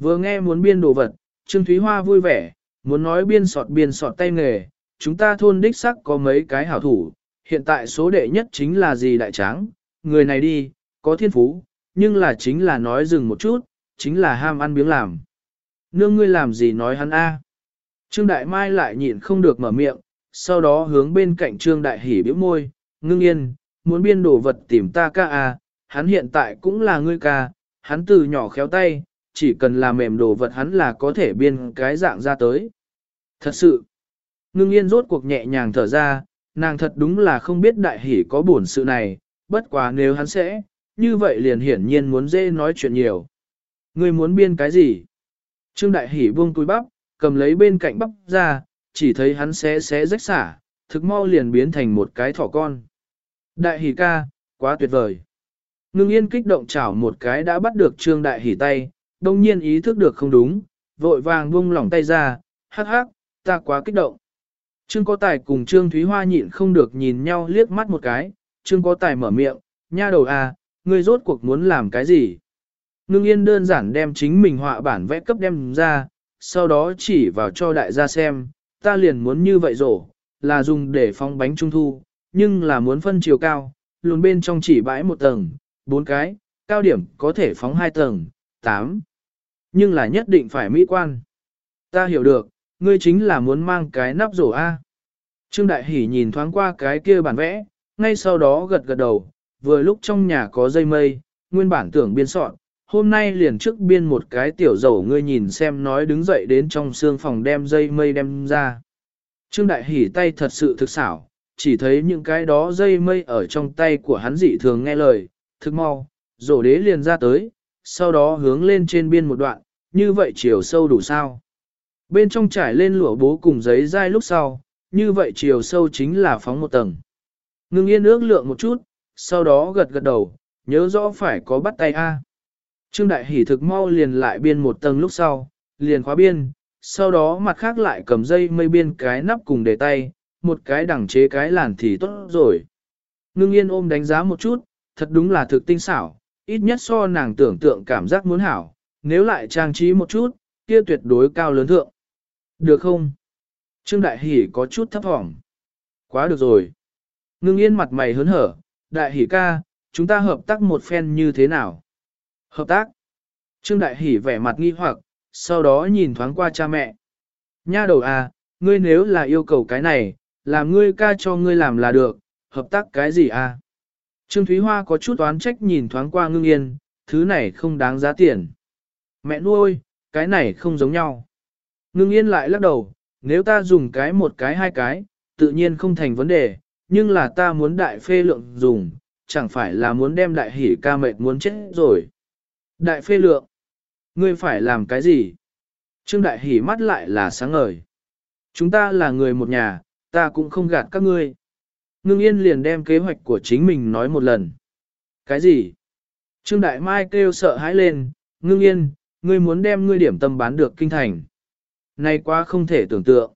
S1: Vừa nghe muốn biên đồ vật, Trương Thúy Hoa vui vẻ, muốn nói biên sọt biên sọt tay nghề, chúng ta thôn đích sắc có mấy cái hảo thủ, hiện tại số đệ nhất chính là gì đại tráng, người này đi, có thiên phú, nhưng là chính là nói dừng một chút, chính là ham ăn biếng làm. Nương ngươi làm gì nói hắn a? Trương Đại Mai lại nhịn không được mở miệng, sau đó hướng bên cạnh Trương Đại Hỉ bĩu môi, ngưng yên, muốn biên đồ vật tìm ta ca à hắn hiện tại cũng là ngươi ca, hắn từ nhỏ khéo tay, chỉ cần làm mềm đồ vật hắn là có thể biên cái dạng ra tới. Thật sự, ngưng yên rốt cuộc nhẹ nhàng thở ra, nàng thật đúng là không biết đại hỉ có buồn sự này, bất quá nếu hắn sẽ, như vậy liền hiển nhiên muốn dễ nói chuyện nhiều. Ngươi muốn biên cái gì? Trương đại hỉ buông túi bắp, cầm lấy bên cạnh bắp ra, chỉ thấy hắn xé xé rách xả, thực mau liền biến thành một cái thỏ con. Đại hỉ ca, quá tuyệt vời. Ngưng yên kích động chảo một cái đã bắt được trương đại hỉ tay, đồng nhiên ý thức được không đúng, vội vàng buông lỏng tay ra, hắc hắc, ta quá kích động. Trương có tài cùng Trương Thúy Hoa nhịn không được nhìn nhau liếc mắt một cái, Trương có tài mở miệng, nha đầu à, ngươi rốt cuộc muốn làm cái gì? Ngưng yên đơn giản đem chính mình họa bản vẽ cấp đem ra, sau đó chỉ vào cho đại gia xem, ta liền muốn như vậy rổ, là dùng để phong bánh trung thu, nhưng là muốn phân chiều cao, lùn bên trong chỉ bãi một tầng, bốn cái, cao điểm có thể phóng hai tầng, tám. Nhưng là nhất định phải mỹ quan. Ta hiểu được, ngươi chính là muốn mang cái nắp rổ A. Trương Đại Hỷ nhìn thoáng qua cái kia bản vẽ, ngay sau đó gật gật đầu, vừa lúc trong nhà có dây mây, nguyên bản tưởng biên soạn, hôm nay liền trước biên một cái tiểu dầu ngươi nhìn xem nói đứng dậy đến trong xương phòng đem dây mây đem ra. Trương Đại Hỉ tay thật sự thực xảo, chỉ thấy những cái đó dây mây ở trong tay của hắn dị thường nghe lời, thực mau, rổ đế liền ra tới, sau đó hướng lên trên biên một đoạn, như vậy chiều sâu đủ sao. Bên trong trải lên lụa bố cùng giấy dai lúc sau, như vậy chiều sâu chính là phóng một tầng. Ngưng yên ước lượng một chút, sau đó gật gật đầu, nhớ rõ phải có bắt tay A. Trương Đại Hỷ thực mau liền lại biên một tầng lúc sau, liền khóa biên, sau đó mặt khác lại cầm dây mây biên cái nắp cùng để tay, một cái đẳng chế cái làn thì tốt rồi. Ngưng yên ôm đánh giá một chút, thật đúng là thực tinh xảo, ít nhất so nàng tưởng tượng cảm giác muốn hảo, nếu lại trang trí một chút, kia tuyệt đối cao lớn thượng. Được không? Trương Đại Hỷ có chút thấp thỏm. Quá được rồi. Ngưng yên mặt mày hớn hở, Đại Hỷ ca, chúng ta hợp tác một phen như thế nào? Hợp tác. Trương Đại Hỷ vẻ mặt nghi hoặc, sau đó nhìn thoáng qua cha mẹ. Nha đầu à, ngươi nếu là yêu cầu cái này, làm ngươi ca cho ngươi làm là được, hợp tác cái gì à? Trương Thúy Hoa có chút oán trách nhìn thoáng qua ngưng yên, thứ này không đáng giá tiền. Mẹ nuôi, cái này không giống nhau. Ngưng yên lại lắc đầu, nếu ta dùng cái một cái hai cái, tự nhiên không thành vấn đề, nhưng là ta muốn đại phê lượng dùng, chẳng phải là muốn đem đại hỉ ca mệt muốn chết rồi. Đại phê lượng, ngươi phải làm cái gì? Trương đại hỉ mắt lại là sáng ngời. Chúng ta là người một nhà, ta cũng không gạt các ngươi. Ngưng yên liền đem kế hoạch của chính mình nói một lần. Cái gì? Trương Đại Mai kêu sợ hãi lên, ngưng yên, ngươi muốn đem ngươi điểm tâm bán được kinh thành. Này quá không thể tưởng tượng.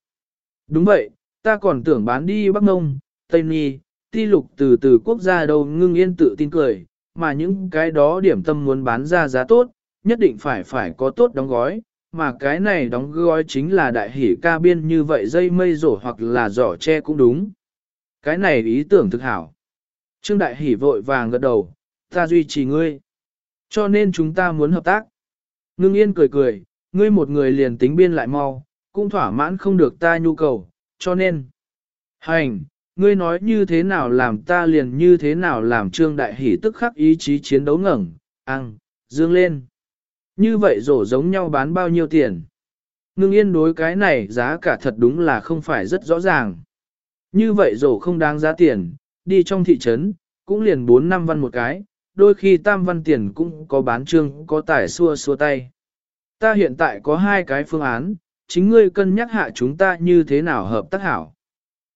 S1: Đúng vậy, ta còn tưởng bán đi Bắc Nông, Tây Nhi, ti lục từ từ quốc gia đâu ngưng yên tự tin cười, mà những cái đó điểm tâm muốn bán ra giá tốt, nhất định phải phải có tốt đóng gói, mà cái này đóng gói chính là đại hỉ ca biên như vậy dây mây rổ hoặc là giỏ tre cũng đúng. Cái này ý tưởng thực hảo. Trương đại hỉ vội vàng gật đầu, ta duy trì ngươi. Cho nên chúng ta muốn hợp tác. Ngưng yên cười cười, ngươi một người liền tính biên lại mau, cũng thỏa mãn không được ta nhu cầu, cho nên. Hành, ngươi nói như thế nào làm ta liền như thế nào làm trương đại hỷ tức khắc ý chí chiến đấu ngẩng, ăn, dương lên. Như vậy rổ giống nhau bán bao nhiêu tiền? Ngưng yên đối cái này giá cả thật đúng là không phải rất rõ ràng. Như vậy rổ không đáng giá tiền, đi trong thị trấn, cũng liền 4 năm văn một cái, đôi khi tam văn tiền cũng có bán trương có tải xua xua tay. Ta hiện tại có hai cái phương án, chính ngươi cân nhắc hạ chúng ta như thế nào hợp tác hảo.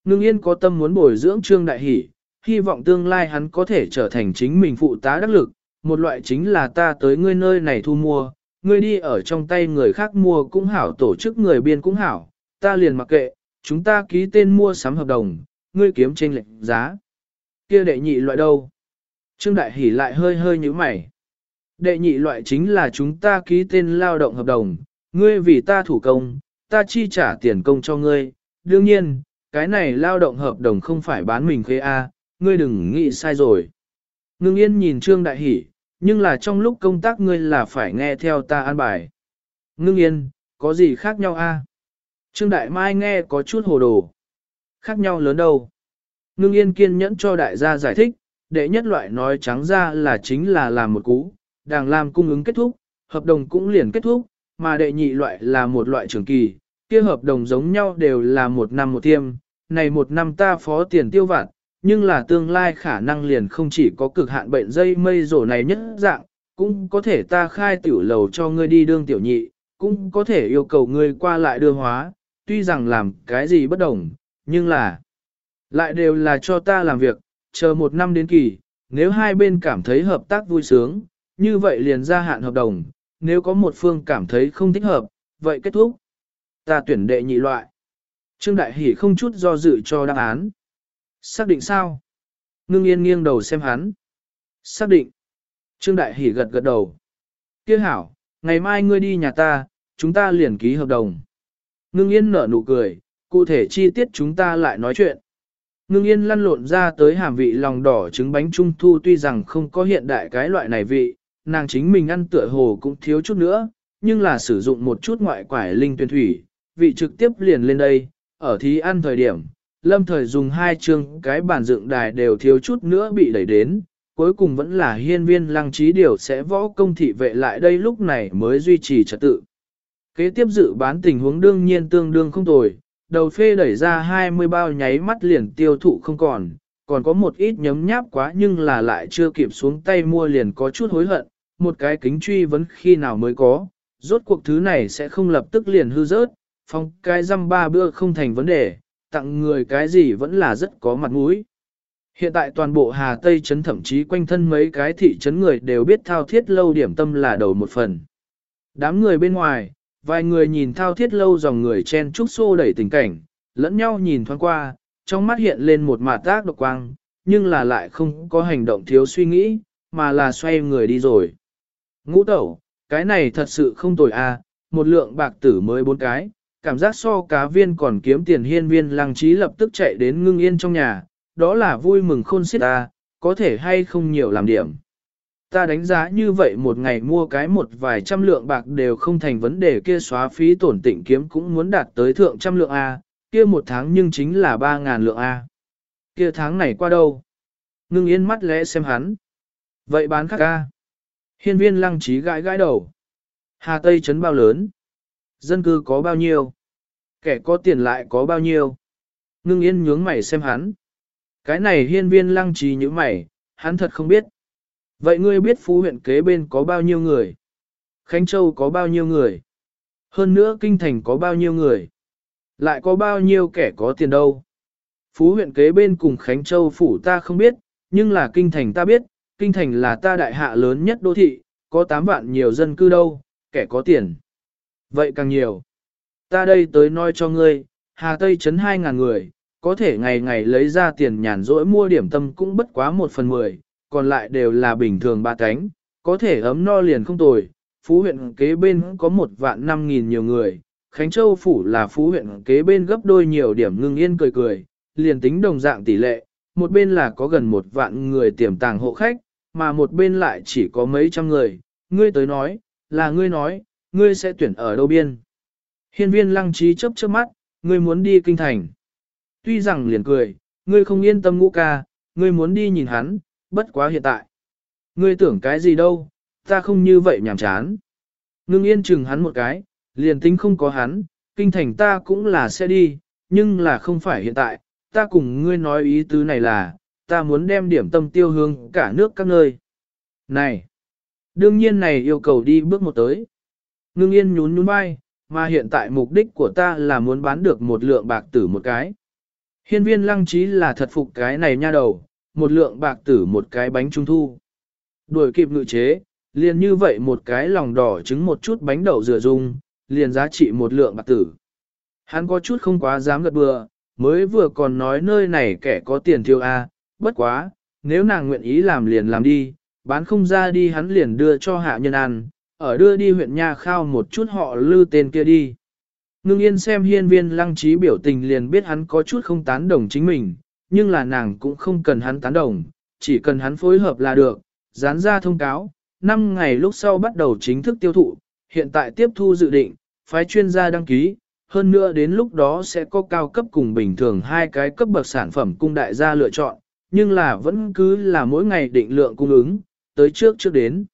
S1: Ngưng yên có tâm muốn bồi dưỡng trương đại hỷ, hy vọng tương lai hắn có thể trở thành chính mình phụ tá đắc lực, một loại chính là ta tới ngươi nơi này thu mua, ngươi đi ở trong tay người khác mua cũng hảo tổ chức người biên cũng hảo, ta liền mặc kệ, chúng ta ký tên mua sắm hợp đồng, ngươi kiếm trên lệnh giá. kia đệ nhị loại đâu? Trương Đại Hỷ lại hơi hơi như mày. Đệ nhị loại chính là chúng ta ký tên lao động hợp đồng, ngươi vì ta thủ công, ta chi trả tiền công cho ngươi. Đương nhiên, cái này lao động hợp đồng không phải bán mình khế A, ngươi đừng nghĩ sai rồi. Ngưng yên nhìn Trương Đại Hỷ, nhưng là trong lúc công tác ngươi là phải nghe theo ta an bài. Ngưng yên, có gì khác nhau A? Trương Đại Mai nghe có chút hồ đồ. Khác nhau lớn đâu. Ngưng yên kiên nhẫn cho đại gia giải thích, đệ nhất loại nói trắng ra là chính là làm một cú, đàng làm cung ứng kết thúc, hợp đồng cũng liền kết thúc, mà đệ nhị loại là một loại trường kỳ, kia hợp đồng giống nhau đều là một năm một tiêm, này một năm ta phó tiền tiêu vạn nhưng là tương lai khả năng liền không chỉ có cực hạn bệnh dây mây rổ này nhất dạng, cũng có thể ta khai tiểu lầu cho ngươi đi đương tiểu nhị, cũng có thể yêu cầu ngươi qua lại đưa hóa, tuy rằng làm cái gì bất đồng, nhưng là lại đều là cho ta làm việc, chờ một năm đến kỳ, nếu hai bên cảm thấy hợp tác vui sướng, như vậy liền gia hạn hợp đồng, nếu có một phương cảm thấy không thích hợp, vậy kết thúc. Ta tuyển đệ nhị loại. Trương Đại Hỷ không chút do dự cho đáp án. Xác định sao? Ngưng yên nghiêng đầu xem hắn. Xác định. Trương Đại Hỷ gật gật đầu. Kia hảo, ngày mai ngươi đi nhà ta, chúng ta liền ký hợp đồng. Ngưng yên nở nụ cười, cụ thể chi tiết chúng ta lại nói chuyện. Ngưng yên lăn lộn ra tới hàm vị lòng đỏ trứng bánh trung thu tuy rằng không có hiện đại cái loại này vị, nàng chính mình ăn tựa hồ cũng thiếu chút nữa, nhưng là sử dụng một chút ngoại quải linh tuyên thủy, vị trực tiếp liền lên đây, ở thí ăn thời điểm, lâm thời dùng hai chương cái bàn dựng đài đều thiếu chút nữa bị đẩy đến, cuối cùng vẫn là hiên viên lăng trí điều sẽ võ công thị vệ lại đây lúc này mới duy trì trật tự. Kế tiếp dự bán tình huống đương nhiên tương đương không tồi, đầu phê đẩy ra 20 bao nháy mắt liền tiêu thụ không còn, còn có một ít nhấm nháp quá nhưng là lại chưa kịp xuống tay mua liền có chút hối hận, một cái kính truy vẫn khi nào mới có, rốt cuộc thứ này sẽ không lập tức liền hư rớt, phong cái răm ba bữa không thành vấn đề, tặng người cái gì vẫn là rất có mặt mũi. Hiện tại toàn bộ Hà Tây trấn thậm chí quanh thân mấy cái thị trấn người đều biết thao thiết lâu điểm tâm là đầu một phần. Đám người bên ngoài, vài người nhìn thao thiết lâu dòng người chen trúc xô đẩy tình cảnh, lẫn nhau nhìn thoáng qua, trong mắt hiện lên một mạt tác độc quang, nhưng là lại không có hành động thiếu suy nghĩ, mà là xoay người đi rồi. Ngũ tẩu, cái này thật sự không tồi a, à, một lượng bạc tử mới bốn cái, cảm giác so cá viên còn kiếm tiền hiên viên lăng trí lập tức chạy đến ngưng yên trong nhà, đó là vui mừng khôn xiết ta, có thể hay không nhiều làm điểm. Ta đánh giá như vậy một ngày mua cái một vài trăm lượng bạc đều không thành vấn đề kia xóa phí tổn tịnh kiếm cũng muốn đạt tới thượng trăm lượng A, kia một tháng nhưng chính là ba ngàn lượng A. Kia tháng này qua đâu? Ngưng yên mắt lẽ xem hắn. Vậy bán khác A. Hiên viên lăng trí gãi gãi đầu. Hà Tây trấn bao lớn? Dân cư có bao nhiêu? Kẻ có tiền lại có bao nhiêu? Ngưng yên nhướng mày xem hắn. Cái này hiên viên lăng trì như mày, hắn thật không biết. Vậy ngươi biết phú huyện kế bên có bao nhiêu người? Khánh Châu có bao nhiêu người? Hơn nữa kinh thành có bao nhiêu người? Lại có bao nhiêu kẻ có tiền đâu? Phú huyện kế bên cùng Khánh Châu phủ ta không biết, nhưng là kinh thành ta biết, kinh thành là ta đại hạ lớn nhất đô thị, có 8 vạn nhiều dân cư đâu, kẻ có tiền. Vậy càng nhiều. Ta đây tới nói cho ngươi, Hà Tây chấn 2.000 người, có thể ngày ngày lấy ra tiền nhàn rỗi mua điểm tâm cũng bất quá một phần mười, còn lại đều là bình thường ba cánh, có thể ấm no liền không tồi. Phú huyện kế bên có một vạn năm nghìn nhiều người, Khánh Châu Phủ là phú huyện kế bên gấp đôi nhiều điểm ngưng yên cười cười, liền tính đồng dạng tỷ lệ, một bên là có gần một vạn người tiềm tàng hộ khách, mà một bên lại chỉ có mấy trăm người, ngươi tới nói, là ngươi nói, ngươi sẽ tuyển ở đâu biên. Hiên viên lăng trí chớp chớp mắt, ngươi muốn đi kinh thành. Tuy rằng liền cười, ngươi không yên tâm ngũ ca, ngươi muốn đi nhìn hắn, bất quá hiện tại. Ngươi tưởng cái gì đâu, ta không như vậy nhảm chán. Ngưng yên chừng hắn một cái, liền tính không có hắn, kinh thành ta cũng là sẽ đi, nhưng là không phải hiện tại, ta cùng ngươi nói ý tứ này là, ta muốn đem điểm tâm tiêu hương cả nước các nơi. Này, đương nhiên này yêu cầu đi bước một tới. Ngưng yên nhún nhún vai, mà hiện tại mục đích của ta là muốn bán được một lượng bạc tử một cái. Hiên viên lăng trí là thật phục cái này nha đầu, một lượng bạc tử một cái bánh trung thu. Đuổi kịp ngự chế, liền như vậy một cái lòng đỏ trứng một chút bánh đậu rửa dung, liền giá trị một lượng bạc tử. Hắn có chút không quá dám gật bừa, mới vừa còn nói nơi này kẻ có tiền thiêu a, bất quá, nếu nàng nguyện ý làm liền làm đi, bán không ra đi hắn liền đưa cho hạ nhân ăn, ở đưa đi huyện nha khao một chút họ lư tên kia đi. Ngưng yên xem hiên viên lăng trí biểu tình liền biết hắn có chút không tán đồng chính mình, nhưng là nàng cũng không cần hắn tán đồng, chỉ cần hắn phối hợp là được, dán ra thông cáo, 5 ngày lúc sau bắt đầu chính thức tiêu thụ, hiện tại tiếp thu dự định, phái chuyên gia đăng ký, hơn nữa đến lúc đó sẽ có cao cấp cùng bình thường hai cái cấp bậc sản phẩm cung đại gia lựa chọn, nhưng là vẫn cứ là mỗi ngày định lượng cung ứng, tới trước trước đến.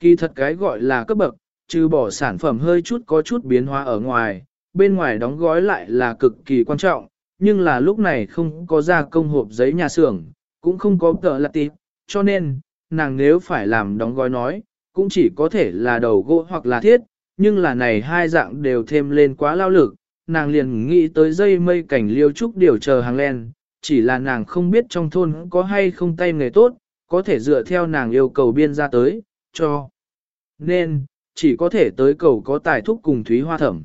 S1: Kỳ thật cái gọi là cấp bậc, trừ bỏ sản phẩm hơi chút có chút biến hóa ở ngoài, bên ngoài đóng gói lại là cực kỳ quan trọng, nhưng là lúc này không có ra công hộp giấy nhà xưởng, cũng không có tờ lạc tịp, cho nên, nàng nếu phải làm đóng gói nói, cũng chỉ có thể là đầu gỗ hoặc là thiết, nhưng là này hai dạng đều thêm lên quá lao lực, nàng liền nghĩ tới dây mây cảnh liêu trúc điều chờ hàng len, chỉ là nàng không biết trong thôn có hay không tay nghề tốt, có thể dựa theo nàng yêu cầu biên ra tới, cho. Nên, chỉ có thể tới cầu có tài thúc cùng Thúy Hoa Thẩm.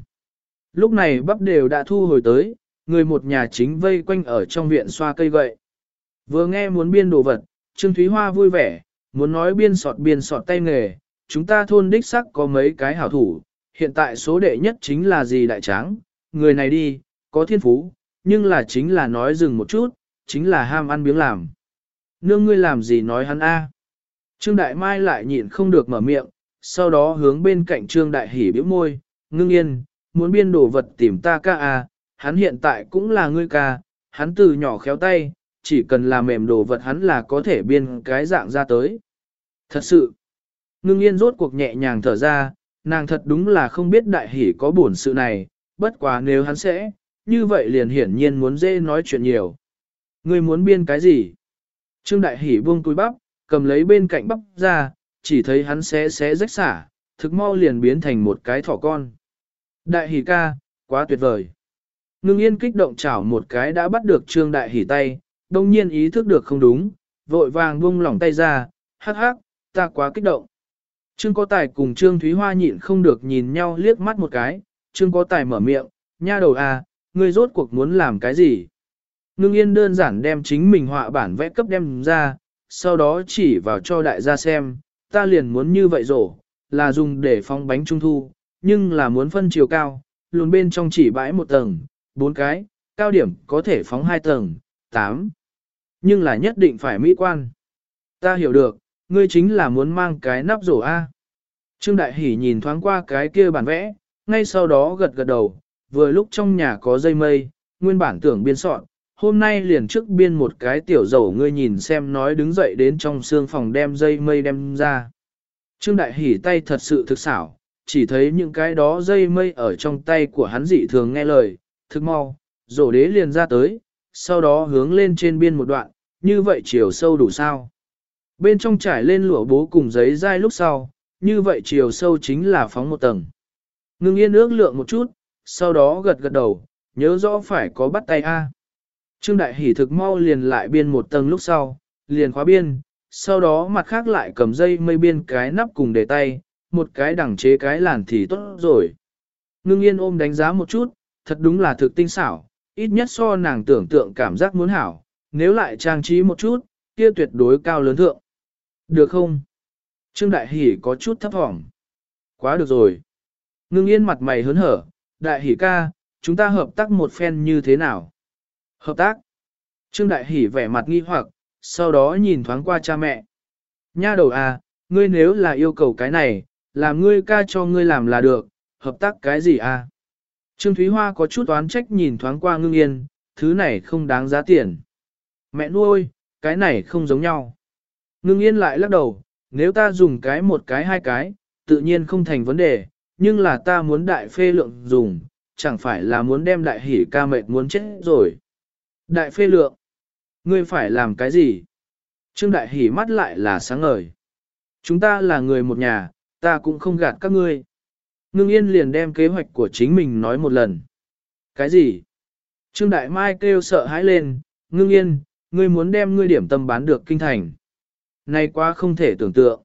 S1: Lúc này bắp đều đã thu hồi tới, người một nhà chính vây quanh ở trong viện xoa cây gậy. Vừa nghe muốn biên đồ vật, Trương Thúy Hoa vui vẻ, muốn nói biên sọt biên sọt tay nghề, chúng ta thôn đích sắc có mấy cái hảo thủ, hiện tại số đệ nhất chính là gì đại tráng, người này đi, có thiên phú, nhưng là chính là nói dừng một chút, chính là ham ăn biếng làm. Nương ngươi làm gì nói hắn a? Trương Đại Mai lại nhịn không được mở miệng, sau đó hướng bên cạnh Trương Đại Hỉ bĩu môi, ngưng yên, muốn biên đồ vật tìm ta ca à? hắn hiện tại cũng là ngươi ca, hắn từ nhỏ khéo tay, chỉ cần là mềm đồ vật hắn là có thể biên cái dạng ra tới. Thật sự, ngưng yên rốt cuộc nhẹ nhàng thở ra, nàng thật đúng là không biết đại Hỉ có buồn sự này, bất quá nếu hắn sẽ, như vậy liền hiển nhiên muốn dễ nói chuyện nhiều. Ngươi muốn biên cái gì? Trương đại Hỉ buông túi bắp, cầm lấy bên cạnh bắp ra, chỉ thấy hắn xé xé rách xả, thực mau liền biến thành một cái thỏ con. Đại hỷ ca, quá tuyệt vời. Ngưng yên kích động chảo một cái đã bắt được trương đại hỷ tay, đồng nhiên ý thức được không đúng, vội vàng buông lỏng tay ra, hắc hắc, ta quá kích động. Trương có tài cùng Trương Thúy Hoa nhịn không được nhìn nhau liếc mắt một cái, Trương có tài mở miệng, nha đầu à, ngươi rốt cuộc muốn làm cái gì? Ngưng yên đơn giản đem chính mình họa bản vẽ cấp đem ra, sau đó chỉ vào cho đại gia xem, ta liền muốn như vậy rổ, là dùng để phong bánh trung thu, nhưng là muốn phân chiều cao, luôn bên trong chỉ bãi một tầng, bốn cái, cao điểm có thể phóng hai tầng, tám. Nhưng là nhất định phải mỹ quan. Ta hiểu được, ngươi chính là muốn mang cái nắp rổ A. Trương Đại Hỷ nhìn thoáng qua cái kia bản vẽ, ngay sau đó gật gật đầu, vừa lúc trong nhà có dây mây, nguyên bản tưởng biên soạn, hôm nay liền trước biên một cái tiểu dầu ngươi nhìn xem nói đứng dậy đến trong xương phòng đem dây mây đem ra. Trương Đại Hỷ tay thật sự thực xảo, chỉ thấy những cái đó dây mây ở trong tay của hắn dị thường nghe lời, thực mau, rổ đế liền ra tới, sau đó hướng lên trên biên một đoạn, như vậy chiều sâu đủ sao. Bên trong trải lên lụa bố cùng giấy dai lúc sau, như vậy chiều sâu chính là phóng một tầng. Ngưng yên ước lượng một chút, sau đó gật gật đầu, nhớ rõ phải có bắt tay A. Trương Đại Hỷ thực mau liền lại biên một tầng lúc sau, liền khóa biên, sau đó mặt khác lại cầm dây mây biên cái nắp cùng để tay, một cái đẳng chế cái làn thì tốt rồi. Ngưng yên ôm đánh giá một chút, thật đúng là thực tinh xảo, ít nhất so nàng tưởng tượng cảm giác muốn hảo, nếu lại trang trí một chút, kia tuyệt đối cao lớn thượng. Được không? Trương Đại Hỷ có chút thấp thỏm. Quá được rồi. Ngưng yên mặt mày hớn hở, Đại Hỷ ca, chúng ta hợp tác một phen như thế nào? Hợp tác. Trương Đại Hỷ vẻ mặt nghi hoặc, sau đó nhìn thoáng qua cha mẹ. Nha đầu à, ngươi nếu là yêu cầu cái này, làm ngươi ca cho ngươi làm là được, hợp tác cái gì à? Trương Thúy Hoa có chút oán trách nhìn thoáng qua ngưng yên, thứ này không đáng giá tiền. Mẹ nuôi, cái này không giống nhau. Ngưng yên lại lắc đầu, nếu ta dùng cái một cái hai cái, tự nhiên không thành vấn đề, nhưng là ta muốn đại phê lượng dùng, chẳng phải là muốn đem đại hỉ ca mệt muốn chết rồi. Đại phê lượng, ngươi phải làm cái gì? Trương đại hỉ mắt lại là sáng ngời. Chúng ta là người một nhà, ta cũng không gạt các ngươi. Ngưng yên liền đem kế hoạch của chính mình nói một lần. Cái gì? Trương Đại Mai kêu sợ hãi lên, ngưng yên, ngươi muốn đem ngươi điểm tâm bán được kinh thành. Này quá không thể tưởng tượng.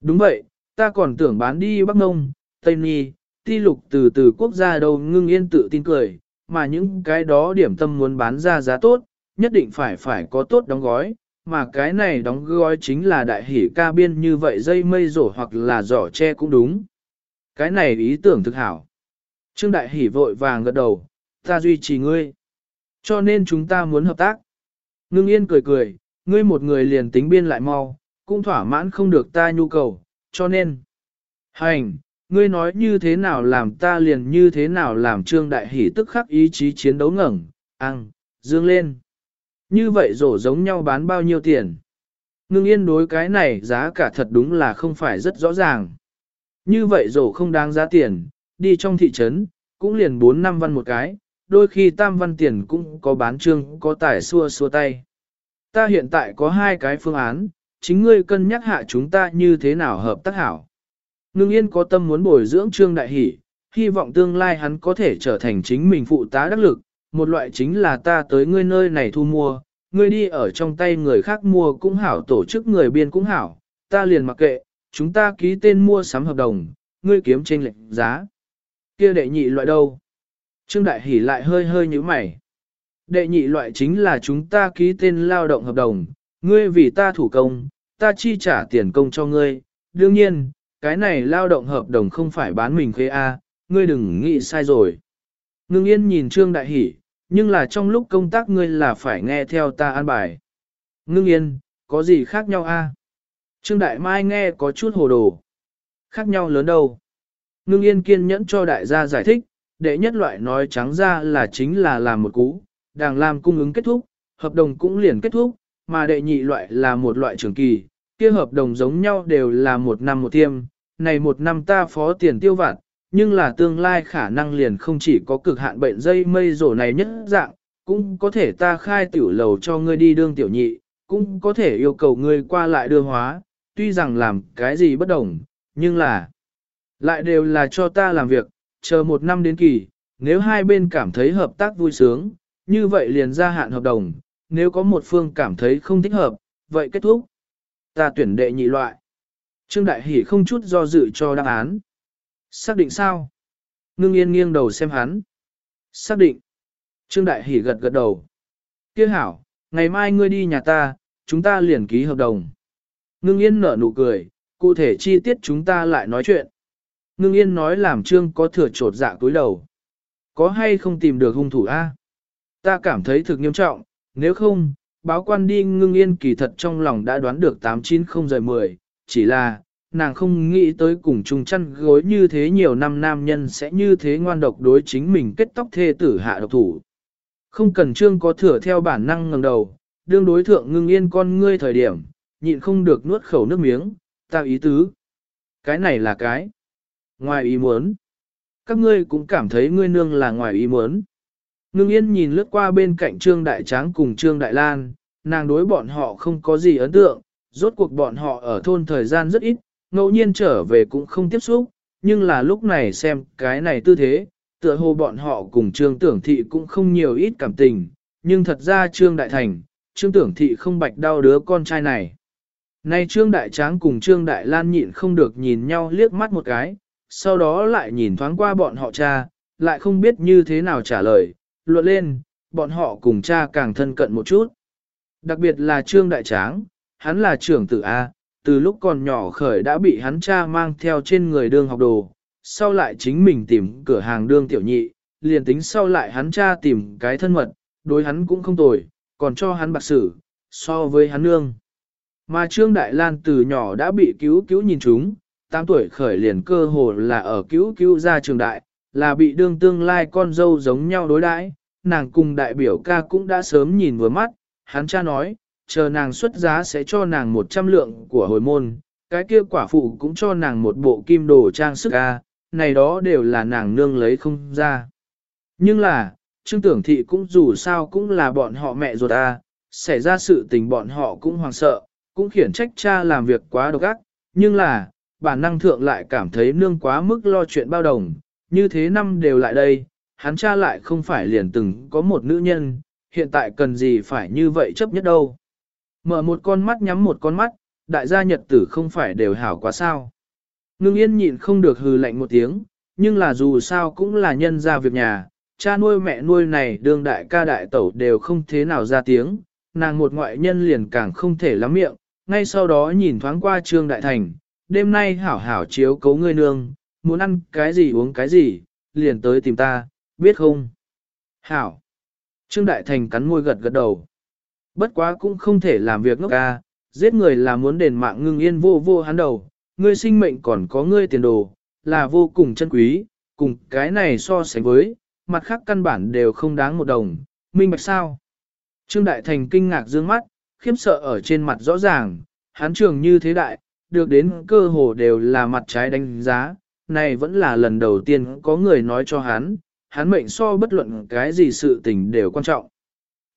S1: Đúng vậy, ta còn tưởng bán đi Bắc Nông, Tây Nhi, ti lục từ từ quốc gia đâu ngưng yên tự tin cười, mà những cái đó điểm tâm muốn bán ra giá tốt, nhất định phải phải có tốt đóng gói, mà cái này đóng gói chính là đại hỉ ca biên như vậy dây mây rổ hoặc là giỏ tre cũng đúng. Cái này ý tưởng thực hảo. Trương đại hỉ vội vàng gật đầu, ta duy trì ngươi. Cho nên chúng ta muốn hợp tác. Ngưng yên cười cười, ngươi một người liền tính biên lại mau, cũng thỏa mãn không được ta nhu cầu, cho nên. Hành, ngươi nói như thế nào làm ta liền như thế nào làm trương đại hỷ tức khắc ý chí chiến đấu ngẩng, ăn, dương lên. Như vậy rổ giống nhau bán bao nhiêu tiền? Ngưng yên đối cái này giá cả thật đúng là không phải rất rõ ràng. Như vậy rổ không đáng giá tiền, đi trong thị trấn, cũng liền 4 năm văn một cái, đôi khi tam văn tiền cũng có bán trương có tải xua xua tay. Ta hiện tại có hai cái phương án, chính ngươi cân nhắc hạ chúng ta như thế nào hợp tác hảo. Ngưng yên có tâm muốn bồi dưỡng trương đại hỷ, hy vọng tương lai hắn có thể trở thành chính mình phụ tá đắc lực, một loại chính là ta tới ngươi nơi này thu mua, ngươi đi ở trong tay người khác mua cũng hảo tổ chức người biên cũng hảo, ta liền mặc kệ, chúng ta ký tên mua sắm hợp đồng, ngươi kiếm trên lệnh giá. Kia đệ nhị loại đâu? Trương Đại Hỷ lại hơi hơi như mày. Đệ nhị loại chính là chúng ta ký tên lao động hợp đồng, ngươi vì ta thủ công, ta chi trả tiền công cho ngươi. Đương nhiên, cái này lao động hợp đồng không phải bán mình khế A, ngươi đừng nghĩ sai rồi. Ngưng yên nhìn Trương Đại Hỷ, nhưng là trong lúc công tác ngươi là phải nghe theo ta an bài. Ngưng yên, có gì khác nhau A? Trương Đại Mai nghe có chút hồ đồ. Khác nhau lớn đâu. Ngưng yên kiên nhẫn cho đại gia giải thích, đệ nhất loại nói trắng ra là chính là làm một cú, đàng làm cung ứng kết thúc, hợp đồng cũng liền kết thúc, mà đệ nhị loại là một loại trường kỳ, kia hợp đồng giống nhau đều là một năm một tiêm, này một năm ta phó tiền tiêu vặt, nhưng là tương lai khả năng liền không chỉ có cực hạn bệnh dây mây rổ này nhất dạng, cũng có thể ta khai tiểu lầu cho ngươi đi đương tiểu nhị, cũng có thể yêu cầu ngươi qua lại đưa hóa, tuy rằng làm cái gì bất đồng, nhưng là lại đều là cho ta làm việc, chờ một năm đến kỳ, nếu hai bên cảm thấy hợp tác vui sướng, như vậy liền gia hạn hợp đồng, nếu có một phương cảm thấy không thích hợp, vậy kết thúc. Ta tuyển đệ nhị loại. Trương Đại Hỷ không chút do dự cho đáp án. Xác định sao? Ngưng yên nghiêng đầu xem hắn. Xác định. Trương Đại Hỷ gật gật đầu. Kia hảo, ngày mai ngươi đi nhà ta, chúng ta liền ký hợp đồng. Ngưng yên nở nụ cười, cụ thể chi tiết chúng ta lại nói chuyện. Ngưng yên nói làm Trương có thừa trột dạ túi đầu. Có hay không tìm được hung thủ a? Ta cảm thấy thực nghiêm trọng, nếu không, báo quan đi ngưng yên kỳ thật trong lòng đã đoán được 890 rời 10, chỉ là, nàng không nghĩ tới cùng chung chăn gối như thế nhiều năm nam nhân sẽ như thế ngoan độc đối chính mình kết tóc thê tử hạ độc thủ. Không cần trương có thừa theo bản năng ngẩng đầu, đương đối thượng ngưng yên con ngươi thời điểm, nhịn không được nuốt khẩu nước miếng, tạo ý tứ. Cái này là cái. Ngoài ý muốn. Các ngươi cũng cảm thấy ngươi nương là ngoài ý muốn. Ngưng yên nhìn lướt qua bên cạnh Trương Đại Tráng cùng Trương Đại Lan, nàng đối bọn họ không có gì ấn tượng, rốt cuộc bọn họ ở thôn thời gian rất ít, ngẫu nhiên trở về cũng không tiếp xúc, nhưng là lúc này xem cái này tư thế, tựa hồ bọn họ cùng Trương Tưởng Thị cũng không nhiều ít cảm tình, nhưng thật ra Trương Đại Thành, Trương Tưởng Thị không bạch đau đứa con trai này. Nay Trương Đại Tráng cùng Trương Đại Lan nhịn không được nhìn nhau liếc mắt một cái, sau đó lại nhìn thoáng qua bọn họ cha, lại không biết như thế nào trả lời, luận lên, bọn họ cùng cha càng thân cận một chút. Đặc biệt là Trương Đại Tráng, hắn là trưởng tử A, từ lúc còn nhỏ khởi đã bị hắn cha mang theo trên người đương học đồ, sau lại chính mình tìm cửa hàng đương tiểu nhị, liền tính sau lại hắn cha tìm cái thân mật, đối hắn cũng không tồi, còn cho hắn bạc sử, so với hắn nương. Mà Trương Đại Lan từ nhỏ đã bị cứu cứu nhìn chúng, 8 tuổi khởi liền cơ hồ là ở cứu cứu ra trường đại, là bị đương tương lai con dâu giống nhau đối đãi. nàng cùng đại biểu ca cũng đã sớm nhìn vừa mắt, hắn cha nói, chờ nàng xuất giá sẽ cho nàng 100 lượng của hồi môn, cái kia quả phụ cũng cho nàng một bộ kim đồ trang sức ca, này đó đều là nàng nương lấy không ra. Nhưng là, Trương Tưởng Thị cũng dù sao cũng là bọn họ mẹ ruột à, xảy ra sự tình bọn họ cũng hoàng sợ, cũng khiển trách cha làm việc quá độc ác, nhưng là, bản năng thượng lại cảm thấy nương quá mức lo chuyện bao đồng, như thế năm đều lại đây, hắn cha lại không phải liền từng có một nữ nhân, hiện tại cần gì phải như vậy chấp nhất đâu. Mở một con mắt nhắm một con mắt, đại gia nhật tử không phải đều hảo quá sao. Ngưng yên nhịn không được hừ lạnh một tiếng, nhưng là dù sao cũng là nhân ra việc nhà, cha nuôi mẹ nuôi này đương đại ca đại tẩu đều không thế nào ra tiếng, nàng một ngoại nhân liền càng không thể lắm miệng, ngay sau đó nhìn thoáng qua trương đại thành, đêm nay hảo hảo chiếu cấu ngươi nương, muốn ăn cái gì uống cái gì, liền tới tìm ta, biết không? Hảo. Trương Đại Thành cắn môi gật gật đầu. Bất quá cũng không thể làm việc ngốc ca, giết người là muốn đền mạng ngưng yên vô vô hắn đầu, ngươi sinh mệnh còn có ngươi tiền đồ, là vô cùng chân quý, cùng cái này so sánh với, mặt khác căn bản đều không đáng một đồng, minh bạch sao. Trương Đại Thành kinh ngạc dương mắt, khiếp sợ ở trên mặt rõ ràng, hắn trường như thế đại, được đến cơ hồ đều là mặt trái đánh giá, này vẫn là lần đầu tiên có người nói cho hắn, hắn mệnh so bất luận cái gì sự tình đều quan trọng.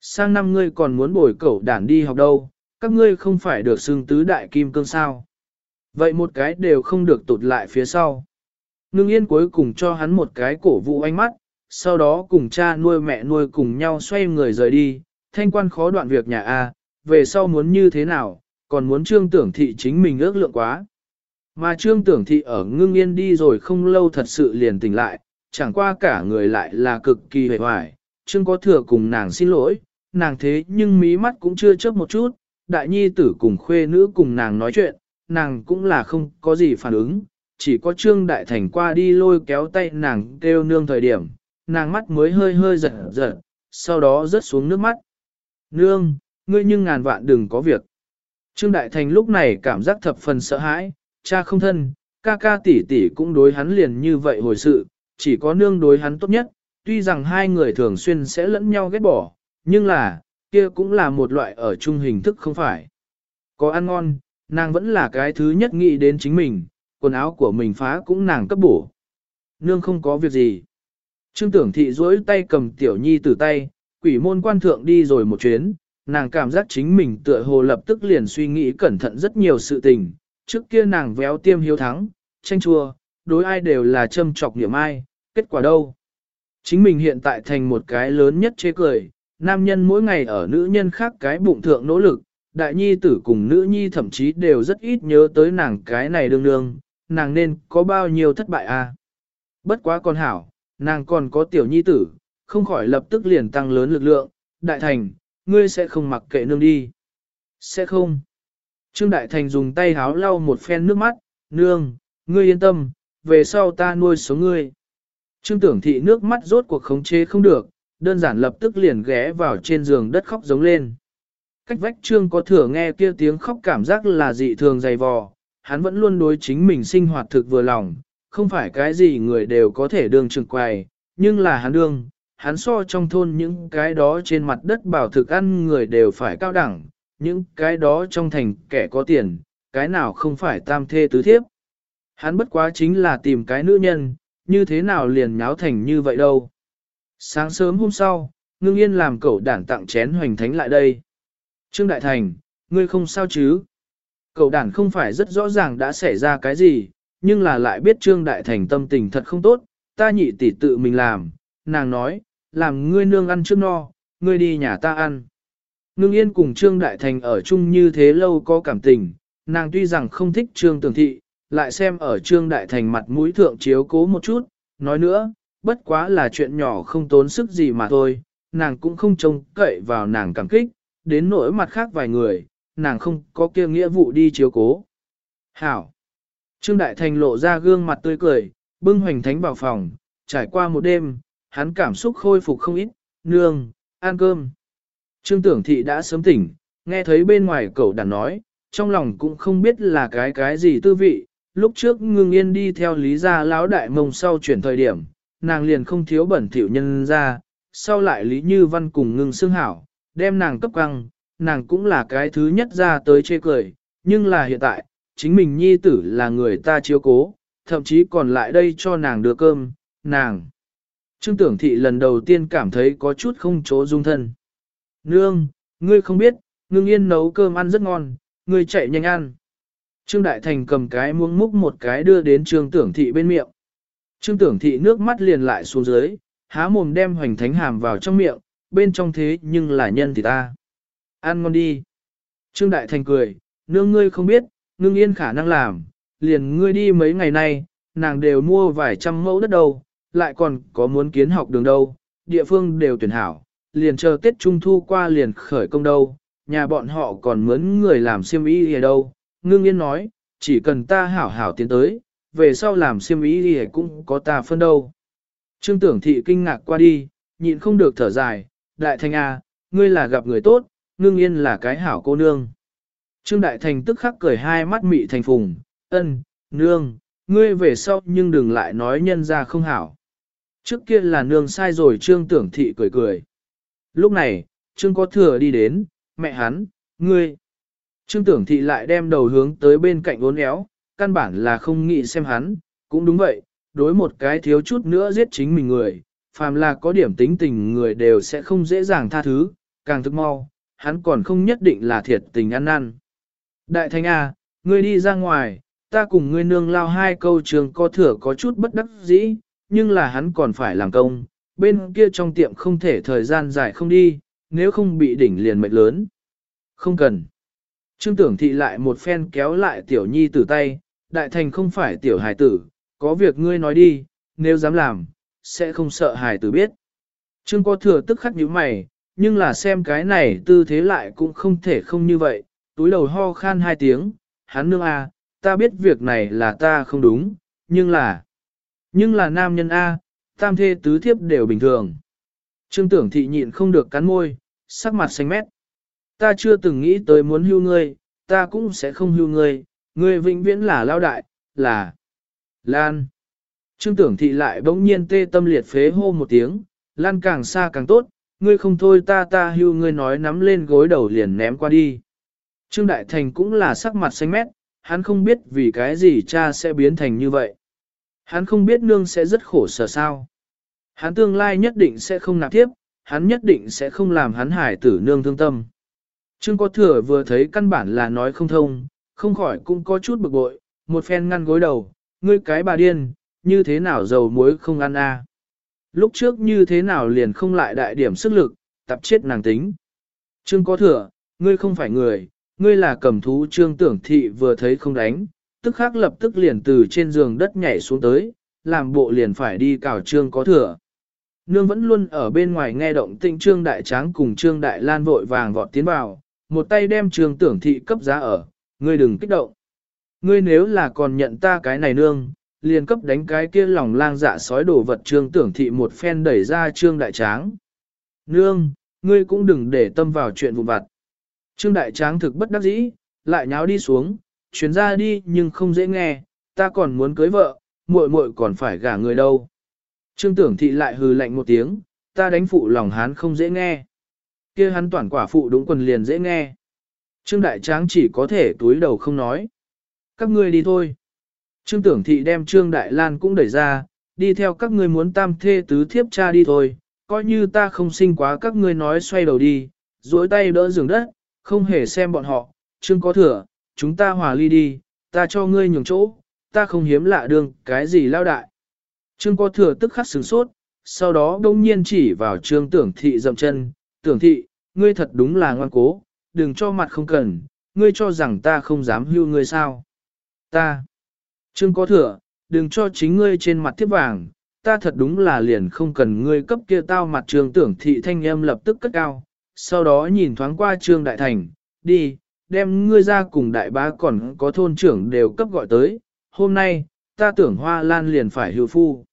S1: Sang năm ngươi còn muốn bồi cẩu đản đi học đâu, các ngươi không phải được xưng tứ đại kim cương sao. Vậy một cái đều không được tụt lại phía sau. Ngưng yên cuối cùng cho hắn một cái cổ vũ ánh mắt, sau đó cùng cha nuôi mẹ nuôi cùng nhau xoay người rời đi, thanh quan khó đoạn việc nhà A, về sau muốn như thế nào, còn muốn trương tưởng thị chính mình ước lượng quá. Mà trương tưởng thị ở ngưng yên đi rồi không lâu thật sự liền tỉnh lại, chẳng qua cả người lại là cực kỳ hề hoài, trương có thừa cùng nàng xin lỗi, nàng thế nhưng mí mắt cũng chưa chớp một chút, đại nhi tử cùng khuê nữ cùng nàng nói chuyện, nàng cũng là không có gì phản ứng, chỉ có trương đại thành qua đi lôi kéo tay nàng kêu nương thời điểm, nàng mắt mới hơi hơi giật giật, sau đó rớt xuống nước mắt. Nương, ngươi nhưng ngàn vạn đừng có việc. Trương Đại Thành lúc này cảm giác thập phần sợ hãi, cha không thân, ca ca tỷ tỷ cũng đối hắn liền như vậy hồi sự, chỉ có nương đối hắn tốt nhất, tuy rằng hai người thường xuyên sẽ lẫn nhau ghét bỏ, nhưng là, kia cũng là một loại ở chung hình thức không phải. Có ăn ngon, nàng vẫn là cái thứ nhất nghĩ đến chính mình, quần áo của mình phá cũng nàng cấp bổ. Nương không có việc gì. Trương tưởng thị duỗi tay cầm tiểu nhi từ tay, quỷ môn quan thượng đi rồi một chuyến, nàng cảm giác chính mình tựa hồ lập tức liền suy nghĩ cẩn thận rất nhiều sự tình. Trước kia nàng véo tiêm hiếu thắng, tranh chua, đối ai đều là châm chọc niệm ai, kết quả đâu. Chính mình hiện tại thành một cái lớn nhất chế cười, nam nhân mỗi ngày ở nữ nhân khác cái bụng thượng nỗ lực, đại nhi tử cùng nữ nhi thậm chí đều rất ít nhớ tới nàng cái này đương đương, nàng nên có bao nhiêu thất bại à. Bất quá con hảo, nàng còn có tiểu nhi tử, không khỏi lập tức liền tăng lớn lực lượng, đại thành, ngươi sẽ không mặc kệ nương đi. Sẽ không. Trương Đại Thành dùng tay háo lau một phen nước mắt, nương, ngươi yên tâm, về sau ta nuôi sống ngươi. Trương tưởng thị nước mắt rốt cuộc khống chế không được, đơn giản lập tức liền ghé vào trên giường đất khóc giống lên. Cách vách trương có thừa nghe kia tiếng khóc cảm giác là dị thường dày vò, hắn vẫn luôn đối chính mình sinh hoạt thực vừa lòng, không phải cái gì người đều có thể đương trường quài, nhưng là hắn đương, hắn so trong thôn những cái đó trên mặt đất bảo thực ăn người đều phải cao đẳng, những cái đó trong thành kẻ có tiền, cái nào không phải tam thê tứ thiếp. Hắn bất quá chính là tìm cái nữ nhân, như thế nào liền nháo thành như vậy đâu. Sáng sớm hôm sau, ngưng yên làm cậu đản tặng chén hoành thánh lại đây. Trương Đại Thành, ngươi không sao chứ? Cậu đản không phải rất rõ ràng đã xảy ra cái gì, nhưng là lại biết Trương Đại Thành tâm tình thật không tốt, ta nhị tỷ tự mình làm, nàng nói, làm ngươi nương ăn trước no, ngươi đi nhà ta ăn. Ngưng yên cùng Trương Đại Thành ở chung như thế lâu có cảm tình, nàng tuy rằng không thích Trương Tường Thị, lại xem ở Trương Đại Thành mặt mũi thượng chiếu cố một chút, nói nữa, bất quá là chuyện nhỏ không tốn sức gì mà thôi, nàng cũng không trông cậy vào nàng cảm kích, đến nỗi mặt khác vài người, nàng không có kia nghĩa vụ đi chiếu cố. Hảo! Trương Đại Thành lộ ra gương mặt tươi cười, bưng hoành thánh vào phòng, trải qua một đêm, hắn cảm xúc khôi phục không ít, nương, ăn cơm. Trương Tưởng Thị đã sớm tỉnh, nghe thấy bên ngoài cậu đàn nói, trong lòng cũng không biết là cái cái gì tư vị, lúc trước ngưng yên đi theo lý gia lão đại mông sau chuyển thời điểm, nàng liền không thiếu bẩn thỉu nhân ra, sau lại lý như văn cùng ngưng xương hảo, đem nàng cấp căng, nàng cũng là cái thứ nhất ra tới chê cười, nhưng là hiện tại, chính mình nhi tử là người ta chiếu cố, thậm chí còn lại đây cho nàng đưa cơm, nàng. Trương tưởng thị lần đầu tiên cảm thấy có chút không chỗ dung thân. Nương, ngươi không biết, ngưng yên nấu cơm ăn rất ngon, ngươi chạy nhanh ăn. Trương Đại Thành cầm cái muỗng múc một cái đưa đến Trương Tưởng Thị bên miệng. Trương Tưởng Thị nước mắt liền lại xuống dưới, há mồm đem hoành thánh hàm vào trong miệng, bên trong thế nhưng là nhân thì ta. Ăn ngon đi. Trương Đại Thành cười, nương ngươi không biết, ngưng yên khả năng làm, liền ngươi đi mấy ngày nay, nàng đều mua vài trăm mẫu đất đâu, lại còn có muốn kiến học đường đâu, địa phương đều tuyển hảo, liền chờ Tết Trung Thu qua liền khởi công đâu, nhà bọn họ còn mướn người làm siêm ý ở đâu, ngưng yên nói, chỉ cần ta hảo hảo tiến tới, về sau làm siêm ý thì cũng có ta phân đâu. Trương tưởng thị kinh ngạc qua đi, nhịn không được thở dài, đại thành A, ngươi là gặp người tốt, ngưng yên là cái hảo cô nương. Trương đại thành tức khắc cười hai mắt mị thành phùng, ân, nương, ngươi về sau nhưng đừng lại nói nhân ra không hảo. Trước kia là nương sai rồi trương tưởng thị cười cười. Lúc này, trương có thừa đi đến, mẹ hắn, ngươi. Trương tưởng thị lại đem đầu hướng tới bên cạnh uốn éo, căn bản là không nghĩ xem hắn, cũng đúng vậy, đối một cái thiếu chút nữa giết chính mình người, phàm là có điểm tính tình người đều sẽ không dễ dàng tha thứ, càng thức mau, hắn còn không nhất định là thiệt tình ăn năn. Đại thanh A, ngươi đi ra ngoài, ta cùng ngươi nương lao hai câu trường có thừa có chút bất đắc dĩ, nhưng là hắn còn phải làm công, bên kia trong tiệm không thể thời gian dài không đi, nếu không bị đỉnh liền mệnh lớn. Không cần. Trương tưởng thị lại một phen kéo lại tiểu nhi từ tay, đại thành không phải tiểu hài tử, có việc ngươi nói đi, nếu dám làm, sẽ không sợ hài tử biết. Trương có thừa tức khắc nhíu mày, nhưng là xem cái này tư thế lại cũng không thể không như vậy, túi đầu ho khan hai tiếng, hắn nương a, ta biết việc này là ta không đúng, nhưng là, nhưng là nam nhân a, tam thê tứ thiếp đều bình thường. Trương tưởng thị nhịn không được cắn môi, sắc mặt xanh mét. Ta chưa từng nghĩ tới muốn hưu ngươi, ta cũng sẽ không hưu ngươi, ngươi vĩnh viễn là lao đại, là Lan. Trương tưởng thị lại bỗng nhiên tê tâm liệt phế hô một tiếng, Lan càng xa càng tốt, ngươi không thôi ta ta hưu ngươi nói nắm lên gối đầu liền ném qua đi. Trương Đại Thành cũng là sắc mặt xanh mét, hắn không biết vì cái gì cha sẽ biến thành như vậy. Hắn không biết nương sẽ rất khổ sở sao. Hắn tương lai nhất định sẽ không nạp tiếp, hắn nhất định sẽ không làm hắn hải tử nương thương tâm. Trương có thừa vừa thấy căn bản là nói không thông, không khỏi cũng có chút bực bội, một phen ngăn gối đầu, ngươi cái bà điên, như thế nào dầu muối không ăn a? Lúc trước như thế nào liền không lại đại điểm sức lực, tập chết nàng tính. Trương có thừa, ngươi không phải người, ngươi là cầm thú trương tưởng thị vừa thấy không đánh, tức khắc lập tức liền từ trên giường đất nhảy xuống tới, làm bộ liền phải đi cào trương có thừa. Nương vẫn luôn ở bên ngoài nghe động tĩnh trương đại tráng cùng trương đại lan vội vàng vọt tiến vào, một tay đem trương tưởng thị cấp giá ở, ngươi đừng kích động. Ngươi nếu là còn nhận ta cái này nương, liền cấp đánh cái kia lòng lang dạ sói đổ vật trương tưởng thị một phen đẩy ra trương đại tráng. Nương, ngươi cũng đừng để tâm vào chuyện vụn vặt. Trương đại tráng thực bất đắc dĩ, lại nháo đi xuống, chuyến ra đi nhưng không dễ nghe, ta còn muốn cưới vợ, muội muội còn phải gả người đâu. Trương tưởng thị lại hừ lạnh một tiếng, ta đánh phụ lòng hán không dễ nghe. kia hắn toàn quả phụ đúng quần liền dễ nghe. Trương đại tráng chỉ có thể túi đầu không nói. Các ngươi đi thôi. Trương tưởng thị đem Trương Đại Lan cũng đẩy ra, đi theo các ngươi muốn tam thê tứ thiếp cha đi thôi, coi như ta không sinh quá các ngươi nói xoay đầu đi, duỗi tay đỡ giường đất, không hề xem bọn họ, Trương có thừa, chúng ta hòa ly đi, ta cho ngươi nhường chỗ, ta không hiếm lạ đương, cái gì lao đại. Trương có thừa tức khắc sửng sốt, sau đó đông nhiên chỉ vào Trương tưởng thị dậm chân, tưởng thị, ngươi thật đúng là ngoan cố, đừng cho mặt không cần, ngươi cho rằng ta không dám hưu ngươi sao. Ta, Trương có thừa, đừng cho chính ngươi trên mặt thiếp vàng, ta thật đúng là liền không cần ngươi cấp kia tao mặt trương tưởng thị thanh em lập tức cất cao, sau đó nhìn thoáng qua trương đại thành, đi, đem ngươi ra cùng đại bá còn có thôn trưởng đều cấp gọi tới, hôm nay, ta tưởng hoa lan liền phải hưu phu.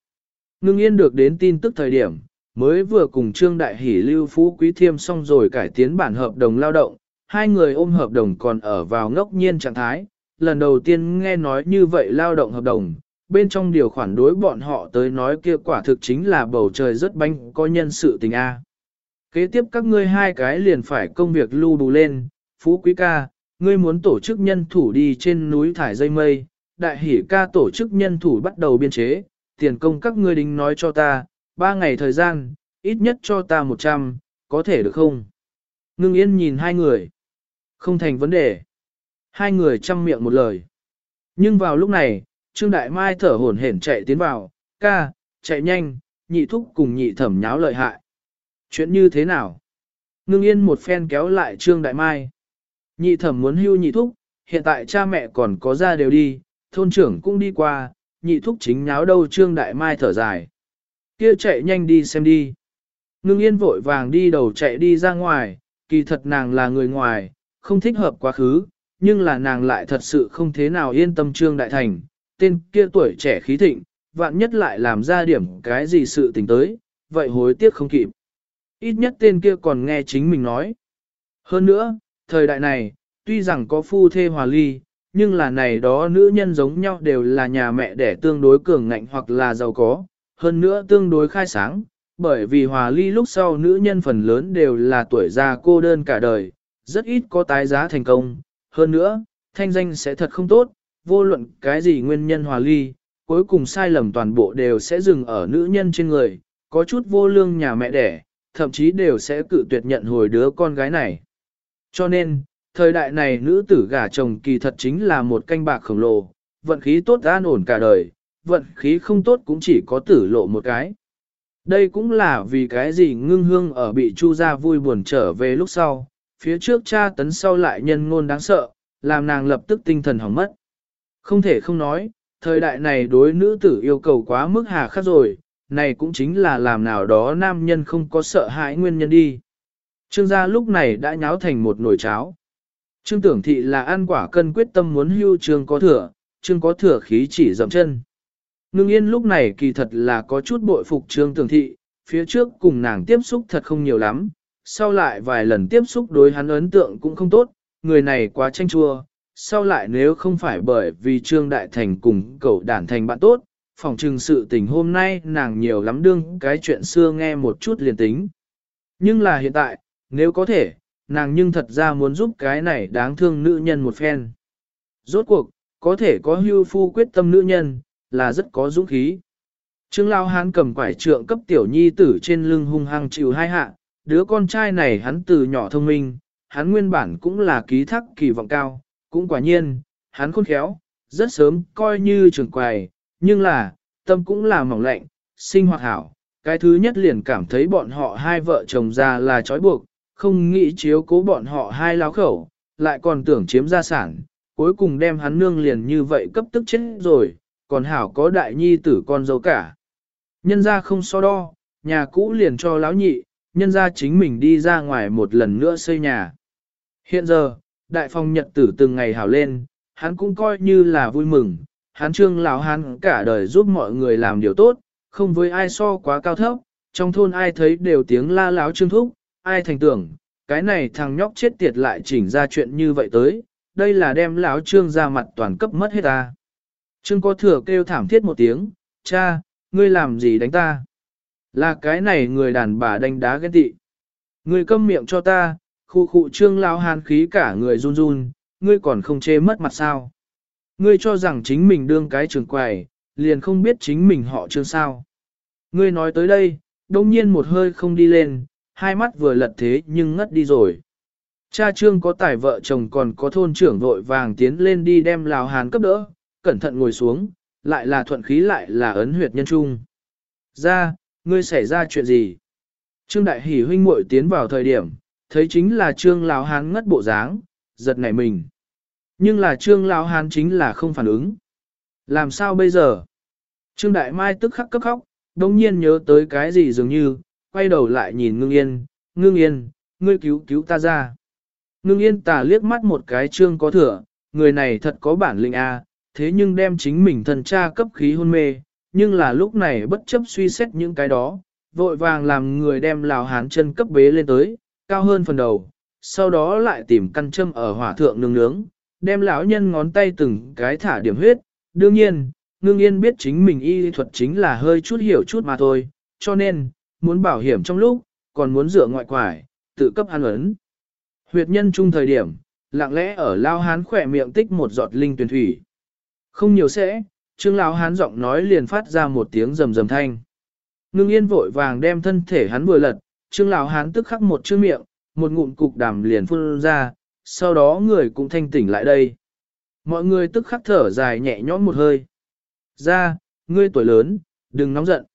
S1: Ngưng yên được đến tin tức thời điểm, mới vừa cùng trương đại hỷ lưu phú quý thiêm xong rồi cải tiến bản hợp đồng lao động, hai người ôm hợp đồng còn ở vào ngốc nhiên trạng thái, lần đầu tiên nghe nói như vậy lao động hợp đồng, bên trong điều khoản đối bọn họ tới nói kia quả thực chính là bầu trời rất bánh có nhân sự tình A. Kế tiếp các ngươi hai cái liền phải công việc lưu đủ lên, phú quý ca, ngươi muốn tổ chức nhân thủ đi trên núi thải dây mây, đại hỉ ca tổ chức nhân thủ bắt đầu biên chế, tiền công các ngươi đính nói cho ta, ba ngày thời gian, ít nhất cho ta một trăm, có thể được không? Ngưng yên nhìn hai người. Không thành vấn đề. Hai người chăm miệng một lời. Nhưng vào lúc này, Trương Đại Mai thở hổn hển chạy tiến vào, ca, chạy nhanh, nhị thúc cùng nhị thẩm nháo lợi hại. Chuyện như thế nào? Ngưng yên một phen kéo lại Trương Đại Mai. Nhị thẩm muốn hưu nhị thúc, hiện tại cha mẹ còn có ra đều đi, thôn trưởng cũng đi qua, nhị thúc chính nháo đâu Trương Đại Mai thở dài. Kia chạy nhanh đi xem đi. Ngưng yên vội vàng đi đầu chạy đi ra ngoài, kỳ thật nàng là người ngoài, không thích hợp quá khứ, nhưng là nàng lại thật sự không thế nào yên tâm Trương Đại Thành, tên kia tuổi trẻ khí thịnh, vạn nhất lại làm ra điểm cái gì sự tình tới, vậy hối tiếc không kịp. Ít nhất tên kia còn nghe chính mình nói. Hơn nữa, thời đại này, tuy rằng có phu thê hòa ly, nhưng là này đó nữ nhân giống nhau đều là nhà mẹ đẻ tương đối cường ngạnh hoặc là giàu có, hơn nữa tương đối khai sáng, bởi vì hòa ly lúc sau nữ nhân phần lớn đều là tuổi già cô đơn cả đời, rất ít có tái giá thành công, hơn nữa, thanh danh sẽ thật không tốt, vô luận cái gì nguyên nhân hòa ly, cuối cùng sai lầm toàn bộ đều sẽ dừng ở nữ nhân trên người, có chút vô lương nhà mẹ đẻ, thậm chí đều sẽ cự tuyệt nhận hồi đứa con gái này. Cho nên, thời đại này nữ tử gả chồng kỳ thật chính là một canh bạc khổng lồ, vận khí tốt an ổn cả đời, vận khí không tốt cũng chỉ có tử lộ một cái. Đây cũng là vì cái gì ngưng hương ở bị chu gia vui buồn trở về lúc sau, phía trước cha tấn sau lại nhân ngôn đáng sợ, làm nàng lập tức tinh thần hỏng mất. Không thể không nói, thời đại này đối nữ tử yêu cầu quá mức hà khắc rồi, này cũng chính là làm nào đó nam nhân không có sợ hãi nguyên nhân đi. Trương gia lúc này đã nháo thành một nồi cháo. Trương tưởng thị là ăn quả cân quyết tâm muốn hưu trương có thừa, trương có thừa khí chỉ dậm chân. Ngưng yên lúc này kỳ thật là có chút bội phục trương tưởng thị, phía trước cùng nàng tiếp xúc thật không nhiều lắm, sau lại vài lần tiếp xúc đối hắn ấn tượng cũng không tốt, người này quá tranh chua, sau lại nếu không phải bởi vì Trương Đại Thành cùng cậu đản thành bạn tốt, phòng trừng sự tình hôm nay nàng nhiều lắm đương cái chuyện xưa nghe một chút liền tính. Nhưng là hiện tại, nếu có thể, nàng nhưng thật ra muốn giúp cái này đáng thương nữ nhân một phen. Rốt cuộc, có thể có hưu phu quyết tâm nữ nhân, là rất có dũng khí. Trương Lao Hán cầm quải trượng cấp tiểu nhi tử trên lưng hung hăng chịu hai hạ, đứa con trai này hắn từ nhỏ thông minh, hắn nguyên bản cũng là ký thác kỳ vọng cao, cũng quả nhiên, hắn khôn khéo, rất sớm coi như trường quài, nhưng là, tâm cũng là mỏng lạnh, sinh hoạt hảo. Cái thứ nhất liền cảm thấy bọn họ hai vợ chồng già là trói buộc, không nghĩ chiếu cố bọn họ hai láo khẩu, lại còn tưởng chiếm gia sản, cuối cùng đem hắn nương liền như vậy cấp tức chết rồi, còn hảo có đại nhi tử con dâu cả. Nhân ra không so đo, nhà cũ liền cho lão nhị, nhân ra chính mình đi ra ngoài một lần nữa xây nhà. Hiện giờ, đại phong nhật tử từng ngày hảo lên, hắn cũng coi như là vui mừng, hắn trương lão hắn cả đời giúp mọi người làm điều tốt, không với ai so quá cao thấp, trong thôn ai thấy đều tiếng la láo trương thúc, ai thành tưởng, cái này thằng nhóc chết tiệt lại chỉnh ra chuyện như vậy tới, đây là đem lão trương ra mặt toàn cấp mất hết ta. Trương có thừa kêu thảm thiết một tiếng, cha, ngươi làm gì đánh ta? Là cái này người đàn bà đánh đá ghen tị. Ngươi câm miệng cho ta, khu khu trương lão hàn khí cả người run run, ngươi còn không chê mất mặt sao? Ngươi cho rằng chính mình đương cái trường quầy, liền không biết chính mình họ trương sao. Ngươi nói tới đây, đông nhiên một hơi không đi lên, hai mắt vừa lật thế nhưng ngất đi rồi. Cha trương có tài vợ chồng còn có thôn trưởng vội vàng tiến lên đi đem lào hàn cấp đỡ, cẩn thận ngồi xuống, lại là thuận khí lại là ấn huyệt nhân trung. Ra, ngươi xảy ra chuyện gì? Trương đại hỉ huynh muội tiến vào thời điểm, thấy chính là trương lào hán ngất bộ dáng, giật nảy mình. Nhưng là trương lào hán chính là không phản ứng. Làm sao bây giờ? Trương đại mai tức khắc cấp khóc, đồng nhiên nhớ tới cái gì dường như, quay đầu lại nhìn ngưng yên, ngưng yên, ngươi cứu cứu ta ra. Ngưng yên tà liếc mắt một cái trương có thừa, người này thật có bản lĩnh a, thế nhưng đem chính mình thần cha cấp khí hôn mê, nhưng là lúc này bất chấp suy xét những cái đó, vội vàng làm người đem lào hán chân cấp bế lên tới, cao hơn phần đầu, sau đó lại tìm căn châm ở hỏa thượng nướng nướng, đem lão nhân ngón tay từng cái thả điểm huyết, đương nhiên, ngưng yên biết chính mình y thuật chính là hơi chút hiểu chút mà thôi, cho nên, muốn bảo hiểm trong lúc, còn muốn dựa ngoại quải, tự cấp ăn ấn. Huyệt nhân chung thời điểm, lặng lẽ ở lao hán khỏe miệng tích một giọt linh tuyển thủy. Không nhiều sẽ, trương lao hán giọng nói liền phát ra một tiếng rầm rầm thanh. Ngưng yên vội vàng đem thân thể hắn vừa lật, trương lão hán tức khắc một chữ miệng, một ngụm cục đàm liền phun ra, sau đó người cũng thanh tỉnh lại đây. Mọi người tức khắc thở dài nhẹ nhõm một hơi. Ra, ngươi tuổi lớn, đừng nóng giận.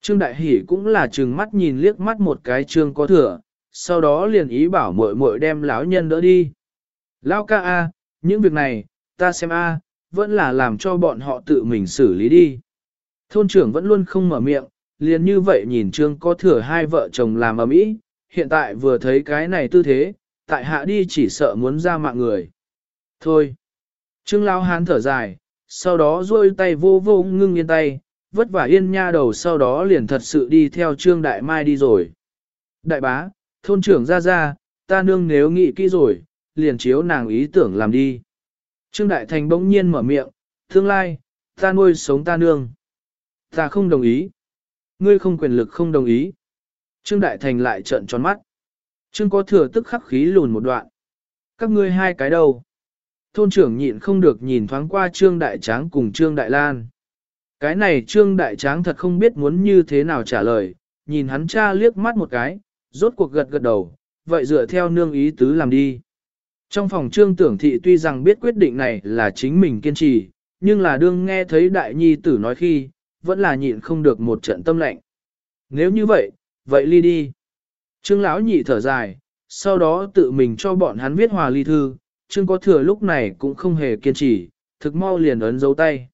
S1: Trương Đại Hỷ cũng là trừng mắt nhìn liếc mắt một cái trương có thừa, sau đó liền ý bảo muội muội đem lão nhân đỡ đi. Lão ca a, những việc này, ta xem a, vẫn là làm cho bọn họ tự mình xử lý đi. Thôn trưởng vẫn luôn không mở miệng, liền như vậy nhìn trương có thừa hai vợ chồng làm ở mỹ, hiện tại vừa thấy cái này tư thế, tại hạ đi chỉ sợ muốn ra mạng người. Thôi. Trương Lão Hán thở dài, sau đó duỗi tay vô vô ngưng yên tay, vất vả yên nha đầu sau đó liền thật sự đi theo Trương Đại Mai đi rồi. Đại bá, thôn trưởng ra ra, ta nương nếu nghĩ kỹ rồi, liền chiếu nàng ý tưởng làm đi. Trương Đại Thành bỗng nhiên mở miệng, tương lai, ta nuôi sống ta nương. Ta không đồng ý. Ngươi không quyền lực không đồng ý. Trương Đại Thành lại trợn tròn mắt. Trương có thừa tức khắc khí lùn một đoạn. Các ngươi hai cái đầu Thôn trưởng nhịn không được nhìn thoáng qua Trương Đại Tráng cùng Trương Đại Lan. Cái này Trương Đại Tráng thật không biết muốn như thế nào trả lời, nhìn hắn cha liếc mắt một cái, rốt cuộc gật gật đầu, vậy dựa theo nương ý tứ làm đi. Trong phòng Trương Tưởng Thị tuy rằng biết quyết định này là chính mình kiên trì, nhưng là đương nghe thấy Đại Nhi tử nói khi, vẫn là nhịn không được một trận tâm lạnh. Nếu như vậy, vậy ly đi. Trương lão nhị thở dài, sau đó tự mình cho bọn hắn viết hòa ly thư, Trương có thừa lúc này cũng không hề kiên trì, thực mau liền ấn dấu tay.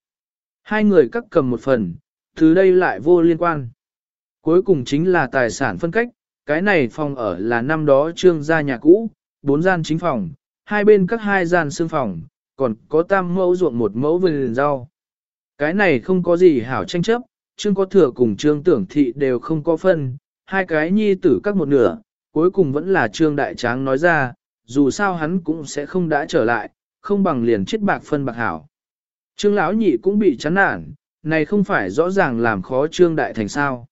S1: Hai người cắt cầm một phần, thứ đây lại vô liên quan. Cuối cùng chính là tài sản phân cách, cái này phòng ở là năm đó trương gia nhà cũ, bốn gian chính phòng, hai bên các hai gian xương phòng, còn có tam mẫu ruộng một mẫu vườn rau. Cái này không có gì hảo tranh chấp, trương có thừa cùng trương tưởng thị đều không có phân, hai cái nhi tử các một nửa, cuối cùng vẫn là trương đại tráng nói ra, dù sao hắn cũng sẽ không đã trở lại, không bằng liền chết bạc phân bạc hảo. Trương lão nhị cũng bị chán nản, này không phải rõ ràng làm khó trương đại thành sao.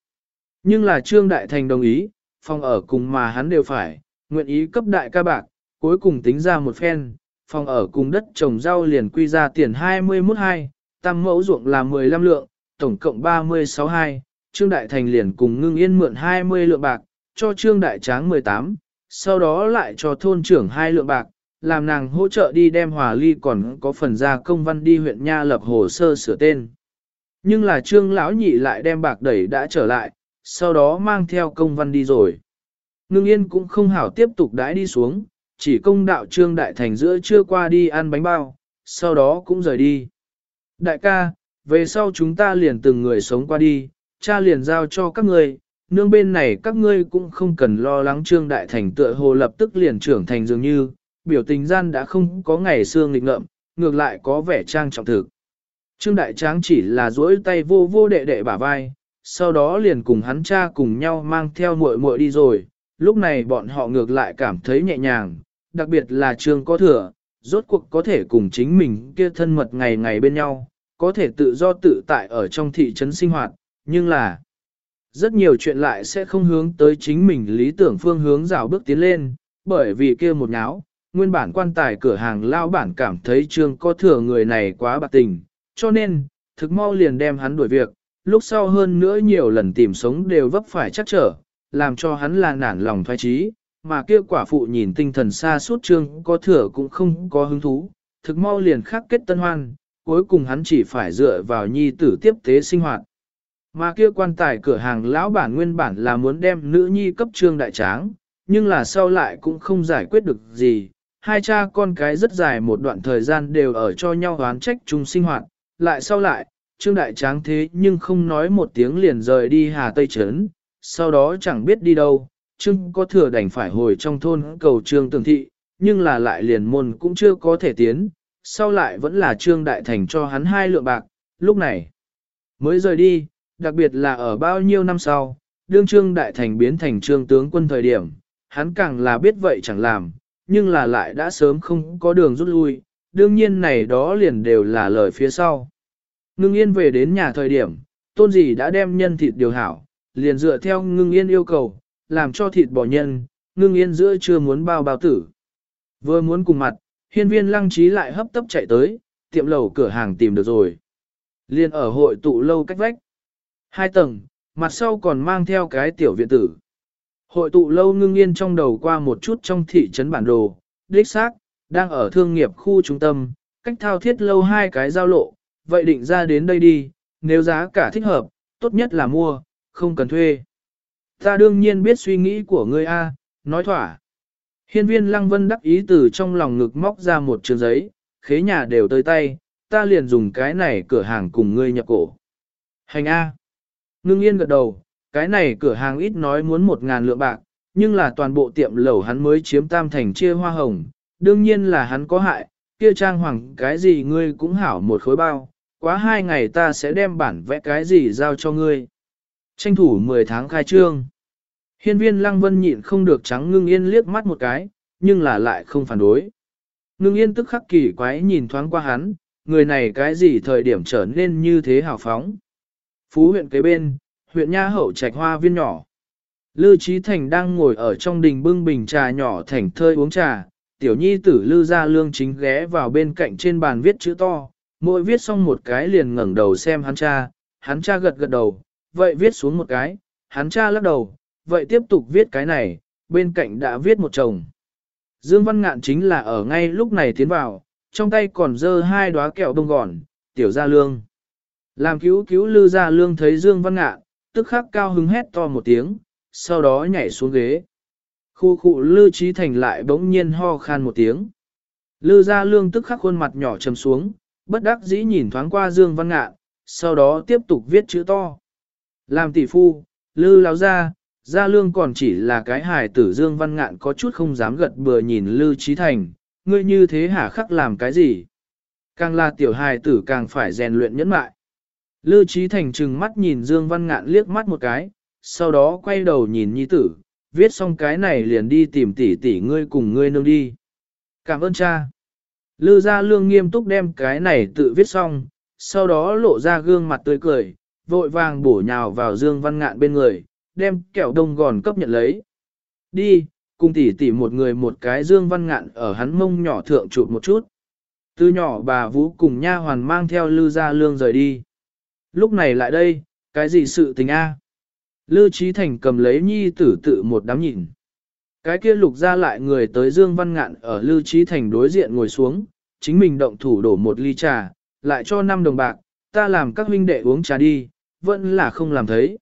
S1: Nhưng là trương đại thành đồng ý, phòng ở cùng mà hắn đều phải, nguyện ý cấp đại ca bạc, cuối cùng tính ra một phen, phòng ở cùng đất trồng rau liền quy ra tiền 21 hai, tam mẫu ruộng là 15 lượng, tổng cộng 36 hai, Trương Đại Thành liền cùng ngưng yên mượn 20 lượng bạc, cho Trương Đại Tráng 18, sau đó lại cho thôn trưởng hai lượng bạc, làm nàng hỗ trợ đi đem hòa ly còn có phần ra công văn đi huyện Nha lập hồ sơ sửa tên. Nhưng là Trương Lão Nhị lại đem bạc đẩy đã trở lại, sau đó mang theo công văn đi rồi. Ngưng yên cũng không hảo tiếp tục đãi đi xuống, chỉ công đạo Trương Đại Thành giữa trưa qua đi ăn bánh bao, sau đó cũng rời đi. Đại ca, về sau chúng ta liền từng người sống qua đi, cha liền giao cho các ngươi, nương bên này các ngươi cũng không cần lo lắng Trương Đại Thành tựa hồ lập tức liền trưởng thành dường như, biểu tình gian đã không có ngày xưa nghịch ngợm, ngược lại có vẻ trang trọng thực. Trương Đại Tráng chỉ là duỗi tay vô vô đệ đệ bả vai, sau đó liền cùng hắn cha cùng nhau mang theo muội muội đi rồi, lúc này bọn họ ngược lại cảm thấy nhẹ nhàng, đặc biệt là Trương có thừa, rốt cuộc có thể cùng chính mình kia thân mật ngày ngày bên nhau, có thể tự do tự tại ở trong thị trấn sinh hoạt, nhưng là rất nhiều chuyện lại sẽ không hướng tới chính mình lý tưởng phương hướng rào bước tiến lên, bởi vì kia một nháo, nguyên bản quan tài cửa hàng lao bản cảm thấy trương có thừa người này quá bạc tình, cho nên, thực mau liền đem hắn đuổi việc, lúc sau hơn nữa nhiều lần tìm sống đều vấp phải chắc trở, làm cho hắn là nản lòng thoái trí, mà kia quả phụ nhìn tinh thần xa suốt trương có thừa cũng không có hứng thú, thực mau liền khắc kết tân hoan, cuối cùng hắn chỉ phải dựa vào nhi tử tiếp tế sinh hoạt. Mà kia quan tài cửa hàng lão bản nguyên bản là muốn đem nữ nhi cấp trương đại tráng, nhưng là sau lại cũng không giải quyết được gì. Hai cha con cái rất dài một đoạn thời gian đều ở cho nhau oán trách chung sinh hoạt, lại sau lại, trương đại tráng thế nhưng không nói một tiếng liền rời đi Hà Tây Trấn, sau đó chẳng biết đi đâu, trương có thừa đành phải hồi trong thôn cầu trương tường thị, nhưng là lại liền môn cũng chưa có thể tiến, sau lại vẫn là trương đại thành cho hắn hai lượng bạc, lúc này mới rời đi, đặc biệt là ở bao nhiêu năm sau, đương trương đại thành biến thành trương tướng quân thời điểm, hắn càng là biết vậy chẳng làm, nhưng là lại đã sớm không có đường rút lui, đương nhiên này đó liền đều là lời phía sau. Ngưng yên về đến nhà thời điểm, tôn dì đã đem nhân thịt điều hảo, liền dựa theo ngưng yên yêu cầu, làm cho thịt bò nhân, ngưng yên giữa chưa muốn bao bao tử. Vừa muốn cùng mặt, hiên viên lăng trí lại hấp tấp chạy tới, tiệm lầu cửa hàng tìm được rồi. Liên ở hội tụ lâu cách vách. Hai tầng, mặt sau còn mang theo cái tiểu viện tử. Hội tụ lâu ngưng yên trong đầu qua một chút trong thị trấn bản đồ, đích xác, đang ở thương nghiệp khu trung tâm, cách thao thiết lâu hai cái giao lộ, vậy định ra đến đây đi, nếu giá cả thích hợp, tốt nhất là mua, không cần thuê. Ta đương nhiên biết suy nghĩ của ngươi A, nói thỏa. Hiên viên lăng vân đắc ý từ trong lòng ngực móc ra một trường giấy, khế nhà đều tới tay, ta liền dùng cái này cửa hàng cùng ngươi nhập cổ. Hành A. Ngưng yên gật đầu, cái này cửa hàng ít nói muốn một ngàn lượng bạc, nhưng là toàn bộ tiệm lẩu hắn mới chiếm tam thành chia hoa hồng, đương nhiên là hắn có hại, kia trang hoàng cái gì ngươi cũng hảo một khối bao, quá hai ngày ta sẽ đem bản vẽ cái gì giao cho ngươi. Tranh thủ 10 tháng khai trương. Hiên viên lăng vân nhịn không được trắng ngưng yên liếc mắt một cái, nhưng là lại không phản đối. Ngưng yên tức khắc kỳ quái nhìn thoáng qua hắn, người này cái gì thời điểm trở nên như thế hào phóng. Phú huyện kế bên, huyện Nha Hậu trạch hoa viên nhỏ. Lư Trí Thành đang ngồi ở trong đình bưng bình trà nhỏ thành thơi uống trà, tiểu nhi tử Lư Gia Lương chính ghé vào bên cạnh trên bàn viết chữ to, mỗi viết xong một cái liền ngẩng đầu xem hắn cha, hắn cha gật gật đầu, vậy viết xuống một cái, hắn cha lắc đầu, vậy tiếp tục viết cái này, bên cạnh đã viết một chồng. Dương Văn Ngạn chính là ở ngay lúc này tiến vào, trong tay còn dơ hai đóa kẹo đông gòn, tiểu gia lương. Làm cứu cứu lư gia lương thấy Dương Văn Ngạn, tức khắc cao hứng hét to một tiếng, sau đó nhảy xuống ghế. Khu khu lư trí thành lại bỗng nhiên ho khan một tiếng. Lư gia lương tức khắc khuôn mặt nhỏ trầm xuống, bất đắc dĩ nhìn thoáng qua Dương Văn Ngạn, sau đó tiếp tục viết chữ to. Làm tỷ phu, lư láo ra, gia lương còn chỉ là cái hài tử Dương Văn Ngạn có chút không dám gật bừa nhìn lư trí thành, ngươi như thế hả khắc làm cái gì? Càng là tiểu hài tử càng phải rèn luyện nhẫn mại. Lư Trí Thành trừng mắt nhìn Dương Văn Ngạn liếc mắt một cái, sau đó quay đầu nhìn nhi tử, viết xong cái này liền đi tìm tỷ tỷ ngươi cùng ngươi nương đi. Cảm ơn cha. Lư gia lương nghiêm túc đem cái này tự viết xong, sau đó lộ ra gương mặt tươi cười, vội vàng bổ nhào vào Dương Văn Ngạn bên người, đem kẹo đông gòn cấp nhận lấy, Đi, cùng tỷ tỷ một người một cái dương văn ngạn ở hắn mông nhỏ thượng chụp một chút. Từ nhỏ bà Vũ cùng nha hoàn mang theo Lư Gia Lương rời đi. Lúc này lại đây, cái gì sự tình a? Lư Trí Thành cầm lấy nhi tử tự một đám nhìn. Cái kia lục ra lại người tới Dương Văn Ngạn ở Lư Trí Thành đối diện ngồi xuống, chính mình động thủ đổ một ly trà, lại cho năm đồng bạc, ta làm các huynh đệ uống trà đi, vẫn là không làm thấy.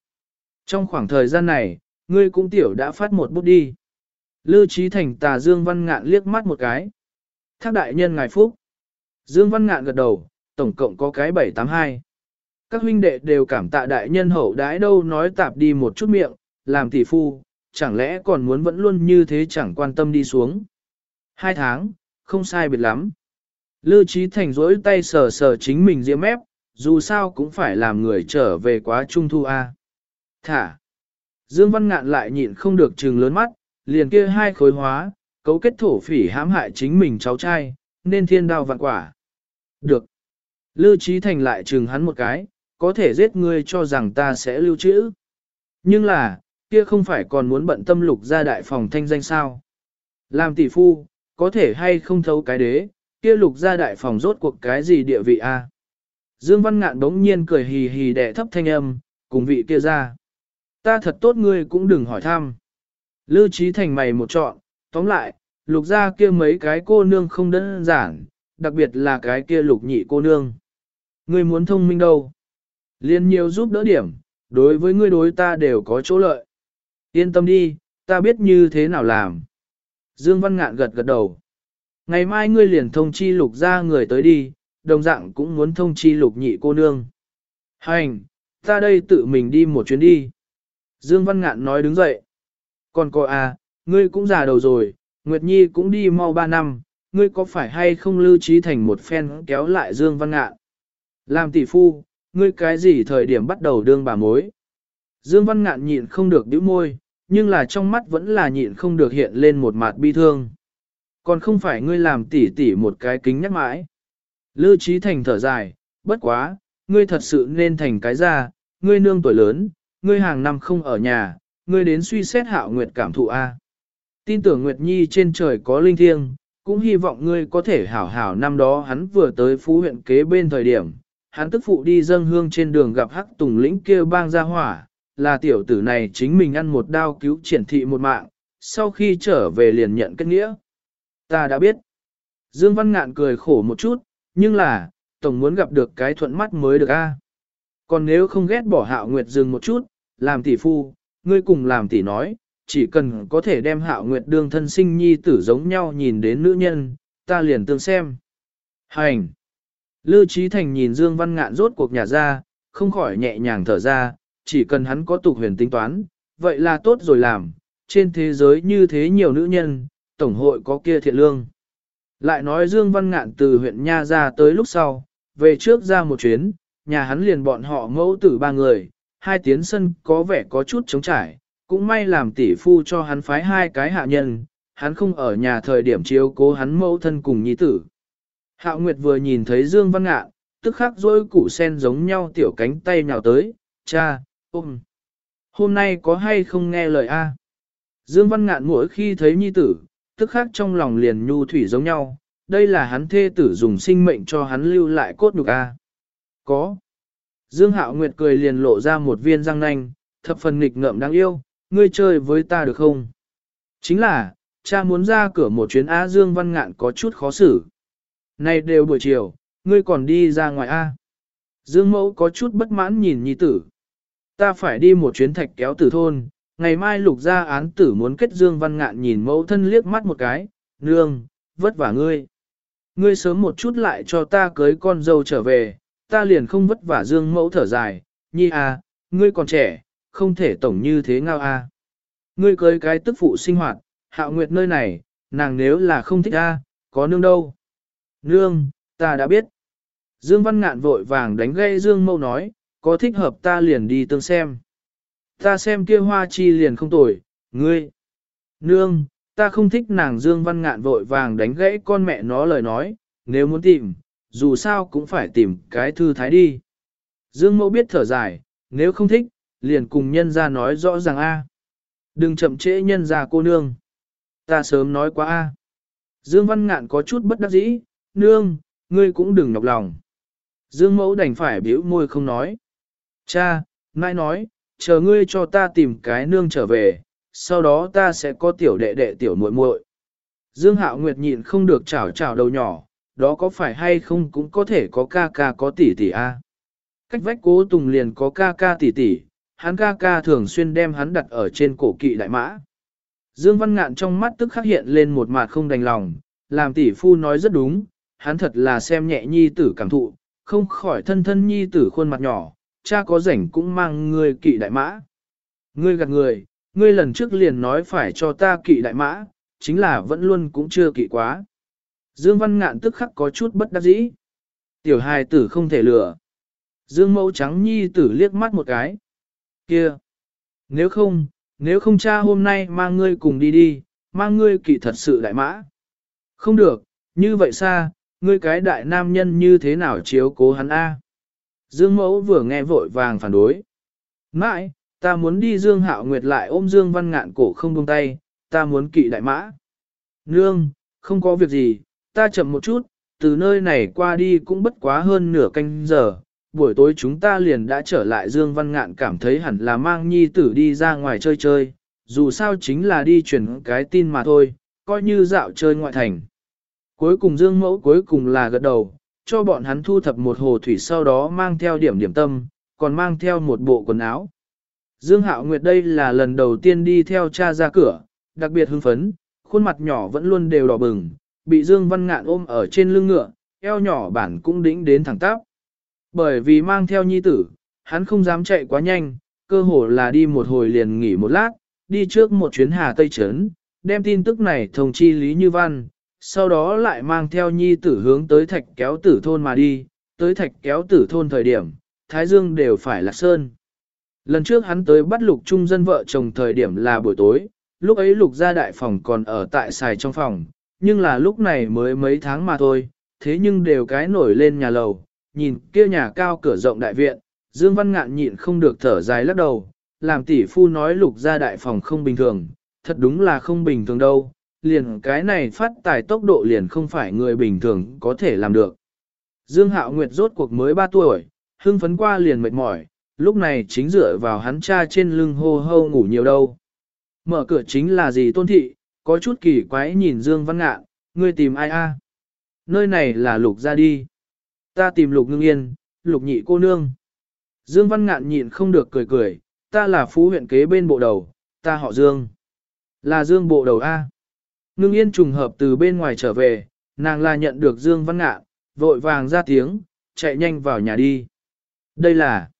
S1: Trong khoảng thời gian này, ngươi cũng tiểu đã phát một bút đi. Lư Trí Thành tà Dương Văn Ngạn liếc mắt một cái. Thác đại nhân ngài phúc. Dương Văn Ngạn gật đầu, tổng cộng có cái 782. Các huynh đệ đều cảm tạ đại nhân hậu đãi đâu nói tạp đi một chút miệng, làm tỷ phu, chẳng lẽ còn muốn vẫn luôn như thế chẳng quan tâm đi xuống. Hai tháng, không sai biệt lắm. Lư Trí Thành rỗi tay sờ sờ chính mình diễm mép, dù sao cũng phải làm người trở về quá trung thu a. Thả. Dương Văn Ngạn lại nhịn không được trừng lớn mắt, liền kia hai khối hóa, cấu kết thổ phỉ hãm hại chính mình cháu trai, nên thiên đao vạn quả. Được. Lư Trí Thành lại trừng hắn một cái, có thể giết ngươi cho rằng ta sẽ lưu trữ. Nhưng là, kia không phải còn muốn bận tâm lục ra đại phòng thanh danh sao. Làm tỷ phu, có thể hay không thấu cái đế, kia lục ra đại phòng rốt cuộc cái gì địa vị a? Dương Văn Ngạn đống nhiên cười hì hì đẻ thấp thanh âm, cùng vị kia ra. Ta thật tốt ngươi cũng đừng hỏi thăm. Lư trí thành mày một trọn, tóm lại, lục ra kia mấy cái cô nương không đơn giản, đặc biệt là cái kia lục nhị cô nương. Ngươi muốn thông minh đâu? Liên nhiều giúp đỡ điểm, đối với ngươi đối ta đều có chỗ lợi. Yên tâm đi, ta biết như thế nào làm. Dương Văn Ngạn gật gật đầu. Ngày mai ngươi liền thông chi lục ra người tới đi, đồng dạng cũng muốn thông chi lục nhị cô nương. Hành, ta đây tự mình đi một chuyến đi. Dương Văn Ngạn nói đứng dậy. Còn cô à, ngươi cũng già đầu rồi, Nguyệt Nhi cũng đi mau ba năm, ngươi có phải hay không lưu trí thành một phen kéo lại Dương Văn Ngạn. Làm tỷ phu, ngươi cái gì thời điểm bắt đầu đương bà mối. Dương Văn Ngạn nhịn không được đĩu môi, nhưng là trong mắt vẫn là nhịn không được hiện lên một mặt bi thương. Còn không phải ngươi làm tỉ tỉ một cái kính nhắc mãi. Lư Trí Thành thở dài, bất quá, ngươi thật sự nên thành cái ra, ngươi nương tuổi lớn, ngươi hàng năm không ở nhà, ngươi đến suy xét hạo nguyệt cảm thụ A. Tin tưởng Nguyệt Nhi trên trời có linh thiêng, cũng hy vọng ngươi có thể hảo hảo năm đó hắn vừa tới phú huyện kế bên thời điểm, hắn tức phụ đi dâng hương trên đường gặp hắc tùng lĩnh kia bang ra hỏa, là tiểu tử này chính mình ăn một đao cứu triển thị một mạng, sau khi trở về liền nhận kết nghĩa. Ta đã biết. Dương Văn Ngạn cười khổ một chút, nhưng là, tổng muốn gặp được cái thuận mắt mới được a. Còn nếu không ghét bỏ hạo nguyệt dừng một chút, làm tỷ phu, ngươi cùng làm tỷ nói, chỉ cần có thể đem hạo nguyệt đương thân sinh nhi tử giống nhau nhìn đến nữ nhân, ta liền tương xem. Hành! Lưu Trí Thành nhìn Dương Văn Ngạn rốt cuộc nhà ra, không khỏi nhẹ nhàng thở ra, chỉ cần hắn có tục huyền tính toán, vậy là tốt rồi làm, trên thế giới như thế nhiều nữ nhân, tổng hội có kia thiện lương. Lại nói Dương Văn Ngạn từ huyện Nha ra tới lúc sau, về trước ra một chuyến, nhà hắn liền bọn họ mẫu tử ba người, hai tiến sân có vẻ có chút trống trải, cũng may làm tỷ phu cho hắn phái hai cái hạ nhân, hắn không ở nhà thời điểm chiếu cố hắn mẫu thân cùng nhi tử. Hạo Nguyệt vừa nhìn thấy Dương Văn Ngạn, tức khắc dôi củ sen giống nhau tiểu cánh tay nhào tới, cha, ôm. Hôm nay có hay không nghe lời a? Dương Văn Ngạn mỗi khi thấy nhi tử, tức khắc trong lòng liền nhu thủy giống nhau, đây là hắn thê tử dùng sinh mệnh cho hắn lưu lại cốt nhục a. Có. Dương Hạo Nguyệt cười liền lộ ra một viên răng nanh, thập phần nghịch ngợm đáng yêu, ngươi chơi với ta được không? Chính là, cha muốn ra cửa một chuyến Á Dương Văn Ngạn có chút khó xử. Này đều buổi chiều, ngươi còn đi ra ngoài A. Dương Mẫu có chút bất mãn nhìn nhi tử. Ta phải đi một chuyến thạch kéo tử thôn, ngày mai lục ra án tử muốn kết Dương Văn Ngạn nhìn mẫu thân liếc mắt một cái, nương, vất vả ngươi. Ngươi sớm một chút lại cho ta cưới con dâu trở về, ta liền không vất vả Dương Mẫu thở dài, nhi à, ngươi còn trẻ, không thể tổng như thế ngao a. Ngươi cưới cái tức phụ sinh hoạt, hạo nguyệt nơi này, nàng nếu là không thích a, có nương đâu. Nương, ta đã biết. Dương Văn Ngạn vội vàng đánh gây Dương Mâu nói, có thích hợp ta liền đi tương xem. Ta xem kia hoa chi liền không tồi, ngươi. Nương, ta không thích nàng Dương Văn Ngạn vội vàng đánh gãy con mẹ nó lời nói, nếu muốn tìm, dù sao cũng phải tìm cái thư thái đi. Dương Mẫu biết thở dài, nếu không thích, liền cùng nhân ra nói rõ ràng a. Đừng chậm trễ nhân ra cô nương. Ta sớm nói quá a. Dương Văn Ngạn có chút bất đắc dĩ, nương, ngươi cũng đừng nhọc lòng. Dương Mẫu đành phải biểu môi không nói. Cha, mai nói, chờ ngươi cho ta tìm cái nương trở về, sau đó ta sẽ có tiểu đệ đệ tiểu muội muội. Dương Hạo Nguyệt nhịn không được chảo chảo đầu nhỏ, đó có phải hay không cũng có thể có ca ca có tỷ tỷ a. Cách vách cố tùng liền có ca ca tỷ tỷ, hắn ca ca thường xuyên đem hắn đặt ở trên cổ kỵ đại mã. Dương Văn Ngạn trong mắt tức khắc hiện lên một mặt không đành lòng, làm tỷ phu nói rất đúng, hắn thật là xem nhẹ nhi tử cảm thụ, không khỏi thân thân nhi tử khuôn mặt nhỏ, cha có rảnh cũng mang người kỵ đại mã. Ngươi gạt người, ngươi lần trước liền nói phải cho ta kỵ đại mã, chính là vẫn luôn cũng chưa kỵ quá. Dương Văn Ngạn tức khắc có chút bất đắc dĩ. Tiểu hài tử không thể lừa. Dương mẫu trắng nhi tử liếc mắt một cái. Kia! Nếu không, nếu không cha hôm nay mang ngươi cùng đi đi, mang ngươi kỵ thật sự đại mã. Không được, như vậy xa, ngươi cái đại nam nhân như thế nào chiếu cố hắn A. Dương mẫu vừa nghe vội vàng phản đối. Mãi, ta muốn đi Dương Hạo Nguyệt lại ôm Dương Văn Ngạn cổ không buông tay, ta muốn kỵ đại mã. Nương, không có việc gì, ta chậm một chút, từ nơi này qua đi cũng bất quá hơn nửa canh giờ. Buổi tối chúng ta liền đã trở lại Dương Văn Ngạn cảm thấy hẳn là mang nhi tử đi ra ngoài chơi chơi, dù sao chính là đi chuyển cái tin mà thôi, coi như dạo chơi ngoại thành. Cuối cùng Dương Mẫu cuối cùng là gật đầu, cho bọn hắn thu thập một hồ thủy sau đó mang theo điểm điểm tâm, còn mang theo một bộ quần áo. Dương Hạo Nguyệt đây là lần đầu tiên đi theo cha ra cửa, đặc biệt hưng phấn, khuôn mặt nhỏ vẫn luôn đều đỏ bừng, bị Dương Văn Ngạn ôm ở trên lưng ngựa, eo nhỏ bản cũng đĩnh đến thẳng tắp. Bởi vì mang theo nhi tử, hắn không dám chạy quá nhanh, cơ hồ là đi một hồi liền nghỉ một lát, đi trước một chuyến Hà Tây Trấn, đem tin tức này thông chi Lý Như Văn, sau đó lại mang theo nhi tử hướng tới thạch kéo tử thôn mà đi, tới thạch kéo tử thôn thời điểm, Thái Dương đều phải lạc sơn. Lần trước hắn tới bắt lục trung dân vợ chồng thời điểm là buổi tối, lúc ấy lục gia đại phòng còn ở tại xài trong phòng, nhưng là lúc này mới mấy tháng mà thôi, thế nhưng đều cái nổi lên nhà lầu, nhìn kia nhà cao cửa rộng đại viện, Dương Văn Ngạn nhịn không được thở dài lắc đầu, làm tỷ phu nói lục gia đại phòng không bình thường, thật đúng là không bình thường đâu, liền cái này phát tài tốc độ liền không phải người bình thường có thể làm được. Dương Hạo Nguyệt rốt cuộc mới 3 tuổi, hưng phấn qua liền mệt mỏi, lúc này chính dựa vào hắn cha trên lưng hô hô ngủ nhiều đâu. Mở cửa chính là gì tôn thị, có chút kỳ quái nhìn Dương Văn Ngạn, ngươi tìm ai a? Nơi này là lục ra đi. Ta tìm lục ngưng yên, lục nhị cô nương. Dương Văn Ngạn nhịn không được cười cười, ta là phú huyện kế bên bộ đầu, ta họ Dương. Là Dương bộ đầu A. Ngưng yên trùng hợp từ bên ngoài trở về, nàng là nhận được Dương Văn Ngạn, vội vàng ra tiếng, chạy nhanh vào nhà đi. Đây là,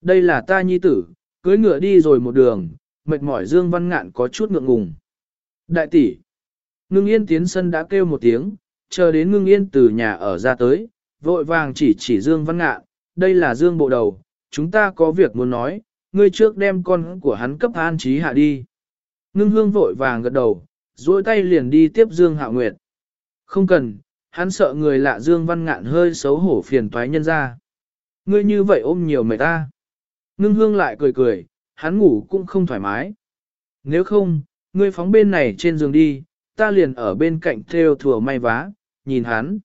S1: đây là ta nhi tử, cưới ngựa đi rồi một đường, mệt mỏi Dương Văn Ngạn có chút ngượng ngùng. Đại tỷ, ngưng yên tiến sân đã kêu một tiếng, chờ đến ngưng yên từ nhà ở ra tới, vội vàng chỉ chỉ Dương Văn Ngạn, đây là Dương bộ đầu, chúng ta có việc muốn nói, ngươi trước đem con của hắn cấp an trí hạ đi. Ngưng hương vội vàng gật đầu, duỗi tay liền đi tiếp Dương Hạo Nguyệt. Không cần, hắn sợ người lạ Dương Văn Ngạn hơi xấu hổ phiền toái nhân ra. Ngươi như vậy ôm nhiều mệt ta. Ngưng hương lại cười cười, hắn ngủ cũng không thoải mái. Nếu không, ngươi phóng bên này trên giường đi, ta liền ở bên cạnh theo thừa may vá, nhìn hắn.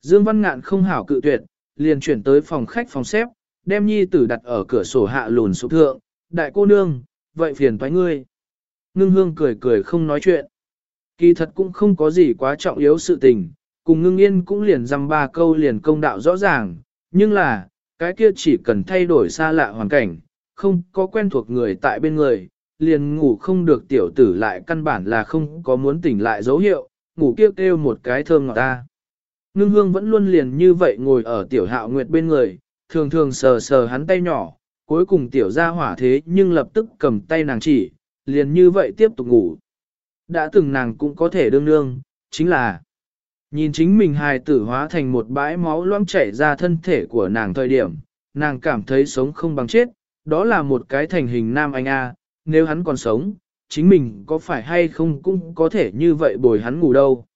S1: Dương Văn Ngạn không hảo cự tuyệt, liền chuyển tới phòng khách phòng xếp, đem nhi tử đặt ở cửa sổ hạ lùn sụp thượng, đại cô nương, vậy phiền toái ngươi. Ngưng hương cười cười không nói chuyện. Kỳ thật cũng không có gì quá trọng yếu sự tình, cùng ngưng yên cũng liền dăm ba câu liền công đạo rõ ràng, nhưng là, cái kia chỉ cần thay đổi xa lạ hoàn cảnh, không có quen thuộc người tại bên người, liền ngủ không được tiểu tử lại căn bản là không có muốn tỉnh lại dấu hiệu, ngủ kêu kêu một cái thơm ngọt ta. Ngưng hương vẫn luôn liền như vậy ngồi ở tiểu hạo nguyệt bên người, thường thường sờ sờ hắn tay nhỏ, cuối cùng tiểu ra hỏa thế nhưng lập tức cầm tay nàng chỉ, liền như vậy tiếp tục ngủ. Đã từng nàng cũng có thể đương đương, chính là nhìn chính mình hài tử hóa thành một bãi máu loãng chảy ra thân thể của nàng thời điểm, nàng cảm thấy sống không bằng chết, đó là một cái thành hình nam anh A, nếu hắn còn sống, chính mình có phải hay không cũng có thể như vậy bồi hắn ngủ đâu.